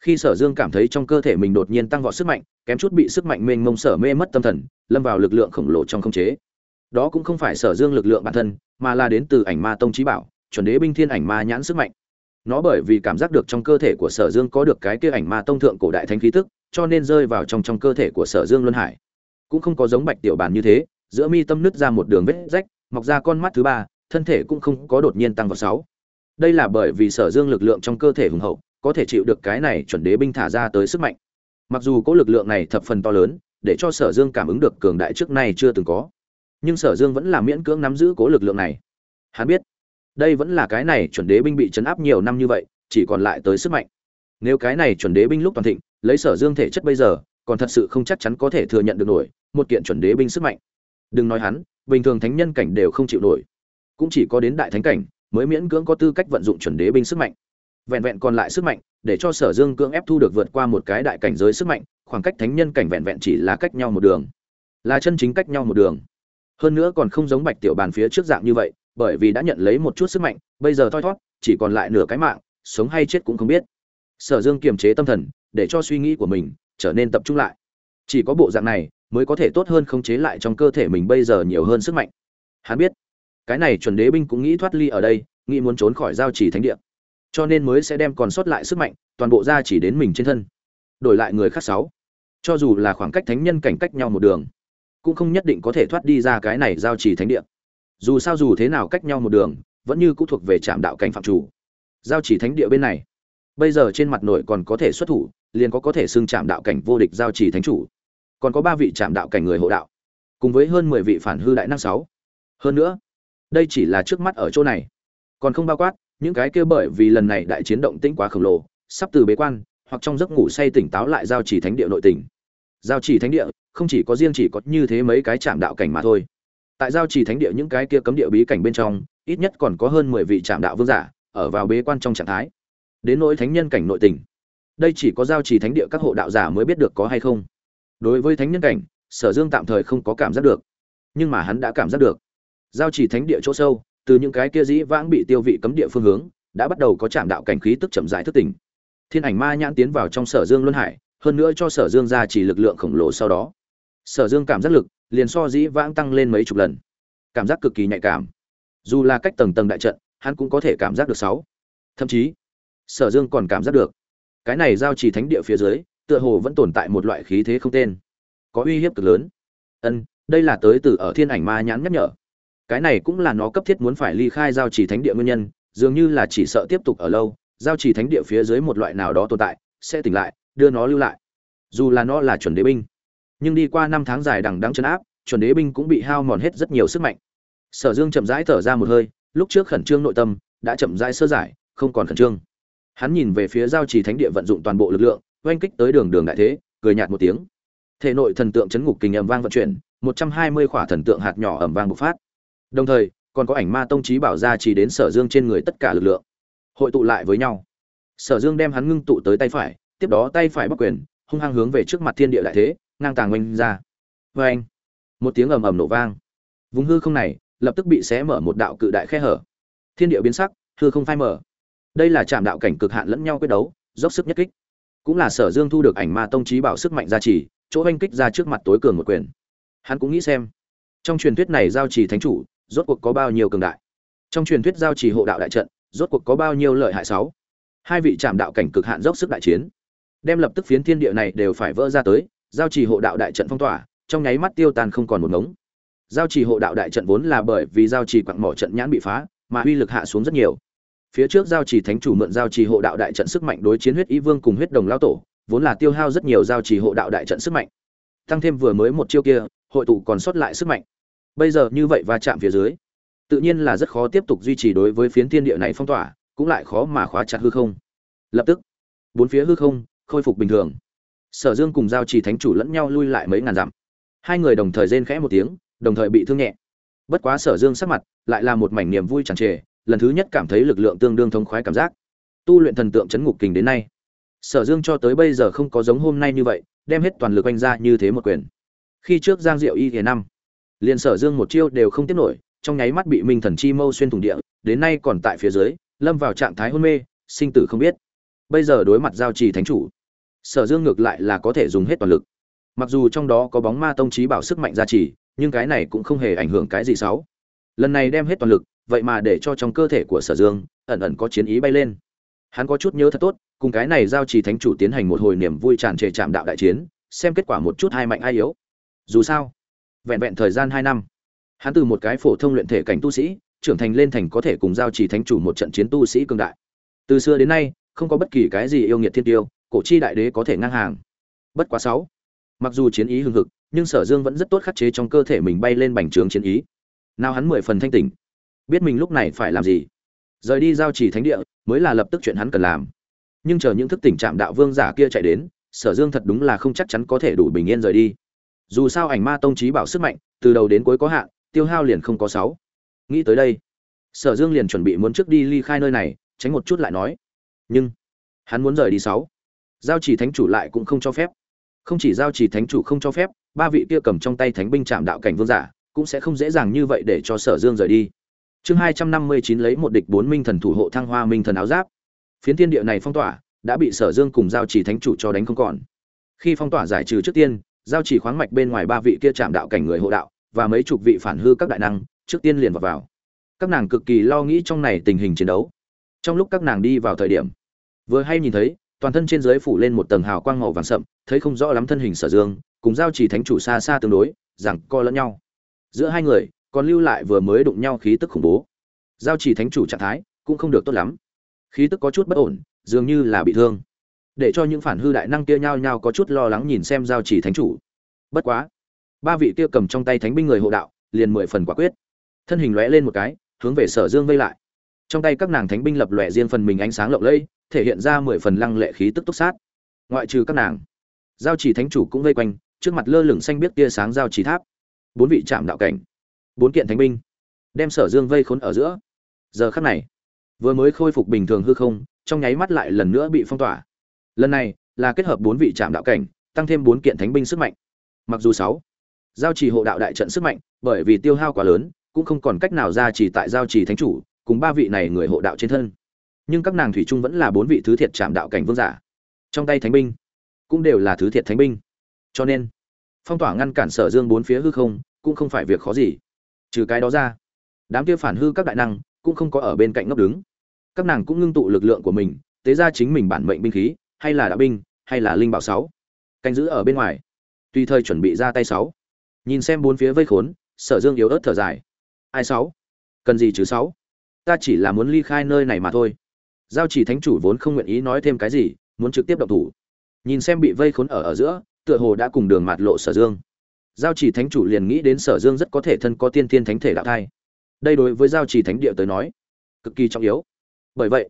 Khi sở dương cảm thấy trong cơ thể mình đột nhiên tăng vọt sức mạnh, kém chút bị sức mạnh mênh mông sở mê mất tâm thần, lâm vào lực lượng khổng lồ trong không chế. Đó cũng không phải sở dương lực lượng bản thân, mà là đến từ ảnh ma tông trí bảo, chuẩn đế binh thiên ảnh ma nhãn sức mạnh. Nó bởi vì cảm giác được trong cơ thể của sở dương có được cái kia ảnh ma tông thượng cổ đại thánh khí tức, cho nên rơi vào trong trong cơ thể của sở dương luân hải. Cũng không có giống bạch tiểu bàn như thế, giữa mi tâm nứt ra một đường vết rách, mọc ra con mắt thứ ba, thân thể cũng không có đột nhiên tăng vào sáu đây là bởi vì sở dương lực lượng trong cơ thể hùng hậu, có thể chịu được cái này chuẩn đế binh thả ra tới sức mạnh. Mặc dù có lực lượng này thập phần to lớn, để cho sở dương cảm ứng được cường đại trước nay chưa từng có. Nhưng sở dương vẫn là miễn cưỡng nắm giữ cố lực lượng này. Hắn biết, đây vẫn là cái này chuẩn đế binh bị chấn áp nhiều năm như vậy, chỉ còn lại tới sức mạnh. Nếu cái này chuẩn đế binh lúc toàn thịnh, lấy sở dương thể chất bây giờ, còn thật sự không chắc chắn có thể thừa nhận được nổi một kiện chuẩn đế binh sức mạnh. Đừng nói hắn, bình thường thánh nhân cảnh đều không chịu nổi. Cũng chỉ có đến đại thánh cảnh mới miễn cưỡng có tư cách vận dụng chuẩn đế binh sức mạnh. Vẹn vẹn còn lại sức mạnh, để cho sở dương cưỡng ép thu được vượt qua một cái đại cảnh giới sức mạnh, khoảng cách thánh nhân cảnh vẹn vẹn chỉ là cách nhau một đường. Là chân chính cách nhau một đường. Hơn nữa còn không giống bạch tiểu bàn phía trước dạng như vậy, bởi vì đã nhận lấy một chút sức mạnh, bây giờ thoi thót, chỉ còn lại nửa cái mạng, sống hay chết cũng không biết. Sở dương kiềm chế tâm thần, để cho suy nghĩ của mình trở nên tập trung lại. Chỉ có bộ dạng này, mới có thể tốt hơn khống chế lại trong cơ thể mình bây giờ nhiều hơn sức mạnh. Hắn biết cái này chuẩn đế binh cũng nghĩ thoát ly ở đây, nghĩ muốn trốn khỏi giao chỉ thánh địa. Cho nên mới sẽ đem còn sót lại sức mạnh, toàn bộ ra chỉ đến mình trên thân. Đổi lại người khác sáu. Cho dù là khoảng cách thánh nhân cảnh cách nhau một đường, cũng không nhất định có thể thoát đi ra cái này giao chỉ thánh địa. Dù sao dù thế nào cách nhau một đường, vẫn như cũng thuộc về trạm đạo cảnh phạm chủ. Giao chỉ thánh địa bên này, bây giờ trên mặt nội còn có thể xuất thủ, liền có có thể xưng trạm đạo cảnh vô địch giao chỉ thánh chủ. Còn có ba vị trạm đạo cảnh người hộ đạo, cùng với hơn mười vị phản hư đại năng sáu. Hơn nữa đây chỉ là trước mắt ở chỗ này. Còn không bao quát, những cái kia bởi vì lần này đại chiến động tĩnh quá khổng lồ, sắp từ bế quan, hoặc trong giấc ngủ say tỉnh táo lại giao chỉ thánh địa nội tỉnh. Giao chỉ thánh địa, không chỉ có riêng chỉ có như thế mấy cái trạm đạo cảnh mà thôi. Tại giao chỉ thánh địa những cái kia cấm địa bí cảnh bên trong, ít nhất còn có hơn mười vị trạm đạo vương giả ở vào bế quan trong trạng thái. Đến nỗi thánh nhân cảnh nội tình đây chỉ có giao chỉ thánh địa các hộ đạo giả mới biết được có hay không. Đối với thánh nhân cảnh, sở dương tạm thời không có cảm giác được, nhưng mà hắn đã cảm giác được giao chỉ thánh địa chỗ sâu, từ những cái kia dĩ vãng bị tiêu vị cấm địa phương hướng, đã bắt đầu có chạm đạo cảnh khí tức chậm rãi thức tỉnh. Thiên ảnh ma nhãn tiến vào trong sở dương luân hải, hơn nữa cho sở dương ra chỉ lực lượng khổng lồ sau đó. Sở dương cảm giác lực liền so dĩ vãng tăng lên mấy chục lần. Cảm giác cực kỳ nhạy cảm. Dù là cách tầng tầng đại trận, hắn cũng có thể cảm giác được sáu. Thậm chí, sở dương còn cảm giác được. Cái này giao trì thánh địa phía dưới, tựa hồ vẫn tồn tại một loại khí thế không tên. Có uy hiếp cực lớn. Ân, đây là tới từ ở thiên ảnh ma nhãn nhắc nhở cái này cũng là nó cấp thiết muốn phải ly khai giao trì thánh địa nguyên nhân, dường như là chỉ sợ tiếp tục ở lâu, giao trì thánh địa phía dưới một loại nào đó tồn tại, sẽ tỉnh lại, đưa nó lưu lại. Dù là nó là chuẩn đế binh, nhưng đi qua năm tháng dài đằng đắng chấn áp, chuẩn đế binh cũng bị hao mòn hết rất nhiều sức mạnh. Sở dương chậm rãi thở ra một hơi, lúc trước khẩn trương nội tâm, đã chậm rãi sơ giải, không còn khẩn trương. Hắn nhìn về phía giao trì thánh địa vận dụng toàn bộ lực lượng, oanh kích tới đường đường đại thế, cười nhạt một tiếng. Thể nội thần tượng chấn ngục kình ẩm vang vận chuyển, một trăm hai mươi khỏa thần tượng hạt nhỏ ẩm vang bộc phát đồng thời, còn có ảnh ma tông trí bảo ra chỉ đến sở dương trên người tất cả lực lượng. Hội tụ lại với nhau. Sở dương đem hắn ngưng tụ tới tay phải, tiếp đó tay phải bắc quyền, hung hăng hướng về trước mặt thiên địa đại thế, ngang tàng oanh ra. Vê anh một tiếng ầm ầm nổ vang. Vùng hư không này, lập tức bị xé mở một đạo cự đại khe hở. Thiên địa biến sắc, hư không phai mở đây là trạm đạo cảnh cực hạn lẫn nhau quyết đấu, dốc sức nhất kích. Cũng là sở dương thu được ảnh ma tông trí bảo sức mạnh gia trì, chỗ oanh kích ra trước mặt tối cường một quyền. Hắn cũng nghĩ xem. Trong truyền thuyết này giao trì thánh chủ rốt cuộc có bao nhiêu cường đại. Trong truyền thuyết giao trì hộ đạo đại trận, rốt cuộc có bao nhiêu lợi hại sáu. Hai vị trạm đạo cảnh cực hạn dốc sức đại chiến, đem lập tức phiến thiên địa này đều phải vỡ ra tới, giao trì hộ đạo đại trận phong tỏa, trong nháy mắt tiêu tan không còn một ngống. Giao trì hộ đạo đại trận vốn là bởi vì giao trì quặng mỏ trận nhãn bị phá, mà uy lực hạ xuống rất nhiều. Phía trước giao trì thánh chủ mượn giao trì hộ đạo đại trận sức mạnh đối chiến huyết ý vương cùng huyết đồng lao tổ, vốn là tiêu hao rất nhiều giao trì hộ đạo đại trận sức mạnh. Tăng thêm vừa mới một chiêu kia, hội tụ còn sót lại sức mạnh bây giờ như vậy va chạm phía dưới, tự nhiên là rất khó tiếp tục duy trì đối với phiến thiên địa này phong tỏa, cũng lại khó mà khóa chặt hư không. Lập tức, bốn phía hư không khôi phục bình thường. Sở dương cùng giao trì thánh chủ lẫn nhau lui lại mấy ngàn dặm. Hai người đồng thời rên khẽ một tiếng, đồng thời bị thương nhẹ. Bất quá sở dương sắc mặt lại là một mảnh niềm vui chẳng trề, lần thứ nhất cảm thấy lực lượng tương đương thống khoái cảm giác. Tu luyện thần tượng chấn ngục kình đến nay, sở dương cho tới bây giờ không có giống hôm nay như vậy, đem hết toàn lực oanh ra như thế một quyền. Khi trước giang diệu y thế năm liền sở dương một chiêu đều không tiếp nổi, trong nháy mắt bị minh thần chi mâu xuyên thủng địa, đến nay còn tại phía dưới, lâm vào trạng thái hôn mê, sinh tử không biết. Bây giờ đối mặt giao trì thánh chủ, sở dương ngược lại là có thể dùng hết toàn lực. Mặc dù trong đó có bóng ma tông trí bảo sức mạnh gia trì, nhưng cái này cũng không hề ảnh hưởng cái gì xấu. Lần này đem hết toàn lực, vậy mà để cho trong cơ thể của sở dương, ẩn ẩn có chiến ý bay lên. Hắn có chút nhớ thật tốt, cùng cái này giao trì thánh chủ tiến hành một hồi niềm vui tràn trề chạm đạo đại chiến, xem kết quả một chút hai mạnh ai yếu. Dù sao vẹn vẹn thời gian hai năm. Hắn từ một cái phổ thông luyện thể cảnh tu sĩ, trưởng thành lên thành có thể cùng giao trì thánh chủ một trận chiến tu sĩ cường đại. Từ xưa đến nay, không có bất kỳ cái gì yêu nghiệt thiên tiêu, cổ chi đại đế có thể ngang hàng. Bất quá sáu, mặc dù chiến ý hưng hực, nhưng sở dương vẫn rất tốt khắc chế trong cơ thể mình bay lên bành trướng chiến ý. Nào hắn mười phần thanh tỉnh, biết mình lúc này phải làm gì. Rời đi giao trì thánh địa mới là lập tức chuyện hắn cần làm. Nhưng chờ những thức tỉnh trạm đạo vương giả kia chạy đến, sở dương thật đúng là không chắc chắn có thể đủ bình yên rời đi dù sao ảnh ma tông trí bảo sức mạnh, từ đầu đến cuối có hạn, tiêu hao liền không có sáu. Nghĩ tới đây, sở dương liền chuẩn bị muốn trước đi ly khai nơi này, tránh một chút lại nói. Nhưng, hắn muốn rời đi sáu. Giao chỉ thánh chủ lại cũng không cho phép. Không chỉ giao chỉ thánh chủ không cho phép, ba vị kia cầm trong tay thánh binh chạm đạo cảnh vương giả cũng sẽ không dễ dàng như vậy để cho sở dương rời đi. Chương hai trăm năm mươi chín lấy một địch bốn minh thần thủ hộ thăng hoa minh thần áo giáp. Phiến thiên địa này phong tỏa, đã bị sở dương cùng giao chỉ thánh chủ cho đánh không còn. Khi phong tỏa giải trừ trước tiên giao chỉ khoáng mạch bên ngoài ba vị kia chạm đạo cảnh người hộ đạo và mấy chục vị phản hư các đại năng, trước tiên liền vào vào. Các nàng cực kỳ lo nghĩ trong này tình hình chiến đấu. Trong lúc các nàng đi vào thời điểm, vừa hay nhìn thấy, toàn thân trên dưới phủ lên một tầng hào quang màu vàng sậm, thấy không rõ lắm thân hình sở dương, cùng giao chỉ thánh chủ xa xa tương đối rằng co lẫn nhau. Giữa hai người, còn lưu lại vừa mới đụng nhau khí tức khủng bố. Giao chỉ thánh chủ trạng thái cũng không được tốt lắm. Khí tức có chút bất ổn, dường như là bị thương để cho những phản hư đại năng kia nhao nhao có chút lo lắng nhìn xem giao chỉ thánh chủ. Bất quá, ba vị kia cầm trong tay thánh binh người hộ đạo liền mười phần quả quyết. Thân hình lóe lên một cái, hướng về sở dương vây lại. Trong tay các nàng thánh binh lập lòe riêng phần mình ánh sáng lộng lẫy, thể hiện ra mười phần lăng lệ khí tức túc sát. Ngoại trừ các nàng, giao chỉ thánh chủ cũng vây quanh, trước mặt lơ lửng xanh biết tia sáng giao chỉ tháp. Bốn vị trạm đạo cảnh, bốn kiện thánh binh, đem sở dương vây khốn ở giữa. Giờ khắc này, vừa mới khôi phục bình thường hư không, trong nháy mắt lại lần nữa bị phong tỏa lần này là kết hợp bốn vị trạm đạo cảnh, tăng thêm bốn kiện thánh binh sức mạnh. Mặc dù sáu giao trì hộ đạo đại trận sức mạnh, bởi vì tiêu hao quá lớn, cũng không còn cách nào ra chỉ tại giao trì thánh chủ, cùng ba vị này người hộ đạo trên thân. Nhưng các nàng thủy chung vẫn là bốn vị thứ thiệt chạm đạo cảnh vương giả. Trong tay thánh binh cũng đều là thứ thiệt thánh binh. Cho nên, phong tỏa ngăn cản sở dương bốn phía hư không cũng không phải việc khó gì. Trừ cái đó ra, đám kia phản hư các đại năng cũng không có ở bên cạnh ngốc đứng. Các nàng cũng ngưng tụ lực lượng của mình, tế ra chính mình bản mệnh binh khí hay là đạo binh, hay là linh bảo sáu. Canh giữ ở bên ngoài. Tùy thời chuẩn bị ra tay sáu. Nhìn xem bốn phía vây khốn, sở dương yếu ớt thở dài. Ai sáu? Cần gì chứ sáu? Ta chỉ là muốn ly khai nơi này mà thôi. Giao chỉ thánh chủ vốn không nguyện ý nói thêm cái gì, muốn trực tiếp động thủ. Nhìn xem bị vây khốn ở ở giữa, tựa hồ đã cùng đường mạt lộ sở dương. Giao chỉ thánh chủ liền nghĩ đến sở dương rất có thể thân có tiên tiên thánh thể đạo thai. Đây đối với giao chỉ thánh địa tới nói, cực kỳ trọng yếu. Bởi vậy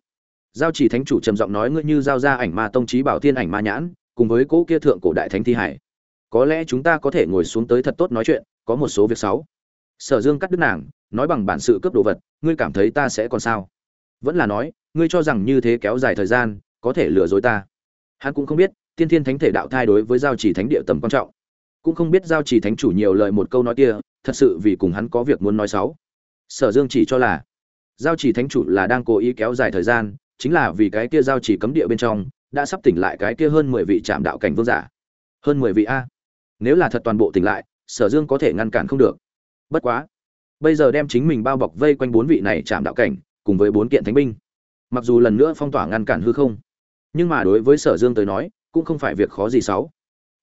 giao chỉ thánh chủ trầm giọng nói ngươi như giao ra ảnh ma tông trí bảo thiên ảnh ma nhãn, cùng với cỗ kia thượng cổ đại thánh thi hải. Có lẽ chúng ta có thể ngồi xuống tới thật tốt nói chuyện, có một số việc xấu sở dương cắt đứt nàng, nói bằng bản sự cướp đồ vật, ngươi cảm thấy ta sẽ còn sao? Vẫn là nói, ngươi cho rằng như thế kéo dài thời gian, có thể lừa dối ta. Hắn cũng không biết, tiên thiên thánh thể đạo thai đối với giao chỉ thánh địa tầm quan trọng. Cũng không biết giao chỉ thánh chủ nhiều lời một câu nói kia, thật sự vì cùng hắn có việc muốn nói xấu sở dương chỉ cho là, giao chỉ thánh chủ là đang cố ý kéo dài thời gian chính là vì cái kia giao chỉ cấm địa bên trong, đã sắp tỉnh lại cái kia hơn mười vị trạm đạo cảnh vương giả. Hơn mười vị a? Nếu là thật toàn bộ tỉnh lại, sở dương có thể ngăn cản không được. Bất quá, bây giờ đem chính mình bao bọc vây quanh bốn vị này chạm đạo cảnh, cùng với bốn kiện thánh binh. Mặc dù lần nữa phong tỏa ngăn cản hư không, nhưng mà đối với sở dương tới nói, cũng không phải việc khó gì xấu.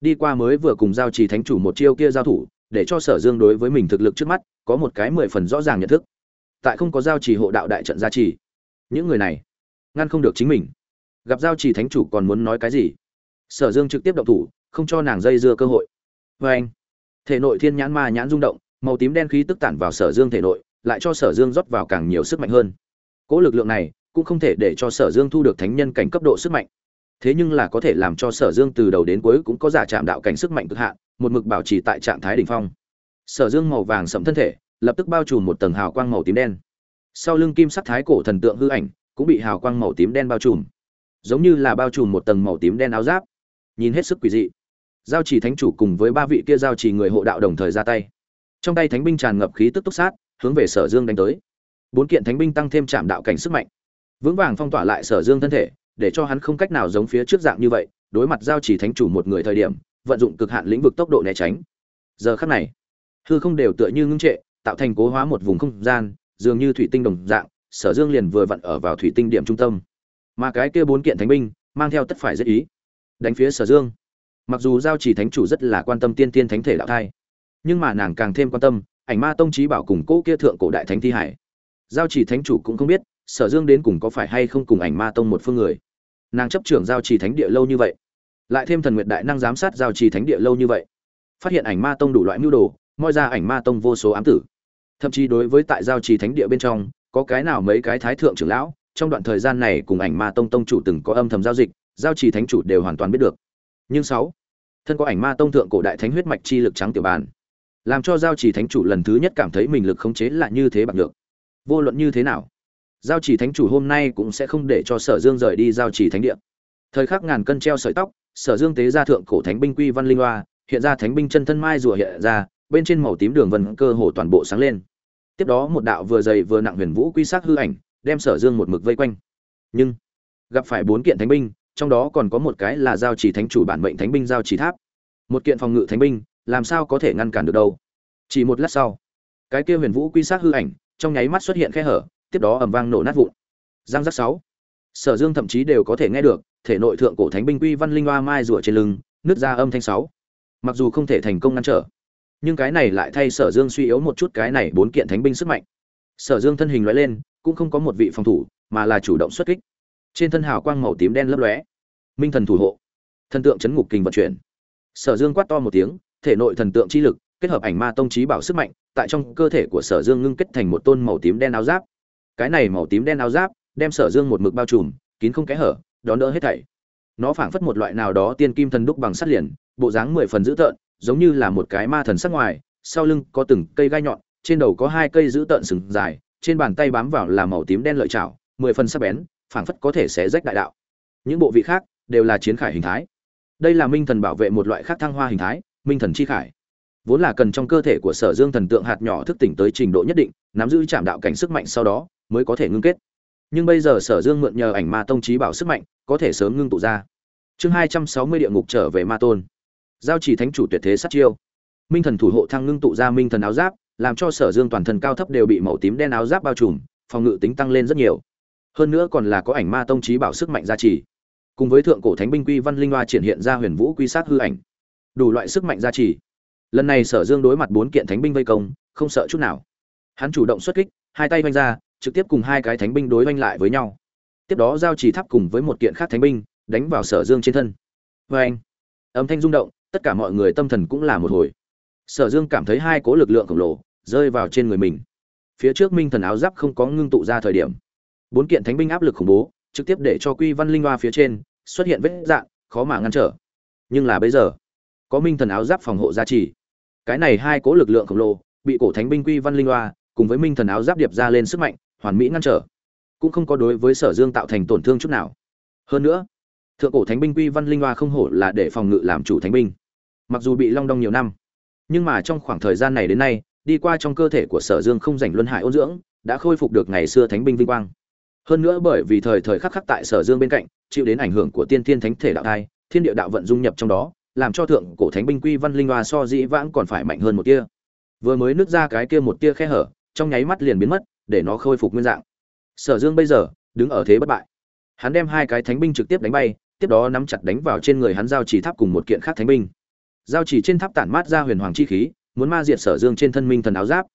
Đi qua mới vừa cùng giao trì thánh chủ một chiêu kia giao thủ, để cho sở dương đối với mình thực lực trước mắt, có một cái mười phần rõ ràng nhận thức. Tại không có giao trì hộ đạo đại trận gia trì, những người này ngăn không được chính mình. Gặp giao trì thánh chủ còn muốn nói cái gì? Sở dương trực tiếp động thủ, không cho nàng dây dưa cơ hội. Vê anh, thể nội thiên nhãn ma nhãn rung động, màu tím đen khí tức tản vào sở dương thể nội, lại cho sở dương rót vào càng nhiều sức mạnh hơn. Cỗ lực lượng này cũng không thể để cho sở dương thu được thánh nhân cảnh cấp độ sức mạnh. Thế nhưng là có thể làm cho sở dương từ đầu đến cuối cũng có giả chạm đạo cảnh sức mạnh cực hạn, một mực bảo trì tại trạng thái đ ỉ n h phong. Sở dương màu vàng sẫm thân thể, lập tức bao trùm một tầng hào quang màu tím đen. Sau lưng kim sắc thái cổ thần tượng hư ảnh cũng bị hào quang màu tím đen bao trùm, giống như là bao trùm một tầng màu tím đen áo giáp. Nhìn hết sức quỷ dị. Giao chỉ thánh chủ cùng với ba vị kia giao chỉ người hộ đạo đồng thời ra tay. Trong tay thánh binh tràn ngập khí tức túc sát, hướng về sở dương đánh tới. Bốn kiện thánh binh tăng thêm chạm đạo cảnh sức mạnh. Vững vàng phong tỏa lại sở dương thân thể, để cho hắn không cách nào giống phía trước dạng như vậy, đối mặt giao chỉ thánh chủ một người thời điểm, vận dụng cực hạn lĩnh vực tốc độ né tránh. Giờ khắc này, hư không đều tựa như ngưng trệ, tạo thành cố hóa một vùng không gian, dường như thủy tinh đồng dạng sở dương liền vừa vặn ở vào thủy tinh điểm trung tâm. Mà cái kia bốn kiện thánh binh mang theo tất phải rất ý, đánh phía sở dương. Mặc dù giao chỉ thánh chủ rất là quan tâm tiên tiên thánh thể đạo thai, nhưng mà nàng càng thêm quan tâm ảnh ma tông trí bảo cùng cỗ kia thượng cổ đại thánh thi hải. Giao chỉ thánh chủ cũng không biết sở dương đến cùng có phải hay không cùng ảnh ma tông một phương người. Nàng chấp trưởng giao trì thánh địa lâu như vậy, lại thêm thần nguyệt đại năng giám sát giao trì thánh địa lâu như vậy, phát hiện ảnh ma tông đủ loại mưu đồ, moi ra ảnh ma tông vô số ám tử. Thậm chí đối với tại giao trì thánh địa bên trong có cái nào mấy cái thái thượng trưởng lão, trong đoạn thời gian này cùng ảnh ma tông tông chủ từng có âm thầm giao dịch, giao trì thánh chủ đều hoàn toàn biết được. Nhưng sáu, thân có ảnh ma tông thượng cổ đại thánh huyết mạch chi lực trắng tiểu bàn, làm cho giao trì thánh chủ lần thứ nhất cảm thấy mình lực khống chế là như thế bạc được vô luận như thế nào, giao chỉ thánh chủ hôm nay cũng sẽ không để cho sở dương rời đi giao chỉ thánh địa. Thời khắc ngàn cân treo sợi tóc, sở dương tế ra thượng cổ thánh binh quy văn linh hoa, hiện ra thánh binh chân thân mai rùa hiện ra, bên trên màu tím đường vân cơ hồ toàn bộ sáng lên tiếp đó một đạo vừa dày vừa nặng huyền vũ quy sát hư ảnh, đem sở dương một mực vây quanh. Nhưng, gặp phải bốn kiện thánh binh, trong đó còn có một cái là giao chỉ thánh chủ bản mệnh thánh binh giao chỉ tháp. Một kiện phòng ngự thánh binh, làm sao có thể ngăn cản được đâu? Chỉ một lát sau, cái kia huyền vũ quy sát hư ảnh, trong nháy mắt xuất hiện khe hở, tiếp đó ầm vang nổ nát vụn. Giang giác sáu. Sở dương thậm chí đều có thể nghe được, thể nội thượng cổ thánh binh quy văn linh hoa mai rủa trên lưng, nứt ra âm thanh sáu. Mặc dù không thể thành công ngăn trở nhưng cái này lại thay sở dương suy yếu một chút cái này bốn kiện thánh binh sức mạnh. Sở dương thân hình loại lên, cũng không có một vị phòng thủ, mà là chủ động xuất kích. Trên thân hào quang màu tím đen lấp lóe. Minh thần thủ hộ. Thần tượng chấn ngục kình vận chuyển. Sở dương quát to một tiếng, thể nội thần tượng chi lực, kết hợp ảnh ma tông trí bảo sức mạnh, tại trong cơ thể của sở dương ngưng kết thành một tôn màu tím đen áo giáp. Cái này màu tím đen áo giáp, đem sở dương một mực bao trùm, kín không kẽ hở, đón đỡ hết thảy. Nó phảng phất một loại nào đó tiên kim thần đúc bằng sắt liền, bộ dáng mười phần dữ tợn giống như là một cái ma thần sắc ngoài, sau lưng có từng cây gai nhọn, trên đầu có hai cây giữ tợn sừng dài, trên bàn tay bám vào là màu tím đen lợi chảo, mười phần sắc bén, phảng phất có thể xé rách đại đạo. Những bộ vị khác đều là chiến khải hình thái. Đây là minh thần bảo vệ một loại khác thăng hoa hình thái, minh thần chi khải. Vốn là cần trong cơ thể của sở dương thần tượng hạt nhỏ thức tỉnh tới trình độ nhất định, nắm giữ chạm đạo cảnh sức mạnh sau đó, mới có thể ngưng kết. Nhưng bây giờ sở dương mượn nhờ ảnh ma tông trí bảo sức mạnh, có thể sớm ngưng tụ ra. Chương hai trăm sáu mươi địa ngục trở về ma tôn giao chỉ thánh chủ tuyệt thế sát chiêu. Minh thần thủ hộ thăng ngưng tụ ra minh thần áo giáp, làm cho sở dương toàn thân cao thấp đều bị màu tím đen áo giáp bao trùm, phòng ngự tính tăng lên rất nhiều. Hơn nữa còn là có ảnh ma tông trí bảo sức mạnh gia trì. Cùng với thượng cổ thánh binh quy văn linh hoa triển hiện ra huyền vũ quy sát hư ảnh. Đủ loại sức mạnh gia trì. Lần này sở dương đối mặt bốn kiện thánh binh vây công, không sợ chút nào. Hắn chủ động xuất kích, hai tay vanh ra, trực tiếp cùng hai cái thánh binh đối vanh lại với nhau. Tiếp đó giao chỉ tháp cùng với một kiện khác thánh binh, đánh vào sở dương trên thân. Vê anh âm thanh rung động tất cả mọi người tâm thần cũng là một hồi. Sở dương cảm thấy hai cố lực lượng khổng lồ rơi vào trên người mình. Phía trước minh thần áo giáp không có ngưng tụ ra thời điểm, bốn kiện thánh binh áp lực khủng bố trực tiếp để cho quy văn linh hoa phía trên xuất hiện vết dạn khó mà ngăn trở. Nhưng là bây giờ, có minh thần áo giáp phòng hộ gia trì. Cái này hai cố lực lượng khổng lồ bị cổ thánh binh quy văn linh hoa cùng với minh thần áo giáp điệp ra lên sức mạnh, hoàn mỹ ngăn trở. Cũng không có đối với sở dương tạo thành tổn thương chút nào. Hơn nữa, thượng cổ thánh binh quy văn linh hoa không hổ là để phòng ngự làm chủ thánh binh mặc dù bị long đong nhiều năm, nhưng mà trong khoảng thời gian này đến nay, đi qua trong cơ thể của sở dương không giành luân hại ôn dưỡng, đã khôi phục được ngày xưa thánh binh vinh quang. Hơn nữa bởi vì thời thời khắc khắc tại sở dương bên cạnh, chịu đến ảnh hưởng của tiên thiên thánh thể đạo thai, thiên địa đạo vận dung nhập trong đó, làm cho thượng cổ thánh binh quy văn linh hoa so dĩ vãng còn phải mạnh hơn một tia. Vừa mới nứt ra cái kia một tia khe hở, trong nháy mắt liền biến mất, để nó khôi phục nguyên dạng. Sở dương bây giờ, đứng ở thế bất bại. Hắn đem hai cái thánh binh trực tiếp đánh bay, tiếp đó nắm chặt đánh vào trên người hắn giao chỉ tháp cùng một kiện khác thánh binh giao chỉ trên tháp tản mát ra huyền hoàng chi khí, muốn ma diệt sở dương trên thân minh thần áo giáp.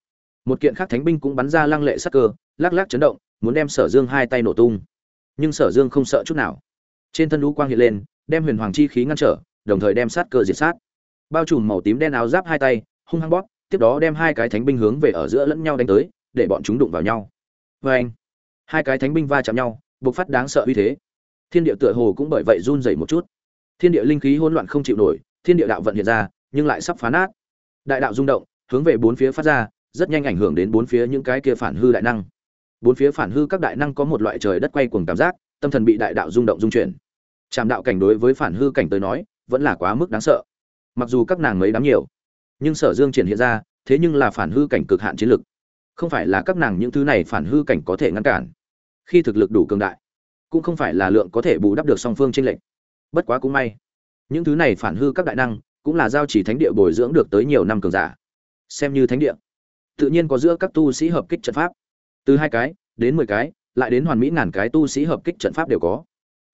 Một kiện khác thánh binh cũng bắn ra lăng lệ sắc cơ, lắc lắc chấn động, muốn đem sở dương hai tay nổ tung. Nhưng sở dương không sợ chút nào. Trên thân lũ quang hiện lên, đem huyền hoàng chi khí ngăn trở, đồng thời đem sát cơ diệt sát. Bao trùm màu tím đen áo giáp hai tay, hung hăng bóp, tiếp đó đem hai cái thánh binh hướng về ở giữa lẫn nhau đánh tới, để bọn chúng đụng vào nhau. Vê anh, hai cái thánh binh va chạm nhau, bộc phát đáng sợ uy thế. Thiên địa tựa hồ cũng bởi vậy run rẩy một chút. Thiên địa linh khí hỗn loạn không chịu nổi thiên địa đạo vận hiện ra, nhưng lại sắp phá nát. Đại đạo rung động, hướng về bốn phía phát ra, rất nhanh ảnh hưởng đến bốn phía những cái kia phản hư đại năng. Bốn phía phản hư các đại năng có một loại trời đất quay cuồng cảm giác, tâm thần bị đại đạo rung động rung chuyển. Trạm đạo cảnh đối với phản hư cảnh tới nói, vẫn là quá mức đáng sợ. Mặc dù các nàng mấy đám nhiều, nhưng sở dương triển hiện ra, thế nhưng là phản hư cảnh cực hạn chiến lực. Không phải là các nàng những thứ này phản hư cảnh có thể ngăn cản. Khi thực lực đủ cường đại, cũng không phải là lượng có thể bù đắp được song phương trên lệnh bất quá cũng may những thứ này phản hư các đại năng, cũng là giao chỉ thánh địa bồi dưỡng được tới nhiều năm cường giả. Xem như thánh địa. Tự nhiên có giữa các tu sĩ hợp kích trận pháp. Từ hai cái, đến mười cái, lại đến hoàn mỹ ngàn cái tu sĩ hợp kích trận pháp đều có.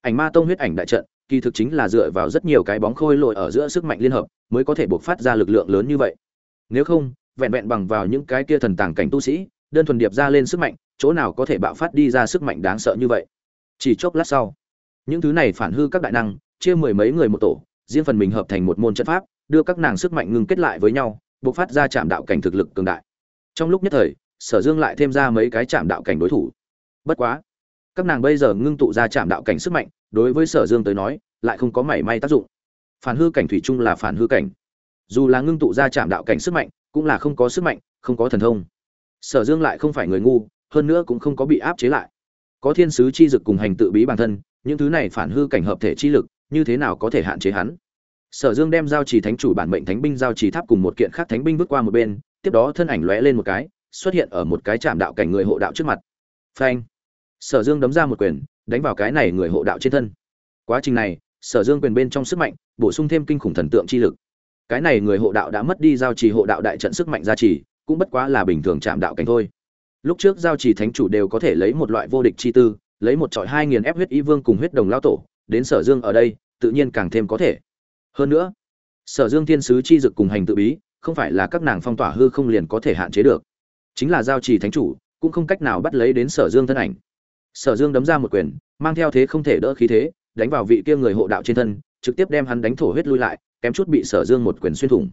Ảnh ma tông huyết ảnh đại trận, kỳ thực chính là dựa vào rất nhiều cái bóng khôi lội ở giữa sức mạnh liên hợp, mới có thể buộc phát ra lực lượng lớn như vậy. Nếu không, vẹn vẹn bằng vào những cái kia thần tàng cảnh tu sĩ, đơn thuần điệp ra lên sức mạnh, chỗ nào có thể bạo phát đi ra sức mạnh đáng sợ như vậy? Chỉ chốc lát sau, những thứ này phản hư các đại năng chia mười mấy người một tổ, riêng phần mình hợp thành một môn trận pháp, đưa các nàng sức mạnh ngưng kết lại với nhau, bộc phát ra chạm đạo cảnh thực lực cường đại. Trong lúc nhất thời, sở dương lại thêm ra mấy cái chạm đạo cảnh đối thủ. Bất quá, các nàng bây giờ ngưng tụ ra chạm đạo cảnh sức mạnh, đối với sở dương tới nói, lại không có mảy may tác dụng. Phản hư cảnh thủy chung là phản hư cảnh. Dù là ngưng tụ ra chạm đạo cảnh sức mạnh, cũng là không có sức mạnh, không có thần thông. Sở dương lại không phải người ngu, hơn nữa cũng không có bị áp chế lại. Có thiên sứ chi dực cùng hành tự bí bản thân, những thứ này phản hư cảnh hợp thể chi lực như thế nào có thể hạn chế hắn? Sở dương đem giao trì thánh chủ bản mệnh thánh binh giao trì tháp cùng một kiện khác thánh binh bước qua một bên, tiếp đó thân ảnh lóe lên một cái, xuất hiện ở một cái chạm đạo cảnh người hộ đạo trước mặt. Phanh! Sở dương đấm ra một quyền, đánh vào cái này người hộ đạo trên thân. Quá trình này, sở dương quyền bên trong sức mạnh, bổ sung thêm kinh khủng thần tượng chi lực. Cái này người hộ đạo đã mất đi giao trì hộ đạo đại trận sức mạnh gia trì, cũng bất quá là bình thường chạm đạo cảnh thôi. Lúc trước giao trì thánh chủ đều có thể lấy một loại vô địch chi tư, lấy một trọi hai nghìn ép huyết y vương cùng huyết đồng lao tổ đến sở dương ở đây, tự nhiên càng thêm có thể. Hơn nữa, sở dương thiên sứ chi dực cùng hành tự bí, không phải là các nàng phong tỏa hư không liền có thể hạn chế được. Chính là giao trì thánh chủ, cũng không cách nào bắt lấy đến sở dương thân ảnh. Sở dương đấm ra một quyền, mang theo thế không thể đỡ khí thế, đánh vào vị kia người hộ đạo trên thân, trực tiếp đem hắn đánh thổ huyết lui lại, kém chút bị sở dương một quyền xuyên thủng.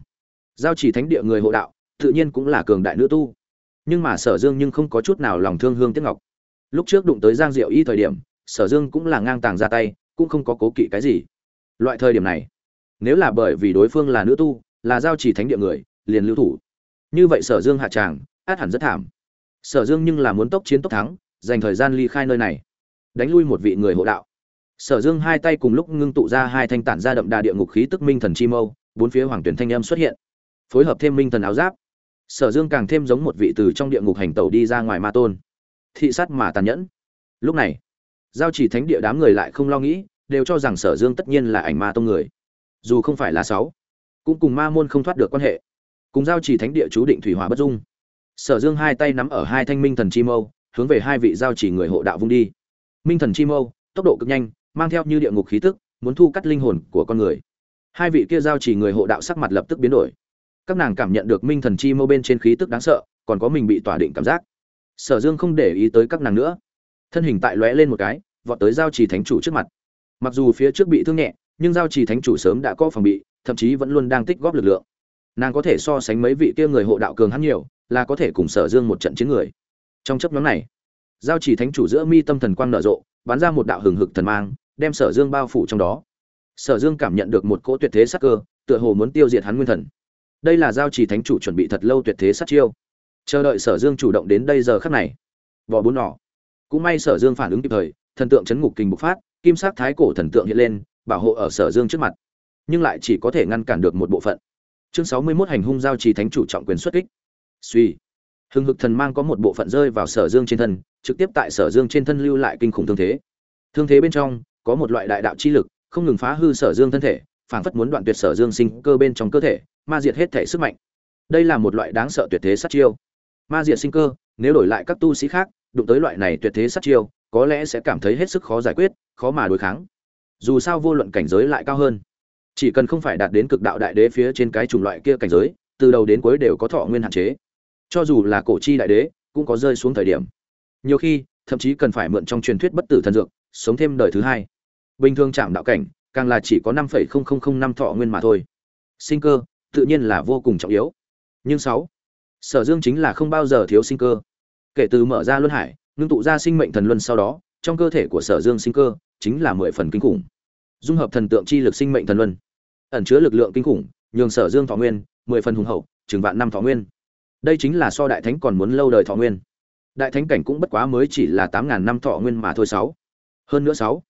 Giao chỉ thánh địa người hộ đạo, tự nhiên cũng là cường đại nữ tu. Nhưng mà sở dương nhưng không có chút nào lòng thương hương tiếc ngọc. Lúc trước đụng tới giang diệu y thời điểm, sở dương cũng là ngang tàng ra tay cũng không có cố kỵ cái gì. Loại thời điểm này, nếu là bởi vì đối phương là nữ tu, là giao chỉ thánh địa người, liền lưu thủ. Như vậy sở dương hạ tràng, át hẳn rất thảm. Sở dương nhưng là muốn tốc chiến tốc thắng, dành thời gian ly khai nơi này. Đánh lui một vị người hộ đạo. Sở dương hai tay cùng lúc ngưng tụ ra hai thanh tản ra đậm đà địa ngục khí tức minh thần chi mâu, bốn phía hoàng tuyển thanh âm xuất hiện. Phối hợp thêm minh thần áo giáp. Sở dương càng thêm giống một vị từ trong địa ngục hành tẩu đi ra ngoài ma tôn. Thị sát mà tàn nhẫn. Lúc này giao chỉ thánh địa đám người lại không lo nghĩ, đều cho rằng sở dương tất nhiên là ảnh ma tông người. Dù không phải là sáu, cũng cùng ma môn không thoát được quan hệ. Cùng giao chỉ thánh địa chú định thủy hỏa bất dung. Sở dương hai tay nắm ở hai thanh minh thần chi mâu, hướng về hai vị giao chỉ người hộ đạo vung đi. Minh thần chi mâu, tốc độ cực nhanh, mang theo như địa ngục khí tức, muốn thu cắt linh hồn của con người. Hai vị kia giao chỉ người hộ đạo sắc mặt lập tức biến đổi. Các nàng cảm nhận được minh thần chi mâu bên trên khí tức đáng sợ, còn có mình bị tỏa định cảm giác. Sở dương không để ý tới các nàng nữa thân hình tại lóe lên một cái, vọt tới giao trì thánh chủ trước mặt. Mặc dù phía trước bị thương nhẹ, nhưng giao trì thánh chủ sớm đã có phòng bị, thậm chí vẫn luôn đang tích góp lực lượng. Nàng có thể so sánh mấy vị kia người hộ đạo cường hắn nhiều, là có thể cùng sở dương một trận chiến người. Trong chấp nhóm này, giao trì thánh chủ giữa mi tâm thần quang nở rộ, bắn ra một đạo hừng hực thần mang, đem sở dương bao phủ trong đó. Sở dương cảm nhận được một cỗ tuyệt thế sắc cơ, tựa hồ muốn tiêu diệt hắn nguyên thần. Đây là giao trì thánh chủ chuẩn bị thật lâu tuyệt thế sát chiêu. Chờ đợi sở dương chủ động đến đây giờ khắc này, vỏ bốn nỏ cũng may sở dương phản ứng kịp thời, thần tượng chấn ngục kình bộc phát, kim sắc thái cổ thần tượng hiện lên, bảo hộ ở sở dương trước mặt. Nhưng lại chỉ có thể ngăn cản được một bộ phận. Chương sáu mươi 61 hành hung giao trì thánh chủ trọng quyền xuất kích. Suy. Hưng hực thần mang có một bộ phận rơi vào sở dương trên thân, trực tiếp tại sở dương trên thân lưu lại kinh khủng thương thế. Thương thế bên trong, có một loại đại đạo chi lực, không ngừng phá hư sở dương thân thể, phảng phất muốn đoạn tuyệt sở dương sinh cơ bên trong cơ thể, ma diệt hết thể sức mạnh. Đây là một loại đáng sợ tuyệt thế sát chiêu. Ma diệt sinh cơ, nếu đổi lại các tu sĩ khác đụng tới loại này tuyệt thế sát chiêu, có lẽ sẽ cảm thấy hết sức khó giải quyết, khó mà đối kháng. Dù sao vô luận cảnh giới lại cao hơn. Chỉ cần không phải đạt đến cực đạo đại đế phía trên cái chủng loại kia cảnh giới, từ đầu đến cuối đều có thọ nguyên hạn chế. Cho dù là cổ chi đại đế, cũng có rơi xuống thời điểm. Nhiều khi, thậm chí cần phải mượn trong truyền thuyết bất tử thần dược, sống thêm đời thứ hai. Bình thường chạm đạo cảnh, càng là chỉ có năm phẩy không không không năm thọ nguyên mà thôi. Sinh cơ, tự nhiên là vô cùng trọng yếu. Nhưng sáu, sở dương chính là không bao giờ thiếu sinh cơ kể từ mở ra luân hải, ngưng tụ ra sinh mệnh thần luân sau đó, trong cơ thể của sở dương sinh cơ chính là mười phần kinh khủng. Dung hợp thần tượng chi lực sinh mệnh thần luân. Ẩn chứa lực lượng kinh khủng, nhường sở dương thọ nguyên, mười phần hùng hậu, chừng vạn năm thọ nguyên. Đây chính là so đại thánh còn muốn lâu đời thọ nguyên. Đại thánh cảnh cũng bất quá mới chỉ là tám ngàn năm thọ nguyên mà thôi sáu. Hơn nữa sáu.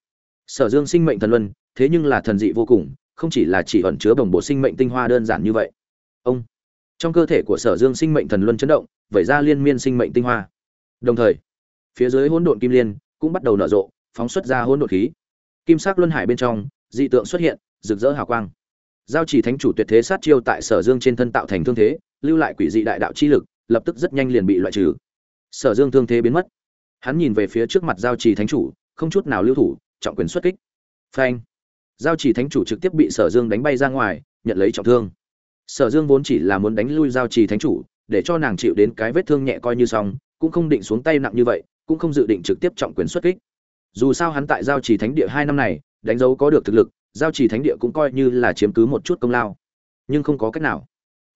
Sở dương sinh mệnh thần luân, thế nhưng là thần dị vô cùng, không chỉ là chỉ ẩn chứa bồng bộ sinh mệnh tinh hoa đơn giản như vậy. Ông. Trong cơ thể của sở dương sinh mệnh thần luân chấn động, vẩy ra liên miên sinh mệnh tinh hoa đồng thời, phía dưới hỗn độn kim liên cũng bắt đầu nở rộ, phóng xuất ra hỗn độn khí. Kim sắc luân hải bên trong, dị tượng xuất hiện, rực rỡ hào quang. Giao chỉ thánh chủ tuyệt thế sát chiêu tại sở dương trên thân tạo thành thương thế, lưu lại quỷ dị đại đạo chi lực, lập tức rất nhanh liền bị loại trừ. Sở dương thương thế biến mất. Hắn nhìn về phía trước mặt giao trì thánh chủ, không chút nào lưu thủ, trọng quyền xuất kích. Phanh. Giao trì thánh chủ trực tiếp bị sở dương đánh bay ra ngoài, nhận lấy trọng thương. Sở dương vốn chỉ là muốn đánh lui giao trì thánh chủ, để cho nàng chịu đến cái vết thương nhẹ coi như xong cũng không định xuống tay nặng như vậy, cũng không dự định trực tiếp trọng quyền xuất kích. Dù sao hắn tại giao trì thánh địa hai năm này, đánh dấu có được thực lực, giao trì thánh địa cũng coi như là chiếm cứ một chút công lao. Nhưng không có cách nào.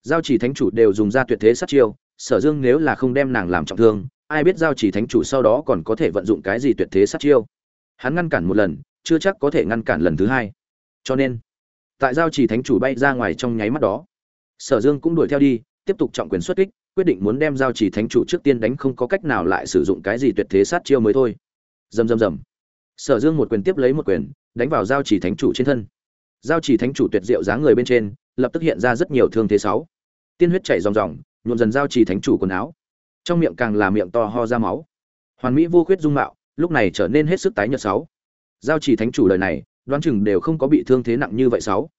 Giao trì thánh chủ đều dùng ra tuyệt thế sát chiêu, sở dương nếu là không đem nàng làm trọng thương, ai biết giao trì thánh chủ sau đó còn có thể vận dụng cái gì tuyệt thế sát chiêu. Hắn ngăn cản một lần, chưa chắc có thể ngăn cản lần thứ hai. Cho nên, tại giao trì thánh chủ bay ra ngoài trong nháy mắt đó, sở dương cũng đuổi theo đi, tiếp tục trọng quyền xuất kích quyết định muốn đem giao trì thánh chủ trước tiên đánh không có cách nào lại sử dụng cái gì tuyệt thế sát chiêu mới thôi. Dầm dầm dầm. sở dương một quyền tiếp lấy một quyền, đánh vào giao trì thánh chủ trên thân. Giao trì thánh chủ tuyệt diệu dáng người bên trên, lập tức hiện ra rất nhiều thương thế sáu. Tiên huyết chảy ròng ròng, nhuộm dần giao trì thánh chủ quần áo. Trong miệng càng là miệng to ho ra máu. Hoàn mỹ vô khuyết dung mạo, lúc này trở nên hết sức tái nhợt sáu. Giao trì thánh chủ lời này, đoán chừng đều không có bị thương thế nặng như vậy sáu.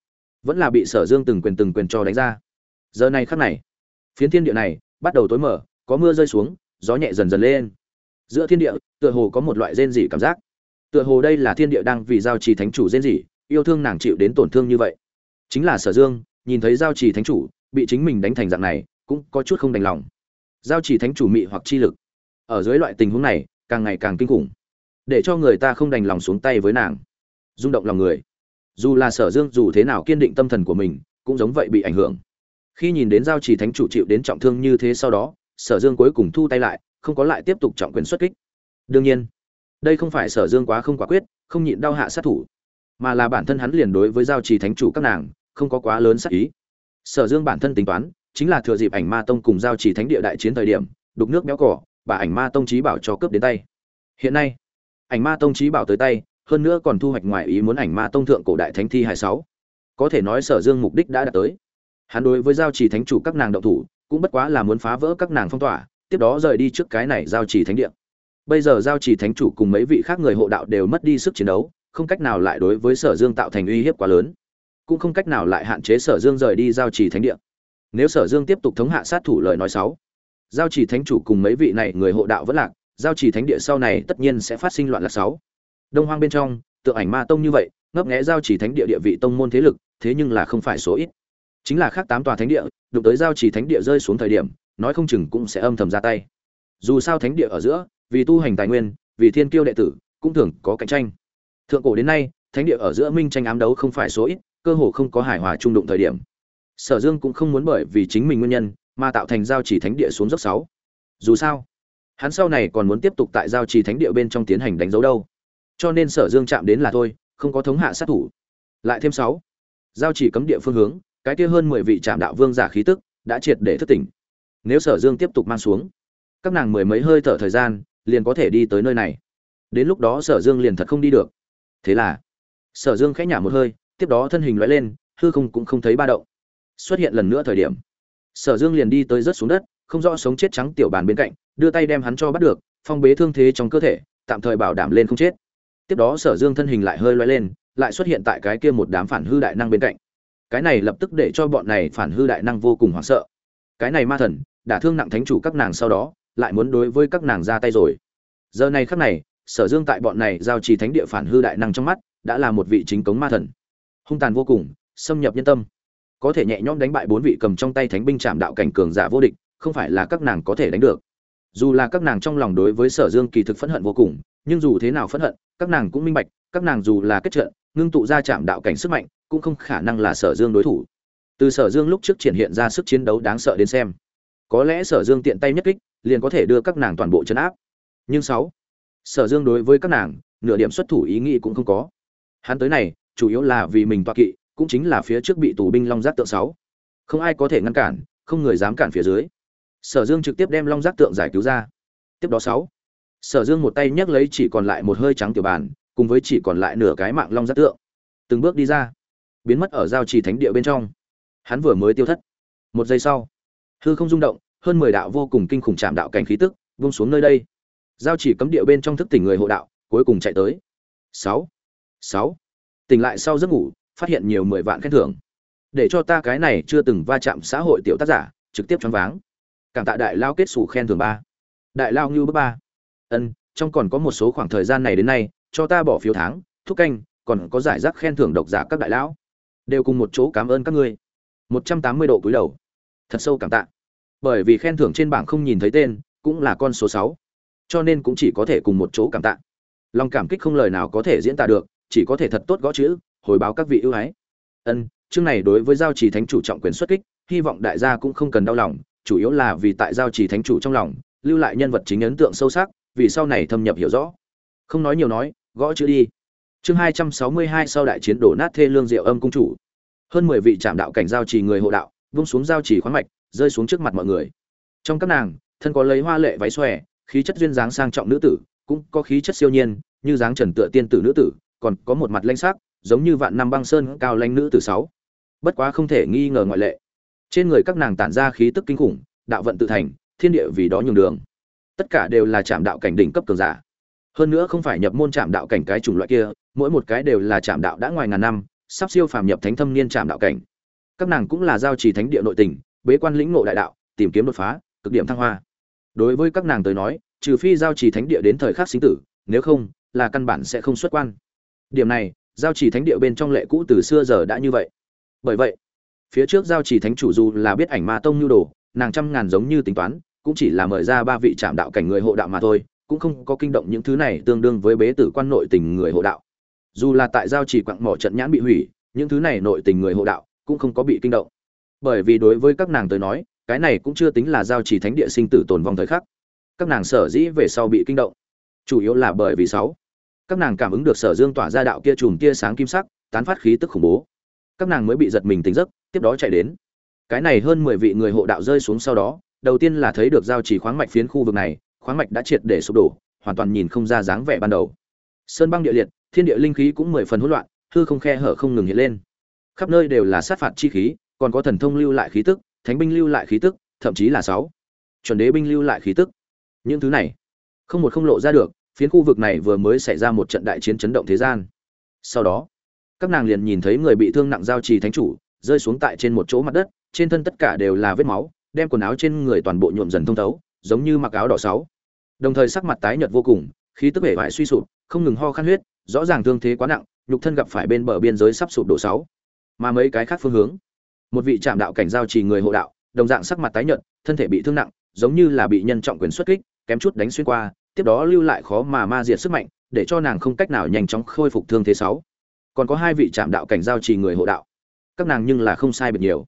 Vẫn là bị sở dương từng quyền từng quyền cho đánh ra. Giờ này khắc này, phiến thiên địa này bắt đầu tối mở có mưa rơi xuống, gió nhẹ dần dần lên. Giữa thiên địa, tựa hồ có một loại rên rỉ cảm giác. Tựa hồ đây là thiên địa đang vì giao trì thánh chủ rên rỉ, yêu thương nàng chịu đến tổn thương như vậy. Chính là sở dương, nhìn thấy giao trì thánh chủ, bị chính mình đánh thành dạng này, cũng có chút không đành lòng. Giao trì thánh chủ mị hoặc chi lực. Ở dưới loại tình huống này, càng ngày càng kinh khủng. Để cho người ta không đành lòng xuống tay với nàng. Rung động lòng người. Dù là sở dương dù thế nào kiên định tâm thần của mình, cũng giống vậy bị ảnh hưởng khi nhìn đến giao trì thánh chủ chịu đến trọng thương như thế sau đó, sở dương cuối cùng thu tay lại, không có lại tiếp tục trọng quyền xuất kích. Đương nhiên, đây không phải sở dương quá không quả quyết, không nhịn đau hạ sát thủ, mà là bản thân hắn liền đối với giao trì thánh chủ các nàng, không có quá lớn sát ý. Sở dương bản thân tính toán, chính là thừa dịp ảnh ma tông cùng giao trì thánh địa đại chiến thời điểm, đục nước béo cỏ, bà ảnh ma tông trí bảo cho cướp đến tay. Hiện nay, ảnh ma tông trí bảo tới tay, hơn nữa còn thu hoạch ngoài ý muốn ảnh ma tông thượng cổ đại thánh thi hai sáu. Có thể nói sở dương mục đích đã đạt tới hắn đối với giao trì thánh chủ các nàng động thủ, cũng bất quá là muốn phá vỡ các nàng phong tỏa, tiếp đó rời đi trước cái này giao trì thánh địa. Bây giờ giao trì thánh chủ cùng mấy vị khác người hộ đạo đều mất đi sức chiến đấu, không cách nào lại đối với sở dương tạo thành uy hiếp quá lớn. Cũng không cách nào lại hạn chế sở dương rời đi giao trì thánh địa. Nếu sở dương tiếp tục thống hạ sát thủ lời nói sáu giao chỉ thánh chủ cùng mấy vị này người hộ đạo vẫn lạc, giao chỉ thánh địa sau này tất nhiên sẽ phát sinh loạn lạc sáu đông hoang bên trong, tượng ảnh ma tông như vậy, ngấp nghé giao chỉ thánh địa địa vị tông môn thế lực, thế nhưng là không phải số ít chính là khác tám tòa thánh địa, đụng tới giao chỉ thánh địa rơi xuống thời điểm, nói không chừng cũng sẽ âm thầm ra tay. Dù sao thánh địa ở giữa, vì tu hành tài nguyên, vì thiên kiêu đệ tử, cũng thường có cạnh tranh. Thượng cổ đến nay, thánh địa ở giữa minh tranh ám đấu không phải số ít, cơ hồ không có hài hòa trung đụng thời điểm. Sở dương cũng không muốn bởi vì chính mình nguyên nhân, mà tạo thành giao chỉ thánh địa xuống dốc sáu. Dù sao, hắn sau này còn muốn tiếp tục tại giao chỉ thánh địa bên trong tiến hành đánh dấu đâu. Cho nên sở dương chạm đến là thôi, không có thống hạ sát thủ. Lại thêm sáu. Giao chỉ cấm địa phương hướng cái kia hơn mười vị trạm đạo vương giả khí tức đã triệt để thức tỉnh. Nếu sở dương tiếp tục mang xuống, các nàng mười mấy hơi thở thời gian liền có thể đi tới nơi này. Đến lúc đó sở dương liền thật không đi được. Thế là, sở dương khẽ nhả một hơi, tiếp đó thân hình loại lên, hư không cũng không thấy ba động. Xuất hiện lần nữa thời điểm, sở dương liền đi tới rớt xuống đất, không rõ sống chết trắng tiểu bàn bên cạnh, đưa tay đem hắn cho bắt được, phong bế thương thế trong cơ thể, tạm thời bảo đảm lên không chết. Tiếp đó sở dương thân hình lại hơi loay lên, lại xuất hiện tại cái kia một đám phản hư đại năng bên cạnh cái này lập tức để cho bọn này phản hư đại năng vô cùng hoảng sợ. Cái này ma thần, đã thương nặng thánh chủ các nàng sau đó, lại muốn đối với các nàng ra tay rồi. Giờ này khắc này, sở dương tại bọn này giao trì thánh địa phản hư đại năng trong mắt, đã là một vị chính cống ma thần. Hung tàn vô cùng, xâm nhập nhân tâm. Có thể nhẹ nhõm đánh bại bốn vị cầm trong tay thánh binh chạm đạo cảnh cường giả vô địch, không phải là các nàng có thể đánh được. Dù là các nàng trong lòng đối với sở dương kỳ thực phẫn hận vô cùng, nhưng dù thế nào phẫn hận, các nàng cũng minh bạch, các nàng dù là kết trận, ngưng tụ ra chạm đạo cảnh sức mạnh cũng không khả năng là sở dương đối thủ. Từ sở dương lúc trước triển hiện ra sức chiến đấu đáng sợ đến xem, có lẽ sở dương tiện tay nhất kích, liền có thể đưa các nàng toàn bộ chấn áp. Nhưng sáu, sở dương đối với các nàng, nửa điểm xuất thủ ý nghĩ cũng không có. Hắn tới này, chủ yếu là vì mình toa kỵ, cũng chính là phía trước bị tù binh long giác tượng sáu. Không ai có thể ngăn cản, không người dám cản phía dưới. Sở dương trực tiếp đem long giác tượng giải cứu ra. Tiếp đó sáu, sở dương một tay nhấc lấy chỉ còn lại một hơi trắng tiểu bàn, cùng với chỉ còn lại nửa cái mạng long giác tượng. Từng bước đi ra biến mất ở giao trì thánh địa bên trong. Hắn vừa mới tiêu thất. Một giây sau, hư không rung động, hơn mười đạo vô cùng kinh khủng chạm đạo cảnh khí tức vung xuống nơi đây. Giao chỉ cấm địa bên trong thức tỉnh người hộ đạo, cuối cùng chạy tới. Sáu sáu. Tỉnh lại sau giấc ngủ, phát hiện nhiều mười vạn khen thưởng. Để cho ta cái này chưa từng va chạm xã hội tiểu tác giả, trực tiếp choáng váng. Cảm tạ đại lao kết xù khen thưởng ba. Đại lao ngưu bước ba. Ân, trong còn có một số khoảng thời gian này đến nay, cho ta bỏ phiếu tháng, thúc canh, còn có giải rác khen thưởng độc giả các đại lão đều cùng một chỗ cảm ơn các ngươi. Một trăm tám mươi độ cúi đầu. Thật sâu cảm tạ. Bởi vì khen thưởng trên bảng không nhìn thấy tên, cũng là con số sáu. Cho nên cũng chỉ có thể cùng một chỗ cảm tạ. Lòng cảm kích không lời nào có thể diễn tả được, chỉ có thể thật tốt gõ chữ, hồi báo các vị ưu ái. Ân, chương này đối với giao trì thánh chủ trọng quyền xuất kích, hy vọng đại gia cũng không cần đau lòng, chủ yếu là vì tại giao trì thánh chủ trong lòng, lưu lại nhân vật chính ấn tượng sâu sắc, vì sau này thâm nhập hiểu rõ. Không nói nhiều nói, gõ chữ đi chương hai trăm sáu mươi hai sau đại chiến đổ nát thê lương diệu âm cung chủ. Hơn mười vị trạm đạo cảnh giao trì người hộ đạo, vung xuống giao trì khoáng mạch, rơi xuống trước mặt mọi người. Trong các nàng, thân có lấy hoa lệ váy xòe, khí chất duyên dáng sang trọng nữ tử, cũng có khí chất siêu nhiên, như dáng trần tựa tiên tử nữ tử, còn có một mặt lanh sắc, giống như vạn năm băng sơn cao lanh nữ tử sáu. Bất quá không thể nghi ngờ ngoại lệ. Trên người các nàng tản ra khí tức kinh khủng, đạo vận tự thành, thiên địa vì đó nhường đường. Tất cả đều là trạm đạo cảnh đỉnh cấp cường giả. Hơn nữa không phải nhập môn trạm đạo cảnh cái chủng loại kia mỗi một cái đều là trạm đạo đã ngoài ngàn năm, sắp siêu phàm nhập thánh thâm niên trạm đạo cảnh. Các nàng cũng là giao trì thánh địa nội tình, bế quan lĩnh ngộ đại đạo, tìm kiếm đột phá, cực điểm thăng hoa. Đối với các nàng tới nói, trừ phi giao trì thánh địa đến thời khắc sinh tử, nếu không, là căn bản sẽ không xuất quan. Điểm này, giao trì thánh địa bên trong lệ cũ từ xưa giờ đã như vậy. Bởi vậy, phía trước giao trì thánh chủ dù là biết ảnh ma tông nhu đồ, nàng trăm ngàn giống như tính toán, cũng chỉ là mời ra ba vị trạm đạo cảnh người hộ đạo mà thôi, cũng không có kinh động những thứ này tương đương với bế tử quan nội tình người hộ đạo dù là tại giao chỉ quặng mỏ trận nhãn bị hủy, những thứ này nội tình người hộ đạo cũng không có bị kinh động. Bởi vì đối với các nàng tới nói, cái này cũng chưa tính là giao chỉ thánh địa sinh tử tồn vong thời khắc. Các nàng sở dĩ về sau bị kinh động, chủ yếu là bởi vì sáu. Các nàng cảm ứng được sở dương tỏa ra đạo kia chùm tia sáng kim sắc, tán phát khí tức khủng bố. Các nàng mới bị giật mình tỉnh giấc, tiếp đó chạy đến. Cái này hơn mười vị người hộ đạo rơi xuống sau đó, đầu tiên là thấy được giao chỉ khoáng mạch phiến khu vực này, khoáng mạch đã triệt để sụp đổ, hoàn toàn nhìn không ra dáng vẻ ban đầu. Sơn băng địa liệt thiên địa linh khí cũng mười phần hỗn loạn, hư không khe hở không ngừng hiện lên. Khắp nơi đều là sát phạt chi khí, còn có thần thông lưu lại khí tức, thánh binh lưu lại khí tức, thậm chí là sáu. Chuẩn đế binh lưu lại khí tức. Những thứ này, không một không lộ ra được, phiến khu vực này vừa mới xảy ra một trận đại chiến chấn động thế gian. Sau đó, các nàng liền nhìn thấy người bị thương nặng giao trì thánh chủ, rơi xuống tại trên một chỗ mặt đất, trên thân tất cả đều là vết máu, đem quần áo trên người toàn bộ nhuộm dần thông thấu, giống như mặc áo đỏ sáu. Đồng thời sắc mặt tái nhợt vô cùng, khí tức vẻ vải suy sụp, không ngừng ho khan huyết rõ ràng thương thế quá nặng, nhục thân gặp phải bên bờ biên giới sắp sụp đổ sáu. Mà mấy cái khác phương hướng. Một vị trạm đạo cảnh giao trì người hộ đạo, đồng dạng sắc mặt tái nhợt, thân thể bị thương nặng, giống như là bị nhân trọng quyền xuất kích, kém chút đánh xuyên qua, tiếp đó lưu lại khó mà ma diệt sức mạnh, để cho nàng không cách nào nhanh chóng khôi phục thương thế sáu. Còn có hai vị trạm đạo cảnh giao trì người hộ đạo. Các nàng nhưng là không sai biệt nhiều.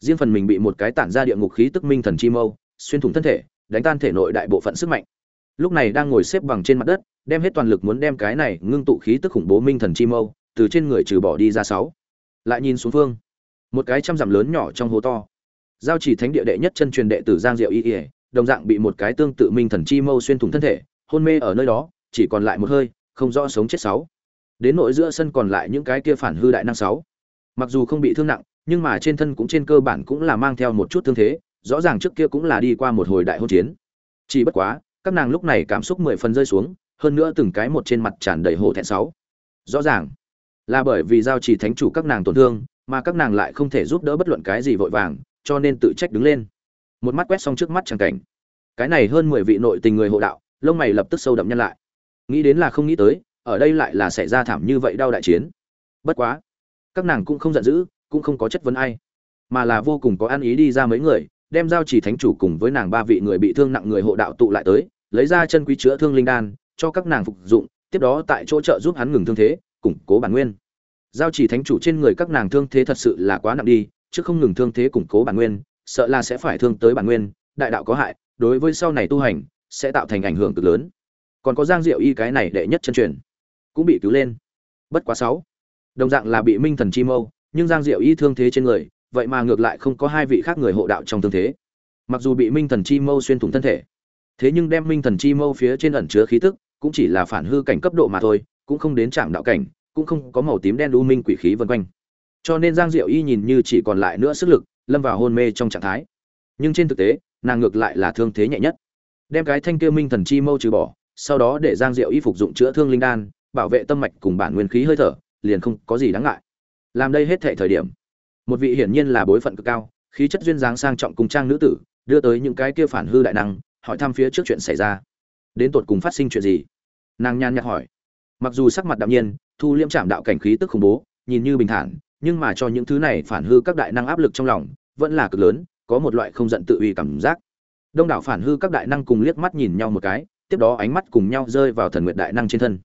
Riêng phần mình bị một cái tản ra địa ngục khí tức minh thần chi mâu, xuyên thủng thân thể, đánh tan thể nội đại bộ phận sức mạnh. Lúc này đang ngồi xếp bằng trên mặt đất đem hết toàn lực muốn đem cái này ngưng tụ khí tức khủng bố minh thần chi mâu từ trên người trừ bỏ đi ra sáu. Lại nhìn xuống phương. Một cái trăm dặm lớn nhỏ trong hố to. Giao chỉ thánh địa đệ nhất chân truyền đệ tử giang diệu y ỉa đồng dạng bị một cái tương tự minh thần chi mâu xuyên thủng thân thể, hôn mê ở nơi đó, chỉ còn lại một hơi, không rõ sống chết sáu. Đến nội giữa sân còn lại những cái kia phản hư đại năng sáu. Mặc dù không bị thương nặng, nhưng mà trên thân cũng trên cơ bản cũng là mang theo một chút thương thế, rõ ràng trước kia cũng là đi qua một hồi đại hôn chiến. Chỉ bất quá, các nàng lúc này cảm xúc mười phần rơi xuống hơn nữa từng cái một trên mặt tràn đầy hổ thẹn sáu. Rõ ràng là bởi vì giao chỉ thánh chủ các nàng tổn thương, mà các nàng lại không thể giúp đỡ bất luận cái gì vội vàng, cho nên tự trách đứng lên. Một mắt quét xong trước mắt chẳng cảnh. Cái này hơn mười vị nội tình người hộ đạo, lông mày lập tức sâu đậm nhân lại. Nghĩ đến là không nghĩ tới, ở đây lại là xảy ra thảm như vậy đau đại chiến. Bất quá, các nàng cũng không giận dữ, cũng không có chất vấn ai, mà là vô cùng có ăn ý đi ra mấy người, đem giao chỉ thánh chủ cùng với nàng ba vị người bị thương nặng người hộ đạo tụ lại tới, lấy ra chân quý chữa thương linh đan cho các nàng phục dụng, tiếp đó tại chỗ trợ giúp hắn ngừng thương thế, củng cố bản nguyên. Giao chỉ thánh chủ trên người các nàng thương thế thật sự là quá nặng đi, chứ không ngừng thương thế củng cố bản nguyên, sợ là sẽ phải thương tới bản nguyên, đại đạo có hại, đối với sau này tu hành, sẽ tạo thành ảnh hưởng cực lớn. Còn có giang diệu y cái này đệ nhất chân truyền, cũng bị cứu lên. Bất quá sáu, đồng dạng là bị minh thần chi mâu, nhưng giang diệu y thương thế trên người, vậy mà ngược lại không có hai vị khác người hộ đạo trong thương thế. Mặc dù bị minh thần chi mâu xuyên thủng thân thể, thế nhưng đem minh thần chi mâu phía trên ẩn chứa khí tức cũng chỉ là phản hư cảnh cấp độ mà thôi, cũng không đến trạm đạo cảnh, cũng không có màu tím đen u minh quỷ khí vân quanh. Cho nên giang diệu y nhìn như chỉ còn lại nữa sức lực, lâm vào hôn mê trong trạng thái. Nhưng trên thực tế, nàng ngược lại là thương thế nhẹ nhất. Đem cái thanh kia minh thần chi mâu trừ bỏ, sau đó để giang diệu y phục dụng chữa thương linh đan, bảo vệ tâm mạch cùng bản nguyên khí hơi thở, liền không có gì đáng ngại. Làm đây hết thệ thời điểm, một vị hiển nhiên là bối phận cực cao, khí chất duyên dáng sang trọng cùng trang nữ tử, đưa tới những cái kia phản hư đại năng, hỏi thăm phía trước chuyện xảy ra đến tột cùng phát sinh chuyện gì? Nàng nhan nhạt hỏi. Mặc dù sắc mặt đạm nhiên, thu liễm chạm đạo cảnh khí tức khủng bố, nhìn như bình thản, nhưng mà cho những thứ này phản hư các đại năng áp lực trong lòng, vẫn là cực lớn, có một loại không giận tự uy cảm giác. Đông đảo phản hư các đại năng cùng liếc mắt nhìn nhau một cái, tiếp đó ánh mắt cùng nhau rơi vào thần nguyệt đại năng trên thân.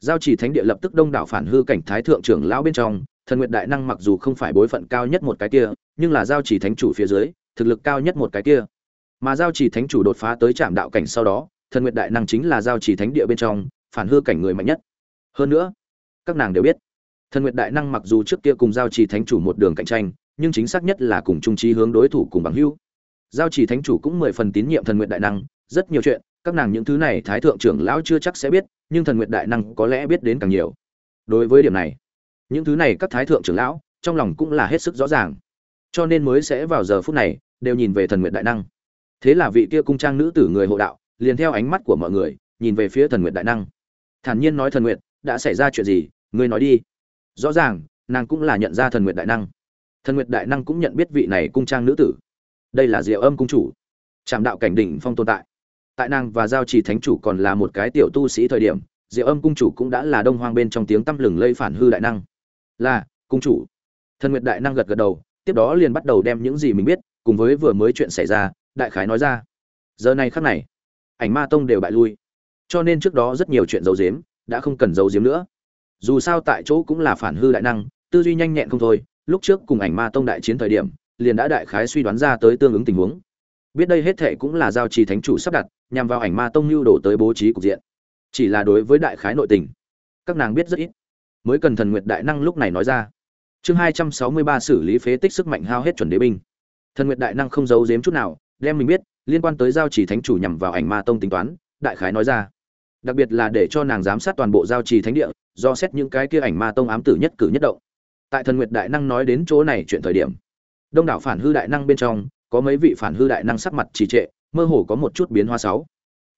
Giao chỉ thánh địa lập tức đông đảo phản hư cảnh thái thượng trưởng lão bên trong, thần nguyệt đại năng mặc dù không phải bối phận cao nhất một cái kia, nhưng là giao chỉ thánh chủ phía dưới, thực lực cao nhất một cái kia. Mà giao chỉ thánh chủ đột phá tới trạm đạo cảnh sau đó thần nguyệt đại năng chính là giao chỉ thánh địa bên trong, phản hư cảnh người mạnh nhất. Hơn nữa, các nàng đều biết, thần nguyệt đại năng mặc dù trước kia cùng giao chỉ thánh chủ một đường cạnh tranh, nhưng chính xác nhất là cùng trung trí hướng đối thủ cùng bằng hữu. Giao chỉ thánh chủ cũng mười phần tín nhiệm thần nguyệt đại năng, rất nhiều chuyện, các nàng những thứ này thái thượng trưởng lão chưa chắc sẽ biết, nhưng thần nguyệt đại năng có lẽ biết đến càng nhiều. Đối với điểm này, những thứ này các thái thượng trưởng lão, trong lòng cũng là hết sức rõ ràng. Cho nên mới sẽ vào giờ phút này, đều nhìn về thần nguyệt đại năng. Thế là vị kia cung trang nữ tử người hộ đạo liền theo ánh mắt của mọi người, nhìn về phía thần nguyệt đại năng. Thản nhiên nói, thần nguyệt, đã xảy ra chuyện gì? Ngươi nói đi. Rõ ràng, nàng cũng là nhận ra thần nguyệt đại năng. Thần nguyệt đại năng cũng nhận biết vị này cung trang nữ tử. Đây là diệu âm cung chủ, trạm đạo cảnh đỉnh phong tồn tại. Tại nàng và giao trì thánh chủ còn là một cái tiểu tu sĩ thời điểm, diệu âm cung chủ cũng đã là đông hoang bên trong tiếng tăm lừng lây phản hư đại năng. Là, cung chủ. Thần nguyệt đại năng gật gật đầu, tiếp đó liền bắt đầu đem những gì mình biết, cùng với vừa mới chuyện xảy ra, đại khái nói ra. Giờ này khắc này ảnh ma tông đều bại lui. Cho nên trước đó rất nhiều chuyện giấu giếm, đã không cần giấu giếm nữa. Dù sao tại chỗ cũng là phản hư đại năng, tư duy nhanh nhẹn không thôi, lúc trước cùng ảnh ma tông đại chiến thời điểm, liền đã đại khái suy đoán ra tới tương ứng tình huống. Biết đây hết thệ cũng là giao trì thánh chủ sắp đặt, nhằm vào ảnh ma tông lưu đổ tới bố trí cục diện. Chỉ là đối với đại khái nội tình, các nàng biết rất ít. Mới cần thần nguyệt đại năng lúc này nói ra. Chương hai trăm sáu mươi ba xử lý phế tích sức mạnh hao hết chuẩn đế binh. Thần nguyệt đại năng không giấu giếm chút nào, đem mình biết liên quan tới giao trì thánh chủ nhằm vào ảnh ma tông tính toán, đại khái nói ra. Đặc biệt là để cho nàng giám sát toàn bộ giao trì thánh địa, do xét những cái kia ảnh ma tông ám tử nhất cử nhất động. Tại thần nguyệt đại năng nói đến chỗ này chuyện thời điểm, đông đảo phản hư đại năng bên trong, có mấy vị phản hư đại năng sắc mặt trì trệ, mơ hồ có một chút biến hóa sáu.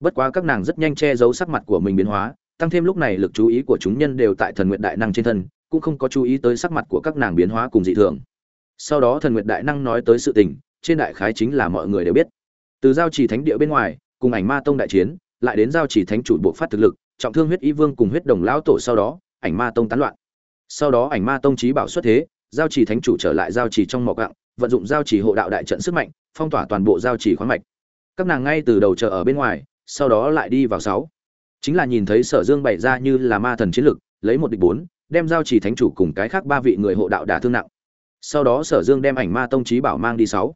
Bất quá các nàng rất nhanh che giấu sắc mặt của mình biến hóa, tăng thêm lúc này lực chú ý của chúng nhân đều tại thần nguyện đại năng trên thân, cũng không có chú ý tới sắc mặt của các nàng biến hóa cùng dị thường. Sau đó thần nguyệt đại năng nói tới sự tình, trên đại khái chính là mọi người đều biết từ giao trì thánh địa bên ngoài, cùng ảnh ma tông đại chiến, lại đến giao trì thánh chủ bộ phát thực lực, trọng thương huyết y vương cùng huyết đồng lão tổ sau đó, ảnh ma tông tán loạn. Sau đó ảnh ma tông trí bảo xuất thế, giao trì thánh chủ trở lại giao trì trong mỏ gặng, vận dụng giao trì hộ đạo đại trận sức mạnh, phong tỏa toàn bộ giao trì khoáng mạch. Các nàng ngay từ đầu chờ ở bên ngoài, sau đó lại đi vào sáu. Chính là nhìn thấy sở dương bày ra như là ma thần chiến lực, lấy một địch bốn, đem giao trì thánh chủ cùng cái khác ba vị người hộ đạo đả thương nặng. Sau đó sở dương đem ảnh ma tông trí bảo mang đi sáu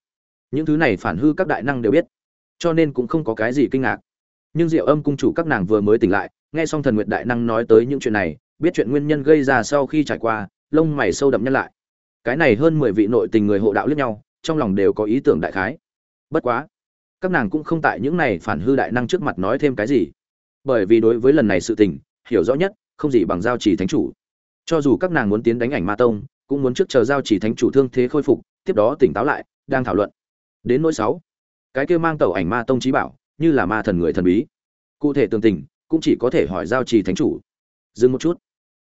những thứ này phản hư các đại năng đều biết, cho nên cũng không có cái gì kinh ngạc. Nhưng diệu âm cung chủ các nàng vừa mới tỉnh lại, nghe xong thần nguyệt đại năng nói tới những chuyện này, biết chuyện nguyên nhân gây ra sau khi trải qua, lông mày sâu đậm nhân lại. Cái này hơn mười vị nội tình người hộ đạo lẫn nhau, trong lòng đều có ý tưởng đại khái. Bất quá, các nàng cũng không tại những này phản hư đại năng trước mặt nói thêm cái gì. Bởi vì đối với lần này sự tình, hiểu rõ nhất, không gì bằng giao chỉ thánh chủ. Cho dù các nàng muốn tiến đánh ảnh ma tông, cũng muốn trước chờ giao chỉ thánh chủ thương thế khôi phục, tiếp đó tỉnh táo lại, đang thảo luận đến nỗi sáu. Cái kia mang tàu ảnh ma tông trí bảo, như là ma thần người thần bí. Cụ thể tường tình, cũng chỉ có thể hỏi giao trì thánh chủ. Dừng một chút.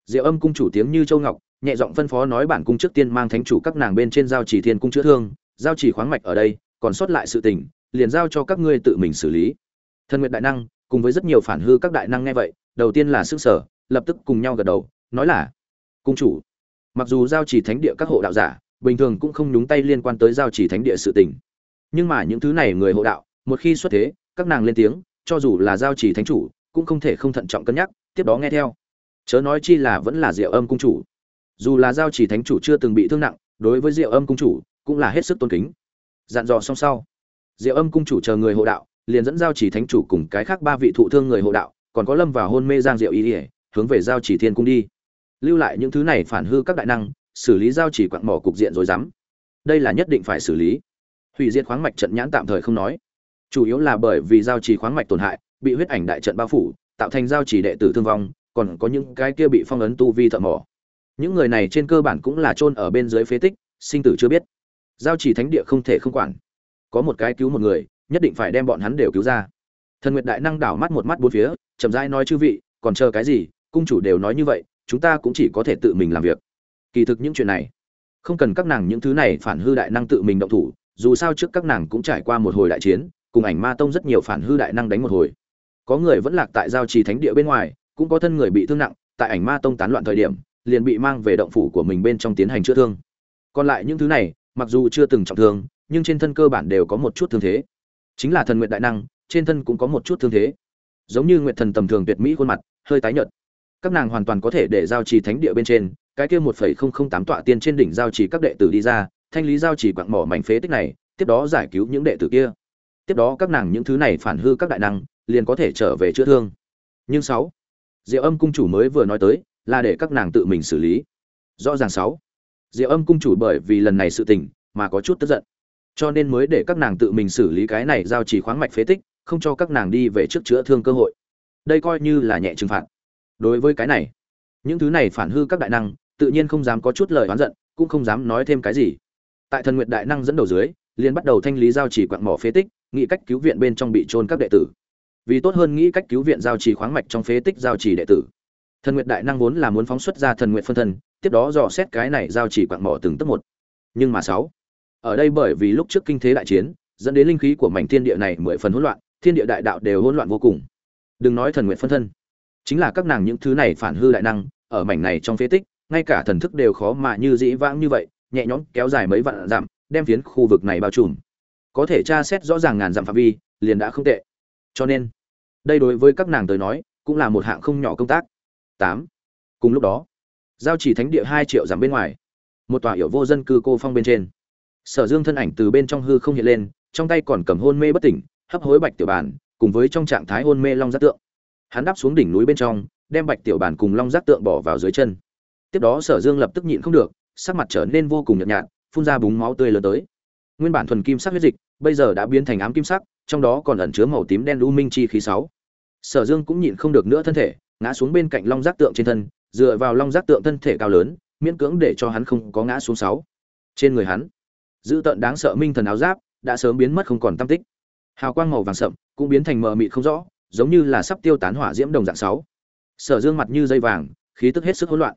Diệu âm cung chủ tiếng như châu ngọc, nhẹ giọng phân phó nói bản cung trước tiên mang thánh chủ các nàng bên trên giao trì thiên cung chữa thương, giao trì khoáng mạch ở đây, còn sót lại sự tình, liền giao cho các ngươi tự mình xử lý. Thần nguyện đại năng, cùng với rất nhiều phản hư các đại năng nghe vậy, đầu tiên là sức sở, lập tức cùng nhau gật đầu, nói là, cung chủ, mặc dù giao trì thánh địa các hộ đạo giả, bình thường cũng không nhúng tay liên quan tới giao trì thánh địa sự tình nhưng mà những thứ này người hộ đạo, một khi xuất thế, các nàng lên tiếng, cho dù là giao trì thánh chủ, cũng không thể không thận trọng cân nhắc, tiếp đó nghe theo. Chớ nói chi là vẫn là diệu âm cung chủ. Dù là giao trì thánh chủ chưa từng bị thương nặng, đối với diệu âm cung chủ, cũng là hết sức tôn kính. Dặn dò xong sau, diệu âm cung chủ chờ người hộ đạo, liền dẫn giao trì thánh chủ cùng cái khác ba vị thụ thương người hộ đạo, còn có lâm vào hôn mê giang diệu ý ỉa hướng về giao trì thiên cung đi. Lưu lại những thứ này phản hư các đại năng, xử lý giao trì quặng mỏ cục diện rồi dám. Đây là nhất định phải xử lý hủy diệt khoáng mạch trận nhãn tạm thời không nói. Chủ yếu là bởi vì giao trì khoáng mạch tổn hại, bị huyết ảnh đại trận bao phủ, tạo thành giao trì đệ tử thương vong, còn có những cái kia bị phong ấn tu vi thợ mỏ. Những người này trên cơ bản cũng là chôn ở bên dưới phế tích, sinh tử chưa biết. Giao trì thánh địa không thể không quản. Có một cái cứu một người, nhất định phải đem bọn hắn đều cứu ra. Thần nguyệt đại năng đảo mắt một mắt bốn phía, chậm rãi nói chư vị, còn chờ cái gì, cung chủ đều nói như vậy, chúng ta cũng chỉ có thể tự mình làm việc. Kỳ thực những chuyện này, không cần các nàng những thứ này phản hư đại năng tự mình động thủ dù sao trước các nàng cũng trải qua một hồi đại chiến, cùng ảnh ma tông rất nhiều phản hư đại năng đánh một hồi. Có người vẫn lạc tại giao trì thánh địa bên ngoài, cũng có thân người bị thương nặng, tại ảnh ma tông tán loạn thời điểm, liền bị mang về động phủ của mình bên trong tiến hành chữa thương. Còn lại những thứ này, mặc dù chưa từng trọng thương, nhưng trên thân cơ bản đều có một chút thương thế. Chính là thần nguyện đại năng, trên thân cũng có một chút thương thế. Giống như nguyệt thần tầm thường tuyệt mỹ khuôn mặt, hơi tái nhợt. Các nàng hoàn toàn có thể để giao trì thánh địa bên trên, cái kia một phẩy không không tám tọa tiên trên đỉnh giao trì các đệ tử đi ra thanh lý giao chỉ quặng mỏ mảnh phế tích này, tiếp đó giải cứu những đệ tử kia. Tiếp đó các nàng những thứ này phản hư các đại năng, liền có thể trở về chữa thương. Nhưng sáu, diệu âm cung chủ mới vừa nói tới, là để các nàng tự mình xử lý. Rõ ràng sáu, diệu âm cung chủ bởi vì lần này sự tình, mà có chút tức giận. Cho nên mới để các nàng tự mình xử lý cái này giao chỉ khoáng mạch phế tích, không cho các nàng đi về trước chữa thương cơ hội. Đây coi như là nhẹ trừng phạt. Đối với cái này, những thứ này phản hư các đại năng, tự nhiên không dám có chút lời oán giận, cũng không dám nói thêm cái gì tại thần nguyện đại năng dẫn đầu dưới, liền bắt đầu thanh lý giao chỉ quặng mỏ phế tích, nghĩ cách cứu viện bên trong bị trôn các đệ tử. Vì tốt hơn nghĩ cách cứu viện giao trì khoáng mạch trong phế tích giao trì đệ tử. Thần nguyện đại năng vốn là muốn phóng xuất ra thần nguyện phân thân, tiếp đó dò xét cái này giao trì quặng mỏ từng tấc một. Nhưng mà sáu, ở đây bởi vì lúc trước kinh thế đại chiến, dẫn đến linh khí của mảnh thiên địa này mười phần hỗn loạn, thiên địa đại đạo đều hỗn loạn vô cùng. Đừng nói thần nguyện phân thân, chính là các nàng những thứ này phản hư đại năng, ở mảnh này trong phế tích, ngay cả thần thức đều khó mà như dĩ vãng như vậy nhẹ nhõm kéo dài mấy vạn dặm, đem phiến khu vực này bao trùm. Có thể tra xét rõ ràng ngàn dặm phạm vi, liền đã không tệ. Cho nên, đây đối với các nàng tới nói, cũng là một hạng không nhỏ công tác. Tám. Cùng lúc đó, giao chỉ thánh địa hai triệu dặm bên ngoài, một tòa hiệu vô dân cư cô phong bên trên. Sở dương thân ảnh từ bên trong hư không hiện lên, trong tay còn cầm hôn mê bất tỉnh, hấp hối bạch tiểu bàn cùng với trong trạng thái hôn mê long giác tượng. Hắn đáp xuống đỉnh núi bên trong, đem bạch tiểu bàn cùng long giác tượng bỏ vào dưới chân. Tiếp đó sở dương lập tức nhịn không được sắc mặt trở nên vô cùng nhợt nhạt, phun ra búng máu tươi lớn tới. Nguyên bản thuần kim sắc huyết dịch, bây giờ đã biến thành ám kim sắc, trong đó còn ẩn chứa màu tím đen u minh chi khí sáu. Sở dương cũng nhịn không được nữa thân thể, ngã xuống bên cạnh long giác tượng trên thân, dựa vào long giác tượng thân thể cao lớn, miễn cưỡng để cho hắn không có ngã xuống sáu. Trên người hắn, dữ tợn đáng sợ minh thần áo giáp, đã sớm biến mất không còn tâm tích. Hào quang màu vàng sậm, cũng biến thành mờ mịt không rõ, giống như là sắp tiêu tán hỏa diễm đồng dạng sáu. Sở dương mặt như dây vàng, khí tức hết sức hỗn loạn.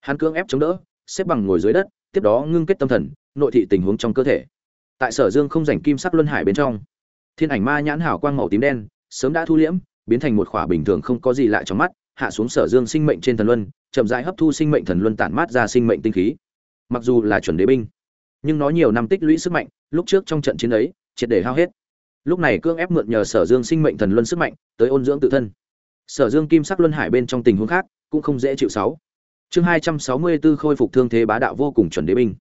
Hắn cưỡng ép chống đỡ xếp bằng ngồi dưới đất, tiếp đó ngưng kết tâm thần, nội thị tình huống trong cơ thể. Tại sở dương không rảnh kim sắc luân hải bên trong, thiên ảnh ma nhãn hảo quang màu tím đen, sớm đã thu liễm, biến thành một khỏa bình thường không có gì lạ trong mắt, hạ xuống sở dương sinh mệnh trên thần luân, chậm rãi hấp thu sinh mệnh thần luân tản mát ra sinh mệnh tinh khí. Mặc dù là chuẩn đế binh, nhưng nó nhiều năm tích lũy sức mạnh, lúc trước trong trận chiến ấy, triệt để hao hết. Lúc này cương ép mượn nhờ sở dương sinh mệnh thần luân sức mạnh, tới ôn dưỡng tự thân. Sở dương kim sắc luân hải bên trong tình huống khác, cũng không dễ chịu sáu chương hai trăm sáu mươi 264 khôi phục thương thế bá đạo vô cùng chuẩn đế binh.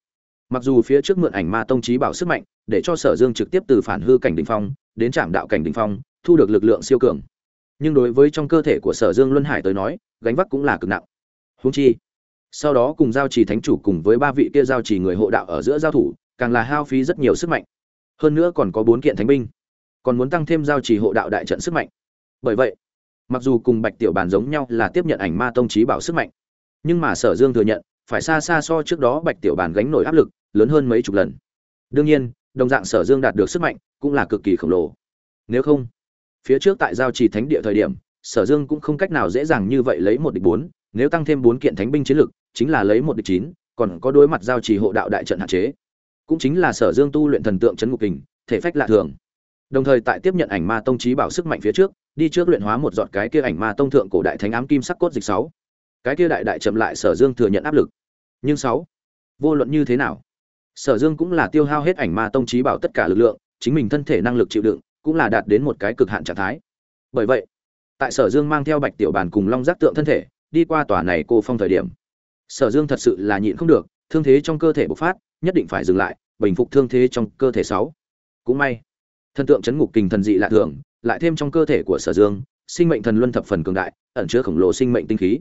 Mặc dù phía trước mượn ảnh ma tông trí bảo sức mạnh, để cho sở dương trực tiếp từ phản hư cảnh đ ỉ n h phong, đến trạm đạo cảnh đ ỉ n h phong, thu được lực lượng siêu cường. Nhưng đối với trong cơ thể của sở dương luân hải tới nói, gánh vác cũng là cực nặng. Húng chi, sau đó cùng giao trì thánh chủ cùng với ba vị kia giao trì người hộ đạo ở giữa giao thủ, càng là hao phí rất nhiều sức mạnh. Hơn nữa còn có bốn kiện thánh binh, còn muốn tăng thêm giao trì hộ đạo đại trận sức mạnh. Bởi vậy, mặc dù cùng bạch tiểu bàn giống nhau là tiếp nhận ảnh ma tông trí bảo sức mạnh nhưng mà sở dương thừa nhận, phải xa xa so trước đó bạch tiểu bàn gánh nổi áp lực lớn hơn mấy chục lần. Đương nhiên, đồng dạng sở dương đạt được sức mạnh cũng là cực kỳ khổng lồ. Nếu không, phía trước tại giao trì thánh địa thời điểm, sở dương cũng không cách nào dễ dàng như vậy lấy một địch bốn, nếu tăng thêm bốn kiện thánh binh chiến lực, chính là lấy một địch chín, còn có đối mặt giao trì hộ đạo đại trận hạn chế. Cũng chính là sở dương tu luyện thần tượng chấn ngục kình, thể phách lạ thường. Đồng thời tại tiếp nhận ảnh ma tông trí bảo sức mạnh phía trước, đi trước luyện hóa một giọt cái kia ảnh ma tông thượng cổ đại thánh ám kim sắc cốt dịch sáu cái kia đại đại chậm lại sở dương thừa nhận áp lực. Nhưng sáu, vô luận như thế nào, sở dương cũng là tiêu hao hết ảnh ma tông trí bảo tất cả lực lượng, chính mình thân thể năng lực chịu đựng, cũng là đạt đến một cái cực hạn trạng thái. Bởi vậy, tại sở dương mang theo bạch tiểu bàn cùng long giác tượng thân thể, đi qua tòa này cô phong thời điểm, sở dương thật sự là nhịn không được, thương thế trong cơ thể bộc phát, nhất định phải dừng lại, bình phục thương thế trong cơ thể sáu. Cũng may, thần tượng chấn ngục kình thần dị lạ thường, lại thêm trong cơ thể của sở dương, sinh mệnh thần luân thập phần cường đại, ẩn chứa khổng lồ sinh mệnh tinh khí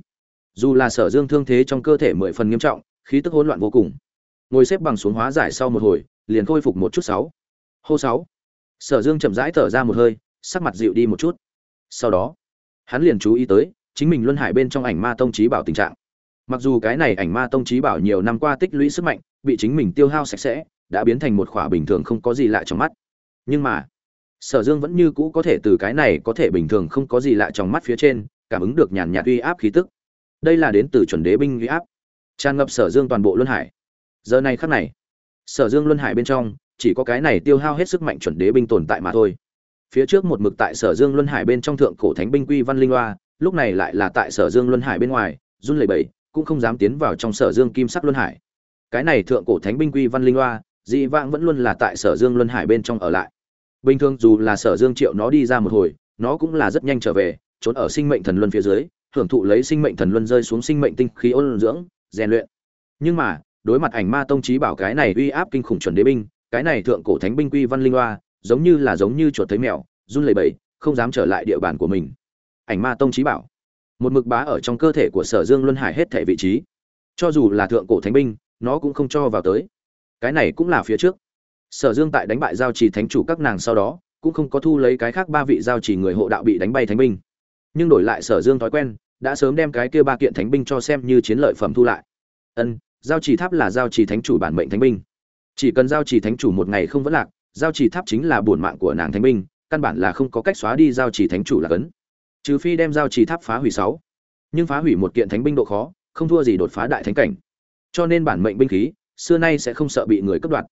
dù là sở dương thương thế trong cơ thể mười phần nghiêm trọng, khí tức hỗn loạn vô cùng. Ngồi xếp bằng xuống hóa giải sau một hồi, liền khôi phục một chút sáu. Hô sáu. Sở dương chậm rãi thở ra một hơi, sắc mặt dịu đi một chút. Sau đó, hắn liền chú ý tới chính mình luân hải bên trong ảnh ma tông trí bảo tình trạng. Mặc dù cái này ảnh ma tông trí bảo nhiều năm qua tích lũy sức mạnh, bị chính mình tiêu hao sạch sẽ, đã biến thành một khỏa bình thường không có gì lạ trong mắt. Nhưng mà, sở dương vẫn như cũ có thể từ cái này có thể bình thường không có gì lạ trong mắt phía trên, cảm ứng được nhàn nhạt uy áp khí tức đây là đến từ chuẩn đế binh uy áp. Tràn ngập sở dương toàn bộ luân hải. Giờ này khắc này, sở dương luân hải bên trong, chỉ có cái này tiêu hao hết sức mạnh chuẩn đế binh tồn tại mà thôi. Phía trước một mực tại sở dương luân hải bên trong thượng cổ thánh binh quy văn linh loa lúc này lại là tại sở dương luân hải bên ngoài, run lẩy bẩy, cũng không dám tiến vào trong sở dương kim sắc luân hải. Cái này thượng cổ thánh binh quy văn linh loa dị vãng vẫn luôn là tại sở dương luân hải bên trong ở lại. Bình thường dù là sở dương triệu nó đi ra một hồi, nó cũng là rất nhanh trở về, trốn ở sinh mệnh thần luân phía dưới hưởng thụ lấy sinh mệnh thần luân rơi xuống sinh mệnh tinh khí ôn dưỡng rèn luyện. Nhưng mà đối mặt ảnh ma tông chí bảo cái này uy áp kinh khủng chuẩn đế binh cái này thượng cổ thánh binh quy văn linh hoa, giống như là giống như chuột thấy mèo run lẩy bẩy không dám trở lại địa bàn của mình. Ảnh ma tông chí bảo. Một mực bá ở trong cơ thể của sở dương luân hải hết thảy vị trí. Cho dù là thượng cổ thánh binh nó cũng không cho vào tới. Cái này cũng là phía trước. Sở dương tại đánh bại giao trì thánh chủ các nàng sau đó cũng không có thu lấy cái khác ba vị giao trì người hộ đạo bị đánh bay thánh binh. Nhưng đổi lại sở dương thói quen đã sớm đem cái kia ba kiện thánh binh cho xem như chiến lợi phẩm thu lại. Ân, giao trì tháp là giao trì thánh chủ bản mệnh thánh binh. Chỉ cần giao trì thánh chủ một ngày không vẫn lạc, giao trì tháp chính là bổn mạng của nàng thánh binh, căn bản là không có cách xóa đi giao trì thánh chủ là cấn. Trừ phi đem giao trì tháp phá hủy sáu. Nhưng phá hủy một kiện thánh binh độ khó, không thua gì đột phá đại thánh cảnh. Cho nên bản mệnh binh khí, xưa nay sẽ không sợ bị người cướp đoạt.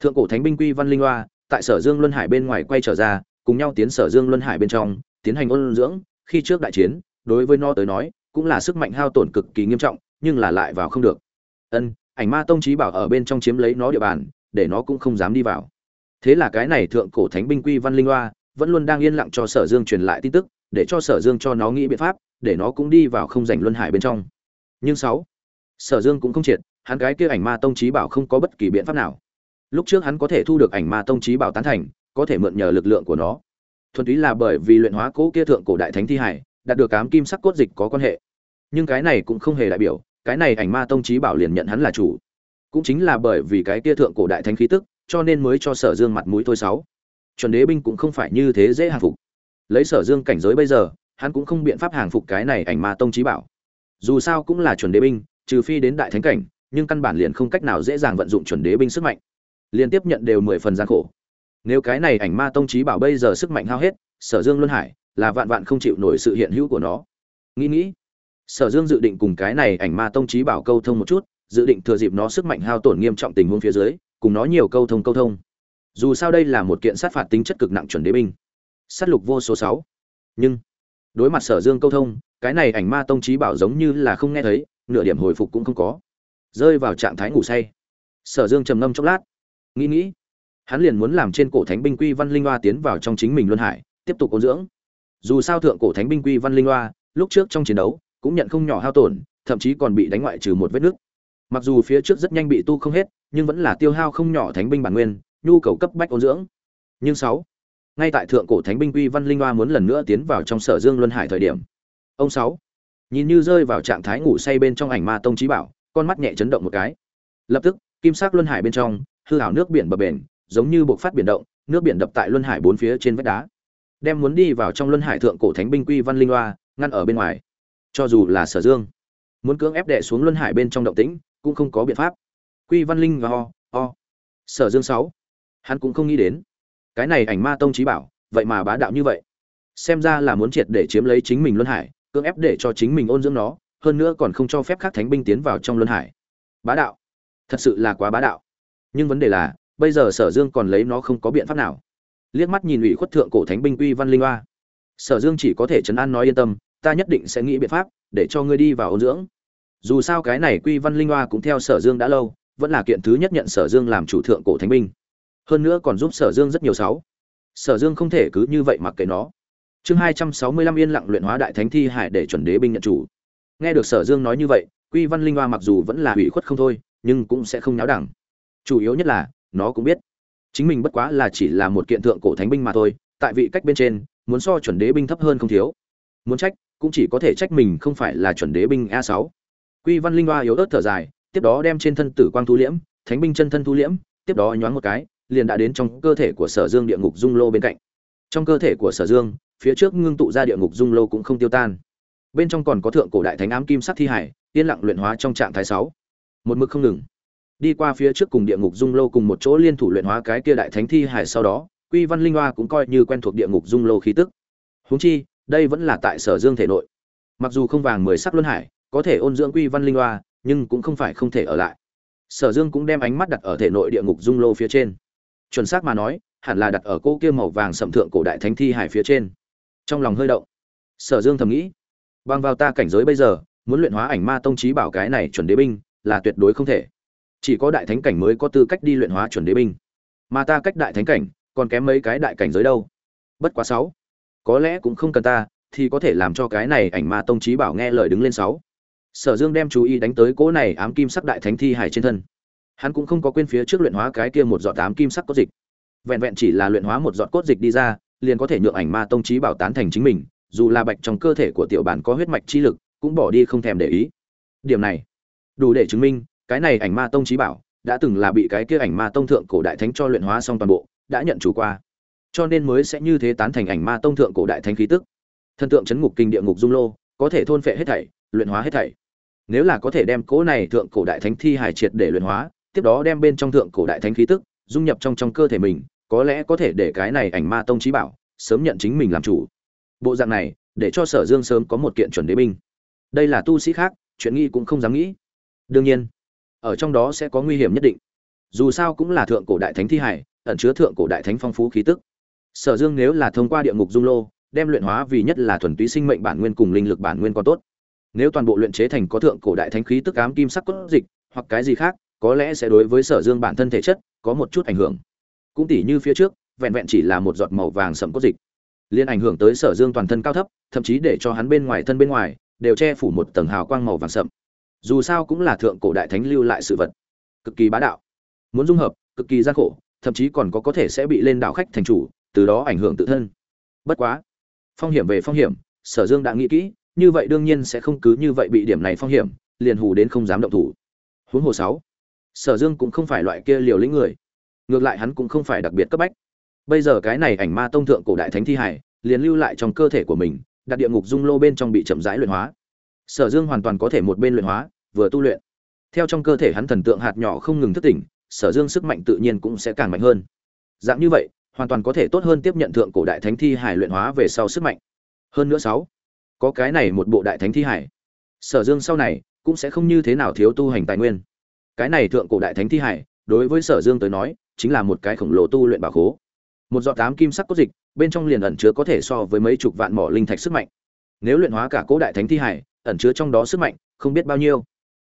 Thượng cổ thánh binh quy văn linh loa tại sở dương luân hải bên ngoài quay trở ra, cùng nhau tiến sở dương luân hải bên trong, tiến hành ôn dưỡng, khi trước đại chiến đối với nó tới nói, cũng là sức mạnh hao tổn cực kỳ nghiêm trọng, nhưng là lại vào không được. Ân, ảnh ma tông trí bảo ở bên trong chiếm lấy nó địa bàn, để nó cũng không dám đi vào. Thế là cái này thượng cổ thánh binh quy văn linh loa vẫn luôn đang yên lặng cho sở dương truyền lại tin tức, để cho sở dương cho nó nghĩ biện pháp, để nó cũng đi vào không giành luân hải bên trong. Nhưng sáu, sở dương cũng không triệt, hắn cái kia ảnh ma tông trí bảo không có bất kỳ biện pháp nào. Lúc trước hắn có thể thu được ảnh ma tông trí bảo tán thành, có thể mượn nhờ lực lượng của nó. Thuần túy là bởi vì luyện hóa cỗ kia thượng cổ đại thánh thi hải đạt được cám kim sắc cốt dịch có quan hệ. Nhưng cái này cũng không hề đại biểu, cái này ảnh ma tông trí bảo liền nhận hắn là chủ. Cũng chính là bởi vì cái kia thượng cổ đại thánh khí tức, cho nên mới cho sở dương mặt mũi thôi sáu. Chuẩn đế binh cũng không phải như thế dễ hàng phục. Lấy sở dương cảnh giới bây giờ, hắn cũng không biện pháp hàng phục cái này ảnh ma tông trí bảo. Dù sao cũng là chuẩn đế binh, trừ phi đến đại thánh cảnh, nhưng căn bản liền không cách nào dễ dàng vận dụng chuẩn đế binh sức mạnh. Liên tiếp nhận đều mười phần gian khổ. Nếu cái này ảnh ma tông trí bảo bây giờ sức mạnh hao hết, sở dương luân hải là vạn vạn không chịu nổi sự hiện hữu của nó. Nghĩ nghĩ, sở dương dự định cùng cái này ảnh ma tông trí bảo câu thông một chút, dự định thừa dịp nó sức mạnh hao tổn nghiêm trọng tình huống phía dưới, cùng nó nhiều câu thông câu thông. Dù sao đây là một kiện sát phạt tính chất cực nặng chuẩn đế binh. Sát lục vô số sáu. Nhưng, đối mặt sở dương câu thông, cái này ảnh ma tông trí bảo giống như là không nghe thấy, nửa điểm hồi phục cũng không có. Rơi vào trạng thái ngủ say. Sở dương trầm ngâm chốc lát. Nghĩ nghĩ, hắn liền muốn làm trên cổ thánh binh quy văn linh hoa tiến vào trong chính mình luân hải, tiếp tục ôn dưỡng dù sao thượng cổ thánh binh quy văn linh loa, lúc trước trong chiến đấu, cũng nhận không nhỏ hao tổn, thậm chí còn bị đánh ngoại trừ một vết nứt. Mặc dù phía trước rất nhanh bị tu không hết, nhưng vẫn là tiêu hao không nhỏ thánh binh bản nguyên, nhu cầu cấp bách ôn dưỡng. Nhưng sáu, ngay tại thượng cổ thánh binh quy văn linh loa muốn lần nữa tiến vào trong sở dương luân hải thời điểm, ông sáu nhìn như rơi vào trạng thái ngủ say bên trong ảnh ma tông trí bảo, con mắt nhẹ chấn động một cái. Lập tức, kim sắc luân hải bên trong, hư hảo nước biển bập bền, giống như bộc phát biển động, nước biển đập tại luân hải bốn phía trên vách đá đem muốn đi vào trong luân hải thượng cổ thánh binh quy văn linh hoa, ngăn ở bên ngoài. Cho dù là sở dương, muốn cưỡng ép đệ xuống luân hải bên trong động tĩnh, cũng không có biện pháp. Quy văn linh và ho ho sở dương sáu. Hắn cũng không nghĩ đến. Cái này ảnh ma tông trí bảo, vậy mà bá đạo như vậy. Xem ra là muốn triệt để chiếm lấy chính mình luân hải, cưỡng ép để cho chính mình ôn dưỡng nó, hơn nữa còn không cho phép các thánh binh tiến vào trong luân hải. Bá đạo. Thật sự là quá bá đạo. Nhưng vấn đề là, bây giờ sở dương còn lấy nó không có biện pháp nào liếc mắt nhìn ủy khuất thượng cổ thánh binh quy văn linh hoa. Sở dương chỉ có thể chấn an nói yên tâm, ta nhất định sẽ nghĩ biện pháp để cho ngươi đi vào ôn dưỡng. Dù sao cái này quy văn linh hoa cũng theo sở dương đã lâu, vẫn là kiện thứ nhất nhận sở dương làm chủ thượng cổ thánh binh. Hơn nữa còn giúp sở dương rất nhiều sáu. Sở dương không thể cứ như vậy mặc kệ nó. Chương hai trăm sáu mươi lăm yên lặng luyện hóa đại thánh thi hải để chuẩn đế binh nhận chủ. Nghe được sở dương nói như vậy, quy văn linh hoa mặc dù vẫn là ủy khuất không thôi, nhưng cũng sẽ không nháo đẳng. Chủ yếu nhất là, nó cũng biết chính mình bất quá là chỉ là một kiện thượng cổ thánh binh mà thôi, tại vị cách bên trên, muốn so chuẩn đế binh thấp hơn không thiếu. Muốn trách, cũng chỉ có thể trách mình không phải là chuẩn đế binh a sáu. Quy văn linh hoa yếu ớt thở dài, tiếp đó đem trên thân tử quang thu liễm, thánh binh chân thân thu liễm, tiếp đó nhoáng một cái, liền đã đến trong cơ thể của sở dương địa ngục dung lô bên cạnh. Trong cơ thể của sở dương, phía trước ngưng tụ ra địa ngục dung lô cũng không tiêu tan. Bên trong còn có thượng cổ đại thánh ám kim sắc thi hải, yên lặng luyện hóa trong trạng thái sáu. Một mực không ngừng đi qua phía trước cùng địa ngục dung lô cùng một chỗ liên thủ luyện hóa cái kia đại thánh thi hải sau đó, quy văn linh hoa cũng coi như quen thuộc địa ngục dung lô khí tức. Huống chi, đây vẫn là tại sở dương thể nội. Mặc dù không vàng mười sắc luân hải, có thể ôn dưỡng quy văn linh hoa, nhưng cũng không phải không thể ở lại. Sở dương cũng đem ánh mắt đặt ở thể nội địa ngục dung lô phía trên. Chuẩn xác mà nói, hẳn là đặt ở cô kia màu vàng sậm thượng cổ đại thánh thi hải phía trên. Trong lòng hơi động, sở dương thầm nghĩ, bằng vào ta cảnh giới bây giờ, muốn luyện hóa ảnh ma tông trí bảo cái này chuẩn đế binh, là tuyệt đối không thể chỉ có đại thánh cảnh mới có tư cách đi luyện hóa chuẩn đế binh. Mà ta cách đại thánh cảnh, còn kém mấy cái đại cảnh giới đâu. Bất quá sáu. Có lẽ cũng không cần ta, thì có thể làm cho cái này ảnh ma tông trí bảo nghe lời đứng lên sáu. Sở dương đem chú ý đánh tới cỗ này ám kim sắc đại thánh thi hải trên thân. Hắn cũng không có quên phía trước luyện hóa cái kia một giọt ám kim sắc cốt dịch. Vẹn vẹn chỉ là luyện hóa một giọt cốt dịch đi ra, liền có thể nhượng ảnh ma tông trí bảo tán thành chính mình, dù là bạch trong cơ thể của tiểu bản có huyết mạch chi lực, cũng bỏ đi không thèm để ý. Điểm này đủ để chứng minh cái này ảnh ma tông trí bảo đã từng là bị cái kia ảnh ma tông thượng cổ đại thánh cho luyện hóa xong toàn bộ, đã nhận chủ qua. Cho nên mới sẽ như thế tán thành ảnh ma tông thượng cổ đại thánh khí tức. Thần tượng chấn ngục kinh địa ngục dung lô, có thể thôn phệ hết thảy, luyện hóa hết thảy. Nếu là có thể đem cỗ này thượng cổ đại thánh thi hải triệt để luyện hóa, tiếp đó đem bên trong thượng cổ đại thánh khí tức dung nhập trong trong cơ thể mình, có lẽ có thể để cái này ảnh ma tông trí bảo sớm nhận chính mình làm chủ. Bộ dạng này, để cho sở dương sớm có một kiện chuẩn đế binh. Đây là tu sĩ khác, chuyện nghi cũng không dám nghĩ. Đương nhiên ở trong đó sẽ có nguy hiểm nhất định. Dù sao cũng là thượng cổ đại thánh thi hải, ẩn chứa thượng cổ đại thánh phong phú khí tức. Sở dương nếu là thông qua địa ngục dung lô, đem luyện hóa vì nhất là thuần túy sinh mệnh bản nguyên cùng linh lực bản nguyên còn tốt. Nếu toàn bộ luyện chế thành có thượng cổ đại thánh khí tức ám kim sắc cốt dịch, hoặc cái gì khác, có lẽ sẽ đối với sở dương bản thân thể chất, có một chút ảnh hưởng. Cũng tỉ như phía trước, vẹn vẹn chỉ là một giọt màu vàng sẫm cốt dịch, liên ảnh hưởng tới sở dương toàn thân cao thấp, thậm chí để cho hắn bên ngoài thân bên ngoài, đều che phủ một tầng hào quang màu vàng sậm dù sao cũng là thượng cổ đại thánh lưu lại sự vật. Cực kỳ bá đạo. Muốn dung hợp, cực kỳ gian khổ, thậm chí còn có có thể sẽ bị lên đảo khách thành chủ, từ đó ảnh hưởng tự thân. Bất quá, phong hiểm về phong hiểm, sở dương đã nghĩ kỹ, như vậy đương nhiên sẽ không cứ như vậy bị điểm này phong hiểm, liền hù đến không dám động thủ. Huống hồ sáu, sở dương cũng không phải loại kia liều lĩnh người. Ngược lại hắn cũng không phải đặc biệt cấp bách. Bây giờ cái này ảnh ma tông thượng cổ đại thánh thi hải liền lưu lại trong cơ thể của mình, đặt địa ngục dung lô bên trong bị chậm rãi luyện hóa sở dương hoàn toàn có thể một bên luyện hóa, vừa tu luyện. Theo trong cơ thể hắn thần tượng hạt nhỏ không ngừng thức tỉnh, sở dương sức mạnh tự nhiên cũng sẽ càng mạnh hơn. Dạng như vậy, hoàn toàn có thể tốt hơn tiếp nhận thượng cổ đại thánh thi hải luyện hóa về sau sức mạnh. Hơn nữa sáu, có cái này một bộ đại thánh thi hải. Sở dương sau này cũng sẽ không như thế nào thiếu tu hành tài nguyên. Cái này thượng cổ đại thánh thi hải, đối với sở dương tới nói, chính là một cái khổng lồ tu luyện bảo khố. Một giọt tám kim sắc cốt dịch, bên trong liền ẩn chứa có thể so với mấy chục vạn mỏ linh thạch sức mạnh. Nếu luyện hóa cả cố đại thánh thi hải ẩn chứa trong đó sức mạnh, không biết bao nhiêu.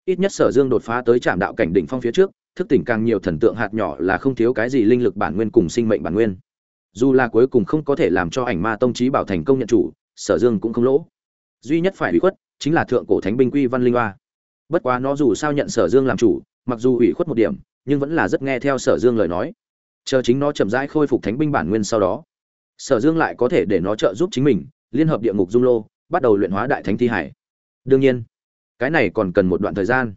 Ít nhất sở dương đột phá tới trạm đạo cảnh đỉnh phong phía trước, thức tỉnh càng nhiều thần tượng hạt nhỏ là không thiếu cái gì linh lực bản nguyên cùng sinh mệnh bản nguyên. Dù là cuối cùng không có thể làm cho ảnh ma tông trí bảo thành công nhận chủ, sở dương cũng không lỗ. Duy nhất phải ủy khuất, chính là thượng cổ thánh binh quy văn linh hoa. Bất quá nó dù sao nhận sở dương làm chủ, mặc dù ủy khuất một điểm, nhưng vẫn là rất nghe theo sở dương lời nói. Chờ chính nó chậm rãi khôi phục thánh binh bản nguyên sau đó, sở dương lại có thể để nó trợ giúp chính mình, liên hợp địa ngục dung lô, bắt đầu luyện hóa đại thánh thi hải đương nhiên, cái này còn cần một đoạn thời gian.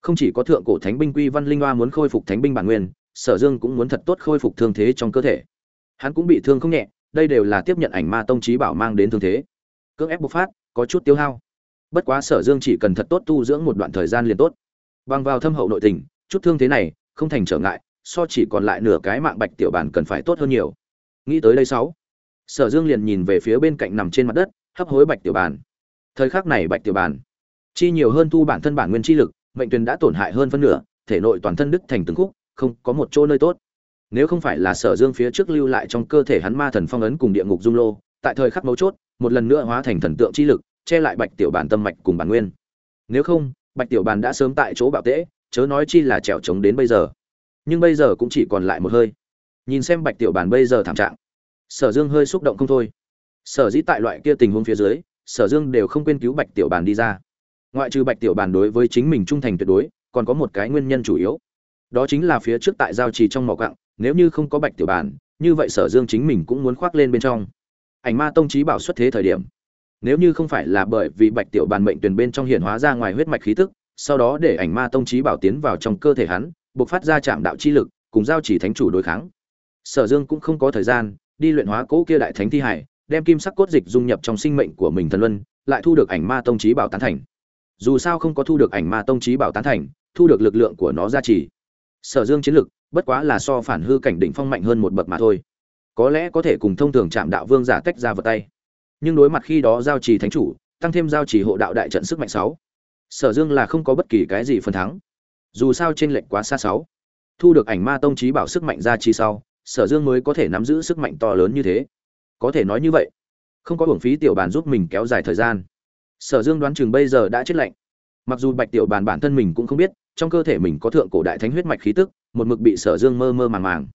Không chỉ có thượng cổ thánh binh quy văn linh hoa muốn khôi phục thánh binh bản nguyên, sở dương cũng muốn thật tốt khôi phục thương thế trong cơ thể. Hắn cũng bị thương không nhẹ, đây đều là tiếp nhận ảnh ma tông trí bảo mang đến thương thế. Cưỡng ép bộc phát, có chút tiêu hao. Bất quá sở dương chỉ cần thật tốt tu dưỡng một đoạn thời gian liền tốt. Bằng vào thâm hậu nội tình, chút thương thế này không thành trở ngại, so chỉ còn lại nửa cái mạng bạch tiểu bản cần phải tốt hơn nhiều. Nghĩ tới đây sáu, sở dương liền nhìn về phía bên cạnh nằm trên mặt đất, hấp hối bạch tiểu bản thời khắc này bạch tiểu bàn. Chi nhiều hơn thu bản thân bản nguyên chi lực, mệnh tuyền đã tổn hại hơn phân nửa, thể nội toàn thân đứt thành từng khúc, không có một chỗ nơi tốt. Nếu không phải là sở dương phía trước lưu lại trong cơ thể hắn ma thần phong ấn cùng địa ngục dung lô, tại thời khắc mấu chốt, một lần nữa hóa thành thần tượng chi lực, che lại bạch tiểu bàn tâm mạch cùng bản nguyên. Nếu không, bạch tiểu bàn đã sớm tại chỗ bạo tễ, chớ nói chi là trèo trống đến bây giờ. Nhưng bây giờ cũng chỉ còn lại một hơi. Nhìn xem bạch tiểu bàn bây giờ thảm trạng, sở dương hơi xúc động không thôi. Sở dĩ tại loại kia tình huống phía dưới sở dương đều không quên cứu bạch tiểu Bàn đi ra. Ngoại trừ bạch tiểu Bàn đối với chính mình trung thành tuyệt đối còn có một cái nguyên nhân chủ yếu. Đó chính là phía trước tại giao trì trong mỏ cặng nếu như không có bạch tiểu Bàn, như vậy sở dương chính mình cũng muốn khoác lên bên trong. Ảnh ma tông trí bảo xuất thế thời điểm nếu như không phải là bởi vì bạch tiểu bàn mệnh tuyển bên trong hiện hóa ra ngoài huyết mạch khí tức sau đó để ảnh ma tông trí bảo tiến vào trong cơ thể hắn buộc phát ra chạm đạo chi lực cùng giao chỉ thánh chủ đối kháng. Sở dương cũng không có thời gian đi luyện hóa cỗ kia đại thánh thi hải đem kim sắc cốt dịch dung nhập trong sinh mệnh của mình thần luân, lại thu được ảnh ma tông chí bảo tán thành. Dù sao không có thu được ảnh ma tông chí bảo tán thành, thu được lực lượng của nó gia trì. Sở dương chiến lực, bất quá là so phản hư cảnh đỉnh phong mạnh hơn một bậc mà thôi. Có lẽ có thể cùng thông thường chạm đạo vương giả tách ra vào tay. Nhưng đối mặt khi đó giao trì thánh chủ, tăng thêm giao trì hộ đạo đại trận sức mạnh sáu. Sở dương là không có bất kỳ cái gì phần thắng. Dù sao trên lệnh quá xa sáu. Thu được ảnh ma tông chí bảo sức mạnh gia trì sau, sở dương mới có thể nắm giữ sức mạnh to lớn như thế có thể nói như vậy. Không có hưởng phí tiểu bàn giúp mình kéo dài thời gian. Sở dương đoán chừng bây giờ đã chết lạnh. Mặc dù bạch tiểu bàn bản thân mình cũng không biết trong cơ thể mình có thượng cổ đại thánh huyết mạch khí tức một mực bị sở dương mơ mơ màng màng.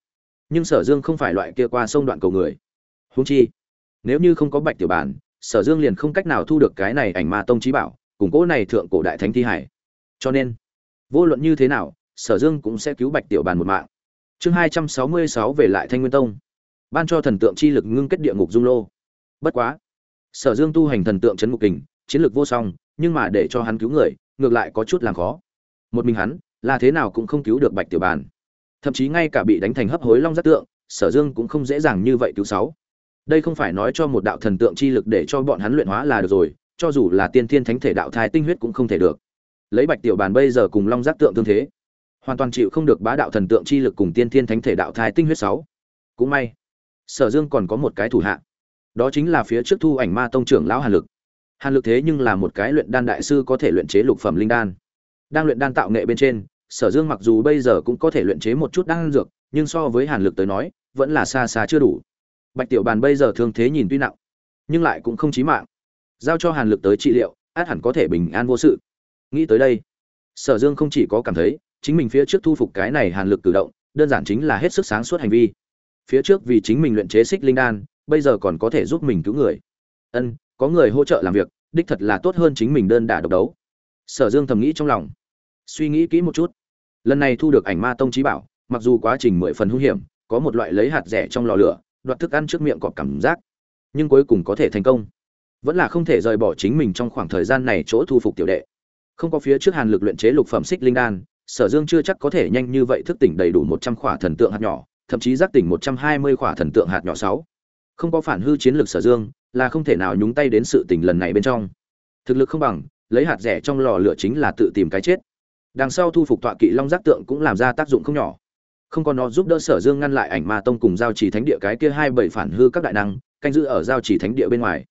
Nhưng sở dương không phải loại kia qua sông đoạn cầu người. Húng chi nếu như không có bạch tiểu bàn, sở dương liền không cách nào thu được cái này ảnh ma tông trí bảo củng cố này thượng cổ đại thánh thi hải. Cho nên vô luận như thế nào sở dương cũng sẽ cứu bạch tiểu bàn một mạng. Chương hai trăm sáu mươi sáu về lại thanh nguyên tông ban cho thần tượng chi lực ngưng kết địa ngục dung lô. Bất quá, sở dương tu hành thần tượng c ngục kình, chiến lược vô song, nhưng mà để cho hắn cứu người, ngược lại có chút làm khó. Một mình hắn, là thế nào cũng không cứu được bạch tiểu bàn. Thậm chí ngay cả bị đánh thành hấp hối long giác tượng, sở dương cũng không dễ dàng như vậy cứu sáu. Đây không phải nói cho một đạo thần tượng chi lực để cho bọn hắn luyện hóa là được rồi, cho dù là tiên thiên thánh thể đạo thai tinh huyết cũng không thể được. Lấy bạch tiểu bàn bây giờ cùng long giác tượng tương thế, hoàn toàn chịu không được bá đạo thần tượng chi lực cùng tiên thiên thánh thể đạo thai tinh huyết sáu. Cũng may sở dương còn có một cái thủ hạ. Đó chính là phía trước thu ảnh ma tông trưởng lão hàn lực. Hàn lực thế nhưng là một cái luyện đan đại sư có thể luyện chế lục phẩm linh đan. Đang luyện đan tạo nghệ bên trên, sở dương mặc dù bây giờ cũng có thể luyện chế một chút đan dược, nhưng so với hàn lực tới nói, vẫn là xa xa chưa đủ. Bạch tiểu bàn bây giờ thương thế nhìn tuy nặng, nhưng lại cũng không chí mạng. Giao cho hàn lực tới trị liệu, át hẳn có thể bình an vô sự. Nghĩ tới đây, sở dương không chỉ có cảm thấy, chính mình phía trước thu phục cái này hàn lực cử động, đơn giản chính là hết sức sáng suốt hành vi phía trước vì chính mình luyện chế xích linh đan, bây giờ còn có thể giúp mình cứu người. Ân, có người hỗ trợ làm việc, đích thật là tốt hơn chính mình đơn đả độc đấu. Sở dương thầm nghĩ trong lòng. Suy nghĩ kỹ một chút. Lần này thu được ảnh ma tông trí bảo, mặc dù quá trình mười phần hung hiểm, có một loại lấy hạt rẻ trong lò lửa, đoạt thức ăn trước miệng cọp cảm giác, nhưng cuối cùng có thể thành công. Vẫn là không thể rời bỏ chính mình trong khoảng thời gian này chỗ thu phục tiểu đệ. Không có phía trước hàn lực luyện chế lục phẩm xích linh đan, sở dương chưa chắc có thể nhanh như vậy thức tỉnh đầy đủ một trăm khỏa thần tượng hạt nhỏ thậm chí giác tỉnh một trăm hai mươi khỏa thần tượng hạt nhỏ sáu. Không có phản hư chiến lược sở dương, là không thể nào nhúng tay đến sự tình lần này bên trong. Thực lực không bằng, lấy hạt rẻ trong lò lửa chính là tự tìm cái chết. Đằng sau thu phục tọa kỵ long giác tượng cũng làm ra tác dụng không nhỏ. Không có nó giúp đỡ sở dương ngăn lại ảnh ma tông cùng giao chỉ thánh địa cái kia hai bảy phản hư các đại năng, canh giữ ở giao chỉ thánh địa bên ngoài.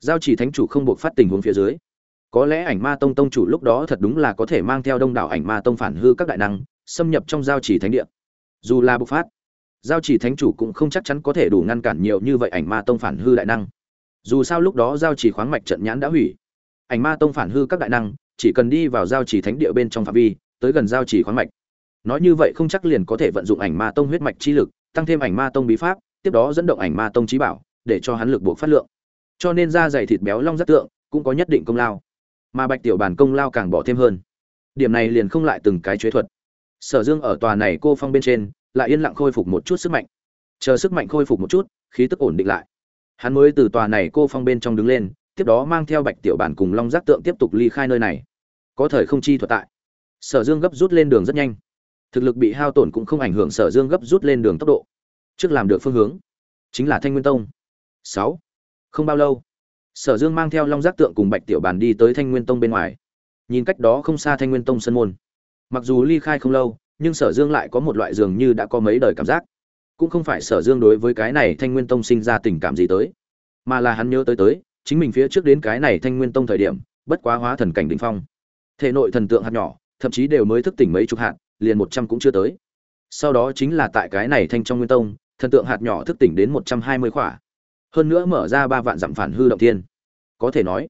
Giao chỉ thánh chủ không buộc phát tình huống phía dưới. Có lẽ ảnh ma tông tông chủ lúc đó thật đúng là có thể mang theo đông đảo ảnh ma tông phản hư các đại năng, xâm nhập trong giao chỉ thánh địa. Dù là bộc phát giao chỉ thánh chủ cũng không chắc chắn có thể đủ ngăn cản nhiều như vậy ảnh ma tông phản hư đại năng. Dù sao lúc đó giao chỉ khoáng mạch trận nhãn đã hủy. Ảnh ma tông phản hư các đại năng chỉ cần đi vào giao chỉ thánh địa bên trong phạm vi, tới gần giao chỉ khoáng mạch. Nói như vậy không chắc liền có thể vận dụng ảnh ma tông huyết mạch chi lực, tăng thêm ảnh ma tông bí pháp, tiếp đó dẫn động ảnh ma tông trí bảo, để cho hắn lực buộc phát lượng. Cho nên da dày thịt béo long rất tượng, cũng có nhất định công lao. Mà bạch tiểu bản công lao càng bỏ thêm hơn. Điểm này liền không lại từng cái chế thuật. Sở dương ở tòa này cô phong bên trên lại yên lặng khôi phục một chút sức mạnh. Chờ sức mạnh khôi phục một chút, khí tức ổn định lại. Hắn mới từ tòa này cô phong bên trong đứng lên, tiếp đó mang theo bạch tiểu bản cùng long giác tượng tiếp tục ly khai nơi này. Có thời không chi thuật tại. Sở dương gấp rút lên đường rất nhanh. Thực lực bị hao tổn cũng không ảnh hưởng sở dương gấp rút lên đường tốc độ. Trước làm được phương hướng, chính là thanh nguyên tông. Sáu. Không bao lâu, sở dương mang theo long giác tượng cùng bạch tiểu bàn đi tới thanh nguyên tông bên ngoài. Nhìn cách đó không xa thanh nguyên tông sân môn. Mặc dù ly khai không lâu nhưng sở dương lại có một loại dường như đã có mấy đời cảm giác. Cũng không phải sở dương đối với cái này thanh nguyên tông sinh ra tình cảm gì tới, mà là hắn nhớ tới tới, chính mình phía trước đến cái này thanh nguyên tông thời điểm, bất quá hóa thần cảnh đ ỉ n h phong. Thể nội thần tượng hạt nhỏ, thậm chí đều mới thức tỉnh mấy chục hạt, liền một trăm cũng chưa tới. Sau đó chính là tại cái này thanh trong nguyên tông, thần tượng hạt nhỏ thức tỉnh đến một trăm hai mươi khỏa. Hơn nữa mở ra ba vạn dặm phản hư động thiên. Có thể nói,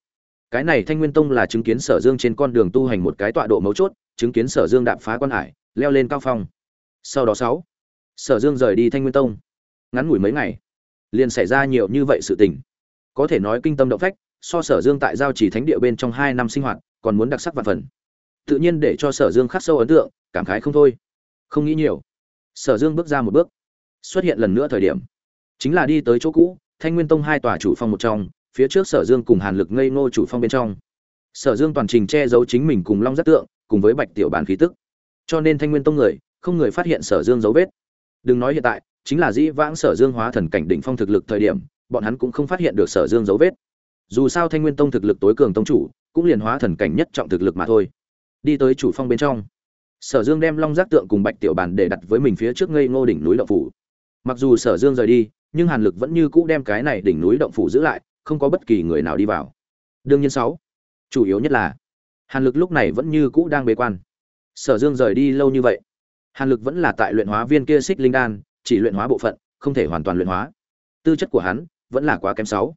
cái này thanh nguyên tông là chứng kiến sở dương trên con đường tu hành một cái tọa độ mấu chốt, chứng kiến sở dương đạp phá quan hải leo lên cao phong. Sau đó sáu, sở dương rời đi thanh nguyên tông. Ngắn ngủi mấy ngày, liền xảy ra nhiều như vậy sự tình. Có thể nói kinh tâm động phách, so sở dương tại giao chỉ thánh địa bên trong hai năm sinh hoạt còn muốn đặc sắc và phần. Tự nhiên để cho sở dương khắc sâu ấn tượng, cảm khái không thôi. Không nghĩ nhiều, sở dương bước ra một bước. Xuất hiện lần nữa thời điểm, chính là đi tới chỗ cũ, thanh nguyên tông hai tòa chủ phong một trong, phía trước sở dương cùng hàn lực ngây ngô chủ phong bên trong. Sở dương toàn trình che giấu chính mình cùng long giác tượng, cùng với bạch tiểu Bàn khí tức cho nên thanh nguyên tông người, không người phát hiện sở dương dấu vết. Đừng nói hiện tại, chính là dĩ vãng sở dương hóa thần cảnh đỉnh phong thực lực thời điểm, bọn hắn cũng không phát hiện được sở dương dấu vết. Dù sao thanh nguyên tông thực lực tối cường tông chủ, cũng liền hóa thần cảnh nhất trọng thực lực mà thôi. Đi tới chủ phong bên trong, sở dương đem long giác tượng cùng bạch tiểu bàn để đặt với mình phía trước ngây ngô đỉnh núi động phủ. Mặc dù sở dương rời đi, nhưng hàn lực vẫn như cũ đem cái này đỉnh núi động phủ giữ lại, không có bất kỳ người nào đi vào. Đương nhiên sáu, chủ yếu nhất là, hàn lực lúc này vẫn như cũ đang bế quan sở dương rời đi lâu như vậy. Hàn lực vẫn là tại luyện hóa viên kia xích linh đan, chỉ luyện hóa bộ phận, không thể hoàn toàn luyện hóa. Tư chất của hắn vẫn là quá kém sáu.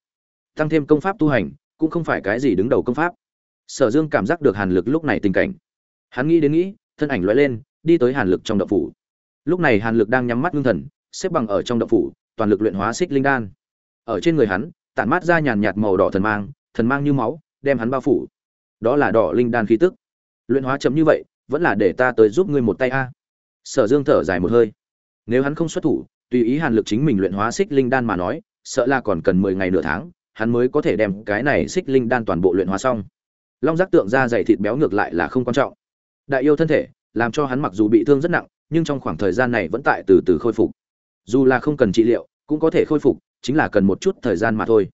Tăng thêm công pháp tu hành, cũng không phải cái gì đứng đầu công pháp. Sở dương cảm giác được hàn lực lúc này tình cảnh. Hắn nghĩ đến nghĩ, thân ảnh loại lên, đi tới hàn lực trong động phủ. Lúc này hàn lực đang nhắm mắt ngưng thần, xếp bằng ở trong động phủ, toàn lực luyện hóa xích linh đan. Ở trên người hắn, tản mát ra nhàn nhạt màu đỏ thần mang thần mang như máu, đem hắn bao phủ. Đó là đỏ linh đan khí tức. Luyện hóa chấm như vậy vẫn là để ta tới giúp ngươi một tay a. Sở dương thở dài một hơi. Nếu hắn không xuất thủ, tùy ý hàn lực chính mình luyện hóa xích linh đan mà nói, sợ là còn cần mười ngày nửa tháng, hắn mới có thể đem cái này xích linh đan toàn bộ luyện hóa xong. Long giác tượng ra dày thịt béo ngược lại là không quan trọng. Đại yêu thân thể, làm cho hắn mặc dù bị thương rất nặng, nhưng trong khoảng thời gian này vẫn tại từ từ khôi phục. Dù là không cần trị liệu, cũng có thể khôi phục, chính là cần một chút thời gian mà thôi.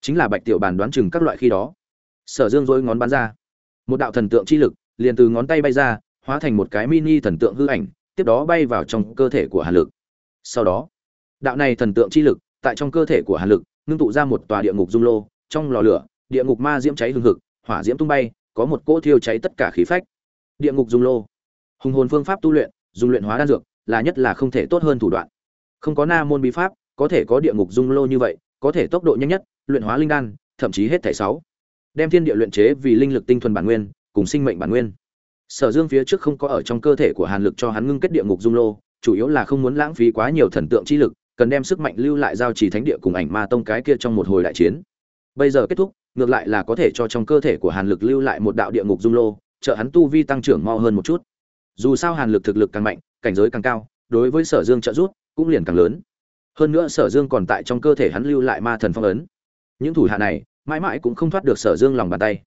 Chính là bạch tiểu bàn đoán chừng các loại khi đó. Sở dương dối ngón bắn ra. Một đạo thần tượng chi lực liền từ ngón tay bay ra, hóa thành một cái mini thần tượng hư ảnh, tiếp đó bay vào trong cơ thể của hàn lực. Sau đó, đạo này thần tượng chi lực tại trong cơ thể của hàn lực ngưng tụ ra một tòa địa ngục dung lô, trong lò lửa, địa ngục ma diễm cháy hừng hực, hỏa diễm tung bay, có một cỗ thiêu cháy tất cả khí phách. Địa ngục dung lô. Hùng hồn phương pháp tu luyện dùng luyện hóa đan dược, là nhất là không thể tốt hơn thủ đoạn. Không có na môn bí pháp, có thể có địa ngục dung lô như vậy, có thể tốc độ nhanh nhất, luyện hóa linh đan, thậm chí hết thảy sáu. Đem thiên địa luyện chế vì linh lực tinh thuần bản nguyên cùng sinh mệnh bản nguyên. Sở dương phía trước không có ở trong cơ thể của hàn lực cho hắn ngưng kết địa ngục dung lô, chủ yếu là không muốn lãng phí quá nhiều thần tượng chi lực, cần đem sức mạnh lưu lại giao trì thánh địa cùng ảnh ma tông cái kia trong một hồi đại chiến. Bây giờ kết thúc, ngược lại là có thể cho trong cơ thể của hàn lực lưu lại một đạo địa ngục dung lô, trợ hắn tu vi tăng trưởng mau hơn một chút. Dù sao hàn lực thực lực càng mạnh, cảnh giới càng cao, đối với sở dương trợ giúp cũng liền càng lớn. Hơn nữa sở dương còn tại trong cơ thể hắn lưu lại ma thần phong ấn. Những thủ hạ này mãi mãi cũng không thoát được sở dương lòng bàn tay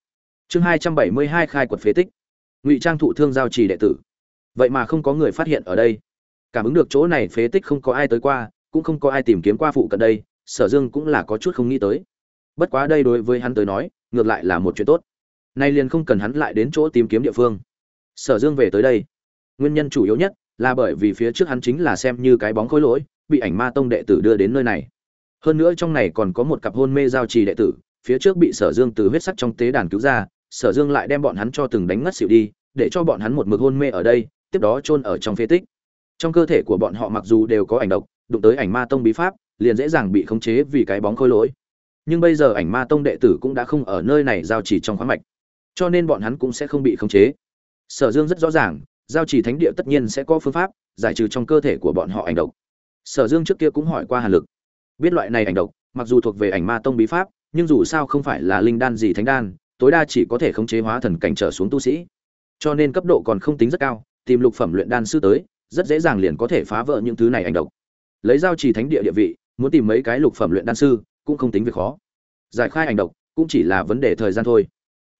chương hai trăm bảy mươi hai khai quật phế tích. Ngụy trang thụ thương giao trì đệ tử. Vậy mà không có người phát hiện ở đây. Cảm ứng được chỗ này phế tích không có ai tới qua, cũng không có ai tìm kiếm qua phụ cận đây, sở dương cũng là có chút không nghĩ tới. Bất quá đây đối với hắn tới nói, ngược lại là một chuyện tốt. Nay liền không cần hắn lại đến chỗ tìm kiếm địa phương. Sở dương về tới đây. Nguyên nhân chủ yếu nhất là bởi vì phía trước hắn chính là xem như cái bóng khối lỗi, bị ảnh ma tông đệ tử đưa đến nơi này. Hơn nữa trong này còn có một cặp hôn mê giao trì đệ tử, phía trước bị sở dương từ huyết sắc trong tế đàn cứu ra sở dương lại đem bọn hắn cho từng đánh ngất xỉu đi, để cho bọn hắn một mực hôn mê ở đây, tiếp đó chôn ở trong phế tích. Trong cơ thể của bọn họ mặc dù đều có ảnh độc, đụng tới ảnh ma tông bí pháp, liền dễ dàng bị khống chế vì cái bóng khôi lỗi. Nhưng bây giờ ảnh ma tông đệ tử cũng đã không ở nơi này giao chỉ trong khoáng mạch, cho nên bọn hắn cũng sẽ không bị khống chế. Sở dương rất rõ ràng, giao chỉ thánh địa tất nhiên sẽ có phương pháp, giải trừ trong cơ thể của bọn họ ảnh độc. Sở dương trước kia cũng hỏi qua hàn lực, biết loại này ảnh độc, mặc dù thuộc về ảnh ma tông bí pháp, nhưng dù sao không phải là linh đan gì thánh đan tối đa chỉ có thể khống chế hóa thần cảnh trở xuống tu sĩ. Cho nên cấp độ còn không tính rất cao, tìm lục phẩm luyện đan sư tới, rất dễ dàng liền có thể phá vỡ những thứ này ảnh độc. Lấy giao trì thánh địa địa vị, muốn tìm mấy cái lục phẩm luyện đan sư, cũng không tính việc khó. Giải khai ảnh độc, cũng chỉ là vấn đề thời gian thôi.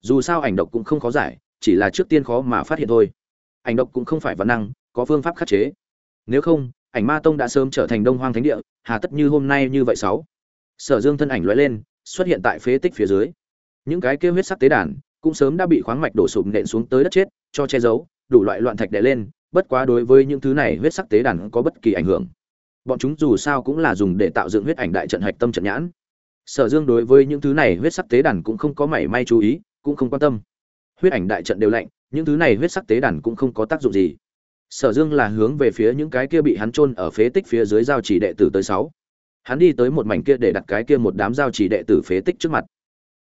Dù sao ảnh độc cũng không khó giải, chỉ là trước tiên khó mà phát hiện thôi. Ảnh độc cũng không phải văn năng, có phương pháp khắc chế. Nếu không, ảnh ma tông đã sớm trở thành đông hoang thánh địa, hà tất như hôm nay như vậy sáu. Sở dương thân ảnh lóe lên, xuất hiện tại phế tích phía dưới những cái kêu huyết sắc tế đàn cũng sớm đã bị khoáng mạch đổ sụp nện xuống tới đất chết, cho che giấu, đủ loại loạn thạch đè lên, bất quá đối với những thứ này huyết sắc tế đàn có bất kỳ ảnh hưởng. Bọn chúng dù sao cũng là dùng để tạo dựng huyết ảnh đại trận hạch tâm trận nhãn. Sở dương đối với những thứ này huyết sắc tế đàn cũng không có mảy may chú ý, cũng không quan tâm. Huyết ảnh đại trận đều lạnh, những thứ này huyết sắc tế đàn cũng không có tác dụng gì. Sở dương là hướng về phía những cái kia bị hắn chôn ở phế tích phía dưới giao chỉ đệ tử tới sáu. Hắn đi tới một mảnh kia để đặt cái kia một đám giao chỉ đệ tử phế tích trước mặt.